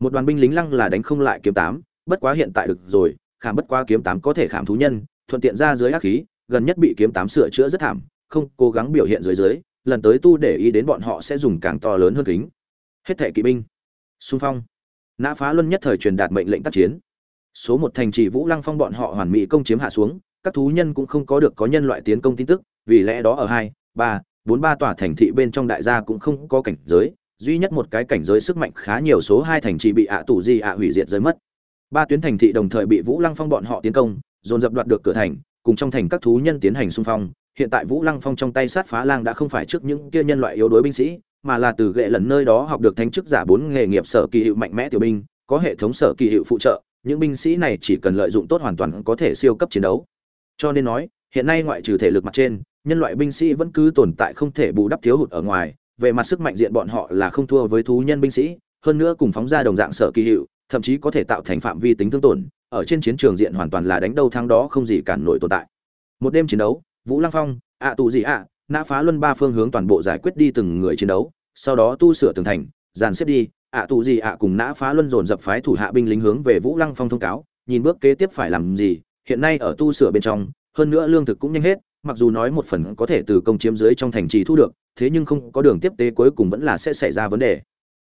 Một đoàn binh lính lăng là đánh không lại kiếm tám, bất quá hiện tại được rồi, khảm bất quá kiếm tám có thể khảm thú nhân, thuận tiện ra dưới ác khí, gần nhất bị kiếm tám sửa chữa rất thảm, không cố gắng biểu hiện dưới dưới, lần tới tu để ý đến bọn họ sẽ dùng càng to lớn hơn kính. Hết thệ kỵ binh. Xung phong. Nã phá luân nhất thời truyền đạt mệnh lệnh tác chiến. Số một thành trì vũ lăng phong bọn họ hoàn mỹ công chiếm hạ xuống các thú nhân cũng không có được có nhân loại tiến công tin tức, vì lẽ đó ở hai, ba, bốn, ba tòa thành thị bên trong đại gia cũng không có cảnh giới, duy nhất một cái cảnh giới sức mạnh khá nhiều số hai thành trì bị ạ tù di ạ hủy diệt rơi mất. Ba tuyến thành thị đồng thời bị vũ lăng phong bọn họ tiến công, dồn dập đoạt được cửa thành, cùng trong thành các thú nhân tiến hành xung phong. Hiện tại vũ lăng phong trong tay sát phá lang đã không phải trước những kia nhân loại yếu đuối binh sĩ, mà là từ ghệ lần nơi đó học được thánh chức giả bốn nghề nghiệp sở kỳ hiệu mạnh mẽ tiểu binh, có hệ thống sở kỳ hiệu phụ trợ. Những binh sĩ này chỉ cần lợi dụng tốt hoàn toàn có thể siêu cấp chiến đấu cho nên nói, hiện nay ngoại trừ thể lực mặt trên, nhân loại binh sĩ vẫn cứ tồn tại không thể bù đắp thiếu hụt ở ngoài. Về mặt sức mạnh diện bọn họ là không thua với thú nhân binh sĩ, hơn nữa cùng phóng ra đồng dạng sở kỳ hiệu, thậm chí có thể tạo thành phạm vi tính thương tổn. Ở trên chiến trường diện hoàn toàn là đánh đâu thắng đó không gì cản nổi tồn tại. Một đêm chiến đấu, vũ lăng phong, ạ tù gì ạ, nã phá luân ba phương hướng toàn bộ giải quyết đi từng người chiến đấu, sau đó tu sửa tường thành, dàn xếp đi. Ạ tù gì ạ cùng nã phá luân dồn dập phái thủ hạ binh lính hướng về vũ lăng phong thông cáo, nhìn bước kế tiếp phải làm gì hiện nay ở tu sửa bên trong, hơn nữa lương thực cũng nhanh hết, mặc dù nói một phần có thể từ công chiếm dưới trong thành trì thu được, thế nhưng không có đường tiếp tế cuối cùng vẫn là sẽ xảy ra vấn đề.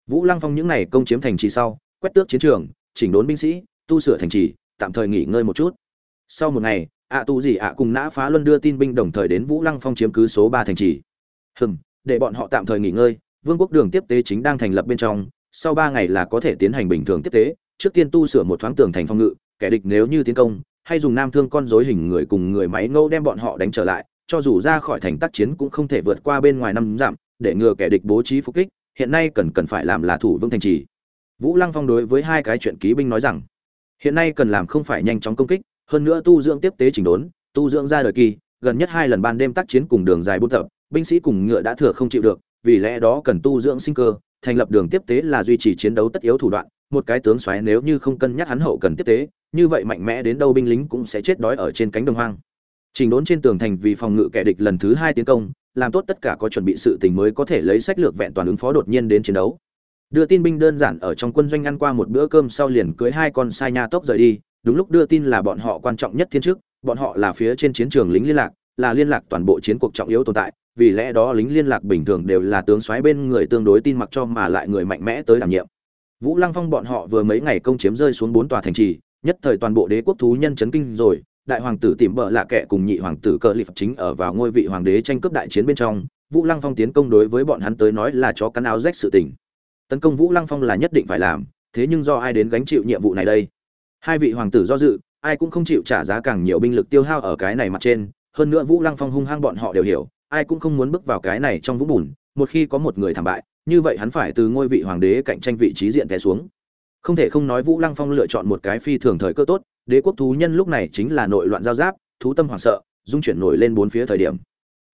Vũ lăng phong những này công chiếm thành trì sau, quét tước chiến trường, chỉnh đốn binh sĩ, tu sửa thành trì, tạm thời nghỉ ngơi một chút. Sau một ngày, ạ tu gì ạ cùng nã phá luân đưa tin binh đồng thời đến vũ lăng phong chiếm cứ số ba thành trì. Hừm, để bọn họ tạm thời nghỉ ngơi, vương quốc đường tiếp tế chính đang thành lập bên trong, sau ba ngày là có thể tiến hành bình thường tiếp tế, trước tiên tu sửa một thoáng tường thành phong ngự, kẻ địch nếu như tiến công hay dùng nam thương con dối hình người cùng người máy ngẫu đem bọn họ đánh trở lại, cho dù ra khỏi thành tác chiến cũng không thể vượt qua bên ngoài năm dặm, để ngừa kẻ địch bố trí phục kích, hiện nay cần cần phải làm là thủ vương thành trì. Vũ lăng phong đối với hai cái chuyện ký binh nói rằng, hiện nay cần làm không phải nhanh chóng công kích, hơn nữa tu dưỡng tiếp tế chỉnh đốn, tu dưỡng ra đời kỳ, gần nhất hai lần ban đêm tác chiến cùng đường dài buôn tập, binh sĩ cùng ngựa đã thừa không chịu được, vì lẽ đó cần tu dưỡng sinh cơ, thành lập đường tiếp tế là duy trì chiến đấu tất yếu thủ đoạn, một cái tướng xoáy nếu như không cân nhắc hắn hậu cần tiếp tế như vậy mạnh mẽ đến đâu binh lính cũng sẽ chết đói ở trên cánh đồng hoang. Trình đốn trên tường thành vì phòng ngự kẻ địch lần thứ hai tiến công, làm tốt tất cả có chuẩn bị sự tình mới có thể lấy sách lược vẹn toàn ứng phó đột nhiên đến chiến đấu. Đưa tin binh đơn giản ở trong quân doanh ăn qua một bữa cơm sau liền cưới hai con sai nha tốc rời đi, đúng lúc đưa tin là bọn họ quan trọng nhất thiên trước bọn họ là phía trên chiến trường lính liên lạc, là liên lạc toàn bộ chiến cuộc trọng yếu tồn tại, vì lẽ đó lính liên lạc bình thường đều là tướng soái bên người tương đối tin mặc cho mà lại người mạnh mẽ tới đảm nhiệm. Vũ lăng phong bọn họ vừa mấy ngày công chiếm rơi xuống bốn tòa thành trì nhất thời toàn bộ đế quốc thú nhân chấn kinh rồi, đại hoàng tử tìm bợ lạ kệ cùng nhị hoàng tử cờ lip chính ở vào ngôi vị hoàng đế tranh cướp đại chiến bên trong, vũ lăng phong tiến công đối với bọn hắn tới nói là chó cắn áo rách sự tình. Tấn công vũ lăng phong là nhất định phải làm, thế nhưng do ai đến gánh chịu nhiệm vụ này đây? Hai vị hoàng tử do dự, ai cũng không chịu trả giá càng nhiều binh lực tiêu hao ở cái này mặt trên, hơn nữa vũ lăng phong hung hăng bọn họ đều hiểu, ai cũng không muốn bước vào cái này trong vũng bùn, một khi có một người thảm bại, như vậy hắn phải từ ngôi vị hoàng đế cạnh tranh vị trí diện té xuống không thể không nói vũ lăng phong lựa chọn một cái phi thường thời cơ tốt, đế quốc thú nhân lúc này chính là nội loạn giao giáp, thú tâm hoảng sợ, dung chuyển nổi lên bốn phía thời điểm.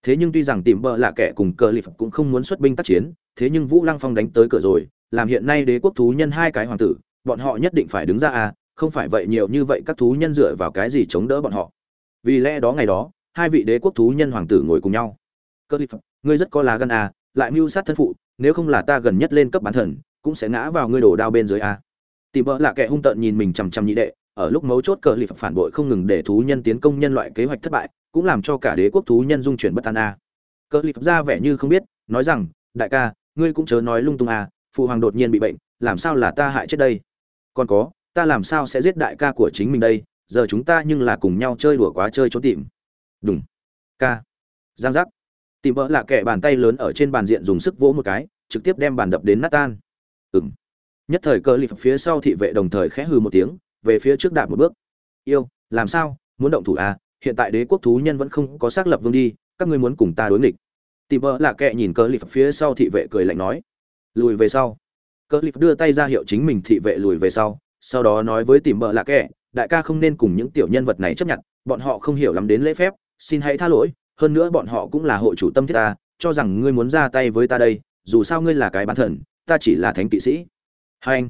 Thế nhưng tuy rằng tìm bờ là kẻ cùng cờ lip cũng không muốn xuất binh tác chiến, thế nhưng vũ lăng phong đánh tới cửa rồi, làm hiện nay đế quốc thú nhân hai cái hoàng tử, bọn họ nhất định phải đứng ra à không phải vậy nhiều như vậy các thú nhân dựa vào cái gì chống đỡ bọn họ. Vì lẽ đó ngày đó, hai vị đế quốc thú nhân hoàng tử ngồi cùng nhau. Cờ lip ngươi rất có lá gan à lại mưu sát thân phụ, nếu không là ta gần nhất lên cấp bán thần, cũng sẽ ngã vào ngươi đổ đao bên dưới à tìm bỡ là kẻ hung tợn nhìn mình chằm chằm nhị đệ, ở lúc mấu chốt cờ lì phản bội không ngừng để thú nhân tiến công nhân loại kế hoạch thất bại, cũng làm cho cả đế quốc thú nhân dung chuyển bất an a. À. cờ lì ra vẻ như không biết, nói rằng, đại ca, ngươi cũng chớ nói lung tung à phụ hoàng đột nhiên bị bệnh, làm sao là ta hại chết đây? Còn có, ta làm sao sẽ giết đại ca của chính mình đây? Giờ chúng ta nhưng là cùng nhau chơi đùa quá chơi trốn tìm. Đúng ca, giang giác. Tìm vợ là kẻ bàn tay lớn ở trên bàn diện dùng sức vỗ một cái, trực tiếp đem bàn đập đến nát tan. Ừng nhất thời cơ lip phía sau thị vệ đồng thời khẽ hừ một tiếng, về phía trước đạp một bước. Yêu, làm sao? Muốn động thủ à? Hiện tại đế quốc thú nhân vẫn không có xác lập vương đi, các ngươi muốn cùng ta đối nghịch. Tìm vợ là kệ nhìn cơ lip phía sau thị vệ cười lạnh nói. Lùi về sau. Cơ lip đưa tay ra hiệu chính mình thị vệ lùi về sau sau đó nói với tìm vợ là kệ đại ca không nên cùng những tiểu nhân vật này chấp nhận, bọn họ không hiểu lắm đến lễ phép, xin hãy tha lỗi, hơn nữa bọn họ cũng là hội chủ tâm thiết ta, cho rằng ngươi muốn ra tay với ta đây, dù sao ngươi là cái bán thần, ta chỉ là thánh kỵ sĩ hai anh.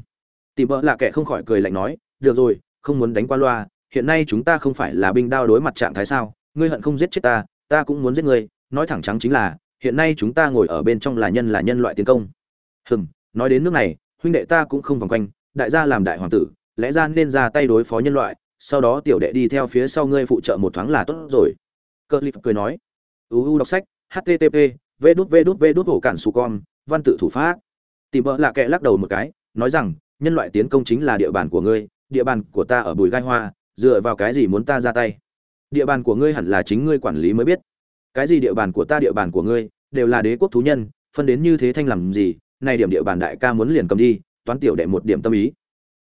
Tìm vợ là kẻ không khỏi cười lạnh nói, được rồi, không muốn đánh qua loa, hiện nay chúng ta không phải là binh đao đối mặt trạng thái sao? Ngươi hận không giết chết ta ta cũng muốn giết ngươi. Nói thẳng trắng chính là, hiện nay chúng ta ngồi ở bên trong là nhân là nhân loại tiến công. Hừm, nói đến nước này, huynh đệ ta cũng không vòng quanh, đại gia làm đại hoàng tử, lẽ ra nên ra tay đối phó nhân loại, sau đó tiểu đệ đi theo phía sau ngươi phụ trợ một thoáng là tốt rồi. Cơ lip cười nói. Uu đọc sách http v đút v đút v đút hổ cản su con, văn tự thủ pháp. Tìm bỡ là kẻ lắc đầu một cái nói rằng, nhân loại tiến công chính là địa bàn của ngươi, địa bàn của ta ở bùi gai hoa, dựa vào cái gì muốn ta ra tay? Địa bàn của ngươi hẳn là chính ngươi quản lý mới biết. Cái gì địa bàn của ta, địa bàn của ngươi, đều là đế quốc thú nhân, phân đến như thế thanh làm gì này điểm địa bàn đại ca muốn liền cầm đi, toán tiểu đệ một điểm tâm ý.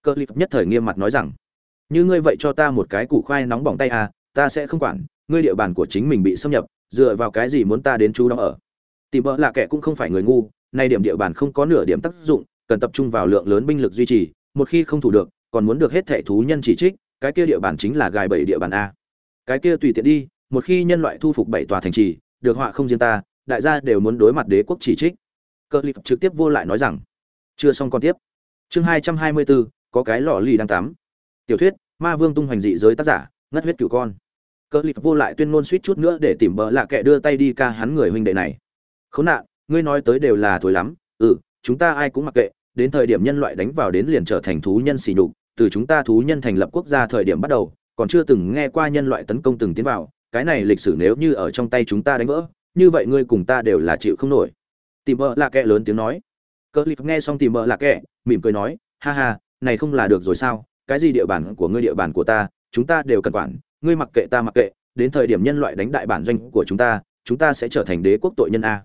Cơ lip nhất thời nghiêm mặt nói rằng, như ngươi vậy cho ta một cái củ khoai nóng bỏng tay à ta sẽ không quản, ngươi địa bàn của chính mình bị xâm nhập, dựa vào cái gì muốn ta đến chú đó ở? Tìm bỡ là kẻ cũng không phải người ngu, nay điểm địa bàn không có nửa điểm tác dụng cần tập trung vào lượng lớn binh lực duy trì, một khi không thủ được, còn muốn được hết thẻ thú nhân chỉ trích, cái kia địa bàn chính là gài bảy địa bàn a. Cái kia tùy tiện đi, một khi nhân loại thu phục bảy tòa thành trì, được họa không riêng ta, đại gia đều muốn đối mặt đế quốc chỉ trích. Cơ lip trực tiếp vô lại nói rằng, chưa xong còn tiếp. Chương hai trăm hai mươi bốn có cái lò lì đang tắm. Tiểu thuyết, ma vương tung hoành dị giới tác giả, ngất huyết cửu con. Cơ lip vô lại tuyên ngôn suýt chút nữa để tìm bỡ lạ kệ đưa tay đi ca hắn người huynh đệ này. Khốn nạn, ngươi nói tới đều là thối lắm. Ừ chúng ta ai cũng mặc kệ đến thời điểm nhân loại đánh vào đến liền trở thành thú nhân xỉ nhục, từ chúng ta thú nhân thành lập quốc gia thời điểm bắt đầu, còn chưa từng nghe qua nhân loại tấn công từng tiến vào, cái này lịch sử nếu như ở trong tay chúng ta đánh vỡ, như vậy ngươi cùng ta đều là chịu không nổi. Tìm bợ lạ kệ lớn tiếng nói. Cơ lip nghe xong tìm bợ lạ kệ mỉm cười nói, ha ha, này không là được rồi sao? Cái gì địa bàn của ngươi địa bàn của ta? Chúng ta đều cần quản, ngươi mặc kệ ta mặc kệ, đến thời điểm nhân loại đánh đại bản doanh của chúng ta chúng ta sẽ trở thành đế quốc tội nhân a.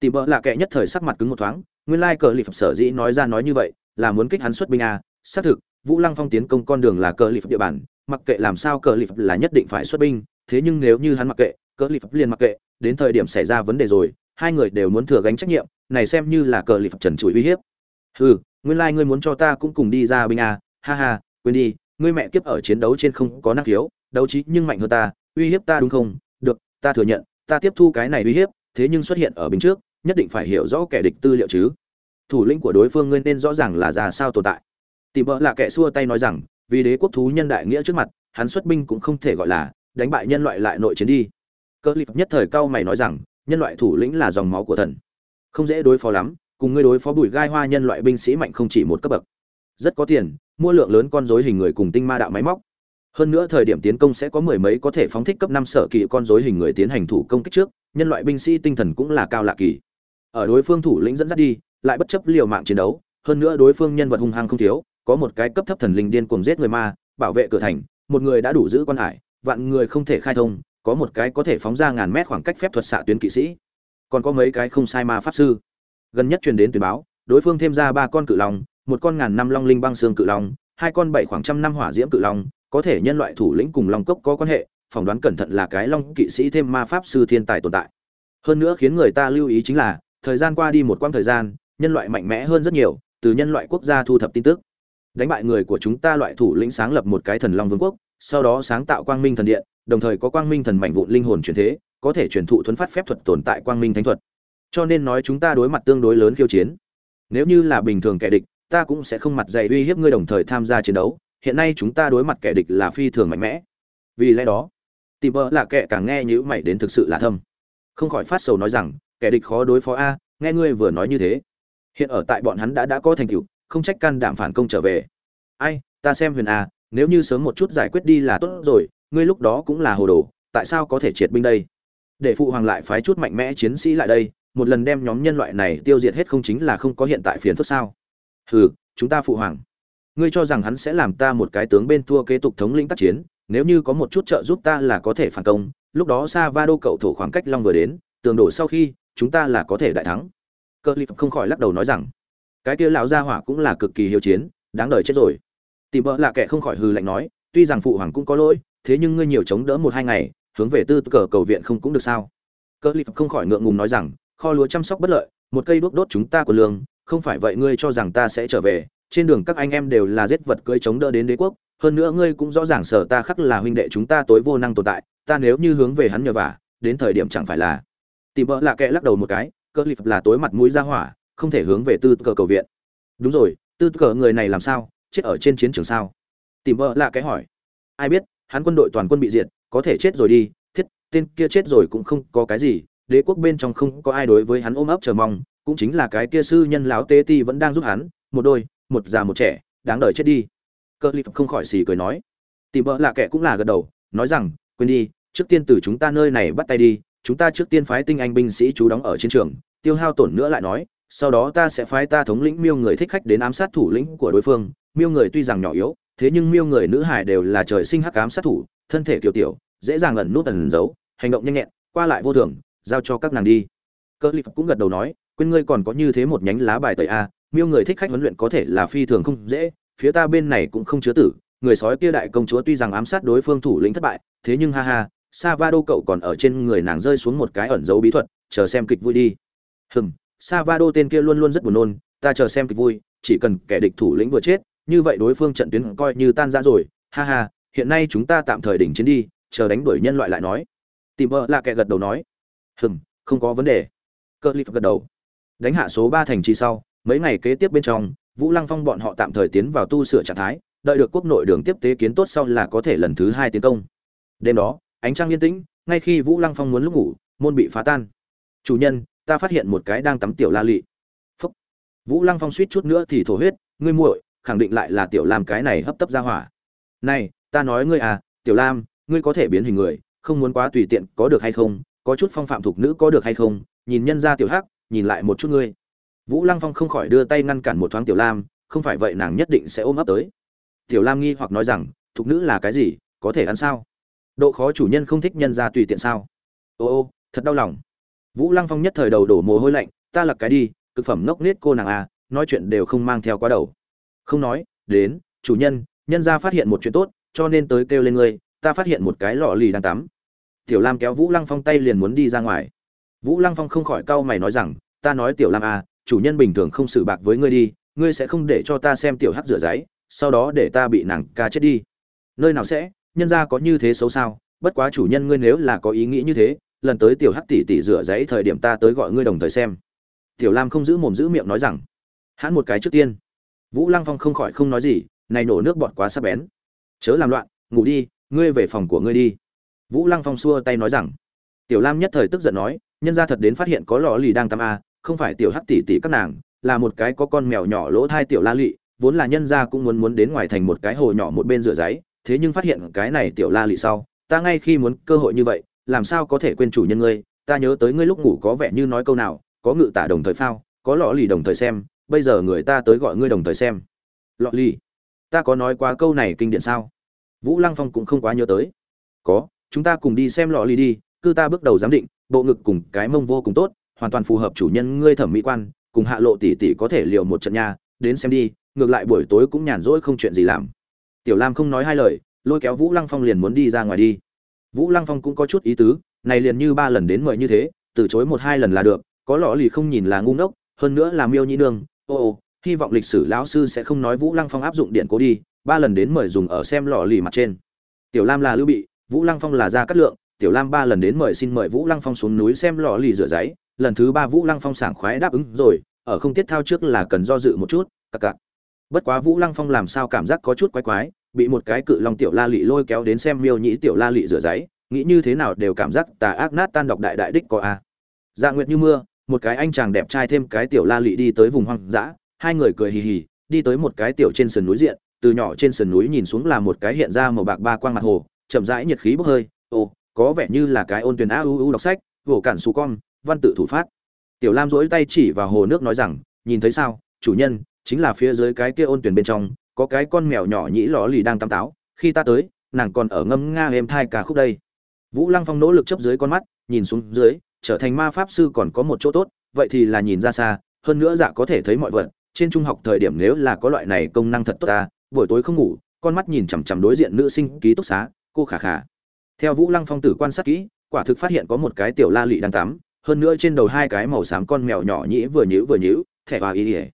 Tìm bợ lạ kệ nhất thời sắc mặt cứng một thoáng nguyên lai cờ lip sở dĩ nói ra nói như vậy là muốn kích hắn xuất binh a xác thực, vũ lăng phong tiến công con đường là cờ lip địa bàn, mặc kệ làm sao cờ lip là nhất định phải xuất binh, thế nhưng nếu như hắn mặc kệ, cờ lip liền mặc kệ, đến thời điểm xảy ra vấn đề rồi, hai người đều muốn thừa gánh trách nhiệm, này xem như là cờ lip trần trụi uy hiếp. Hừ, nguyên lai ngươi muốn cho ta cũng cùng đi ra binh a ha ha, quên đi, ngươi mẹ kiếp ở chiến đấu trên không có năng khiếu, đấu trí nhưng mạnh hơn ta, uy hiếp ta đúng không? Được, ta thừa nhận, ta tiếp thu cái này uy hiếp, thế nhưng xuất hiện ở bình trước nhất định phải hiểu rõ kẻ địch tư liệu chứ. Thủ lĩnh của đối phương ngươi nên rõ ràng là ra sao tồn tại. Tìm vợ là kẻ xua tay nói rằng, vì đế quốc thú nhân đại nghĩa trước mặt, hắn xuất binh cũng không thể gọi là đánh bại nhân loại lại nội chiến đi. Cơ lip nhất thời cao mày nói rằng, nhân loại thủ lĩnh là dòng máu của thần. Không dễ đối phó lắm, cùng ngươi đối phó bùi gai hoa nhân loại binh sĩ mạnh không chỉ một cấp bậc. Rất có tiền, mua lượng lớn con rối hình người cùng tinh ma đạo máy móc. Hơn nữa thời điểm tiến công sẽ có mười mấy có thể phóng thích cấp năm sở kỳ con rối hình người tiến hành thủ công kích trước, nhân loại binh sĩ tinh thần cũng là cao lạ kỳ ở đối phương thủ lĩnh dẫn dắt đi, lại bất chấp liều mạng chiến đấu, hơn nữa đối phương nhân vật hung hăng không thiếu, có một cái cấp thấp thần linh điên cuồng giết người ma, bảo vệ cửa thành, một người đã đủ giữ quan hải, vạn người không thể khai thông, có một cái có thể phóng ra ngàn mét khoảng cách phép thuật xạ tuyến kỵ sĩ. Còn có mấy cái không sai ma pháp sư. Gần nhất truyền đến tuyên báo, đối phương thêm ra ba con cự long, một con ngàn năm long linh băng xương cự long, hai con bảy khoảng trăm năm hỏa diễm cự long, có thể nhân loại thủ lĩnh cùng long cốc có quan hệ, phỏng đoán cẩn thận là cái long kỵ sĩ thêm ma pháp sư thiên tài tồn tại. Hơn nữa khiến người ta lưu ý chính là thời gian qua đi một quãng thời gian, nhân loại mạnh mẽ hơn rất nhiều, từ nhân loại quốc gia thu thập tin tức. Đánh bại người của chúng ta loại thủ lĩnh sáng lập một cái thần long vương quốc, sau đó sáng tạo quang minh thần điện, đồng thời có quang minh thần mảnh vụn linh hồn truyền thế, có thể truyền thụ thuấn phát phép thuật tồn tại quang minh thánh thuật. Cho nên nói chúng ta đối mặt tương đối lớn khiêu chiến. Nếu như là bình thường kẻ địch, ta cũng sẽ không mặt dày uy hiếp ngươi đồng thời tham gia chiến đấu. Hiện nay chúng ta đối mặt kẻ địch là phi thường mạnh mẽ. Vì lẽ đó, tìm bơ là kẻ càng nghe nhữ mày đến thực sự là thâm. Không khỏi phát sầu nói rằng kẻ địch khó đối phó a, nghe ngươi vừa nói như thế. Hiện ở tại bọn hắn đã đã có thành tựu, không trách can đảm phản công trở về. Ai, ta xem huyền a, nếu như sớm một chút giải quyết đi là tốt rồi, ngươi lúc đó cũng là hồ đồ, tại sao có thể triệt binh đây? Để phụ hoàng lại phái chút mạnh mẽ chiến sĩ lại đây, một lần đem nhóm nhân loại này tiêu diệt hết không chính là không có hiện tại phiền phức sao? Hừ, chúng ta phụ hoàng, ngươi cho rằng hắn sẽ làm ta một cái tướng bên thua kế tục thống lĩnh tác chiến, nếu như có một chút trợ giúp ta là có thể phản công, lúc đó sa va đô cậu thổ khoảng cách long vừa đến, tường đổ sau khi chúng ta là có thể đại thắng. Cơ lip không khỏi lắc đầu nói rằng, cái kia lão gia hỏa cũng là cực kỳ hiếu chiến, đáng đời chết rồi. Tìm vợ là kẻ không khỏi hư lạnh nói, tuy rằng phụ hoàng cũng có lỗi, thế nhưng ngươi nhiều chống đỡ một hai ngày, hướng về tư cờ cầu viện không cũng được sao? Cơ lip không khỏi ngượng ngùng nói rằng, kho lúa chăm sóc bất lợi, một cây đuốc đốt chúng ta của lương, không phải vậy ngươi cho rằng ta sẽ trở về, trên đường các anh em đều là giết vật cưỡi chống đỡ đến đế quốc, hơn nữa ngươi cũng rõ ràng sở ta khắc là huynh đệ chúng ta tối vô năng tồn tại, ta nếu như hướng về hắn nhờ vả, đến thời điểm chẳng phải là tìm vợ lạ kệ lắc đầu một cái, cơ lip là tối mặt mũi ra hỏa, không thể hướng về tư cờ cầu viện. Đúng rồi, tư cờ người này làm sao? Chết ở trên chiến trường sao? Tìm vợ lạ kệ hỏi. Ai biết, hắn quân đội toàn quân bị diệt, có thể chết rồi đi. Thiết, tên kia chết rồi cũng không có cái gì. Đế quốc bên trong không có ai đối với hắn ôm ấp chờ mong, cũng chính là cái kia sư nhân lão tê ti vẫn đang giúp hắn, một đôi, một già một trẻ, đáng đời chết đi. Cơ lip không khỏi xì cười nói. Tìm vợ lạ kệ cũng là gật đầu, nói rằng, quên đi, trước tiên từ chúng ta nơi này bắt tay đi chúng ta trước tiên phái tinh anh binh sĩ chú đóng ở chiến trường, tiêu hao tổn nữa lại nói, sau đó ta sẽ phái ta thống lĩnh miêu người thích khách đến ám sát thủ lĩnh của đối phương. Miêu người tuy rằng nhỏ yếu, thế nhưng miêu người nữ hải đều là trời sinh hắc ám sát thủ, thân thể kiều tiểu, dễ dàng ẩn nút ẩn giấu, hành động nhanh nhẹn, qua lại vô thường, giao cho các nàng đi. Cơ lip cũng gật đầu nói, quên ngươi còn có như thế một nhánh lá bài tẩy a, miêu người thích khách huấn luyện có thể là phi thường không dễ, phía ta bên này cũng không chứa tử, người sói kia đại công chúa tuy rằng ám sát đối phương thủ lĩnh thất bại, thế nhưng ha ha Savado cậu còn ở trên người nàng rơi xuống một cái ẩn dấu bí thuật, chờ xem kịch vui đi. Hừm, Savado tên kia luôn luôn rất buồn nôn, ta chờ xem kịch vui, chỉ cần kẻ địch thủ lĩnh vừa chết, như vậy đối phương trận tuyến coi như tan ra rồi. Ha ha, hiện nay chúng ta tạm thời đỉnh chiến đi, chờ đánh đuổi nhân loại lại nói. Tìm vợ là kẻ gật đầu nói. Hừm, không có vấn đề. Cơ lip gật đầu. Đánh hạ số ba thành trì sau, mấy ngày kế tiếp bên trong, Vũ Lăng Phong bọn họ tạm thời tiến vào tu sửa trạng thái, đợi được quốc nội đường tiếp tế kiến tốt sau là có thể lần thứ hai tiến công. Đêm đó, ánh trăng yên tĩnh, ngay khi vũ lăng phong muốn lúc ngủ, môn bị phá tan. Chủ nhân, ta phát hiện một cái đang tắm tiểu la lị. Phúc. Vũ lăng phong suýt chút nữa thì thổ huyết, ngươi muội, khẳng định lại là tiểu lam cái này hấp tấp ra hỏa. Này, ta nói ngươi à tiểu lam, ngươi có thể biến hình người, không muốn quá tùy tiện có được hay không, có chút phong phạm thuộc nữ có được hay không, nhìn nhân ra tiểu hắc, nhìn lại một chút ngươi. Vũ lăng phong không khỏi đưa tay ngăn cản một thoáng tiểu lam, không phải vậy nàng nhất định sẽ ôm ấp tới. Tiểu lam nghi hoặc nói rằng, thục nữ là cái gì, có thể ăn sao? Độ khó chủ nhân không thích nhân ra tùy tiện sao? Ô ô, thật đau lòng. Vũ lăng phong nhất thời đầu đổ mồ hôi lạnh, ta lặc cái đi, cực phẩm ngốc nết cô nàng à nói chuyện đều không mang theo quá đầu. Không nói, đến, chủ nhân nhân ra phát hiện một chuyện tốt, cho nên tới kêu lên ngươi, ta phát hiện một cái lọ lì đang tắm. Tiểu lam kéo vũ lăng phong tay liền muốn đi ra ngoài. Vũ lăng phong không khỏi cau mày nói rằng, ta nói tiểu lam à chủ nhân bình thường không xử bạc với ngươi đi, ngươi sẽ không để cho ta xem tiểu hắc rửa giấy, sau đó để ta bị nàng ca chết đi. Nơi nào sẽ? Nhân ra có như thế xấu sao? Bất quá chủ nhân ngươi nếu là có ý nghĩ như thế, lần tới tiểu hắc tỷ tỷ rửa giấy thời điểm ta tới gọi ngươi đồng thời xem. Tiểu lam không giữ mồm giữ miệng nói rằng hắn một cái trước tiên. Vũ lăng phong không khỏi không nói gì, này nổ nước bọt quá sắp bén. Chớ làm loạn, ngủ đi, ngươi về phòng của ngươi đi. Vũ lăng phong xua tay nói rằng, tiểu lam nhất thời tức giận nói, nhân ra thật đến phát hiện có lò lì đang tắm a không phải tiểu hắc tỷ tỷ các nàng, là một cái có con mèo nhỏ lỗ thai tiểu la lị vốn là nhân ra cũng muốn muốn đến ngoài thành một cái hồ nhỏ một bên rửa giấy thế nhưng phát hiện cái này tiểu la lị sau, ta ngay khi muốn cơ hội như vậy, làm sao có thể quên chủ nhân ngươi, ta nhớ tới ngươi lúc ngủ có vẻ như nói câu nào, có ngự tả đồng thời phao, có lọ lì đồng thời xem, bây giờ người ta tới gọi ngươi đồng thời xem. Lọ lì? Ta có nói qua câu này kinh điển sao? Vũ lăng phong cũng không quá nhớ tới. Có, chúng ta cùng đi xem lọ lì đi cư ta bước đầu giám định, bộ ngực cùng cái mông vô cùng tốt, hoàn toàn phù hợp chủ nhân ngươi thẩm mỹ quan, cùng hạ lộ tỷ tỷ có thể liều một trận nha, đến xem đi, ngược lại buổi tối cũng nhàn rỗi không chuyện gì làm tiểu lam không nói hai lời, lôi kéo vũ lăng phong liền muốn đi ra ngoài đi. Vũ lăng phong cũng có chút ý tứ, này liền như ba lần đến mời như thế, từ chối một hai lần là được, có lõ lì không nhìn là ngu ngốc, hơn nữa là miêu nhĩ nương, ô ô, hy vọng lịch sử lão sư sẽ không nói vũ lăng phong áp dụng điện cố đi, ba lần đến mời dùng ở xem lò lì mặt trên. Tiểu lam là lưu bị, vũ lăng phong là gia cát lượng, tiểu lam ba lần đến mời xin mời vũ lăng phong xuống núi xem lò lì rửa giấy, lần thứ ba vũ lăng phong sảng khoái đáp ứng rồi, ở không tiết thao trước là cần do dự một chút, cặc cặc bất quá vũ lăng phong làm sao cảm giác có chút quái quái, bị một cái cự long tiểu la lị lôi kéo đến xem miêu nhĩ tiểu la lị rửa giấy, nghĩ như thế nào đều cảm giác tà ác nát tan độc đại đại đích có a. Dạ nguyệt như mưa, một cái anh chàng đẹp trai thêm cái tiểu la lị đi tới vùng hoang dã, hai người cười hì hì, đi tới một cái tiểu trên sườn núi diện, từ nhỏ trên sườn núi nhìn xuống là một cái hiện ra màu bạc ba quang mặt hồ, chậm rãi nhiệt khí bốc hơi, ồ, có vẻ như là cái ôn tuyển a u u đọc sách vỗ cản xù con, văn tự thủ phát. Tiểu lam dỗi tay chỉ vào hồ nước nói rằng, nhìn thấy sao, chủ nhân chính là phía dưới cái kia ôn tuyển bên trong, có cái con mèo nhỏ nhĩ lò lì đang tắm táo, khi ta tới, nàng còn ở ngâm nga êm thai cả khúc đây. Vũ lăng phong nỗ lực chấp dưới con mắt, nhìn xuống dưới, trở thành ma pháp sư còn có một chỗ tốt, vậy thì là nhìn ra xa, hơn nữa dạ có thể thấy mọi vật, trên trung học thời điểm nếu là có loại này công năng thật tốt ta, buổi tối không ngủ, con mắt nhìn chằm chằm đối diện nữ sinh ký túc xá, cô khả khả theo vũ lăng phong tử quan sát kỹ, quả thực phát hiện có một cái tiểu la lị đang tắm, hơn nữa trên đầu hai cái màu xám con mèo nhỏ nhĩ vừa nhữ vừa nhữ thẻ và ý ỉa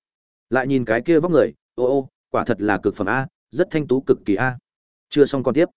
lại nhìn cái kia vóc người, ô ô, quả thật là cực phẩm a, rất thanh tú cực kỳ a. Chưa xong còn tiếp.